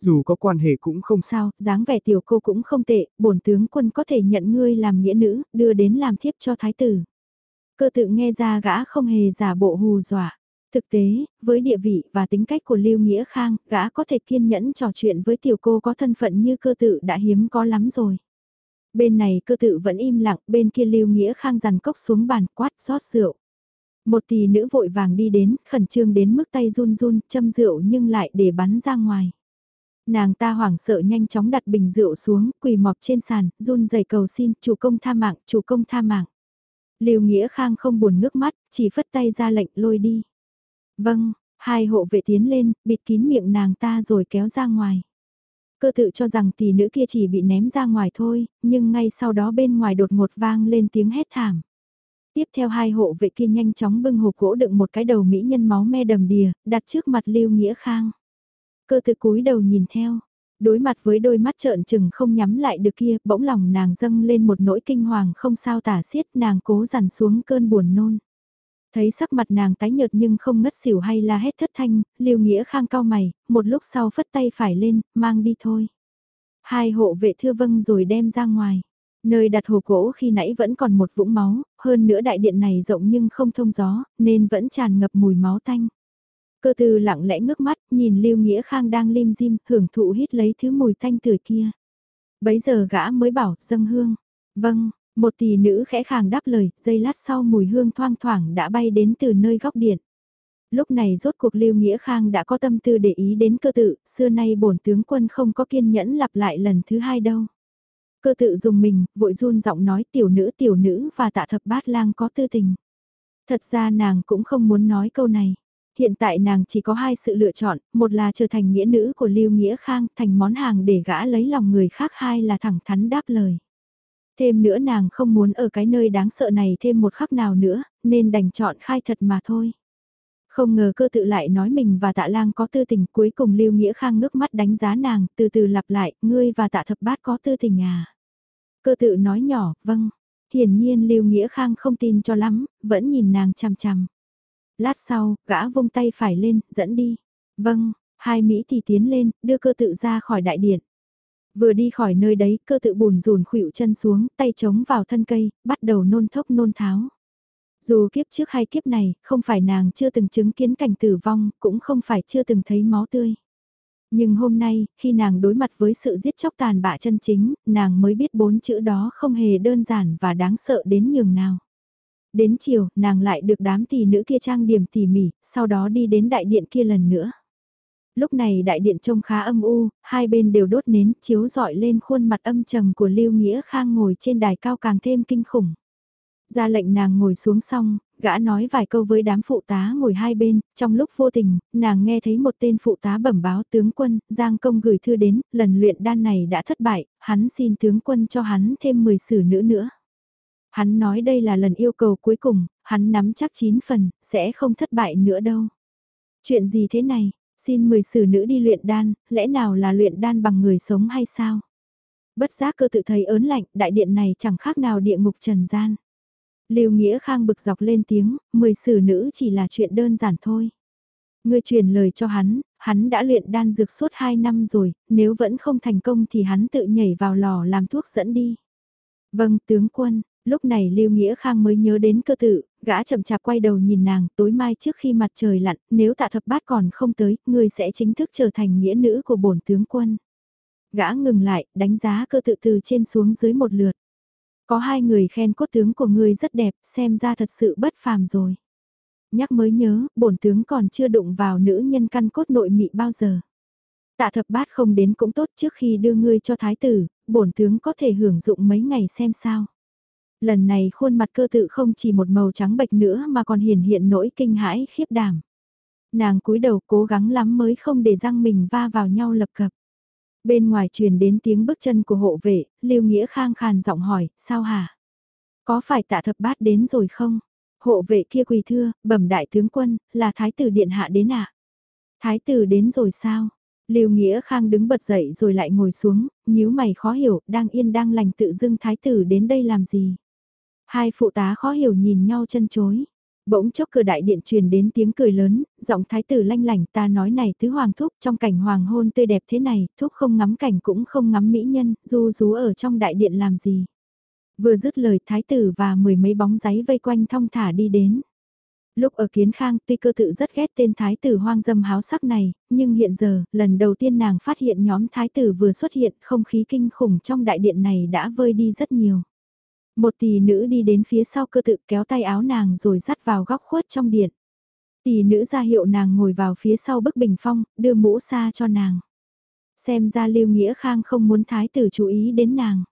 Dù có quan hệ cũng không sao, dáng vẻ tiểu cô cũng không tệ, bổn tướng quân có thể nhận ngươi làm nghĩa nữ, đưa đến làm thiếp cho thái tử. Cơ tự nghe ra gã không hề giả bộ hù dọa. Thực tế, với địa vị và tính cách của Lưu Nghĩa Khang, gã có thể kiên nhẫn trò chuyện với tiểu cô có thân phận như cơ tự đã hiếm có lắm rồi. Bên này cơ tự vẫn im lặng, bên kia Lưu Nghĩa Khang dằn cốc xuống bàn quát rót rượu. Một tỷ nữ vội vàng đi đến, khẩn trương đến mức tay run run, châm rượu nhưng lại để bắn ra ngoài. Nàng ta hoảng sợ nhanh chóng đặt bình rượu xuống, quỳ mọp trên sàn, run rẩy cầu xin, chủ công tha mạng, chủ công tha mạng. Lưu Nghĩa Khang không buồn ngước mắt, chỉ phất tay ra lệnh lôi đi. Vâng, hai hộ vệ tiến lên, bịt kín miệng nàng ta rồi kéo ra ngoài. Cơ tự cho rằng tỷ nữ kia chỉ bị ném ra ngoài thôi, nhưng ngay sau đó bên ngoài đột ngột vang lên tiếng hét thảm. Tiếp theo hai hộ vệ kia nhanh chóng bưng hộp gỗ đựng một cái đầu mỹ nhân máu me đầm đìa, đặt trước mặt Lưu Nghĩa Khang. Cơ tự cúi đầu nhìn theo, đối mặt với đôi mắt trợn trừng không nhắm lại được kia, bỗng lòng nàng dâng lên một nỗi kinh hoàng không sao tả xiết nàng cố dằn xuống cơn buồn nôn. Thấy sắc mặt nàng tái nhợt nhưng không ngất xỉu hay la hét thất thanh, Lưu Nghĩa Khang cao mày, một lúc sau phất tay phải lên, mang đi thôi. Hai hộ vệ thưa vâng rồi đem ra ngoài. Nơi đặt hồ gỗ khi nãy vẫn còn một vũng máu, hơn nữa đại điện này rộng nhưng không thông gió, nên vẫn tràn ngập mùi máu tanh. Cơ tư lặng lẽ ngước mắt, nhìn Lưu Nghĩa Khang đang lim dim, hưởng thụ hít lấy thứ mùi thanh tươi kia. Bấy giờ gã mới bảo, dâng hương. Vâng, một tỷ nữ khẽ khàng đáp lời, giây lát sau mùi hương thoang thoảng đã bay đến từ nơi góc điện. Lúc này rốt cuộc Lưu Nghĩa Khang đã có tâm tư để ý đến cơ tự, xưa nay bổn tướng quân không có kiên nhẫn lặp lại lần thứ hai đâu. Cơ tự dùng mình, vội run giọng nói tiểu nữ tiểu nữ và tạ thập bát lang có tư tình. Thật ra nàng cũng không muốn nói câu này. Hiện tại nàng chỉ có hai sự lựa chọn, một là trở thành nghĩa nữ của Lưu Nghĩa Khang, thành món hàng để gã lấy lòng người khác, hai là thẳng thắn đáp lời. Thêm nữa nàng không muốn ở cái nơi đáng sợ này thêm một khắc nào nữa, nên đành chọn khai thật mà thôi. Không ngờ cơ tự lại nói mình và tạ lang có tư tình cuối cùng Lưu Nghĩa Khang ngước mắt đánh giá nàng, từ từ lặp lại, ngươi và tạ thập bát có tư tình à. Cơ tự nói nhỏ, vâng. Hiển nhiên Lưu Nghĩa Khang không tin cho lắm, vẫn nhìn nàng chằm chằm. Lát sau, gã vung tay phải lên, dẫn đi. Vâng, hai Mỹ thì tiến lên, đưa cơ tự ra khỏi đại điện. Vừa đi khỏi nơi đấy, cơ tự bùn rùn khuỵu chân xuống, tay chống vào thân cây, bắt đầu nôn thốc nôn tháo. Dù kiếp trước hay kiếp này, không phải nàng chưa từng chứng kiến cảnh tử vong, cũng không phải chưa từng thấy máu tươi. Nhưng hôm nay, khi nàng đối mặt với sự giết chóc tàn bạ chân chính, nàng mới biết bốn chữ đó không hề đơn giản và đáng sợ đến nhường nào. Đến chiều, nàng lại được đám tỷ nữ kia trang điểm tỉ mỉ, sau đó đi đến đại điện kia lần nữa. Lúc này đại điện trông khá âm u, hai bên đều đốt nến, chiếu dọi lên khuôn mặt âm trầm của Lưu Nghĩa Khang ngồi trên đài cao càng thêm kinh khủng. Ra lệnh nàng ngồi xuống xong, gã nói vài câu với đám phụ tá ngồi hai bên, trong lúc vô tình, nàng nghe thấy một tên phụ tá bẩm báo tướng quân, Giang Công gửi thư đến, lần luyện đan này đã thất bại, hắn xin tướng quân cho hắn thêm 10 sử nữ nữa. Hắn nói đây là lần yêu cầu cuối cùng, hắn nắm chắc 9 phần, sẽ không thất bại nữa đâu. Chuyện gì thế này, xin 10 sử nữ đi luyện đan, lẽ nào là luyện đan bằng người sống hay sao? Bất giác cơ tự thấy ớn lạnh, đại điện này chẳng khác nào địa ngục trần gian. Lưu Nghĩa Khang bực dọc lên tiếng, 10 sử nữ chỉ là chuyện đơn giản thôi. Ngươi truyền lời cho hắn, hắn đã luyện đan dược suốt 2 năm rồi, nếu vẫn không thành công thì hắn tự nhảy vào lò làm thuốc dẫn đi. Vâng, tướng quân, Lúc này Lưu Nghĩa Khang mới nhớ đến cơ tự, gã chậm chạp quay đầu nhìn nàng, tối mai trước khi mặt trời lặn, nếu tạ thập bát còn không tới, ngươi sẽ chính thức trở thành nghĩa nữ của bổn tướng quân. Gã ngừng lại, đánh giá cơ tự từ trên xuống dưới một lượt. Có hai người khen cốt tướng của ngươi rất đẹp, xem ra thật sự bất phàm rồi. Nhắc mới nhớ, bổn tướng còn chưa đụng vào nữ nhân căn cốt nội mị bao giờ. Tạ thập bát không đến cũng tốt trước khi đưa ngươi cho thái tử, bổn tướng có thể hưởng dụng mấy ngày xem sao. Lần này khuôn mặt cơ tự không chỉ một màu trắng bệch nữa mà còn hiển hiện nỗi kinh hãi khiếp đảm. Nàng cúi đầu cố gắng lắm mới không để răng mình va vào nhau lập cập. Bên ngoài truyền đến tiếng bước chân của hộ vệ, Lưu Nghĩa Khang khàn giọng hỏi, sao hả? Có phải tạ thập bát đến rồi không? Hộ vệ kia quỳ thưa, bẩm đại tướng quân, là thái tử điện hạ đến ạ. À? Thái tử đến rồi sao? Lưu Nghĩa Khang đứng bật dậy rồi lại ngồi xuống, nhíu mày khó hiểu, đang yên đang lành tự dưng thái tử đến đây làm gì? Hai phụ tá khó hiểu nhìn nhau chân chối. Bỗng chốc cửa đại điện truyền đến tiếng cười lớn, giọng thái tử lanh lảnh ta nói này tứ hoàng thúc trong cảnh hoàng hôn tươi đẹp thế này, thúc không ngắm cảnh cũng không ngắm mỹ nhân, du rú ở trong đại điện làm gì. Vừa dứt lời thái tử và mười mấy bóng giấy vây quanh thong thả đi đến. Lúc ở Kiến Khang tuy cơ tự rất ghét tên thái tử hoang dâm háo sắc này, nhưng hiện giờ, lần đầu tiên nàng phát hiện nhóm thái tử vừa xuất hiện không khí kinh khủng trong đại điện này đã vơi đi rất nhiều. Một tỷ nữ đi đến phía sau cơ tự kéo tay áo nàng rồi dắt vào góc khuất trong điện. Tỷ nữ ra hiệu nàng ngồi vào phía sau bức bình phong, đưa mũ xa cho nàng. Xem ra Lưu Nghĩa Khang không muốn thái tử chú ý đến nàng.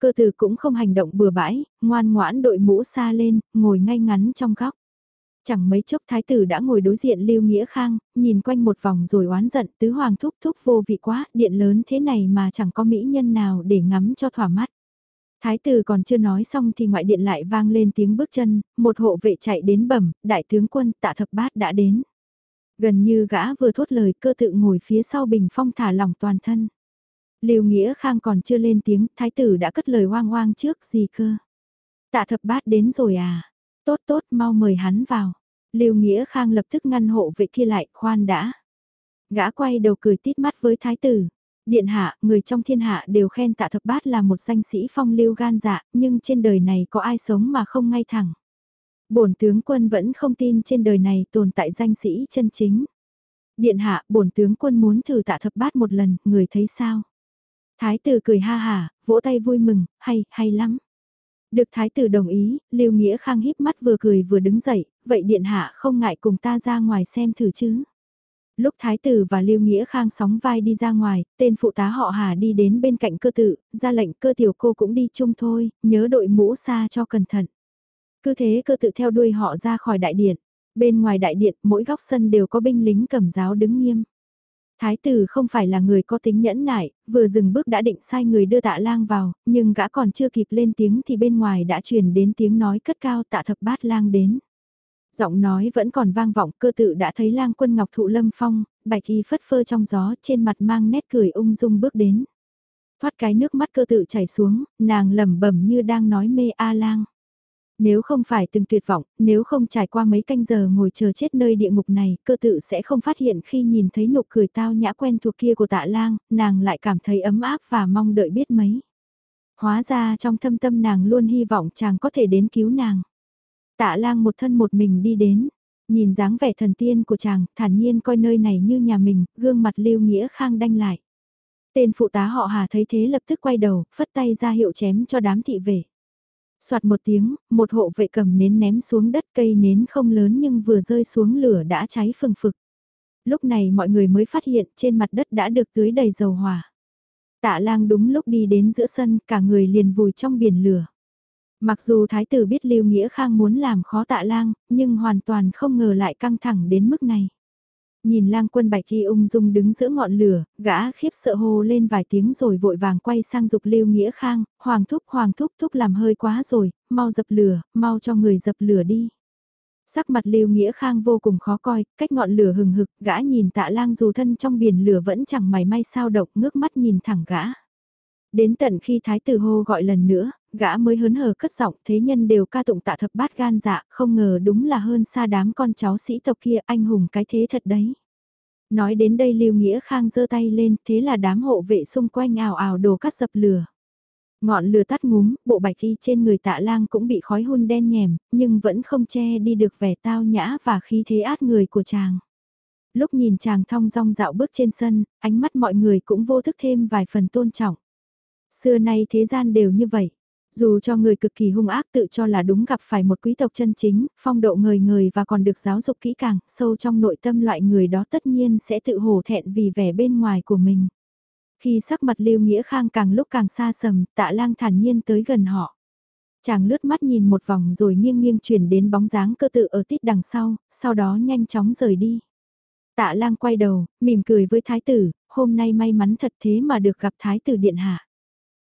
Cơ tử cũng không hành động bừa bãi, ngoan ngoãn đội mũ xa lên, ngồi ngay ngắn trong góc. Chẳng mấy chốc thái tử đã ngồi đối diện Lưu Nghĩa Khang, nhìn quanh một vòng rồi oán giận tứ hoàng thúc thúc vô vị quá, điện lớn thế này mà chẳng có mỹ nhân nào để ngắm cho thỏa mắt. Thái tử còn chưa nói xong thì ngoại điện lại vang lên tiếng bước chân, một hộ vệ chạy đến bẩm, đại tướng quân tạ thập bát đã đến. Gần như gã vừa thốt lời cơ tự ngồi phía sau bình phong thả lỏng toàn thân. Lưu Nghĩa Khang còn chưa lên tiếng, thái tử đã cất lời hoang hoang trước gì cơ. Tạ thập bát đến rồi à? Tốt tốt mau mời hắn vào. Lưu Nghĩa Khang lập tức ngăn hộ vệ kia lại, khoan đã. Gã quay đầu cười tít mắt với thái tử. Điện hạ, người trong thiên hạ đều khen tạ thập bát là một danh sĩ phong lưu gan dạ, nhưng trên đời này có ai sống mà không ngay thẳng. Bổn tướng quân vẫn không tin trên đời này tồn tại danh sĩ chân chính. Điện hạ, bổn tướng quân muốn thử tạ thập bát một lần, người thấy sao? Thái tử cười ha hà, vỗ tay vui mừng, hay, hay lắm. Được thái tử đồng ý, Lưu Nghĩa Khang híp mắt vừa cười vừa đứng dậy, vậy điện hạ không ngại cùng ta ra ngoài xem thử chứ. Lúc thái tử và Lưu Nghĩa Khang sóng vai đi ra ngoài, tên phụ tá họ Hà đi đến bên cạnh cơ tự, ra lệnh cơ tiểu cô cũng đi chung thôi, nhớ đội mũ xa cho cẩn thận. Cứ thế cơ tự theo đuôi họ ra khỏi đại điện. Bên ngoài đại điện, mỗi góc sân đều có binh lính cầm giáo đứng nghiêm. Thái tử không phải là người có tính nhẫn nại, vừa dừng bước đã định sai người đưa tạ lang vào, nhưng gã còn chưa kịp lên tiếng thì bên ngoài đã truyền đến tiếng nói cất cao tạ thập bát lang đến. Giọng nói vẫn còn vang vọng cơ tự đã thấy lang quân ngọc thụ lâm phong, bạch y phất phơ trong gió trên mặt mang nét cười ung dung bước đến. Thoát cái nước mắt cơ tự chảy xuống, nàng lẩm bẩm như đang nói mê a lang. Nếu không phải từng tuyệt vọng, nếu không trải qua mấy canh giờ ngồi chờ chết nơi địa ngục này, cơ tự sẽ không phát hiện khi nhìn thấy nụ cười tao nhã quen thuộc kia của tạ lang, nàng lại cảm thấy ấm áp và mong đợi biết mấy. Hóa ra trong thâm tâm nàng luôn hy vọng chàng có thể đến cứu nàng. Tạ lang một thân một mình đi đến, nhìn dáng vẻ thần tiên của chàng, thản nhiên coi nơi này như nhà mình, gương mặt lưu nghĩa khang đanh lại. Tên phụ tá họ Hà thấy thế lập tức quay đầu, phất tay ra hiệu chém cho đám thị vệ. Soạt một tiếng, một hộ vệ cầm nến ném xuống đất cây nến không lớn nhưng vừa rơi xuống lửa đã cháy phừng phực. Lúc này mọi người mới phát hiện trên mặt đất đã được tưới đầy dầu hỏa. Tạ lang đúng lúc đi đến giữa sân, cả người liền vùi trong biển lửa. Mặc dù thái tử biết Lưu Nghĩa Khang muốn làm khó tạ lang, nhưng hoàn toàn không ngờ lại căng thẳng đến mức này. Nhìn lang quân bạch y ung dung đứng giữa ngọn lửa, gã khiếp sợ hô lên vài tiếng rồi vội vàng quay sang dục Lưu Nghĩa Khang, hoàng thúc hoàng thúc thúc làm hơi quá rồi, mau dập lửa, mau cho người dập lửa đi. Sắc mặt Lưu Nghĩa Khang vô cùng khó coi, cách ngọn lửa hừng hực, gã nhìn tạ lang dù thân trong biển lửa vẫn chẳng mảy may sao độc ngước mắt nhìn thẳng gã. Đến tận khi thái tử hô gọi lần nữa, gã mới hớn hở cất giọng thế nhân đều ca tụng tạ thập bát gan dạ, không ngờ đúng là hơn xa đám con cháu sĩ tộc kia anh hùng cái thế thật đấy. Nói đến đây Lưu Nghĩa Khang giơ tay lên, thế là đám hộ vệ xung quanh ảo ảo đồ cắt dập lửa. Ngọn lửa tắt ngúm, bộ bạch y trên người tạ lang cũng bị khói hun đen nhèm, nhưng vẫn không che đi được vẻ tao nhã và khí thế át người của chàng. Lúc nhìn chàng thong dong dạo bước trên sân, ánh mắt mọi người cũng vô thức thêm vài phần tôn trọng. Xưa nay thế gian đều như vậy. Dù cho người cực kỳ hung ác tự cho là đúng gặp phải một quý tộc chân chính, phong độ người người và còn được giáo dục kỹ càng, sâu trong nội tâm loại người đó tất nhiên sẽ tự hổ thẹn vì vẻ bên ngoài của mình. Khi sắc mặt Lưu Nghĩa Khang càng lúc càng xa sầm, tạ lang thản nhiên tới gần họ. Chàng lướt mắt nhìn một vòng rồi nghiêng nghiêng chuyển đến bóng dáng cơ tự ở tít đằng sau, sau đó nhanh chóng rời đi. Tạ lang quay đầu, mỉm cười với thái tử, hôm nay may mắn thật thế mà được gặp thái tử điện hạ.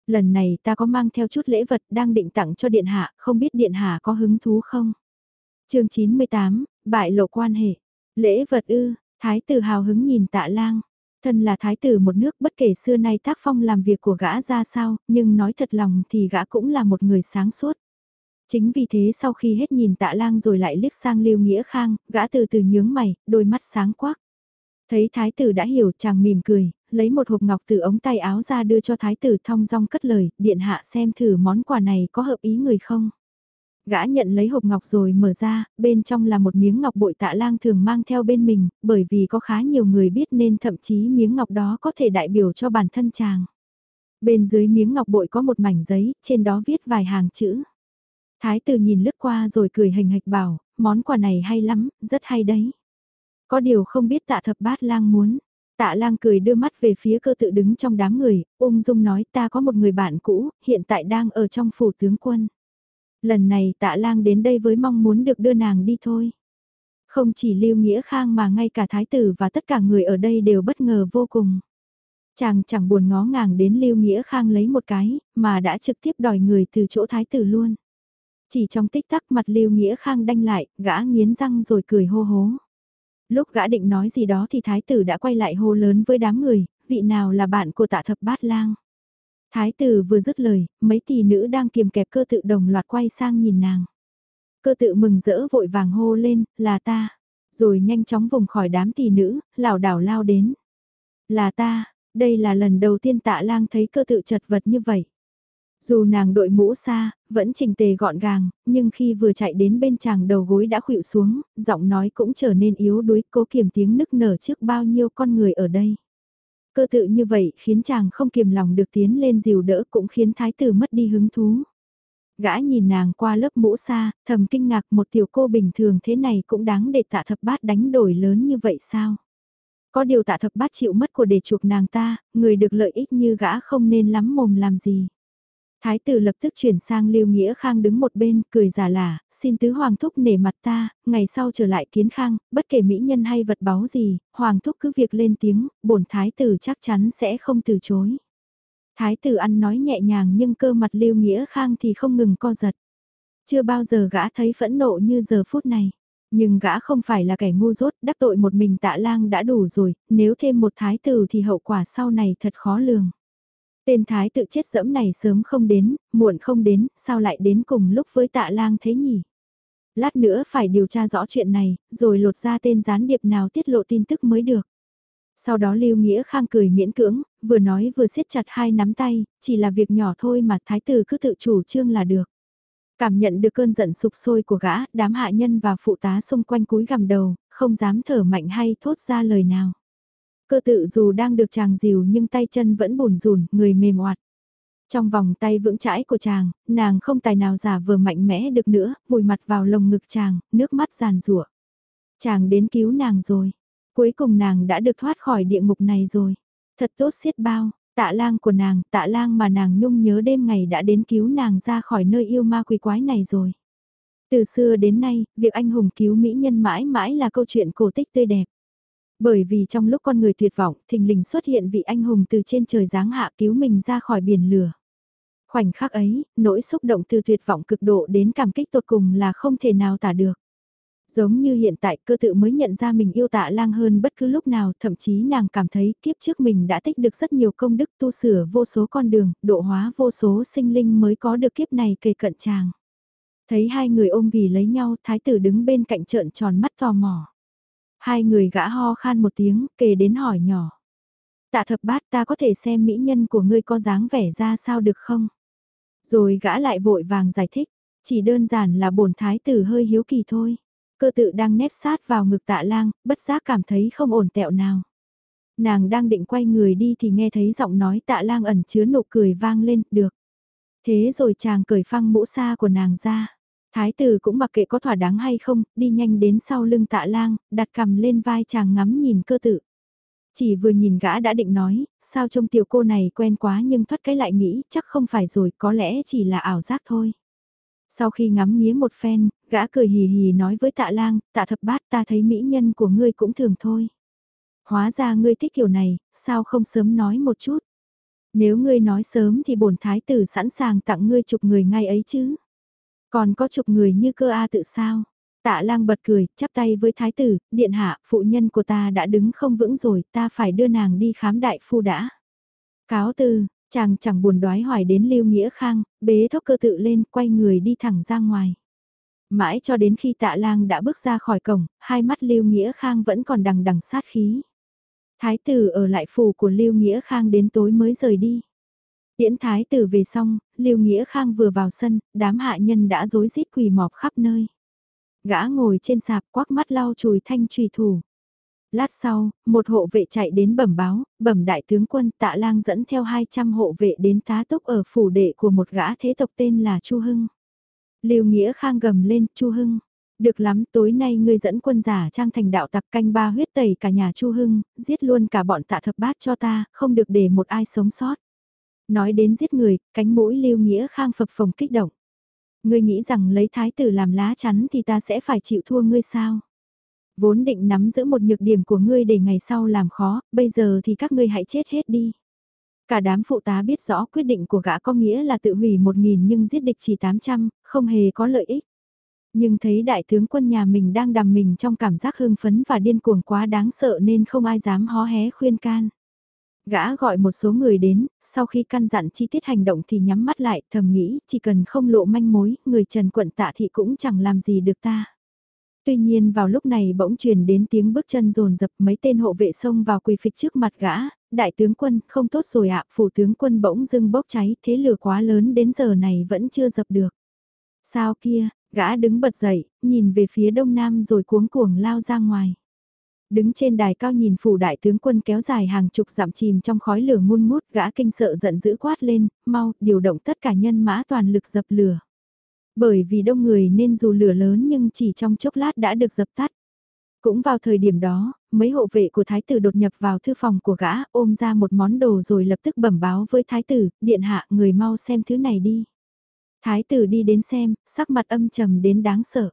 Lần này ta có mang theo chút lễ vật đang định tặng cho điện hạ, không biết điện hạ có hứng thú không? chương 98, bại lộ quan hệ. Lễ vật ư, thái tử hào hứng nhìn tạ lang. Thân là thái tử một nước bất kể xưa nay tác phong làm việc của gã ra sao, nhưng nói thật lòng thì gã cũng là một người sáng suốt. Chính vì thế sau khi hết nhìn tạ lang rồi lại liếc sang Lưu Nghĩa Khang, gã từ từ nhướng mày, đôi mắt sáng quắc. Thấy thái tử đã hiểu chàng mỉm cười, lấy một hộp ngọc từ ống tay áo ra đưa cho thái tử thong dong cất lời, điện hạ xem thử món quà này có hợp ý người không. Gã nhận lấy hộp ngọc rồi mở ra, bên trong là một miếng ngọc bội tạ lang thường mang theo bên mình, bởi vì có khá nhiều người biết nên thậm chí miếng ngọc đó có thể đại biểu cho bản thân chàng. Bên dưới miếng ngọc bội có một mảnh giấy, trên đó viết vài hàng chữ. Thái tử nhìn lướt qua rồi cười hình hạch bảo, món quà này hay lắm, rất hay đấy. Có điều không biết tạ thập bát lang muốn. Tạ lang cười đưa mắt về phía cơ tự đứng trong đám người, ung dung nói ta có một người bạn cũ, hiện tại đang ở trong phủ tướng quân. Lần này tạ lang đến đây với mong muốn được đưa nàng đi thôi. Không chỉ Lưu Nghĩa Khang mà ngay cả thái tử và tất cả người ở đây đều bất ngờ vô cùng. Chàng chẳng buồn ngó ngàng đến Lưu Nghĩa Khang lấy một cái, mà đã trực tiếp đòi người từ chỗ thái tử luôn. Chỉ trong tích tắc mặt Lưu Nghĩa Khang đanh lại, gã nghiến răng rồi cười hô hố. Lúc gã định nói gì đó thì thái tử đã quay lại hô lớn với đám người, vị nào là bạn của tạ thập bát lang. Thái tử vừa dứt lời, mấy tỷ nữ đang kiềm kẹp cơ tự đồng loạt quay sang nhìn nàng. Cơ tự mừng rỡ vội vàng hô lên, là ta. Rồi nhanh chóng vùng khỏi đám tỷ nữ, lảo đảo lao đến. Là ta, đây là lần đầu tiên tạ lang thấy cơ tự chật vật như vậy. Dù nàng đội mũ xa, vẫn chỉnh tề gọn gàng, nhưng khi vừa chạy đến bên chàng đầu gối đã khuỵu xuống, giọng nói cũng trở nên yếu đuối cố kiềm tiếng nức nở trước bao nhiêu con người ở đây. Cơ tự như vậy khiến chàng không kiềm lòng được tiến lên dìu đỡ cũng khiến thái tử mất đi hứng thú. Gã nhìn nàng qua lớp mũ xa, thầm kinh ngạc một tiểu cô bình thường thế này cũng đáng để tạ thập bát đánh đổi lớn như vậy sao? Có điều tạ thập bát chịu mất của để chuộc nàng ta, người được lợi ích như gã không nên lắm mồm làm gì. Thái tử lập tức chuyển sang Lưu Nghĩa Khang đứng một bên, cười giả lả, xin tứ hoàng thúc nể mặt ta, ngày sau trở lại kiến khang, bất kể mỹ nhân hay vật báu gì, hoàng thúc cứ việc lên tiếng, bổn thái tử chắc chắn sẽ không từ chối. Thái tử ăn nói nhẹ nhàng nhưng cơ mặt Lưu Nghĩa Khang thì không ngừng co giật. Chưa bao giờ gã thấy phẫn nộ như giờ phút này. Nhưng gã không phải là kẻ ngu dốt, đắc tội một mình tạ lang đã đủ rồi, nếu thêm một thái tử thì hậu quả sau này thật khó lường. Tên thái tự chết dẫm này sớm không đến, muộn không đến, sao lại đến cùng lúc với tạ lang thế nhỉ? Lát nữa phải điều tra rõ chuyện này, rồi lột ra tên gián điệp nào tiết lộ tin tức mới được. Sau đó Lưu Nghĩa Khang cười miễn cưỡng, vừa nói vừa siết chặt hai nắm tay, chỉ là việc nhỏ thôi mà thái tử cứ tự chủ trương là được. Cảm nhận được cơn giận sục sôi của gã, đám hạ nhân và phụ tá xung quanh cúi gằm đầu, không dám thở mạnh hay thốt ra lời nào. Cơ tự dù đang được chàng dìu nhưng tay chân vẫn bùn rùn, người mềm oạt. Trong vòng tay vững chãi của chàng, nàng không tài nào giả vừa mạnh mẽ được nữa, vùi mặt vào lồng ngực chàng, nước mắt giàn rủa. Chàng đến cứu nàng rồi. Cuối cùng nàng đã được thoát khỏi địa ngục này rồi. Thật tốt xiết bao, tạ lang của nàng, tạ lang mà nàng nhung nhớ đêm ngày đã đến cứu nàng ra khỏi nơi yêu ma quỷ quái này rồi. Từ xưa đến nay, việc anh hùng cứu mỹ nhân mãi mãi là câu chuyện cổ tích tươi đẹp. Bởi vì trong lúc con người tuyệt vọng, thình lình xuất hiện vị anh hùng từ trên trời giáng hạ cứu mình ra khỏi biển lửa. Khoảnh khắc ấy, nỗi xúc động từ tuyệt vọng cực độ đến cảm kích tột cùng là không thể nào tả được. Giống như hiện tại cơ tự mới nhận ra mình yêu tạ lang hơn bất cứ lúc nào, thậm chí nàng cảm thấy kiếp trước mình đã tích được rất nhiều công đức tu sửa vô số con đường, độ hóa vô số sinh linh mới có được kiếp này kề cận chàng. Thấy hai người ôm ghì lấy nhau, thái tử đứng bên cạnh trợn tròn mắt tò mò. Hai người gã ho khan một tiếng, kề đến hỏi nhỏ. Tạ thập bát ta có thể xem mỹ nhân của ngươi có dáng vẻ ra sao được không? Rồi gã lại vội vàng giải thích, chỉ đơn giản là bổn thái tử hơi hiếu kỳ thôi. Cơ tự đang nép sát vào ngực tạ lang, bất giác cảm thấy không ổn tẹo nào. Nàng đang định quay người đi thì nghe thấy giọng nói tạ lang ẩn chứa nụ cười vang lên, được. Thế rồi chàng cởi phăng mũ sa của nàng ra. Thái tử cũng mặc kệ có thỏa đáng hay không, đi nhanh đến sau lưng tạ lang, đặt cầm lên vai chàng ngắm nhìn cơ tự. Chỉ vừa nhìn gã đã định nói, sao trông tiểu cô này quen quá nhưng thoát cái lại nghĩ chắc không phải rồi, có lẽ chỉ là ảo giác thôi. Sau khi ngắm nghía một phen, gã cười hì hì nói với tạ lang, tạ thập bát ta thấy mỹ nhân của ngươi cũng thường thôi. Hóa ra ngươi thích kiểu này, sao không sớm nói một chút. Nếu ngươi nói sớm thì bổn thái tử sẵn sàng tặng ngươi chục người ngay ấy chứ. Còn có chục người như cơ A tự sao? Tạ lang bật cười, chắp tay với thái tử, điện hạ, phụ nhân của ta đã đứng không vững rồi, ta phải đưa nàng đi khám đại phu đã. Cáo từ, chàng chẳng buồn đoái hoài đến Lưu Nghĩa Khang, bế thốc cơ tự lên, quay người đi thẳng ra ngoài. Mãi cho đến khi tạ lang đã bước ra khỏi cổng, hai mắt Lưu Nghĩa Khang vẫn còn đằng đằng sát khí. Thái tử ở lại phủ của Lưu Nghĩa Khang đến tối mới rời đi. Tiễn thái tử về xong, Lưu Nghĩa Khang vừa vào sân, đám hạ nhân đã rối rít quỳ mọp khắp nơi. Gã ngồi trên sạp quắc mắt lau chùi thanh trùy thủ. Lát sau, một hộ vệ chạy đến bẩm báo, bẩm đại tướng quân tạ lang dẫn theo 200 hộ vệ đến tá túc ở phủ đệ của một gã thế tộc tên là Chu Hưng. Lưu Nghĩa Khang gầm lên, Chu Hưng. Được lắm, tối nay ngươi dẫn quân giả trang thành đạo tặc canh ba huyết tẩy cả nhà Chu Hưng, giết luôn cả bọn tạ thập bát cho ta, không được để một ai sống sót. Nói đến giết người, cánh mũi Lưu Nghĩa Khang phập phồng kích động. Ngươi nghĩ rằng lấy thái tử làm lá chắn thì ta sẽ phải chịu thua ngươi sao? Vốn định nắm giữ một nhược điểm của ngươi để ngày sau làm khó, bây giờ thì các ngươi hãy chết hết đi. Cả đám phụ tá biết rõ quyết định của gã có nghĩa là tự hủy một nghìn nhưng giết địch chỉ 800, không hề có lợi ích. Nhưng thấy đại tướng quân nhà mình đang đầm mình trong cảm giác hưng phấn và điên cuồng quá đáng sợ nên không ai dám hó hé khuyên can. Gã gọi một số người đến, sau khi căn dặn chi tiết hành động thì nhắm mắt lại, thầm nghĩ, chỉ cần không lộ manh mối, người Trần Quận Tạ Thị cũng chẳng làm gì được ta. Tuy nhiên vào lúc này bỗng truyền đến tiếng bước chân rồn dập mấy tên hộ vệ xông vào quỳ phịch trước mặt gã, đại tướng quân, không tốt rồi ạ, phủ tướng quân bỗng dưng bốc cháy, thế lửa quá lớn đến giờ này vẫn chưa dập được. Sao kia, gã đứng bật dậy, nhìn về phía đông nam rồi cuống cuồng lao ra ngoài. Đứng trên đài cao nhìn phủ đại tướng quân kéo dài hàng chục dặm chìm trong khói lửa ngun ngút gã kinh sợ giận dữ quát lên, mau, điều động tất cả nhân mã toàn lực dập lửa. Bởi vì đông người nên dù lửa lớn nhưng chỉ trong chốc lát đã được dập tắt. Cũng vào thời điểm đó, mấy hộ vệ của thái tử đột nhập vào thư phòng của gã ôm ra một món đồ rồi lập tức bẩm báo với thái tử, điện hạ người mau xem thứ này đi. Thái tử đi đến xem, sắc mặt âm trầm đến đáng sợ.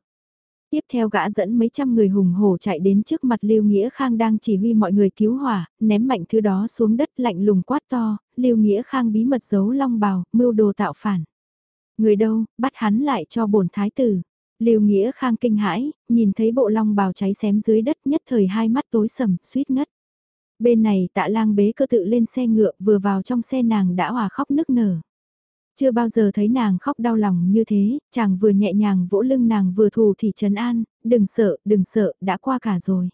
Tiếp theo gã dẫn mấy trăm người hùng hổ chạy đến trước mặt Lưu Nghĩa Khang đang chỉ huy mọi người cứu hỏa, ném mạnh thứ đó xuống đất lạnh lùng quát to, Lưu Nghĩa Khang bí mật giấu long bào, mưu đồ tạo phản. Người đâu, bắt hắn lại cho bổn thái tử. Lưu Nghĩa Khang kinh hãi, nhìn thấy bộ long bào cháy xém dưới đất nhất thời hai mắt tối sầm, suýt ngất. Bên này tạ lang bế cơ tự lên xe ngựa vừa vào trong xe nàng đã hòa khóc nức nở. Chưa bao giờ thấy nàng khóc đau lòng như thế, chàng vừa nhẹ nhàng vỗ lưng nàng vừa thù thì trấn an, đừng sợ, đừng sợ, đã qua cả rồi.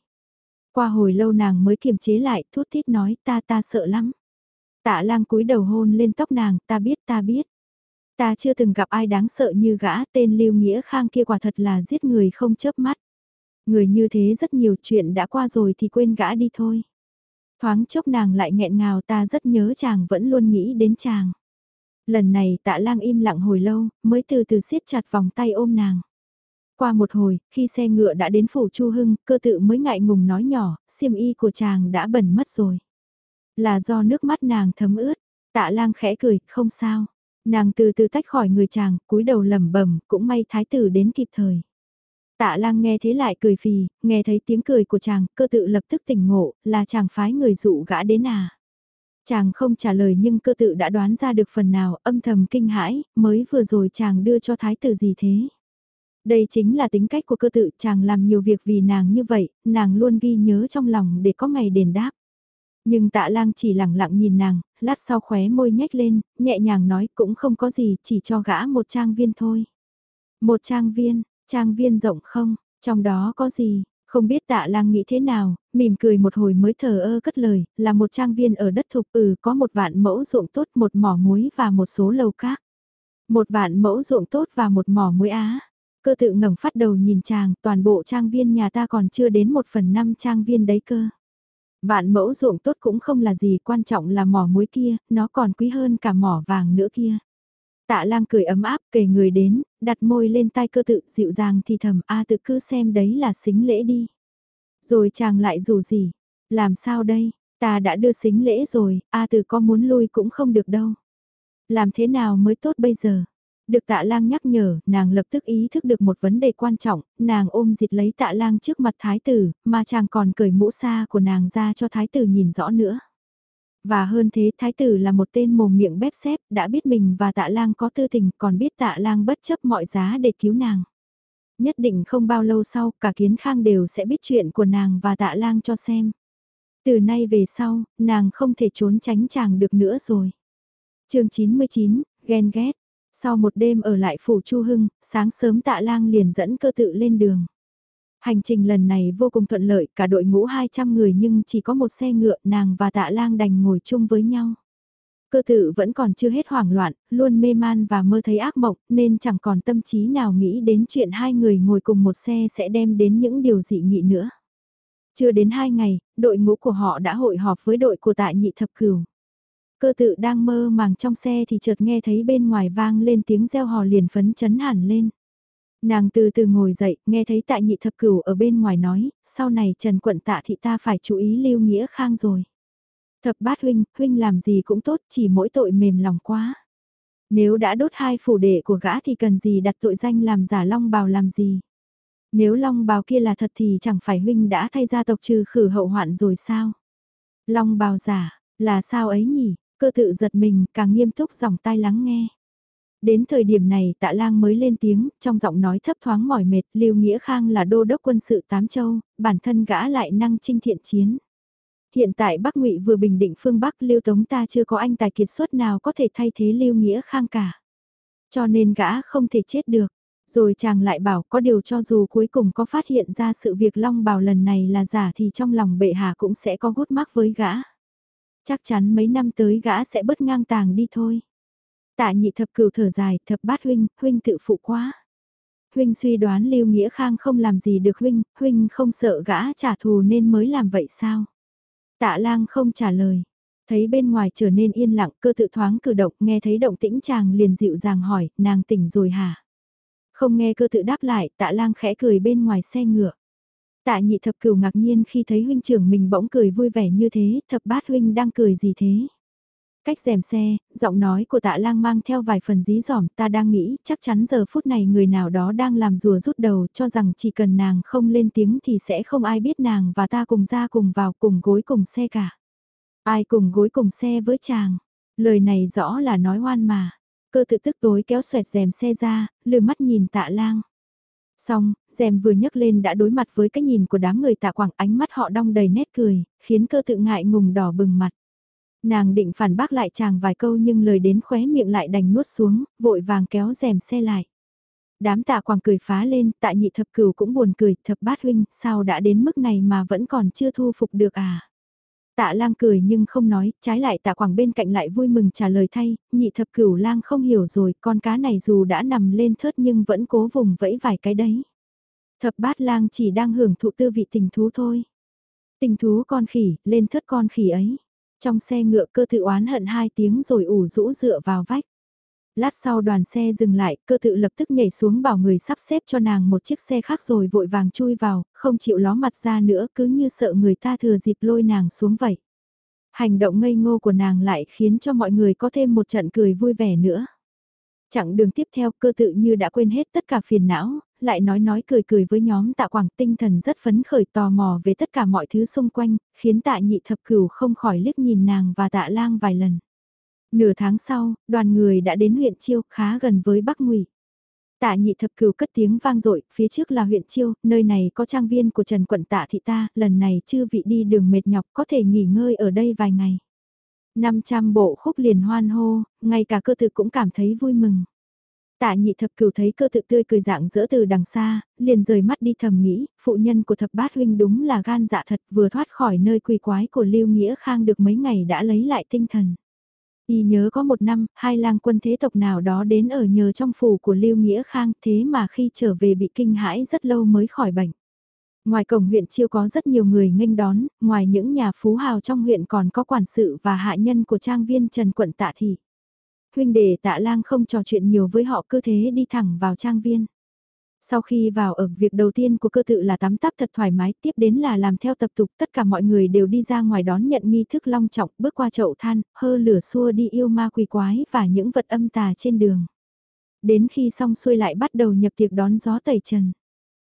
Qua hồi lâu nàng mới kiềm chế lại, thút thít nói ta ta sợ lắm. Tạ lang cúi đầu hôn lên tóc nàng, ta biết ta biết. Ta chưa từng gặp ai đáng sợ như gã tên Lưu Nghĩa Khang kia quả thật là giết người không chớp mắt. Người như thế rất nhiều chuyện đã qua rồi thì quên gã đi thôi. Thoáng chốc nàng lại nghẹn ngào ta rất nhớ chàng vẫn luôn nghĩ đến chàng. Lần này tạ lang im lặng hồi lâu, mới từ từ siết chặt vòng tay ôm nàng. Qua một hồi, khi xe ngựa đã đến phủ Chu Hưng, cơ tự mới ngại ngùng nói nhỏ, xiêm y của chàng đã bẩn mất rồi. Là do nước mắt nàng thấm ướt, tạ lang khẽ cười, không sao. Nàng từ từ tách khỏi người chàng, cúi đầu lẩm bẩm, cũng may thái tử đến kịp thời. Tạ lang nghe thế lại cười phì, nghe thấy tiếng cười của chàng, cơ tự lập tức tỉnh ngộ, là chàng phái người dụ gã đến à. Chàng không trả lời nhưng cơ tự đã đoán ra được phần nào, âm thầm kinh hãi, mới vừa rồi chàng đưa cho thái tử gì thế. Đây chính là tính cách của cơ tự, chàng làm nhiều việc vì nàng như vậy, nàng luôn ghi nhớ trong lòng để có ngày đền đáp. Nhưng tạ lang chỉ lặng lặng nhìn nàng, lát sau khóe môi nhếch lên, nhẹ nhàng nói cũng không có gì, chỉ cho gã một trang viên thôi. Một trang viên, trang viên rộng không, trong đó có gì, không biết tạ lang nghĩ thế nào, mỉm cười một hồi mới thờ ơ cất lời, là một trang viên ở đất thục ừ có một vạn mẫu ruộng tốt một mỏ muối và một số lầu cát. Một vạn mẫu ruộng tốt và một mỏ muối á. Cơ tự ngẩng phát đầu nhìn chàng, toàn bộ trang viên nhà ta còn chưa đến một phần năm trang viên đấy cơ. Vạn mẫu ruộng tốt cũng không là gì, quan trọng là mỏ muối kia, nó còn quý hơn cả mỏ vàng nữa kia. Tạ lang cười ấm áp kề người đến, đặt môi lên tai cơ tự dịu dàng thì thầm a tự cứ xem đấy là xính lễ đi. Rồi chàng lại rủ gì, làm sao đây, ta đã đưa xính lễ rồi, a tự có muốn lui cũng không được đâu. Làm thế nào mới tốt bây giờ? Được tạ lang nhắc nhở, nàng lập tức ý thức được một vấn đề quan trọng, nàng ôm dịt lấy tạ lang trước mặt thái tử, mà chàng còn cởi mũ xa của nàng ra cho thái tử nhìn rõ nữa. Và hơn thế thái tử là một tên mồm miệng bếp xếp, đã biết mình và tạ lang có tư tình, còn biết tạ lang bất chấp mọi giá để cứu nàng. Nhất định không bao lâu sau, cả kiến khang đều sẽ biết chuyện của nàng và tạ lang cho xem. Từ nay về sau, nàng không thể trốn tránh chàng được nữa rồi. chương 99, ghen ghét. Sau một đêm ở lại phủ Chu Hưng, sáng sớm tạ lang liền dẫn cơ tự lên đường. Hành trình lần này vô cùng thuận lợi, cả đội ngũ 200 người nhưng chỉ có một xe ngựa, nàng và tạ lang đành ngồi chung với nhau. Cơ tự vẫn còn chưa hết hoảng loạn, luôn mê man và mơ thấy ác mộng, nên chẳng còn tâm trí nào nghĩ đến chuyện hai người ngồi cùng một xe sẽ đem đến những điều dị nghị nữa. Chưa đến hai ngày, đội ngũ của họ đã hội họp với đội của tạ nhị thập cửu. Cơ tự đang mơ màng trong xe thì chợt nghe thấy bên ngoài vang lên tiếng reo hò liền phấn chấn hẳn lên. Nàng từ từ ngồi dậy, nghe thấy tạ nhị thập cửu ở bên ngoài nói, sau này Trần Quận tạ thị ta phải chú ý lưu nghĩa khang rồi. Thập bát huynh, huynh làm gì cũng tốt, chỉ mỗi tội mềm lòng quá. Nếu đã đốt hai phủ đệ của gã thì cần gì đặt tội danh làm giả long bào làm gì. Nếu long bào kia là thật thì chẳng phải huynh đã thay gia tộc trừ khử hậu hoạn rồi sao? Long bào giả, là sao ấy nhỉ? Cơ tự giật mình, càng nghiêm túc dòng tai lắng nghe. Đến thời điểm này tạ lang mới lên tiếng, trong giọng nói thấp thoáng mỏi mệt, Lưu Nghĩa Khang là đô đốc quân sự Tám Châu, bản thân gã lại năng trinh thiện chiến. Hiện tại Bắc Ngụy vừa bình định phương Bắc Lưu Tống ta chưa có anh tài kiệt xuất nào có thể thay thế Lưu Nghĩa Khang cả. Cho nên gã không thể chết được. Rồi chàng lại bảo có điều cho dù cuối cùng có phát hiện ra sự việc Long Bảo lần này là giả thì trong lòng bệ hạ cũng sẽ có gút mắc với gã. Chắc chắn mấy năm tới gã sẽ bớt ngang tàng đi thôi. Tạ nhị thập cửu thở dài, thập bát huynh, huynh tự phụ quá. Huynh suy đoán Lưu Nghĩa Khang không làm gì được huynh, huynh không sợ gã trả thù nên mới làm vậy sao? Tạ lang không trả lời. Thấy bên ngoài trở nên yên lặng cơ tự thoáng cử động nghe thấy động tĩnh chàng liền dịu dàng hỏi, nàng tỉnh rồi hả? Không nghe cơ tự đáp lại, tạ lang khẽ cười bên ngoài xe ngựa. Tạ nhị thập cửu ngạc nhiên khi thấy huynh trưởng mình bỗng cười vui vẻ như thế, thập bát huynh đang cười gì thế? Cách rèm xe, giọng nói của tạ lang mang theo vài phần dí dỏm ta đang nghĩ chắc chắn giờ phút này người nào đó đang làm rùa rút đầu cho rằng chỉ cần nàng không lên tiếng thì sẽ không ai biết nàng và ta cùng ra cùng vào cùng gối cùng xe cả. Ai cùng gối cùng xe với chàng, lời này rõ là nói hoan mà. Cơ tự tức tối kéo xoẹt rèm xe ra, lừa mắt nhìn tạ lang. Xong, rèm vừa nhấc lên đã đối mặt với cái nhìn của đám người tạ quảng ánh mắt họ đong đầy nét cười, khiến cơ tự ngại ngùng đỏ bừng mặt. Nàng định phản bác lại chàng vài câu nhưng lời đến khóe miệng lại đành nuốt xuống, vội vàng kéo rèm xe lại. Đám tạ quàng cười phá lên, tạ nhị thập cửu cũng buồn cười, thập bát huynh, sao đã đến mức này mà vẫn còn chưa thu phục được à? Tạ lang cười nhưng không nói, trái lại tạ quảng bên cạnh lại vui mừng trả lời thay, nhị thập cửu lang không hiểu rồi, con cá này dù đã nằm lên thớt nhưng vẫn cố vùng vẫy vài cái đấy. Thập bát lang chỉ đang hưởng thụ tư vị tình thú thôi. Tình thú con khỉ, lên thớt con khỉ ấy. Trong xe ngựa cơ tự oán hận hai tiếng rồi ủ rũ dựa vào vách. Lát sau đoàn xe dừng lại, cơ tự lập tức nhảy xuống bảo người sắp xếp cho nàng một chiếc xe khác rồi vội vàng chui vào, không chịu ló mặt ra nữa cứ như sợ người ta thừa dịp lôi nàng xuống vậy. Hành động ngây ngô của nàng lại khiến cho mọi người có thêm một trận cười vui vẻ nữa. Chặng đường tiếp theo cơ tự như đã quên hết tất cả phiền não, lại nói nói cười cười với nhóm tạ quảng tinh thần rất phấn khởi tò mò về tất cả mọi thứ xung quanh, khiến tạ nhị thập cửu không khỏi liếc nhìn nàng và tạ lang vài lần. Nửa tháng sau, đoàn người đã đến huyện Chiêu khá gần với Bắc Ngụy. Tạ nhị thập cửu cất tiếng vang dội phía trước là huyện Chiêu, nơi này có trang viên của Trần Quận Tạ Thị ta, lần này chưa vị đi đường mệt nhọc có thể nghỉ ngơi ở đây vài ngày. 500 bộ khúc liền hoan hô, ngay cả cơ tự cũng cảm thấy vui mừng. Tạ nhị thập cửu thấy cơ tự tươi cười dạng dỡ từ đằng xa, liền rời mắt đi thầm nghĩ, phụ nhân của thập bát huynh đúng là gan dạ thật vừa thoát khỏi nơi quỳ quái của Lưu Nghĩa Khang được mấy ngày đã lấy lại tinh thần. Y nhớ có một năm, hai lang quân thế tộc nào đó đến ở nhờ trong phủ của Lưu Nghĩa Khang thế mà khi trở về bị kinh hãi rất lâu mới khỏi bệnh. Ngoài cổng huyện chiêu có rất nhiều người nghênh đón, ngoài những nhà phú hào trong huyện còn có quản sự và hạ nhân của trang viên Trần Quận Tạ Thị. Huynh đệ tạ lang không trò chuyện nhiều với họ cứ thế đi thẳng vào trang viên. Sau khi vào ở việc đầu tiên của cơ tự là tắm tắp thật thoải mái, tiếp đến là làm theo tập tục tất cả mọi người đều đi ra ngoài đón nhận nghi thức long trọng bước qua chậu than, hơ lửa xua đi yêu ma quỷ quái và những vật âm tà trên đường. Đến khi xong xuôi lại bắt đầu nhập tiệc đón gió tẩy trần.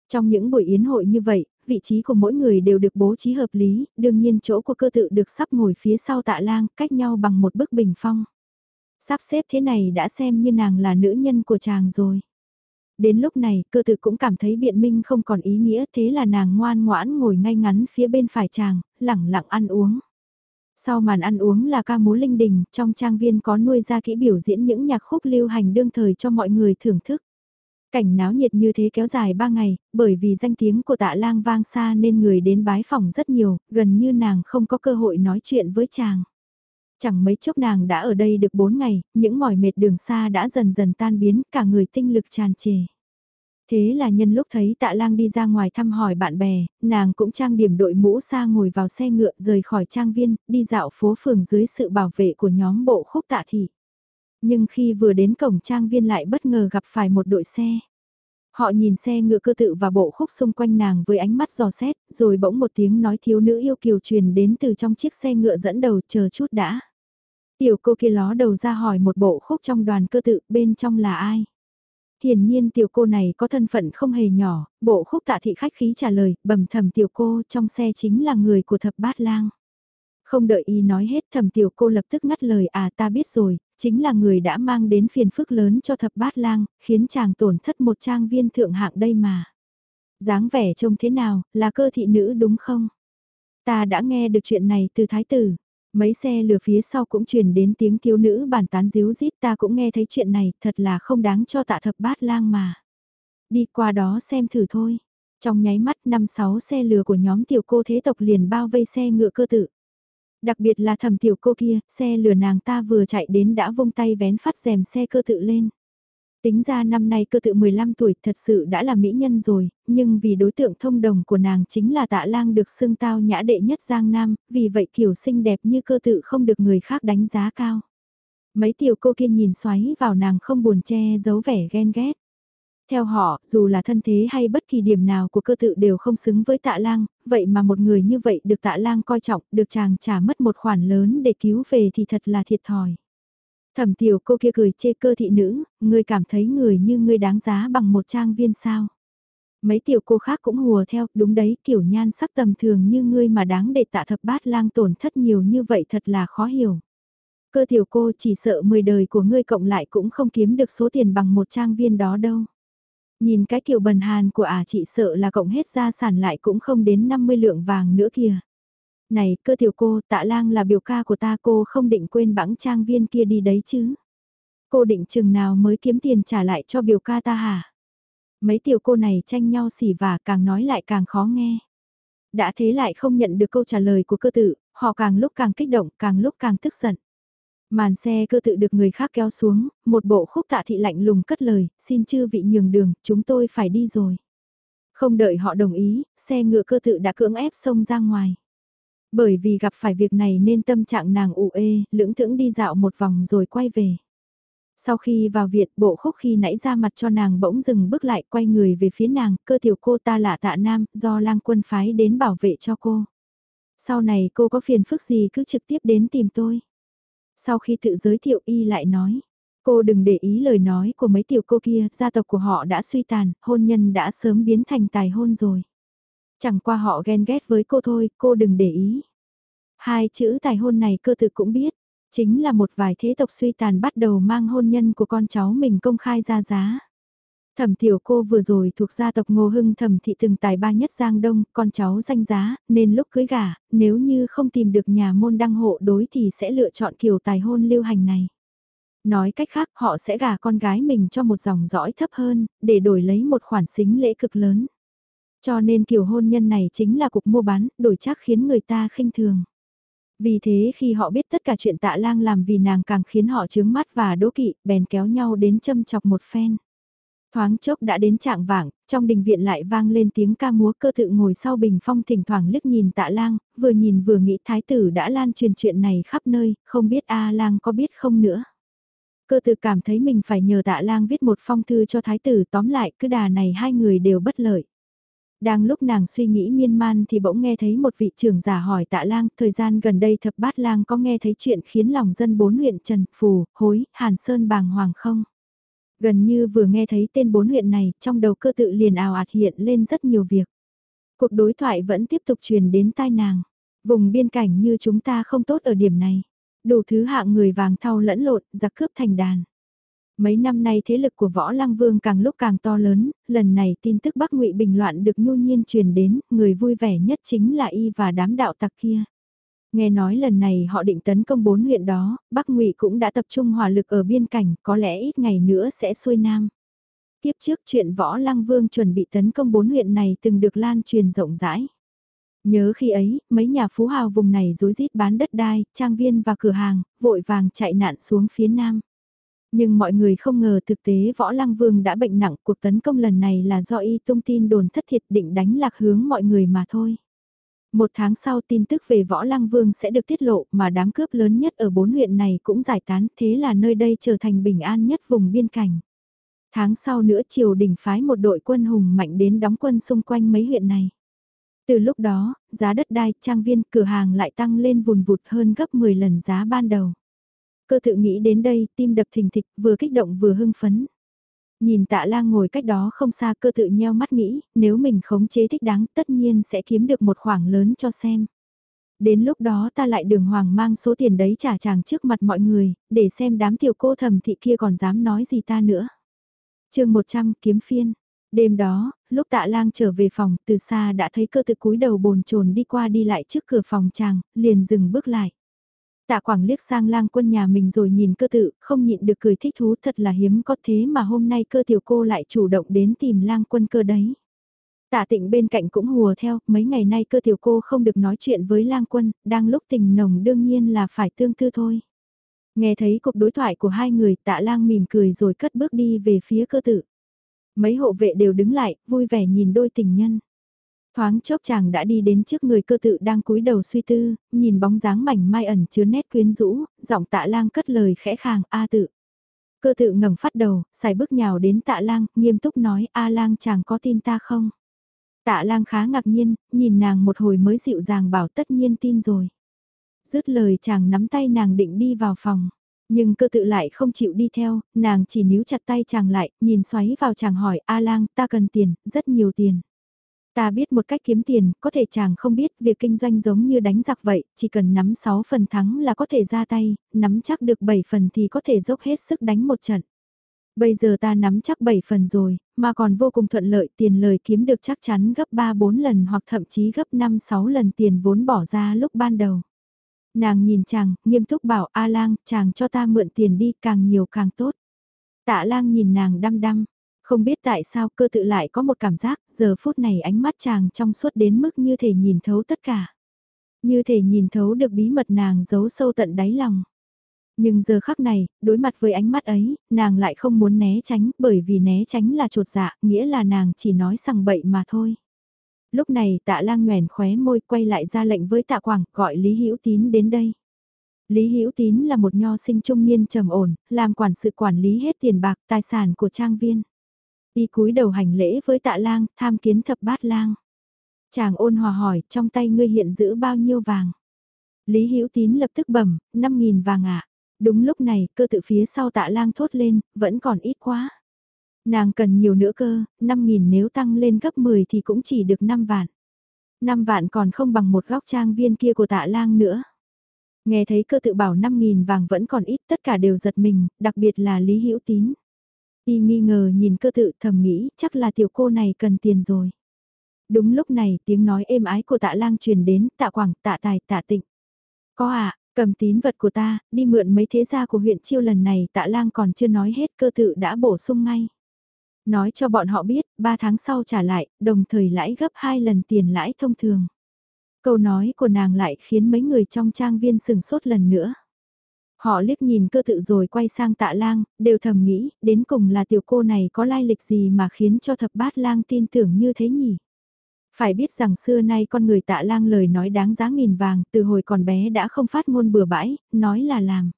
Trong những buổi yến hội như vậy, vị trí của mỗi người đều được bố trí hợp lý, đương nhiên chỗ của cơ tự được sắp ngồi phía sau tạ lang, cách nhau bằng một bức bình phong. Sắp xếp thế này đã xem như nàng là nữ nhân của chàng rồi. Đến lúc này, cơ tự cũng cảm thấy biện minh không còn ý nghĩa thế là nàng ngoan ngoãn ngồi ngay ngắn phía bên phải chàng, lẳng lặng ăn uống. Sau màn ăn uống là ca múa linh đình, trong trang viên có nuôi ra kỹ biểu diễn những nhạc khúc lưu hành đương thời cho mọi người thưởng thức. Cảnh náo nhiệt như thế kéo dài 3 ngày, bởi vì danh tiếng của tạ lang vang xa nên người đến bái phòng rất nhiều, gần như nàng không có cơ hội nói chuyện với chàng. Chẳng mấy chốc nàng đã ở đây được 4 ngày, những mỏi mệt đường xa đã dần dần tan biến, cả người tinh lực tràn trề. Thế là nhân lúc thấy tạ lang đi ra ngoài thăm hỏi bạn bè, nàng cũng trang điểm đội mũ xa ngồi vào xe ngựa rời khỏi trang viên, đi dạo phố phường dưới sự bảo vệ của nhóm bộ khúc tạ thị. Nhưng khi vừa đến cổng trang viên lại bất ngờ gặp phải một đội xe. Họ nhìn xe ngựa cơ tự và bộ khúc xung quanh nàng với ánh mắt giò xét, rồi bỗng một tiếng nói thiếu nữ yêu kiều truyền đến từ trong chiếc xe ngựa dẫn đầu chờ chút đã. Tiểu cô kia ló đầu ra hỏi một bộ khúc trong đoàn cơ tự bên trong là ai. Hiển nhiên tiểu cô này có thân phận không hề nhỏ, bộ khúc tạ thị khách khí trả lời, bẩm thầm tiểu cô trong xe chính là người của thập bát lang. Không đợi y nói hết thầm tiểu cô lập tức ngắt lời à ta biết rồi, chính là người đã mang đến phiền phức lớn cho thập bát lang, khiến chàng tổn thất một trang viên thượng hạng đây mà. dáng vẻ trông thế nào, là cơ thị nữ đúng không? Ta đã nghe được chuyện này từ thái tử. Mấy xe lừa phía sau cũng truyền đến tiếng thiếu nữ bản tán díu rít ta cũng nghe thấy chuyện này, thật là không đáng cho tạ thập bát lang mà. Đi qua đó xem thử thôi. Trong nháy mắt năm sáu xe lừa của nhóm tiểu cô thế tộc liền bao vây xe ngựa cơ tự. Đặc biệt là thầm tiểu cô kia, xe lừa nàng ta vừa chạy đến đã vung tay vén phát rèm xe cơ tự lên. Tính ra năm nay cơ tự 15 tuổi thật sự đã là mỹ nhân rồi, nhưng vì đối tượng thông đồng của nàng chính là tạ lang được xưng tao nhã đệ nhất Giang Nam, vì vậy kiểu xinh đẹp như cơ tự không được người khác đánh giá cao. Mấy tiểu cô kia nhìn xoáy vào nàng không buồn che giấu vẻ ghen ghét. Theo họ, dù là thân thế hay bất kỳ điểm nào của cơ tự đều không xứng với tạ lang, vậy mà một người như vậy được tạ lang coi trọng, được chàng trả mất một khoản lớn để cứu về thì thật là thiệt thòi. Thẩm tiểu cô kia cười chê cơ thị nữ, ngươi cảm thấy người như ngươi đáng giá bằng một trang viên sao. Mấy tiểu cô khác cũng hùa theo, đúng đấy, kiểu nhan sắc tầm thường như ngươi mà đáng để tạ thập bát lang tổn thất nhiều như vậy thật là khó hiểu. Cơ tiểu cô chỉ sợ 10 đời của ngươi cộng lại cũng không kiếm được số tiền bằng một trang viên đó đâu. Nhìn cái kiểu bần hàn của ả chị sợ là cộng hết gia sản lại cũng không đến 50 lượng vàng nữa kìa. Này, cơ tiểu cô, tạ lang là biểu ca của ta cô không định quên bẵng trang viên kia đi đấy chứ. Cô định chừng nào mới kiếm tiền trả lại cho biểu ca ta hả? Mấy tiểu cô này tranh nhau xỉ và càng nói lại càng khó nghe. Đã thế lại không nhận được câu trả lời của cơ tự, họ càng lúc càng kích động, càng lúc càng tức giận. Màn xe cơ tự được người khác kéo xuống, một bộ khúc tạ thị lạnh lùng cất lời, xin chư vị nhường đường, chúng tôi phải đi rồi. Không đợi họ đồng ý, xe ngựa cơ tự đã cưỡng ép xông ra ngoài. Bởi vì gặp phải việc này nên tâm trạng nàng ủ ê, lưỡng thững đi dạo một vòng rồi quay về. Sau khi vào viện bộ khúc khi nãy ra mặt cho nàng bỗng dừng bước lại quay người về phía nàng, cơ tiểu cô ta là tạ nam, do lang quân phái đến bảo vệ cho cô. Sau này cô có phiền phức gì cứ trực tiếp đến tìm tôi. Sau khi tự giới thiệu y lại nói, cô đừng để ý lời nói của mấy tiểu cô kia, gia tộc của họ đã suy tàn, hôn nhân đã sớm biến thành tài hôn rồi. Chẳng qua họ ghen ghét với cô thôi, cô đừng để ý. Hai chữ tài hôn này cơ tự cũng biết, chính là một vài thế tộc suy tàn bắt đầu mang hôn nhân của con cháu mình công khai ra giá. Thẩm tiểu cô vừa rồi thuộc gia tộc Ngô Hưng thẩm thị từng tài ba nhất Giang Đông, con cháu danh giá, nên lúc cưới gả, nếu như không tìm được nhà môn đăng hộ đối thì sẽ lựa chọn kiểu tài hôn lưu hành này. Nói cách khác họ sẽ gả con gái mình cho một dòng dõi thấp hơn, để đổi lấy một khoản xính lễ cực lớn. Cho nên kiểu hôn nhân này chính là cuộc mua bán, đổi chắc khiến người ta khinh thường. Vì thế khi họ biết tất cả chuyện tạ lang làm vì nàng càng khiến họ chướng mắt và đố kỵ, bèn kéo nhau đến châm chọc một phen. Thoáng chốc đã đến trạng vạng, trong đình viện lại vang lên tiếng ca múa cơ tự ngồi sau bình phong thỉnh thoảng liếc nhìn tạ lang, vừa nhìn vừa nghĩ thái tử đã lan truyền chuyện này khắp nơi, không biết A lang có biết không nữa. Cơ tự cảm thấy mình phải nhờ tạ lang viết một phong thư cho thái tử tóm lại cứ đà này hai người đều bất lợi. Đang lúc nàng suy nghĩ miên man thì bỗng nghe thấy một vị trưởng giả hỏi tạ lang, thời gian gần đây thập bát lang có nghe thấy chuyện khiến lòng dân bốn huyện Trần, Phù, Hối, Hàn Sơn bàng hoàng không? Gần như vừa nghe thấy tên bốn huyện này, trong đầu cơ tự liền ào ạt hiện lên rất nhiều việc. Cuộc đối thoại vẫn tiếp tục truyền đến tai nàng. Vùng biên cảnh như chúng ta không tốt ở điểm này. Đủ thứ hạng người vàng thau lẫn lộn, giặc cướp thành đàn. Mấy năm nay thế lực của võ lăng vương càng lúc càng to lớn, lần này tin tức Bắc ngụy bình loạn được nhu nhiên truyền đến, người vui vẻ nhất chính là y và đám đạo tặc kia. Nghe nói lần này họ định tấn công bốn huyện đó, Bắc Ngụy cũng đã tập trung hỏa lực ở biên cảnh, có lẽ ít ngày nữa sẽ xuôi nam. Tiếp trước chuyện Võ Lăng Vương chuẩn bị tấn công bốn huyện này từng được lan truyền rộng rãi. Nhớ khi ấy, mấy nhà phú hào vùng này rối rít bán đất đai, trang viên và cửa hàng, vội vàng chạy nạn xuống phía nam. Nhưng mọi người không ngờ thực tế Võ Lăng Vương đã bệnh nặng cuộc tấn công lần này là do y tung tin đồn thất thiệt định đánh lạc hướng mọi người mà thôi. Một tháng sau tin tức về Võ Lăng Vương sẽ được tiết lộ mà đám cướp lớn nhất ở bốn huyện này cũng giải tán thế là nơi đây trở thành bình an nhất vùng biên cảnh. Tháng sau nữa triều đình phái một đội quân hùng mạnh đến đóng quân xung quanh mấy huyện này. Từ lúc đó, giá đất đai, trang viên, cửa hàng lại tăng lên vùn vụt hơn gấp 10 lần giá ban đầu. Cơ tự nghĩ đến đây, tim đập thình thịch, vừa kích động vừa hưng phấn. Nhìn tạ lang ngồi cách đó không xa cơ tự nheo mắt nghĩ, nếu mình khống chế thích đáng tất nhiên sẽ kiếm được một khoản lớn cho xem. Đến lúc đó ta lại đường hoàng mang số tiền đấy trả chàng trước mặt mọi người, để xem đám tiểu cô thầm thị kia còn dám nói gì ta nữa. chương 100 kiếm phiên. Đêm đó, lúc tạ lang trở về phòng, từ xa đã thấy cơ tự cúi đầu bồn chồn đi qua đi lại trước cửa phòng chàng, liền dừng bước lại. Tạ Quảng liếc sang lang quân nhà mình rồi nhìn cơ tự, không nhịn được cười thích thú thật là hiếm có thế mà hôm nay cơ tiểu cô lại chủ động đến tìm lang quân cơ đấy. Tạ tịnh bên cạnh cũng hùa theo, mấy ngày nay cơ tiểu cô không được nói chuyện với lang quân, đang lúc tình nồng đương nhiên là phải tương tư thôi. Nghe thấy cuộc đối thoại của hai người tạ lang mỉm cười rồi cất bước đi về phía cơ tự. Mấy hộ vệ đều đứng lại, vui vẻ nhìn đôi tình nhân. Thoáng chốc chàng đã đi đến trước người cơ tự đang cúi đầu suy tư, nhìn bóng dáng mảnh mai ẩn chứa nét quyến rũ, giọng tạ lang cất lời khẽ khàng A tự. Cơ tự ngẩng phát đầu, xài bước nhào đến tạ lang, nghiêm túc nói A lang chàng có tin ta không? Tạ lang khá ngạc nhiên, nhìn nàng một hồi mới dịu dàng bảo tất nhiên tin rồi. Dứt lời chàng nắm tay nàng định đi vào phòng. Nhưng cơ tự lại không chịu đi theo, nàng chỉ níu chặt tay chàng lại, nhìn xoáy vào chàng hỏi A lang ta cần tiền, rất nhiều tiền. Ta biết một cách kiếm tiền, có thể chàng không biết việc kinh doanh giống như đánh giặc vậy, chỉ cần nắm 6 phần thắng là có thể ra tay, nắm chắc được 7 phần thì có thể dốc hết sức đánh một trận. Bây giờ ta nắm chắc 7 phần rồi, mà còn vô cùng thuận lợi tiền lời kiếm được chắc chắn gấp 3-4 lần hoặc thậm chí gấp 5-6 lần tiền vốn bỏ ra lúc ban đầu. Nàng nhìn chàng, nghiêm túc bảo A lang, chàng cho ta mượn tiền đi càng nhiều càng tốt. Tạ lang nhìn nàng đăm đăm, không biết tại sao cơ tự lại có một cảm giác, giờ phút này ánh mắt chàng trong suốt đến mức như thể nhìn thấu tất cả. Như thể nhìn thấu được bí mật nàng giấu sâu tận đáy lòng. Nhưng giờ khắc này, đối mặt với ánh mắt ấy, nàng lại không muốn né tránh, bởi vì né tránh là trột dạ, nghĩa là nàng chỉ nói sằng bậy mà thôi. Lúc này tạ lang nhoèn khóe môi quay lại ra lệnh với tạ quảng, gọi Lý Hữu Tín đến đây. Lý Hữu Tín là một nho sinh trung niên trầm ổn, làm quản sự quản lý hết tiền bạc tài sản của trang viên. Y cúi đầu hành lễ với tạ lang, tham kiến thập bát lang. Chàng ôn hòa hỏi, trong tay ngươi hiện giữ bao nhiêu vàng? Lý Hữu Tín lập tức bẩm, 5.000 vàng ạ. Đúng lúc này, cơ tự phía sau tạ lang thốt lên, vẫn còn ít quá. Nàng cần nhiều nữa cơ, 5.000 nếu tăng lên gấp 10 thì cũng chỉ được 5 vạn. 5 vạn còn không bằng một góc trang viên kia của tạ lang nữa. Nghe thấy cơ tự bảo 5.000 vàng vẫn còn ít tất cả đều giật mình, đặc biệt là Lý Hữu Tín. Y nghi ngờ nhìn cơ tự thầm nghĩ chắc là tiểu cô này cần tiền rồi. Đúng lúc này tiếng nói êm ái của tạ lang truyền đến tạ quảng tạ tài tạ tịnh. Có ạ, cầm tín vật của ta, đi mượn mấy thế gia của huyện chiêu lần này tạ lang còn chưa nói hết cơ tự đã bổ sung ngay. Nói cho bọn họ biết, 3 tháng sau trả lại, đồng thời lãi gấp 2 lần tiền lãi thông thường. Câu nói của nàng lại khiến mấy người trong trang viên sừng sốt lần nữa. Họ liếc nhìn cơ tự rồi quay sang tạ lang, đều thầm nghĩ, đến cùng là tiểu cô này có lai lịch gì mà khiến cho thập bát lang tin tưởng như thế nhỉ? Phải biết rằng xưa nay con người tạ lang lời nói đáng giá nghìn vàng, từ hồi còn bé đã không phát ngôn bừa bãi, nói là làm.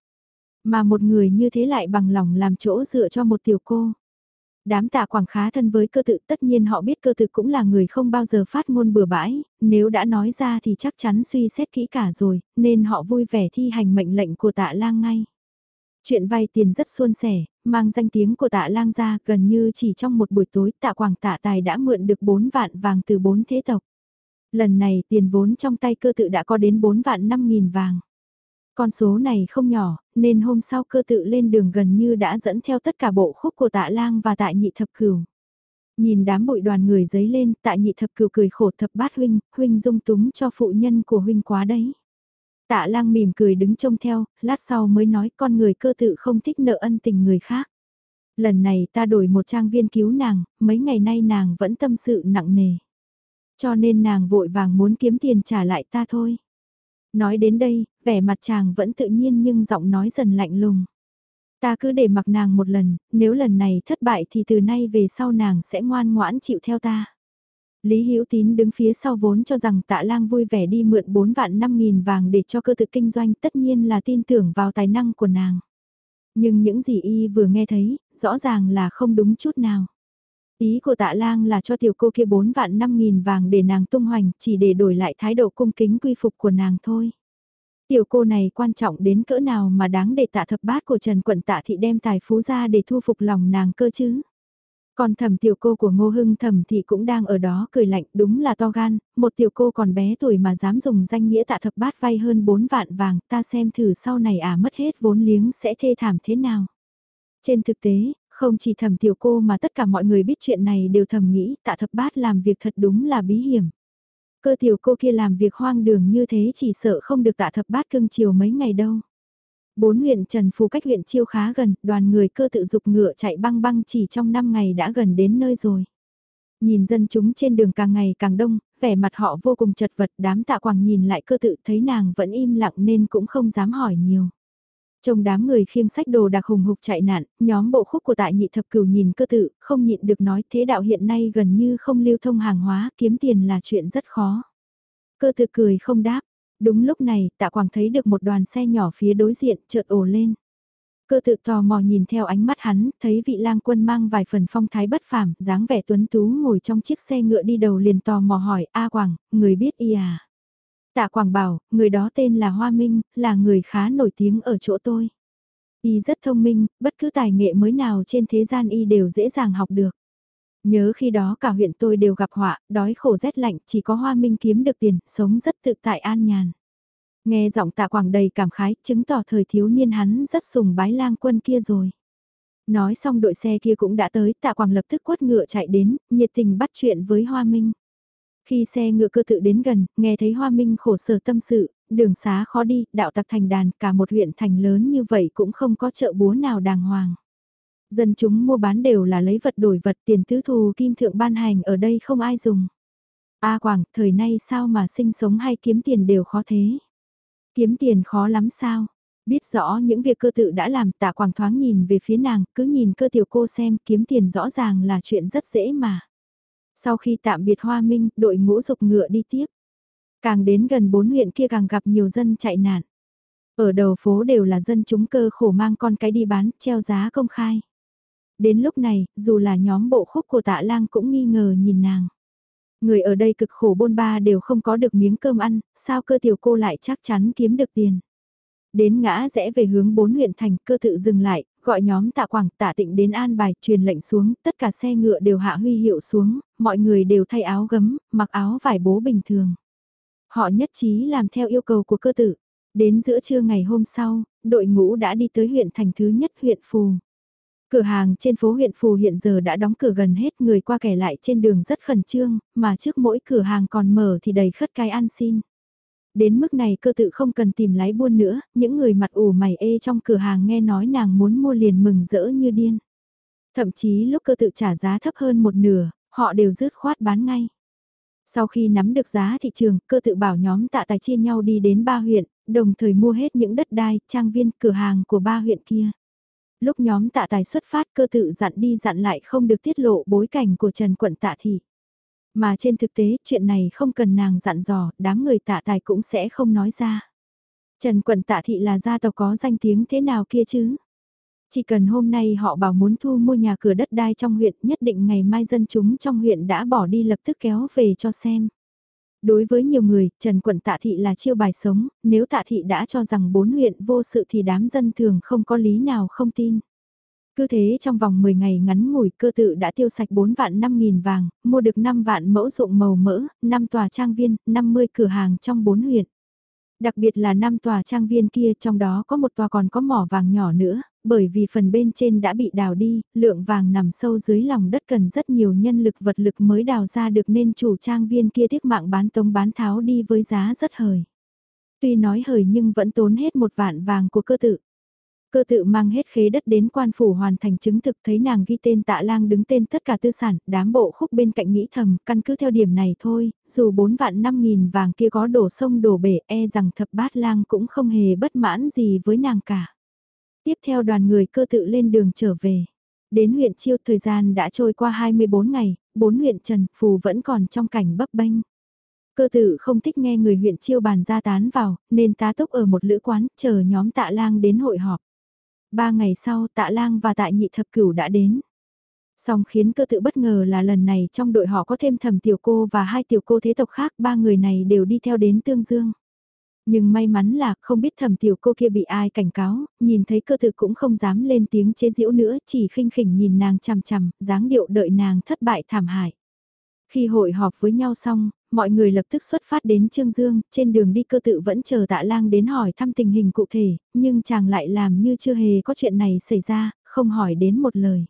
Mà một người như thế lại bằng lòng làm chỗ dựa cho một tiểu cô. Đám tạ quảng khá thân với cơ tự tất nhiên họ biết cơ tự cũng là người không bao giờ phát ngôn bừa bãi, nếu đã nói ra thì chắc chắn suy xét kỹ cả rồi, nên họ vui vẻ thi hành mệnh lệnh của tạ lang ngay. Chuyện vay tiền rất suôn sẻ, mang danh tiếng của tạ lang ra gần như chỉ trong một buổi tối tạ quảng tạ tài đã mượn được 4 vạn vàng từ 4 thế tộc. Lần này tiền vốn trong tay cơ tự đã có đến 4 vạn 5 nghìn vàng. Con số này không nhỏ, nên hôm sau cơ tự lên đường gần như đã dẫn theo tất cả bộ khúc của tạ lang và tạ nhị thập cửu. Nhìn đám bụi đoàn người giấy lên, tạ nhị thập cửu cười khổ thập bát huynh, huynh dung túng cho phụ nhân của huynh quá đấy. Tạ lang mỉm cười đứng trông theo, lát sau mới nói con người cơ tự không thích nợ ân tình người khác. Lần này ta đổi một trang viên cứu nàng, mấy ngày nay nàng vẫn tâm sự nặng nề. Cho nên nàng vội vàng muốn kiếm tiền trả lại ta thôi. Nói đến đây, vẻ mặt chàng vẫn tự nhiên nhưng giọng nói dần lạnh lùng. Ta cứ để mặc nàng một lần, nếu lần này thất bại thì từ nay về sau nàng sẽ ngoan ngoãn chịu theo ta. Lý Hữu Tín đứng phía sau vốn cho rằng tạ lang vui vẻ đi mượn 4 vạn 5 nghìn vàng để cho cơ tự kinh doanh tất nhiên là tin tưởng vào tài năng của nàng. Nhưng những gì y vừa nghe thấy, rõ ràng là không đúng chút nào. Ý của tạ lang là cho tiểu cô kia 4 vạn 5 nghìn vàng để nàng tung hoành, chỉ để đổi lại thái độ cung kính quy phục của nàng thôi. Tiểu cô này quan trọng đến cỡ nào mà đáng để tạ thập bát của Trần Quận tạ thị đem tài phú ra để thu phục lòng nàng cơ chứ. Còn thầm tiểu cô của Ngô Hưng thầm thì cũng đang ở đó cười lạnh đúng là to gan, một tiểu cô còn bé tuổi mà dám dùng danh nghĩa tạ thập bát vay hơn 4 vạn vàng ta xem thử sau này à mất hết vốn liếng sẽ thê thảm thế nào. Trên thực tế, không chỉ thầm tiểu cô mà tất cả mọi người biết chuyện này đều thầm nghĩ tạ thập bát làm việc thật đúng là bí hiểm. Cơ tiểu cô kia làm việc hoang đường như thế chỉ sợ không được tạ thập bát cưng chiều mấy ngày đâu. Bốn huyện Trần Phú cách huyện Chiêu khá gần, đoàn người cơ tự dục ngựa chạy băng băng chỉ trong 5 ngày đã gần đến nơi rồi. Nhìn dân chúng trên đường càng ngày càng đông, vẻ mặt họ vô cùng chật vật đám tạ quảng nhìn lại cơ tự thấy nàng vẫn im lặng nên cũng không dám hỏi nhiều. Trong đám người khiêng sách đồ đặc hùng hục chạy nạn, nhóm bộ khúc của tại nhị thập cửu nhìn cơ tự, không nhịn được nói thế đạo hiện nay gần như không lưu thông hàng hóa, kiếm tiền là chuyện rất khó. Cơ tự cười không đáp, đúng lúc này tạ quảng thấy được một đoàn xe nhỏ phía đối diện chợt ồ lên. Cơ tự tò mò nhìn theo ánh mắt hắn, thấy vị lang quân mang vài phần phong thái bất phàm, dáng vẻ tuấn tú ngồi trong chiếc xe ngựa đi đầu liền tò mò hỏi, A Quảng, người biết y à? Tạ Quảng bảo, người đó tên là Hoa Minh, là người khá nổi tiếng ở chỗ tôi. Y rất thông minh, bất cứ tài nghệ mới nào trên thế gian y đều dễ dàng học được. Nhớ khi đó cả huyện tôi đều gặp họa, đói khổ rét lạnh, chỉ có Hoa Minh kiếm được tiền, sống rất tự tại an nhàn. Nghe giọng tạ quảng đầy cảm khái, chứng tỏ thời thiếu niên hắn rất sùng bái lang quân kia rồi. Nói xong đội xe kia cũng đã tới, tạ quảng lập tức quất ngựa chạy đến, nhiệt tình bắt chuyện với Hoa Minh. Khi xe ngựa cơ tự đến gần, nghe thấy Hoa Minh khổ sở tâm sự, đường xá khó đi, đạo tặc thành đàn, cả một huyện thành lớn như vậy cũng không có chợ búa nào đàng hoàng. Dân chúng mua bán đều là lấy vật đổi vật tiền tứ thù kim thượng ban hành ở đây không ai dùng. A Quảng, thời nay sao mà sinh sống hay kiếm tiền đều khó thế. Kiếm tiền khó lắm sao? Biết rõ những việc cơ tự đã làm tạ Quảng thoáng nhìn về phía nàng, cứ nhìn cơ tiểu cô xem kiếm tiền rõ ràng là chuyện rất dễ mà. Sau khi tạm biệt Hoa Minh, đội ngũ dục ngựa đi tiếp. Càng đến gần bốn huyện kia càng gặp nhiều dân chạy nạn. Ở đầu phố đều là dân chúng cơ khổ mang con cái đi bán, treo giá công khai. Đến lúc này, dù là nhóm bộ khúc của tạ lang cũng nghi ngờ nhìn nàng. Người ở đây cực khổ bôn ba đều không có được miếng cơm ăn, sao cơ tiểu cô lại chắc chắn kiếm được tiền. Đến ngã rẽ về hướng bốn huyện thành, cơ tự dừng lại, gọi nhóm tạ quảng tạ tịnh đến an bài, truyền lệnh xuống, tất cả xe ngựa đều hạ huy hiệu xuống, mọi người đều thay áo gấm, mặc áo vải bố bình thường. Họ nhất trí làm theo yêu cầu của cơ tử. Đến giữa trưa ngày hôm sau, đội ngũ đã đi tới huyện thành thứ nhất huyện Phù. Cửa hàng trên phố huyện Phù hiện giờ đã đóng cửa gần hết người qua kẻ lại trên đường rất khẩn trương, mà trước mỗi cửa hàng còn mở thì đầy khất cái ăn xin. Đến mức này cơ tự không cần tìm lái buôn nữa, những người mặt ủ mày ê trong cửa hàng nghe nói nàng muốn mua liền mừng rỡ như điên. Thậm chí lúc cơ tự trả giá thấp hơn một nửa, họ đều rứt khoát bán ngay. Sau khi nắm được giá thị trường, cơ tự bảo nhóm tạ tài chia nhau đi đến ba huyện, đồng thời mua hết những đất đai, trang viên, cửa hàng của ba huyện kia. Lúc nhóm tạ tài xuất phát cơ tự dặn đi dặn lại không được tiết lộ bối cảnh của Trần Quận tạ thị. Mà trên thực tế chuyện này không cần nàng dặn dò, đám người tạ tài cũng sẽ không nói ra. Trần Quận tạ thị là gia tộc có danh tiếng thế nào kia chứ? Chỉ cần hôm nay họ bảo muốn thu mua nhà cửa đất đai trong huyện nhất định ngày mai dân chúng trong huyện đã bỏ đi lập tức kéo về cho xem. Đối với nhiều người, Trần Quận Tạ Thị là chiêu bài sống, nếu Tạ Thị đã cho rằng bốn huyện vô sự thì đám dân thường không có lý nào không tin. Cứ thế trong vòng 10 ngày ngắn ngủi cơ tự đã tiêu sạch 4 vạn 5 nghìn vàng, mua được 5 vạn mẫu dụng màu mỡ, 5 tòa trang viên, 50 cửa hàng trong 4 huyện. Đặc biệt là 5 tòa trang viên kia trong đó có một tòa còn có mỏ vàng nhỏ nữa, bởi vì phần bên trên đã bị đào đi, lượng vàng nằm sâu dưới lòng đất cần rất nhiều nhân lực vật lực mới đào ra được nên chủ trang viên kia tiếc mạng bán tông bán tháo đi với giá rất hời. Tuy nói hời nhưng vẫn tốn hết một vạn vàng của cơ tự. Cơ tự mang hết khế đất đến quan phủ hoàn thành chứng thực thấy nàng ghi tên tạ lang đứng tên tất cả tư sản, đám bộ khúc bên cạnh nghĩ thầm, căn cứ theo điểm này thôi, dù 4 vạn 5 nghìn vàng kia có đổ sông đổ bể e rằng thập bát lang cũng không hề bất mãn gì với nàng cả. Tiếp theo đoàn người cơ tự lên đường trở về. Đến huyện Chiêu thời gian đã trôi qua 24 ngày, bốn huyện Trần Phù vẫn còn trong cảnh bấp bênh. Cơ tự không thích nghe người huyện Chiêu bàn ra tán vào, nên tá túc ở một lữ quán, chờ nhóm tạ lang đến hội họp. Ba ngày sau tạ lang và tạ nhị thập cửu đã đến. Song khiến cơ tự bất ngờ là lần này trong đội họ có thêm thầm tiểu cô và hai tiểu cô thế tộc khác, ba người này đều đi theo đến Tương Dương. Nhưng may mắn là không biết thầm tiểu cô kia bị ai cảnh cáo, nhìn thấy cơ tự cũng không dám lên tiếng chế giễu nữa, chỉ khinh khỉnh nhìn nàng chằm chằm, dáng điệu đợi nàng thất bại thảm hại. Khi hội họp với nhau xong, mọi người lập tức xuất phát đến Trương Dương, trên đường đi cơ tự vẫn chờ tạ lang đến hỏi thăm tình hình cụ thể, nhưng chàng lại làm như chưa hề có chuyện này xảy ra, không hỏi đến một lời.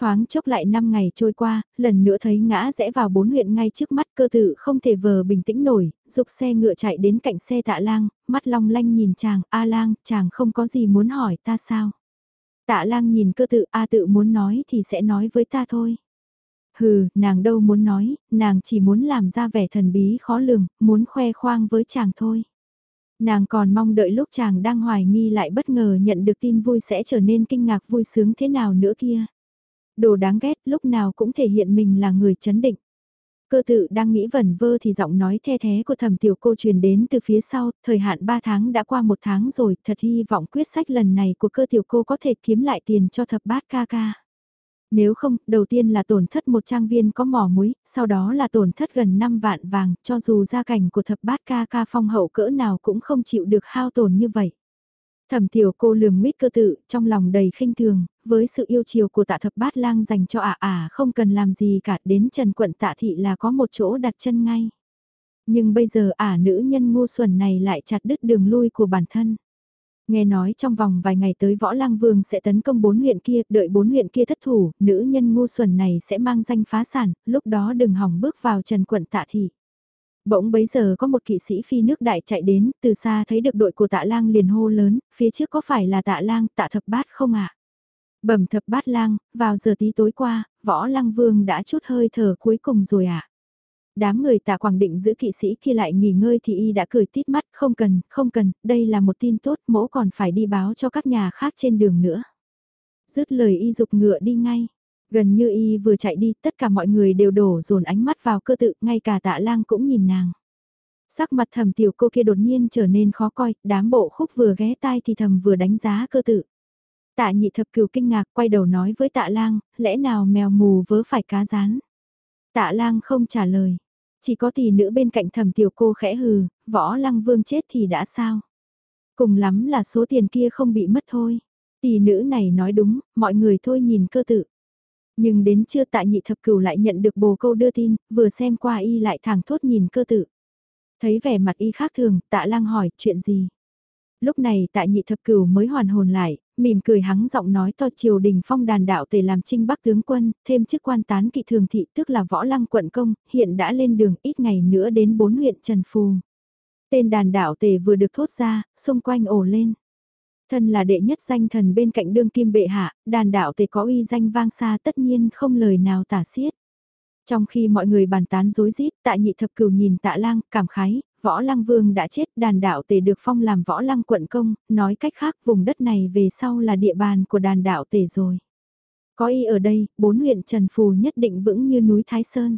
Thoáng chốc lại 5 ngày trôi qua, lần nữa thấy ngã rẽ vào bốn huyện ngay trước mắt cơ tự không thể vờ bình tĩnh nổi, dục xe ngựa chạy đến cạnh xe tạ lang, mắt long lanh nhìn chàng, A lang, chàng không có gì muốn hỏi ta sao. Tạ lang nhìn cơ tự, A tự muốn nói thì sẽ nói với ta thôi. Hừ, nàng đâu muốn nói, nàng chỉ muốn làm ra vẻ thần bí khó lường, muốn khoe khoang với chàng thôi. Nàng còn mong đợi lúc chàng đang hoài nghi lại bất ngờ nhận được tin vui sẽ trở nên kinh ngạc vui sướng thế nào nữa kia. Đồ đáng ghét lúc nào cũng thể hiện mình là người chấn định. Cơ tự đang nghĩ vẩn vơ thì giọng nói the thế của thẩm tiểu cô truyền đến từ phía sau, thời hạn 3 tháng đã qua một tháng rồi, thật hy vọng quyết sách lần này của cơ tiểu cô có thể kiếm lại tiền cho thập bát ca ca. Nếu không, đầu tiên là tổn thất một trang viên có mỏ muối, sau đó là tổn thất gần 5 vạn vàng, cho dù gia cảnh của thập bát ca ca phong hậu cỡ nào cũng không chịu được hao tổn như vậy. Thẩm tiểu cô lườm nguyết cơ tự, trong lòng đầy khinh thường, với sự yêu chiều của tạ thập bát lang dành cho ả ả không cần làm gì cả, đến trần quận tạ thị là có một chỗ đặt chân ngay. Nhưng bây giờ ả nữ nhân ngu xuẩn này lại chặt đứt đường lui của bản thân. Nghe nói trong vòng vài ngày tới Võ Lăng Vương sẽ tấn công bốn huyện kia, đợi bốn huyện kia thất thủ, nữ nhân ngu xuẩn này sẽ mang danh phá sản, lúc đó đừng hỏng bước vào trần quận tạ thị. Bỗng bấy giờ có một kỵ sĩ phi nước đại chạy đến, từ xa thấy được đội của tạ lang liền hô lớn, phía trước có phải là tạ lang, tạ thập bát không ạ? À? Bẩm thập bát lang, vào giờ tí tối qua, võ lăng vương đã chút hơi thở cuối cùng rồi ạ. À? Đám người tạ quảng định giữ kỵ sĩ khi lại nghỉ ngơi thì y đã cười tít mắt, không cần, không cần, đây là một tin tốt, mỗ còn phải đi báo cho các nhà khác trên đường nữa. Dứt lời y dục ngựa đi ngay. Gần như y vừa chạy đi, tất cả mọi người đều đổ dồn ánh mắt vào cơ tự, ngay cả tạ lang cũng nhìn nàng. Sắc mặt thầm tiểu cô kia đột nhiên trở nên khó coi, đám bộ khúc vừa ghé tai thì thầm vừa đánh giá cơ tự. Tạ nhị thập cửu kinh ngạc quay đầu nói với tạ lang, lẽ nào mèo mù vớ phải cá rán. Tạ lang không trả lời, chỉ có tỷ nữ bên cạnh thẩm tiểu cô khẽ hừ, võ lăng vương chết thì đã sao. Cùng lắm là số tiền kia không bị mất thôi. Tỷ nữ này nói đúng, mọi người thôi nhìn cơ tự. Nhưng đến trưa tạ nhị thập cửu lại nhận được bồ câu đưa tin, vừa xem qua y lại thẳng thốt nhìn cơ tự. Thấy vẻ mặt y khác thường, tạ lang hỏi chuyện gì. Lúc này tại nhị thập cửu mới hoàn hồn lại, mỉm cười hắng giọng nói to triều đình phong đàn đạo tề làm trinh bắc tướng quân, thêm chức quan tán kỵ thường thị tức là võ lăng quận công, hiện đã lên đường ít ngày nữa đến bốn huyện Trần Phù. Tên đàn đạo tề vừa được thốt ra, xung quanh ổ lên. Thân là đệ nhất danh thần bên cạnh đương kim bệ hạ, đàn đạo tề có uy danh vang xa tất nhiên không lời nào tả xiết. Trong khi mọi người bàn tán rối rít, tạ nhị thập cửu nhìn tạ lang, cảm khái, võ lăng vương đã chết, đàn đạo tề được phong làm võ lăng quận công, nói cách khác vùng đất này về sau là địa bàn của đàn đạo tề rồi. Có y ở đây, bốn huyện Trần Phù nhất định vững như núi Thái Sơn.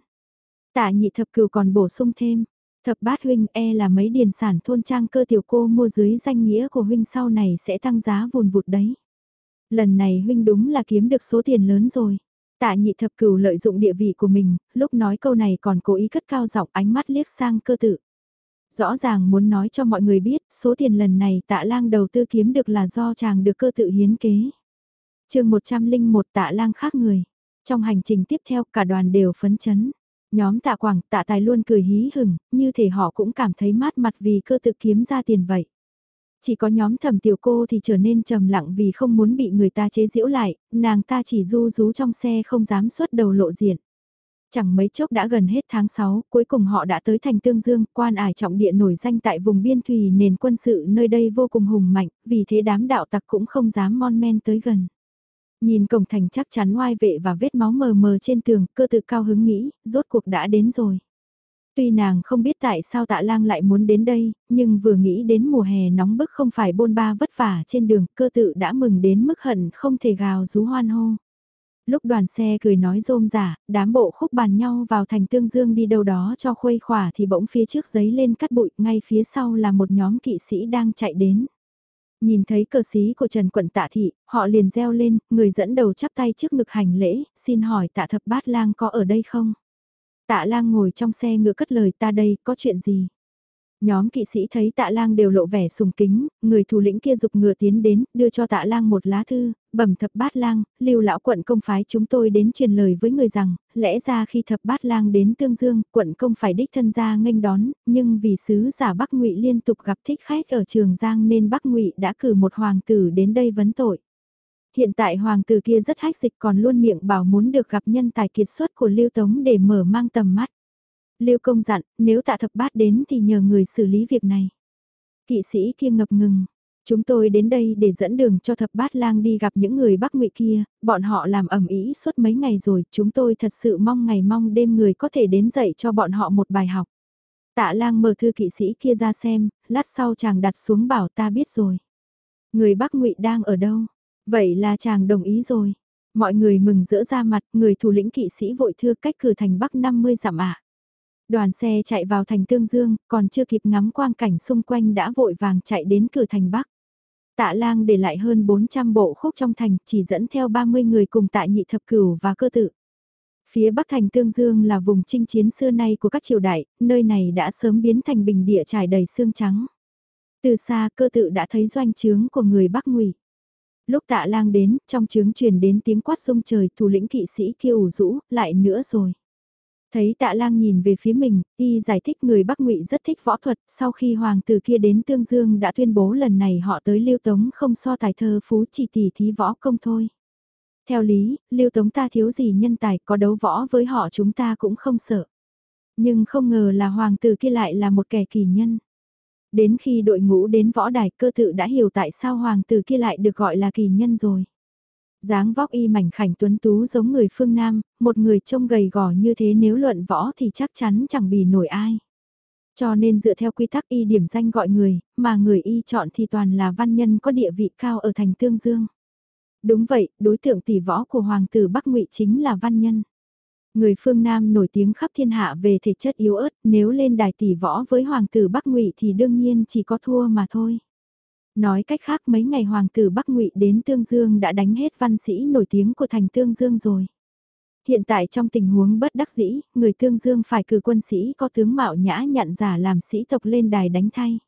Tạ nhị thập cửu còn bổ sung thêm, thập bát huynh e là mấy điền sản thôn trang cơ tiểu cô mua dưới danh nghĩa của huynh sau này sẽ tăng giá vùn vụt đấy. Lần này huynh đúng là kiếm được số tiền lớn rồi. Tạ nhị thập cửu lợi dụng địa vị của mình, lúc nói câu này còn cố ý cất cao giọng ánh mắt liếc sang cơ tự. Rõ ràng muốn nói cho mọi người biết, số tiền lần này tạ lang đầu tư kiếm được là do chàng được cơ tự hiến kế. chương 101 tạ lang khác người. Trong hành trình tiếp theo cả đoàn đều phấn chấn. Nhóm tạ quảng tạ tài luôn cười hí hửng, như thể họ cũng cảm thấy mát mặt vì cơ tự kiếm ra tiền vậy. Chỉ có nhóm thẩm tiểu cô thì trở nên trầm lặng vì không muốn bị người ta chế giễu lại, nàng ta chỉ du rú trong xe không dám xuất đầu lộ diện. Chẳng mấy chốc đã gần hết tháng 6, cuối cùng họ đã tới thành Tương Dương, quan ải trọng địa nổi danh tại vùng biên thùy nền quân sự nơi đây vô cùng hùng mạnh, vì thế đám đạo tặc cũng không dám mon men tới gần. Nhìn cổng thành chắc chắn oai vệ và vết máu mờ mờ trên tường, cơ tự cao hứng nghĩ, rốt cuộc đã đến rồi. Tuy nàng không biết tại sao tạ lang lại muốn đến đây, nhưng vừa nghĩ đến mùa hè nóng bức không phải bôn ba vất vả trên đường, cơ tự đã mừng đến mức hận không thể gào rú hoan hô. Lúc đoàn xe cười nói rôm giả, đám bộ khúc bàn nhau vào thành tương dương đi đâu đó cho khuây khỏa thì bỗng phía trước giấy lên cắt bụi, ngay phía sau là một nhóm kỵ sĩ đang chạy đến. Nhìn thấy cờ sĩ của Trần Quận Tạ Thị, họ liền reo lên, người dẫn đầu chắp tay trước ngực hành lễ, xin hỏi tạ thập bát lang có ở đây không? Tạ lang ngồi trong xe ngựa cất lời ta đây, có chuyện gì? Nhóm kỵ sĩ thấy tạ lang đều lộ vẻ sùng kính, người thủ lĩnh kia dục ngựa tiến đến, đưa cho tạ lang một lá thư, bẩm thập bát lang, lưu lão quận công phái chúng tôi đến truyền lời với người rằng, lẽ ra khi thập bát lang đến tương dương, quận công phải đích thân ra nghênh đón, nhưng vì sứ giả Bắc ngụy liên tục gặp thích khách ở trường Giang nên Bắc ngụy đã cử một hoàng tử đến đây vấn tội. Hiện tại hoàng tử kia rất hách dịch còn luôn miệng bảo muốn được gặp nhân tài kiệt xuất của Lưu Tống để mở mang tầm mắt. Lưu công dặn, nếu tạ thập bát đến thì nhờ người xử lý việc này. Kỵ sĩ kia ngập ngừng, chúng tôi đến đây để dẫn đường cho thập bát lang đi gặp những người Bắc Ngụy kia, bọn họ làm ẩm ý suốt mấy ngày rồi, chúng tôi thật sự mong ngày mong đêm người có thể đến dạy cho bọn họ một bài học. Tạ lang mở thư kỵ sĩ kia ra xem, lát sau chàng đặt xuống bảo ta biết rồi. Người Bắc Ngụy đang ở đâu? Vậy là chàng đồng ý rồi. Mọi người mừng rỡ ra mặt, người thủ lĩnh kỵ sĩ vội thưa cách cử thành Bắc 50 dặm ạ. Đoàn xe chạy vào thành Tương Dương, còn chưa kịp ngắm quang cảnh xung quanh đã vội vàng chạy đến cửa thành Bắc. Tạ lang để lại hơn 400 bộ khúc trong thành, chỉ dẫn theo 30 người cùng tạ nhị thập cửu và cơ tự. Phía Bắc thành Tương Dương là vùng chinh chiến xưa nay của các triều đại, nơi này đã sớm biến thành bình địa trải đầy xương trắng. Từ xa cơ tự đã thấy doanh trướng của người Bắc ngụy Lúc tạ lang đến, trong trướng truyền đến tiếng quát sông trời, thủ lĩnh kỵ sĩ kêu ủ rũ, lại nữa rồi. Thấy tạ lang nhìn về phía mình, y giải thích người Bắc ngụy rất thích võ thuật, sau khi hoàng tử kia đến Tương Dương đã tuyên bố lần này họ tới Lưu Tống không so tài thơ phú chỉ tỷ thí võ công thôi. Theo lý, Lưu Tống ta thiếu gì nhân tài có đấu võ với họ chúng ta cũng không sợ. Nhưng không ngờ là hoàng tử kia lại là một kẻ kỳ nhân. Đến khi đội ngũ đến võ đài cơ tự đã hiểu tại sao hoàng tử kia lại được gọi là kỳ nhân rồi dáng vóc y mảnh khảnh tuấn tú giống người phương Nam, một người trông gầy gò như thế nếu luận võ thì chắc chắn chẳng bì nổi ai. Cho nên dựa theo quy tắc y điểm danh gọi người, mà người y chọn thì toàn là văn nhân có địa vị cao ở thành Tương Dương. Đúng vậy, đối tượng tỷ võ của Hoàng tử Bắc ngụy chính là văn nhân. Người phương Nam nổi tiếng khắp thiên hạ về thể chất yếu ớt, nếu lên đài tỷ võ với Hoàng tử Bắc ngụy thì đương nhiên chỉ có thua mà thôi. Nói cách khác mấy ngày hoàng tử Bắc Ngụy đến Tương Dương đã đánh hết văn sĩ nổi tiếng của thành Tương Dương rồi. Hiện tại trong tình huống bất đắc dĩ, người Tương Dương phải cử quân sĩ có tướng mạo nhã nhận giả làm sĩ tộc lên đài đánh thay.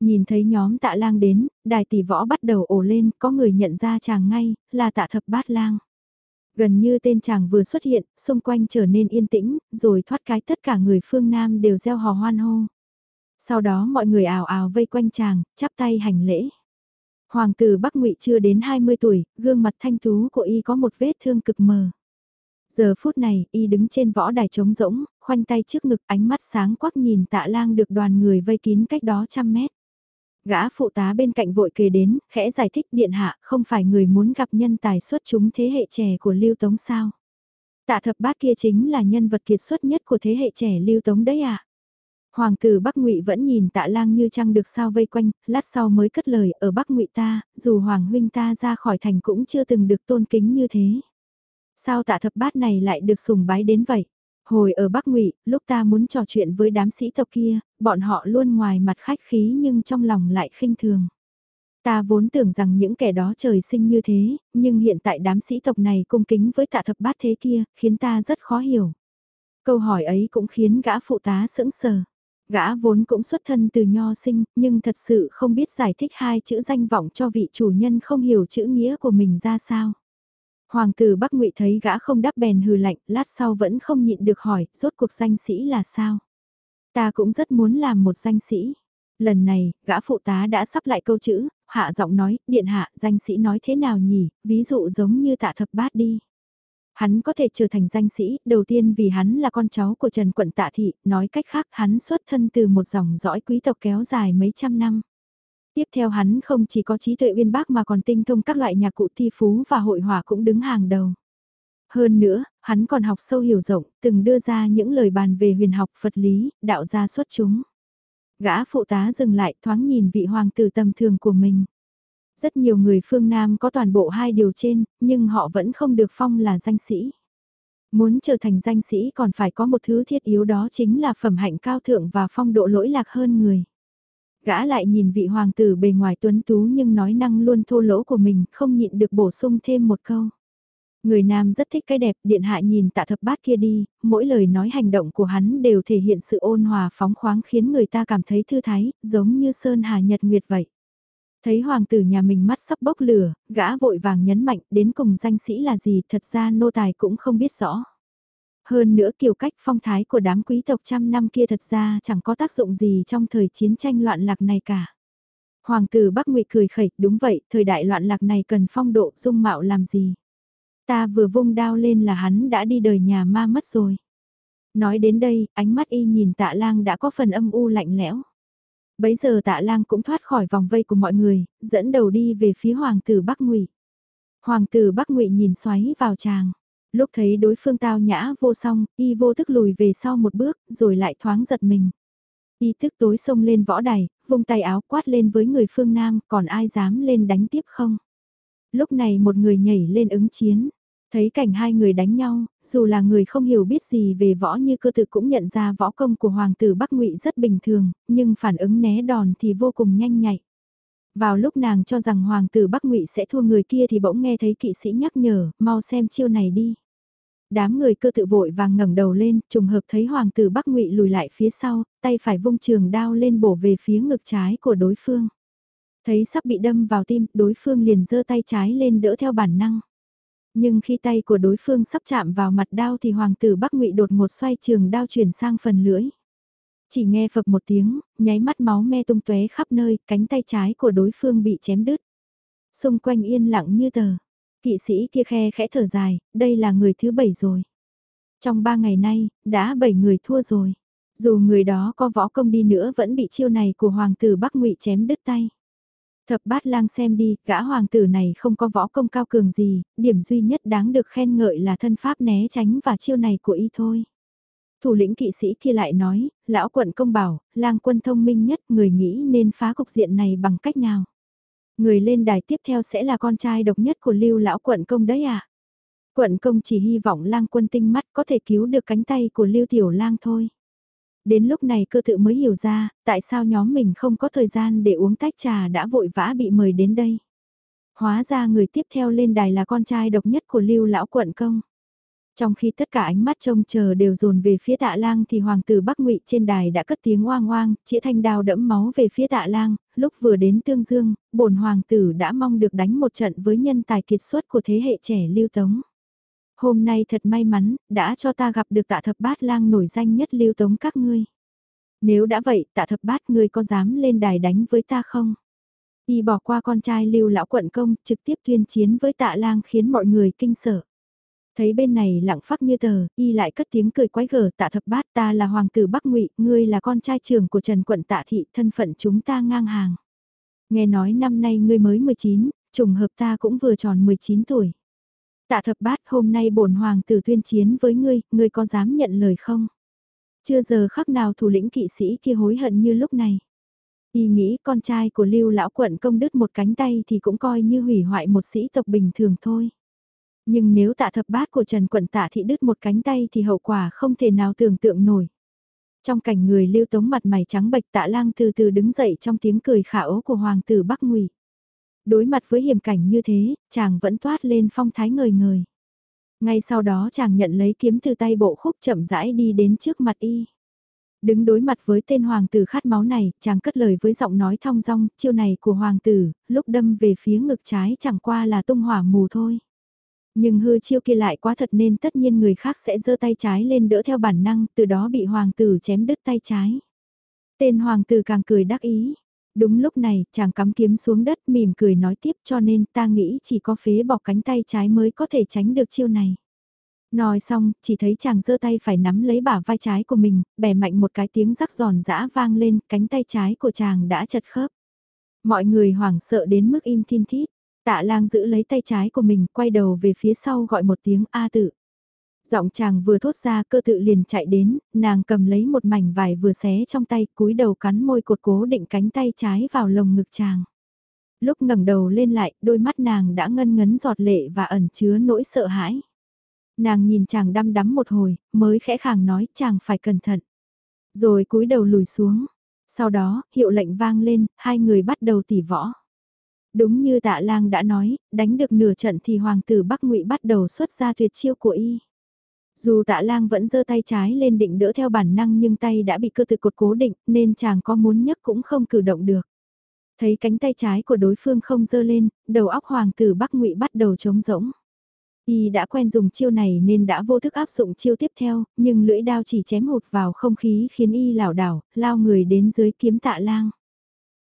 Nhìn thấy nhóm tạ lang đến, đài tỷ võ bắt đầu ổ lên, có người nhận ra chàng ngay, là tạ thập bát lang. Gần như tên chàng vừa xuất hiện, xung quanh trở nên yên tĩnh, rồi thoát cái tất cả người phương Nam đều gieo hò hoan hô. Sau đó mọi người ào ào vây quanh chàng, chắp tay hành lễ. Hoàng tử Bắc Ngụy chưa đến 20 tuổi, gương mặt thanh tú của y có một vết thương cực mờ. Giờ phút này, y đứng trên võ đài trống rỗng, khoanh tay trước ngực ánh mắt sáng quắc nhìn tạ lang được đoàn người vây kín cách đó trăm mét. Gã phụ tá bên cạnh vội kề đến, khẽ giải thích điện hạ không phải người muốn gặp nhân tài xuất chúng thế hệ trẻ của Lưu Tống sao. Tạ thập bát kia chính là nhân vật kiệt xuất nhất của thế hệ trẻ lưu tống đấy à. Hoàng tử Bắc Ngụy vẫn nhìn tạ lang như trăng được sao vây quanh, lát sau mới cất lời ở Bắc Ngụy ta, dù Hoàng huynh ta ra khỏi thành cũng chưa từng được tôn kính như thế. Sao tạ thập bát này lại được sùng bái đến vậy? Hồi ở Bắc Ngụy, lúc ta muốn trò chuyện với đám sĩ tộc kia, bọn họ luôn ngoài mặt khách khí nhưng trong lòng lại khinh thường. Ta vốn tưởng rằng những kẻ đó trời sinh như thế, nhưng hiện tại đám sĩ tộc này cung kính với tạ thập bát thế kia, khiến ta rất khó hiểu. Câu hỏi ấy cũng khiến gã phụ tá sững sờ. Gã vốn cũng xuất thân từ nho sinh, nhưng thật sự không biết giải thích hai chữ danh vọng cho vị chủ nhân không hiểu chữ nghĩa của mình ra sao. Hoàng tử Bắc Ngụy thấy gã không đáp bèn hừ lạnh, lát sau vẫn không nhịn được hỏi, rốt cuộc danh sĩ là sao? Ta cũng rất muốn làm một danh sĩ. Lần này, gã phụ tá đã sắp lại câu chữ, hạ giọng nói, điện hạ, danh sĩ nói thế nào nhỉ, ví dụ giống như tạ thập bát đi. Hắn có thể trở thành danh sĩ, đầu tiên vì hắn là con cháu của Trần Quận Tạ Thị, nói cách khác hắn xuất thân từ một dòng dõi quý tộc kéo dài mấy trăm năm. Tiếp theo hắn không chỉ có trí tuệ uyên bác mà còn tinh thông các loại nhạc cụ thi phú và hội họa cũng đứng hàng đầu. Hơn nữa, hắn còn học sâu hiểu rộng, từng đưa ra những lời bàn về huyền học Phật lý, đạo gia xuất chúng. Gã phụ tá dừng lại thoáng nhìn vị hoàng tử tầm thường của mình. Rất nhiều người phương Nam có toàn bộ hai điều trên, nhưng họ vẫn không được phong là danh sĩ. Muốn trở thành danh sĩ còn phải có một thứ thiết yếu đó chính là phẩm hạnh cao thượng và phong độ lỗi lạc hơn người. Gã lại nhìn vị hoàng tử bề ngoài tuấn tú nhưng nói năng luôn thô lỗ của mình, không nhịn được bổ sung thêm một câu. Người nam rất thích cái đẹp, điện hạ nhìn tạ thập bát kia đi, mỗi lời nói hành động của hắn đều thể hiện sự ôn hòa phóng khoáng khiến người ta cảm thấy thư thái, giống như Sơn Hà Nhật Nguyệt vậy. Thấy hoàng tử nhà mình mắt sắp bốc lửa, gã vội vàng nhấn mạnh đến cùng danh sĩ là gì thật ra nô tài cũng không biết rõ. Hơn nữa kiểu cách phong thái của đám quý tộc trăm năm kia thật ra chẳng có tác dụng gì trong thời chiến tranh loạn lạc này cả. Hoàng tử Bắc Ngụy cười khẩy, đúng vậy, thời đại loạn lạc này cần phong độ dung mạo làm gì. Ta vừa vung đao lên là hắn đã đi đời nhà ma mất rồi. Nói đến đây, ánh mắt y nhìn tạ lang đã có phần âm u lạnh lẽo. Bấy giờ tạ lang cũng thoát khỏi vòng vây của mọi người, dẫn đầu đi về phía hoàng tử Bắc Ngụy. Hoàng tử Bắc Ngụy nhìn xoáy vào chàng. Lúc thấy đối phương tao nhã vô song, y vô thức lùi về sau một bước, rồi lại thoáng giật mình. Y thức tối xông lên võ đài, vung tay áo quát lên với người phương Nam, còn ai dám lên đánh tiếp không? Lúc này một người nhảy lên ứng chiến. Thấy cảnh hai người đánh nhau, dù là người không hiểu biết gì về võ như cơ tự cũng nhận ra võ công của hoàng tử Bắc Ngụy rất bình thường, nhưng phản ứng né đòn thì vô cùng nhanh nhạy. Vào lúc nàng cho rằng hoàng tử Bắc Ngụy sẽ thua người kia thì bỗng nghe thấy kỵ sĩ nhắc nhở, mau xem chiêu này đi. Đám người cơ tự vội vàng ngẩng đầu lên, trùng hợp thấy hoàng tử Bắc Ngụy lùi lại phía sau, tay phải vung trường đao lên bổ về phía ngực trái của đối phương. Thấy sắp bị đâm vào tim, đối phương liền giơ tay trái lên đỡ theo bản năng. Nhưng khi tay của đối phương sắp chạm vào mặt đao thì hoàng tử Bắc Ngụy đột ngột xoay trường đao chuyển sang phần lưỡi. Chỉ nghe phập một tiếng, nháy mắt máu me tung tóe khắp nơi, cánh tay trái của đối phương bị chém đứt. Xung quanh yên lặng như tờ. Kỵ sĩ kia khe khẽ thở dài, đây là người thứ bảy rồi. Trong ba ngày nay, đã bảy người thua rồi. Dù người đó có võ công đi nữa vẫn bị chiêu này của hoàng tử Bắc Ngụy chém đứt tay. Thập bát lang xem đi, gã hoàng tử này không có võ công cao cường gì, điểm duy nhất đáng được khen ngợi là thân pháp né tránh và chiêu này của y thôi. Thủ lĩnh kỵ sĩ kia lại nói, lão quận công bảo, lang quân thông minh nhất người nghĩ nên phá cục diện này bằng cách nào. Người lên đài tiếp theo sẽ là con trai độc nhất của lưu lão quận công đấy à? Quận công chỉ hy vọng lang quân tinh mắt có thể cứu được cánh tay của lưu tiểu lang thôi. Đến lúc này cơ tự mới hiểu ra, tại sao nhóm mình không có thời gian để uống tách trà đã vội vã bị mời đến đây. Hóa ra người tiếp theo lên đài là con trai độc nhất của lưu lão quận công. Trong khi tất cả ánh mắt trông chờ đều dồn về phía tạ lang thì hoàng tử Bắc ngụy trên đài đã cất tiếng oang oang, chĩa thanh đao đẫm máu về phía tạ lang, lúc vừa đến tương dương, bổn hoàng tử đã mong được đánh một trận với nhân tài kiệt xuất của thế hệ trẻ lưu tống. Hôm nay thật may mắn, đã cho ta gặp được tạ thập bát lang nổi danh nhất lưu tống các ngươi. Nếu đã vậy, tạ thập bát ngươi có dám lên đài đánh với ta không? Y bỏ qua con trai lưu lão quận công, trực tiếp tuyên chiến với tạ lang khiến mọi người kinh sợ. Thấy bên này lặng phát như tờ, y lại cất tiếng cười quái gở tạ thập bát ta là hoàng tử Bắc ngụy ngươi là con trai trưởng của Trần Quận tạ thị, thân phận chúng ta ngang hàng. Nghe nói năm nay ngươi mới 19, trùng hợp ta cũng vừa tròn 19 tuổi. Tạ thập bát hôm nay bổn hoàng tử tuyên chiến với ngươi, ngươi có dám nhận lời không? Chưa giờ khắc nào thủ lĩnh kỵ sĩ kia hối hận như lúc này. Y nghĩ con trai của lưu lão quận công đứt một cánh tay thì cũng coi như hủy hoại một sĩ tộc bình thường thôi. Nhưng nếu tạ thập bát của Trần quận tạ thị đứt một cánh tay thì hậu quả không thể nào tưởng tượng nổi. Trong cảnh người lưu tống mặt mày trắng bệch tạ lang từ từ đứng dậy trong tiếng cười khả ố của hoàng tử Bắc Ngụy. Đối mặt với hiểm cảnh như thế, chàng vẫn toát lên phong thái ngời ngời. Ngay sau đó chàng nhận lấy kiếm từ tay bộ khúc chậm rãi đi đến trước mặt y. Đứng đối mặt với tên hoàng tử khát máu này, chàng cất lời với giọng nói thong dong, chiêu này của hoàng tử, lúc đâm về phía ngực trái chẳng qua là tung hỏa mù thôi. Nhưng hư chiêu kia lại quá thật nên tất nhiên người khác sẽ giơ tay trái lên đỡ theo bản năng, từ đó bị hoàng tử chém đứt tay trái. Tên hoàng tử càng cười đắc ý. Đúng lúc này, chàng cắm kiếm xuống đất mỉm cười nói tiếp cho nên ta nghĩ chỉ có phế bỏ cánh tay trái mới có thể tránh được chiêu này. Nói xong, chỉ thấy chàng giơ tay phải nắm lấy bả vai trái của mình, bẻ mạnh một cái tiếng rắc giòn giã vang lên, cánh tay trái của chàng đã chật khớp. Mọi người hoảng sợ đến mức im thiên thít. Tạ lang giữ lấy tay trái của mình, quay đầu về phía sau gọi một tiếng A tự. Giọng chàng vừa thốt ra cơ tự liền chạy đến, nàng cầm lấy một mảnh vải vừa xé trong tay, cúi đầu cắn môi cột cố định cánh tay trái vào lồng ngực chàng. Lúc ngẩng đầu lên lại, đôi mắt nàng đã ngân ngấn giọt lệ và ẩn chứa nỗi sợ hãi. Nàng nhìn chàng đăm đắm một hồi, mới khẽ khàng nói chàng phải cẩn thận. Rồi cúi đầu lùi xuống. Sau đó, hiệu lệnh vang lên, hai người bắt đầu tỉ võ. Đúng như tạ lang đã nói, đánh được nửa trận thì hoàng tử Bắc ngụy bắt đầu xuất ra tuyệt chiêu của y. Dù tạ lang vẫn giơ tay trái lên định đỡ theo bản năng nhưng tay đã bị cơ tự cột cố định nên chàng có muốn nhấc cũng không cử động được. Thấy cánh tay trái của đối phương không giơ lên, đầu óc hoàng tử Bắc ngụy bắt đầu trống rỗng. Y đã quen dùng chiêu này nên đã vô thức áp dụng chiêu tiếp theo, nhưng lưỡi đao chỉ chém hụt vào không khí khiến Y lảo đảo, lao người đến dưới kiếm tạ lang.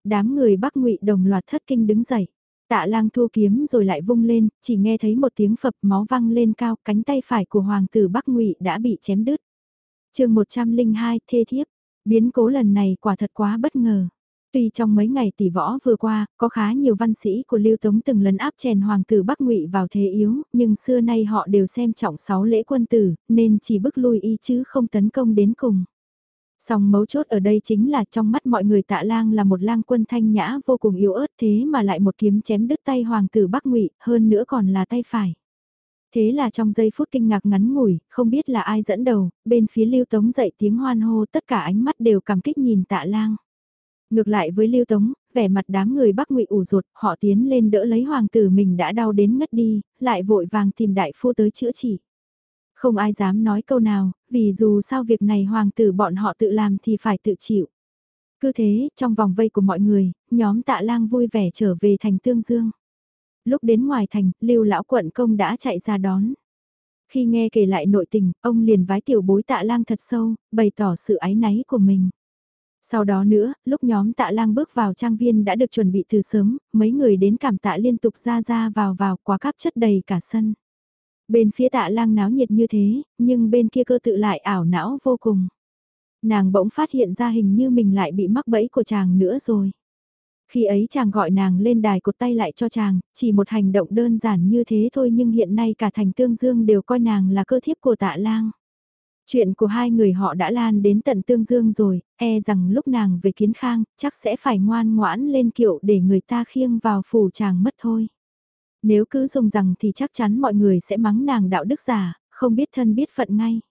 Đám người Bắc ngụy đồng loạt thất kinh đứng dậy. Tạ lang thu kiếm rồi lại vung lên, chỉ nghe thấy một tiếng phập máu văng lên cao, cánh tay phải của hoàng tử Bắc Ngụy đã bị chém đứt. chương 102, thê thiếp, biến cố lần này quả thật quá bất ngờ. Tuy trong mấy ngày tỷ võ vừa qua, có khá nhiều văn sĩ của Lưu Tống từng lấn áp chèn hoàng tử Bắc Ngụy vào thế yếu, nhưng xưa nay họ đều xem trọng sáu lễ quân tử, nên chỉ bức lui y chứ không tấn công đến cùng. Song mấu chốt ở đây chính là trong mắt mọi người tạ lang là một lang quân thanh nhã vô cùng yếu ớt thế mà lại một kiếm chém đứt tay hoàng tử Bắc Ngụy, hơn nữa còn là tay phải. Thế là trong giây phút kinh ngạc ngắn ngủi, không biết là ai dẫn đầu, bên phía Lưu Tống dậy tiếng hoan hô tất cả ánh mắt đều cảm kích nhìn tạ lang. Ngược lại với Lưu Tống, vẻ mặt đám người Bắc Ngụy ủ ruột, họ tiến lên đỡ lấy hoàng tử mình đã đau đến ngất đi, lại vội vàng tìm đại phu tới chữa trị. Không ai dám nói câu nào, vì dù sao việc này hoàng tử bọn họ tự làm thì phải tự chịu. Cứ thế, trong vòng vây của mọi người, nhóm tạ lang vui vẻ trở về thành Tương Dương. Lúc đến ngoài thành, lưu lão quận công đã chạy ra đón. Khi nghe kể lại nội tình, ông liền vái tiểu bối tạ lang thật sâu, bày tỏ sự ái náy của mình. Sau đó nữa, lúc nhóm tạ lang bước vào trang viên đã được chuẩn bị từ sớm, mấy người đến cảm tạ liên tục ra ra vào vào quá cáp chất đầy cả sân. Bên phía tạ lang náo nhiệt như thế, nhưng bên kia cơ tự lại ảo não vô cùng. Nàng bỗng phát hiện ra hình như mình lại bị mắc bẫy của chàng nữa rồi. Khi ấy chàng gọi nàng lên đài cột tay lại cho chàng, chỉ một hành động đơn giản như thế thôi nhưng hiện nay cả thành tương dương đều coi nàng là cơ thiếp của tạ lang. Chuyện của hai người họ đã lan đến tận tương dương rồi, e rằng lúc nàng về kiến khang, chắc sẽ phải ngoan ngoãn lên kiệu để người ta khiêng vào phủ chàng mất thôi. Nếu cứ dùng rằng thì chắc chắn mọi người sẽ mắng nàng đạo đức giả, không biết thân biết phận ngay.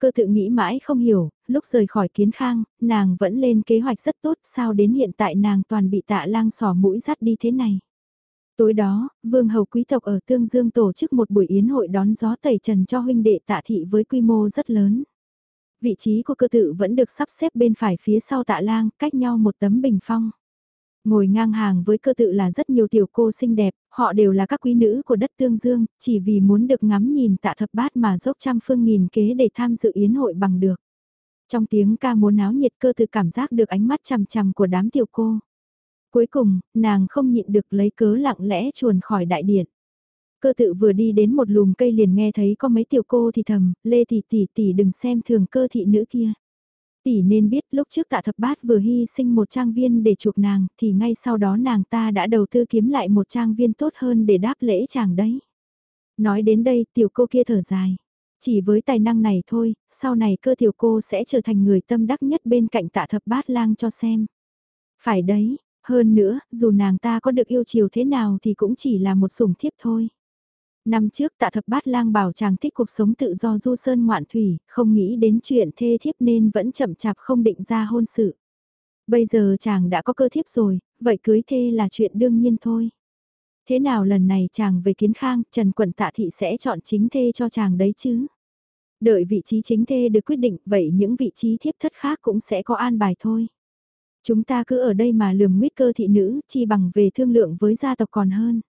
Cơ tự nghĩ mãi không hiểu, lúc rời khỏi kiến khang, nàng vẫn lên kế hoạch rất tốt sao đến hiện tại nàng toàn bị tạ lang sỏ mũi dắt đi thế này. Tối đó, vương hầu quý tộc ở Tương Dương tổ chức một buổi yến hội đón gió tẩy trần cho huynh đệ tạ thị với quy mô rất lớn. Vị trí của cơ tự vẫn được sắp xếp bên phải phía sau tạ lang, cách nhau một tấm bình phong. Ngồi ngang hàng với cơ tự là rất nhiều tiểu cô xinh đẹp, họ đều là các quý nữ của đất tương dương, chỉ vì muốn được ngắm nhìn tạ thập bát mà dốc trăm phương nghìn kế để tham dự yến hội bằng được. Trong tiếng ca muốn náo nhiệt cơ tự cảm giác được ánh mắt chằm chằm của đám tiểu cô. Cuối cùng, nàng không nhịn được lấy cớ lặng lẽ chuồn khỏi đại điện. Cơ tự vừa đi đến một lùm cây liền nghe thấy có mấy tiểu cô thì thầm, lê tỷ tỷ tỷ đừng xem thường cơ thị nữ kia. Tỷ nên biết lúc trước tạ thập bát vừa hy sinh một trang viên để chuộc nàng thì ngay sau đó nàng ta đã đầu tư kiếm lại một trang viên tốt hơn để đáp lễ chàng đấy. Nói đến đây tiểu cô kia thở dài. Chỉ với tài năng này thôi, sau này cơ tiểu cô sẽ trở thành người tâm đắc nhất bên cạnh tạ thập bát lang cho xem. Phải đấy, hơn nữa, dù nàng ta có được yêu chiều thế nào thì cũng chỉ là một sủng thiếp thôi. Năm trước tạ thập bát lang bảo chàng thích cuộc sống tự do du sơn ngoạn thủy, không nghĩ đến chuyện thê thiếp nên vẫn chậm chạp không định ra hôn sự. Bây giờ chàng đã có cơ thiếp rồi, vậy cưới thê là chuyện đương nhiên thôi. Thế nào lần này chàng về kiến khang, Trần Quận Tạ Thị sẽ chọn chính thê cho chàng đấy chứ? Đợi vị trí chính thê được quyết định, vậy những vị trí thiếp thất khác cũng sẽ có an bài thôi. Chúng ta cứ ở đây mà lườm nguyết cơ thị nữ, chi bằng về thương lượng với gia tộc còn hơn.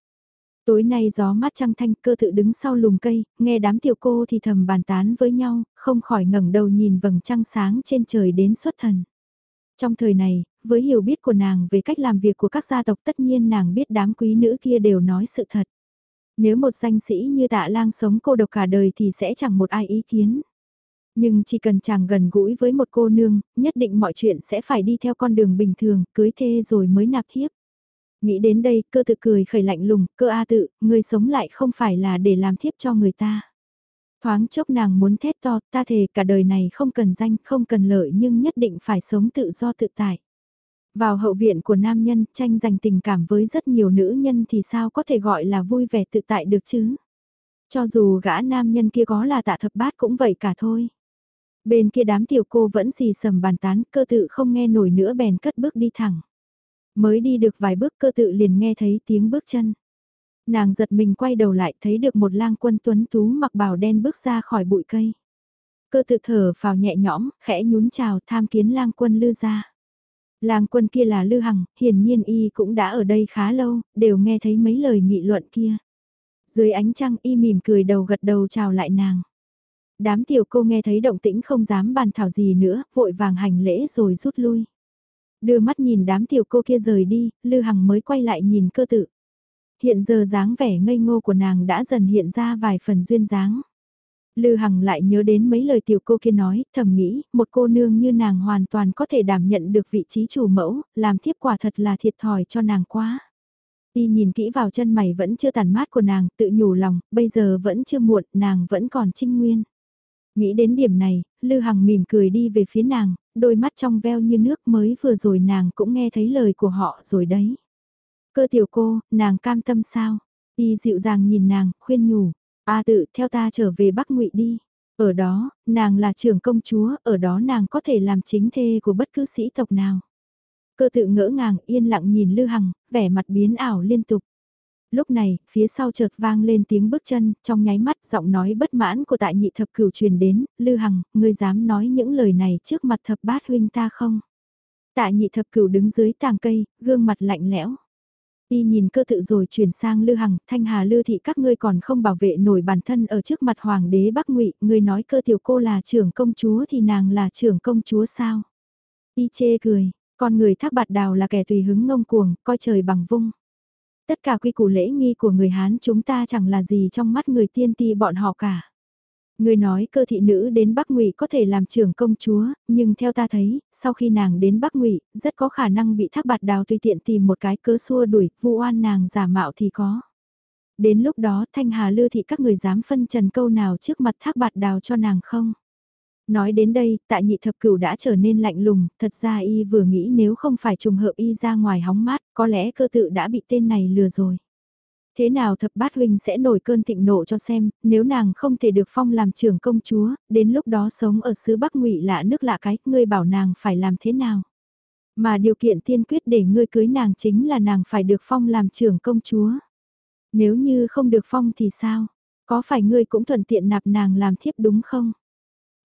Tối nay gió mát trăng thanh cơ tự đứng sau lùm cây, nghe đám tiểu cô thì thầm bàn tán với nhau, không khỏi ngẩng đầu nhìn vầng trăng sáng trên trời đến xuất thần. Trong thời này, với hiểu biết của nàng về cách làm việc của các gia tộc tất nhiên nàng biết đám quý nữ kia đều nói sự thật. Nếu một danh sĩ như tạ lang sống cô độc cả đời thì sẽ chẳng một ai ý kiến. Nhưng chỉ cần chàng gần gũi với một cô nương, nhất định mọi chuyện sẽ phải đi theo con đường bình thường, cưới thê rồi mới nạp thiếp. Nghĩ đến đây, cơ tự cười khởi lạnh lùng, cơ A tự, người sống lại không phải là để làm thiếp cho người ta. Thoáng chốc nàng muốn thét to, ta thề cả đời này không cần danh, không cần lợi nhưng nhất định phải sống tự do tự tại. Vào hậu viện của nam nhân, tranh giành tình cảm với rất nhiều nữ nhân thì sao có thể gọi là vui vẻ tự tại được chứ? Cho dù gã nam nhân kia có là tạ thập bát cũng vậy cả thôi. Bên kia đám tiểu cô vẫn xì sầm bàn tán, cơ tự không nghe nổi nữa bèn cất bước đi thẳng. Mới đi được vài bước cơ tự liền nghe thấy tiếng bước chân. Nàng giật mình quay đầu lại thấy được một lang quân tuấn tú mặc bào đen bước ra khỏi bụi cây. Cơ tự thở vào nhẹ nhõm, khẽ nhún chào tham kiến lang quân lư ra. Lang quân kia là Lư Hằng, hiển nhiên y cũng đã ở đây khá lâu, đều nghe thấy mấy lời nghị luận kia. Dưới ánh trăng y mỉm cười đầu gật đầu chào lại nàng. Đám tiểu cô nghe thấy động tĩnh không dám bàn thảo gì nữa, vội vàng hành lễ rồi rút lui. Đưa mắt nhìn đám tiểu cô kia rời đi, Lư Hằng mới quay lại nhìn cơ tự. Hiện giờ dáng vẻ ngây ngô của nàng đã dần hiện ra vài phần duyên dáng. Lư Hằng lại nhớ đến mấy lời tiểu cô kia nói, thầm nghĩ, một cô nương như nàng hoàn toàn có thể đảm nhận được vị trí chủ mẫu, làm thiếp quả thật là thiệt thòi cho nàng quá. Y nhìn kỹ vào chân mày vẫn chưa tàn mát của nàng, tự nhủ lòng, bây giờ vẫn chưa muộn, nàng vẫn còn trinh nguyên. Nghĩ đến điểm này, Lư Hằng mỉm cười đi về phía nàng, đôi mắt trong veo như nước mới vừa rồi nàng cũng nghe thấy lời của họ rồi đấy. Cơ tiểu cô, nàng cam tâm sao? Y dịu dàng nhìn nàng, khuyên nhủ, A tự theo ta trở về Bắc ngụy đi. Ở đó, nàng là trưởng công chúa, ở đó nàng có thể làm chính thê của bất cứ sĩ tộc nào. Cơ tự ngỡ ngàng yên lặng nhìn Lư Hằng, vẻ mặt biến ảo liên tục. Lúc này, phía sau chợt vang lên tiếng bước chân, trong nháy mắt giọng nói bất mãn của tại nhị thập cửu truyền đến, Lư Hằng, ngươi dám nói những lời này trước mặt thập bát huynh ta không? Tạ nhị thập cửu đứng dưới tàng cây, gương mặt lạnh lẽo. Y nhìn cơ tự rồi chuyển sang Lư Hằng, Thanh Hà Lư thị các ngươi còn không bảo vệ nổi bản thân ở trước mặt hoàng đế Bắc Ngụy, ngươi nói cơ tiểu cô là trưởng công chúa thì nàng là trưởng công chúa sao? Y chê cười, con người thác bạt đào là kẻ tùy hứng ngông cuồng, coi trời bằng vung. Tất cả quy củ lễ nghi của người Hán chúng ta chẳng là gì trong mắt người tiên ti bọn họ cả. Người nói cơ thị nữ đến Bắc Ngụy có thể làm trưởng công chúa, nhưng theo ta thấy, sau khi nàng đến Bắc Ngụy, rất có khả năng bị thác bạt đào tùy tiện tìm một cái cớ xua đuổi, vu oan nàng giả mạo thì có. Đến lúc đó Thanh Hà Lư thị các người dám phân trần câu nào trước mặt thác bạt đào cho nàng không? Nói đến đây, tại nhị thập cửu đã trở nên lạnh lùng, thật ra y vừa nghĩ nếu không phải trùng hợp y ra ngoài hóng mát, có lẽ cơ tự đã bị tên này lừa rồi. Thế nào thập bát huynh sẽ nổi cơn thịnh nộ cho xem, nếu nàng không thể được phong làm trưởng công chúa, đến lúc đó sống ở xứ Bắc ngụy lạ nước lạ cái, ngươi bảo nàng phải làm thế nào? Mà điều kiện tiên quyết để ngươi cưới nàng chính là nàng phải được phong làm trưởng công chúa. Nếu như không được phong thì sao? Có phải ngươi cũng thuận tiện nạp nàng làm thiếp đúng không?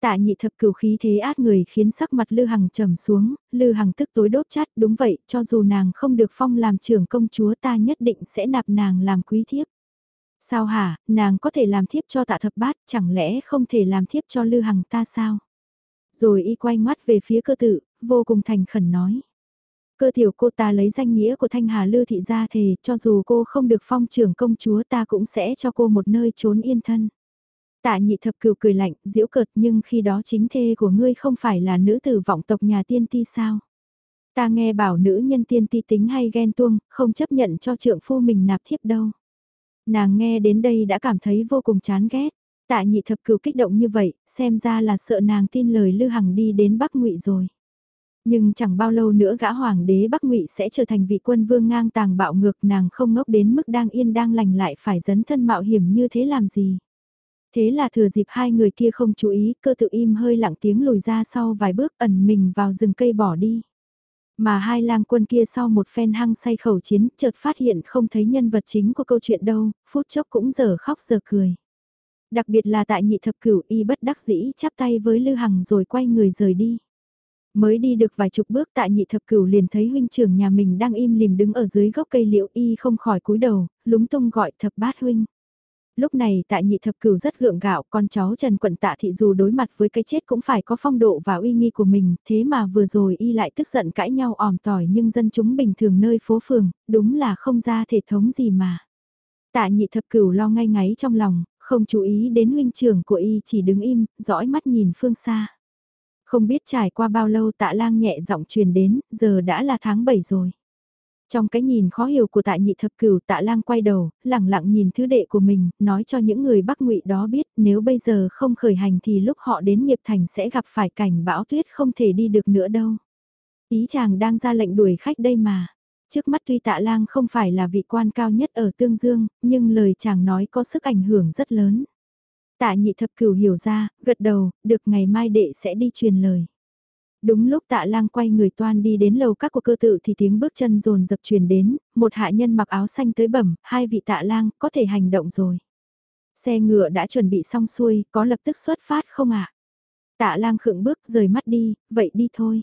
Tạ nhị thập cửu khí thế át người khiến sắc mặt Lư Hằng trầm xuống, Lư Hằng tức tối đốt chát đúng vậy, cho dù nàng không được phong làm trưởng công chúa ta nhất định sẽ nạp nàng làm quý thiếp. Sao hả, nàng có thể làm thiếp cho tạ thập bát, chẳng lẽ không thể làm thiếp cho Lư Hằng ta sao? Rồi y quay ngoắt về phía cơ tự, vô cùng thành khẩn nói. Cơ tiểu cô ta lấy danh nghĩa của Thanh Hà Lư thị gia thề, cho dù cô không được phong trưởng công chúa ta cũng sẽ cho cô một nơi trốn yên thân. Tạ nhị thập cửu cười lạnh, diễu cợt nhưng khi đó chính thê của ngươi không phải là nữ tử vọng tộc nhà tiên ti sao? Ta nghe bảo nữ nhân tiên ti tính hay ghen tuông, không chấp nhận cho trượng phu mình nạp thiếp đâu. Nàng nghe đến đây đã cảm thấy vô cùng chán ghét. Tạ nhị thập cửu kích động như vậy, xem ra là sợ nàng tin lời Lư Hằng đi đến Bắc Ngụy rồi. Nhưng chẳng bao lâu nữa gã hoàng đế Bắc Ngụy sẽ trở thành vị quân vương ngang tàng bạo ngược nàng không ngốc đến mức đang yên đang lành lại phải dấn thân mạo hiểm như thế làm gì. Thế là thừa dịp hai người kia không chú ý, cơ tự im hơi lặng tiếng lùi ra sau vài bước ẩn mình vào rừng cây bỏ đi. Mà hai lang quân kia sau một phen hăng say khẩu chiến, chợt phát hiện không thấy nhân vật chính của câu chuyện đâu, phút chốc cũng giờ khóc giờ cười. Đặc biệt là tại nhị thập cửu y bất đắc dĩ chắp tay với Lư Hằng rồi quay người rời đi. Mới đi được vài chục bước tại nhị thập cửu liền thấy huynh trưởng nhà mình đang im lìm đứng ở dưới gốc cây liễu y không khỏi cúi đầu, lúng tung gọi thập bát huynh. Lúc này tại nhị thập cửu rất gượng gạo, con cháu Trần Quận Tạ Thị dù đối mặt với cái chết cũng phải có phong độ và uy nghi của mình, thế mà vừa rồi y lại tức giận cãi nhau òm tỏi nhưng dân chúng bình thường nơi phố phường, đúng là không ra thể thống gì mà. Tạ nhị thập cửu lo ngay ngáy trong lòng, không chú ý đến huynh trưởng của y chỉ đứng im, dõi mắt nhìn phương xa. Không biết trải qua bao lâu tạ lang nhẹ giọng truyền đến, giờ đã là tháng 7 rồi. Trong cái nhìn khó hiểu của tạ nhị thập cửu tạ lang quay đầu, lặng lặng nhìn thứ đệ của mình, nói cho những người bắc ngụy đó biết nếu bây giờ không khởi hành thì lúc họ đến nghiệp thành sẽ gặp phải cảnh bão tuyết không thể đi được nữa đâu. Ý chàng đang ra lệnh đuổi khách đây mà. Trước mắt tuy tạ lang không phải là vị quan cao nhất ở Tương Dương, nhưng lời chàng nói có sức ảnh hưởng rất lớn. Tạ nhị thập cửu hiểu ra, gật đầu, được ngày mai đệ sẽ đi truyền lời. Đúng lúc tạ lang quay người toan đi đến lầu các của cơ tự thì tiếng bước chân rồn dập truyền đến, một hạ nhân mặc áo xanh tới bẩm, hai vị tạ lang có thể hành động rồi. Xe ngựa đã chuẩn bị xong xuôi, có lập tức xuất phát không ạ? Tạ lang khựng bước rời mắt đi, vậy đi thôi.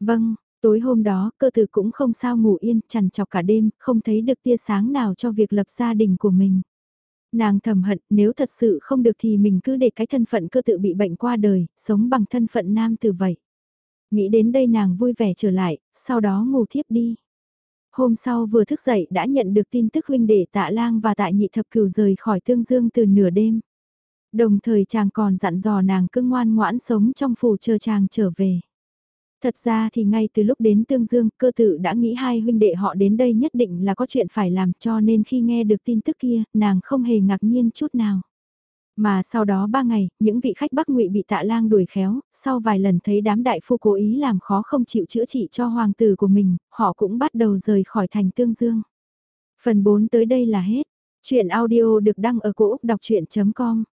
Vâng, tối hôm đó cơ tử cũng không sao ngủ yên, chằn chọc cả đêm, không thấy được tia sáng nào cho việc lập gia đình của mình. Nàng thầm hận nếu thật sự không được thì mình cứ để cái thân phận cơ tự bị bệnh qua đời, sống bằng thân phận nam từ vậy. Nghĩ đến đây nàng vui vẻ trở lại, sau đó ngủ thiếp đi. Hôm sau vừa thức dậy đã nhận được tin tức huynh đệ tạ lang và tạ nhị thập cửu rời khỏi tương dương từ nửa đêm. Đồng thời chàng còn dặn dò nàng cứ ngoan ngoãn sống trong phủ chờ chàng trở về. Thật ra thì ngay từ lúc đến Tương Dương, cơ tự đã nghĩ hai huynh đệ họ đến đây nhất định là có chuyện phải làm cho nên khi nghe được tin tức kia, nàng không hề ngạc nhiên chút nào. Mà sau đó ba ngày, những vị khách Bắc ngụy bị tạ lang đuổi khéo, sau vài lần thấy đám đại phu cố ý làm khó không chịu chữa trị cho hoàng tử của mình, họ cũng bắt đầu rời khỏi thành Tương Dương. Phần 4 tới đây là hết. Chuyện audio được đăng ở cổ Úc đọc chuyện.com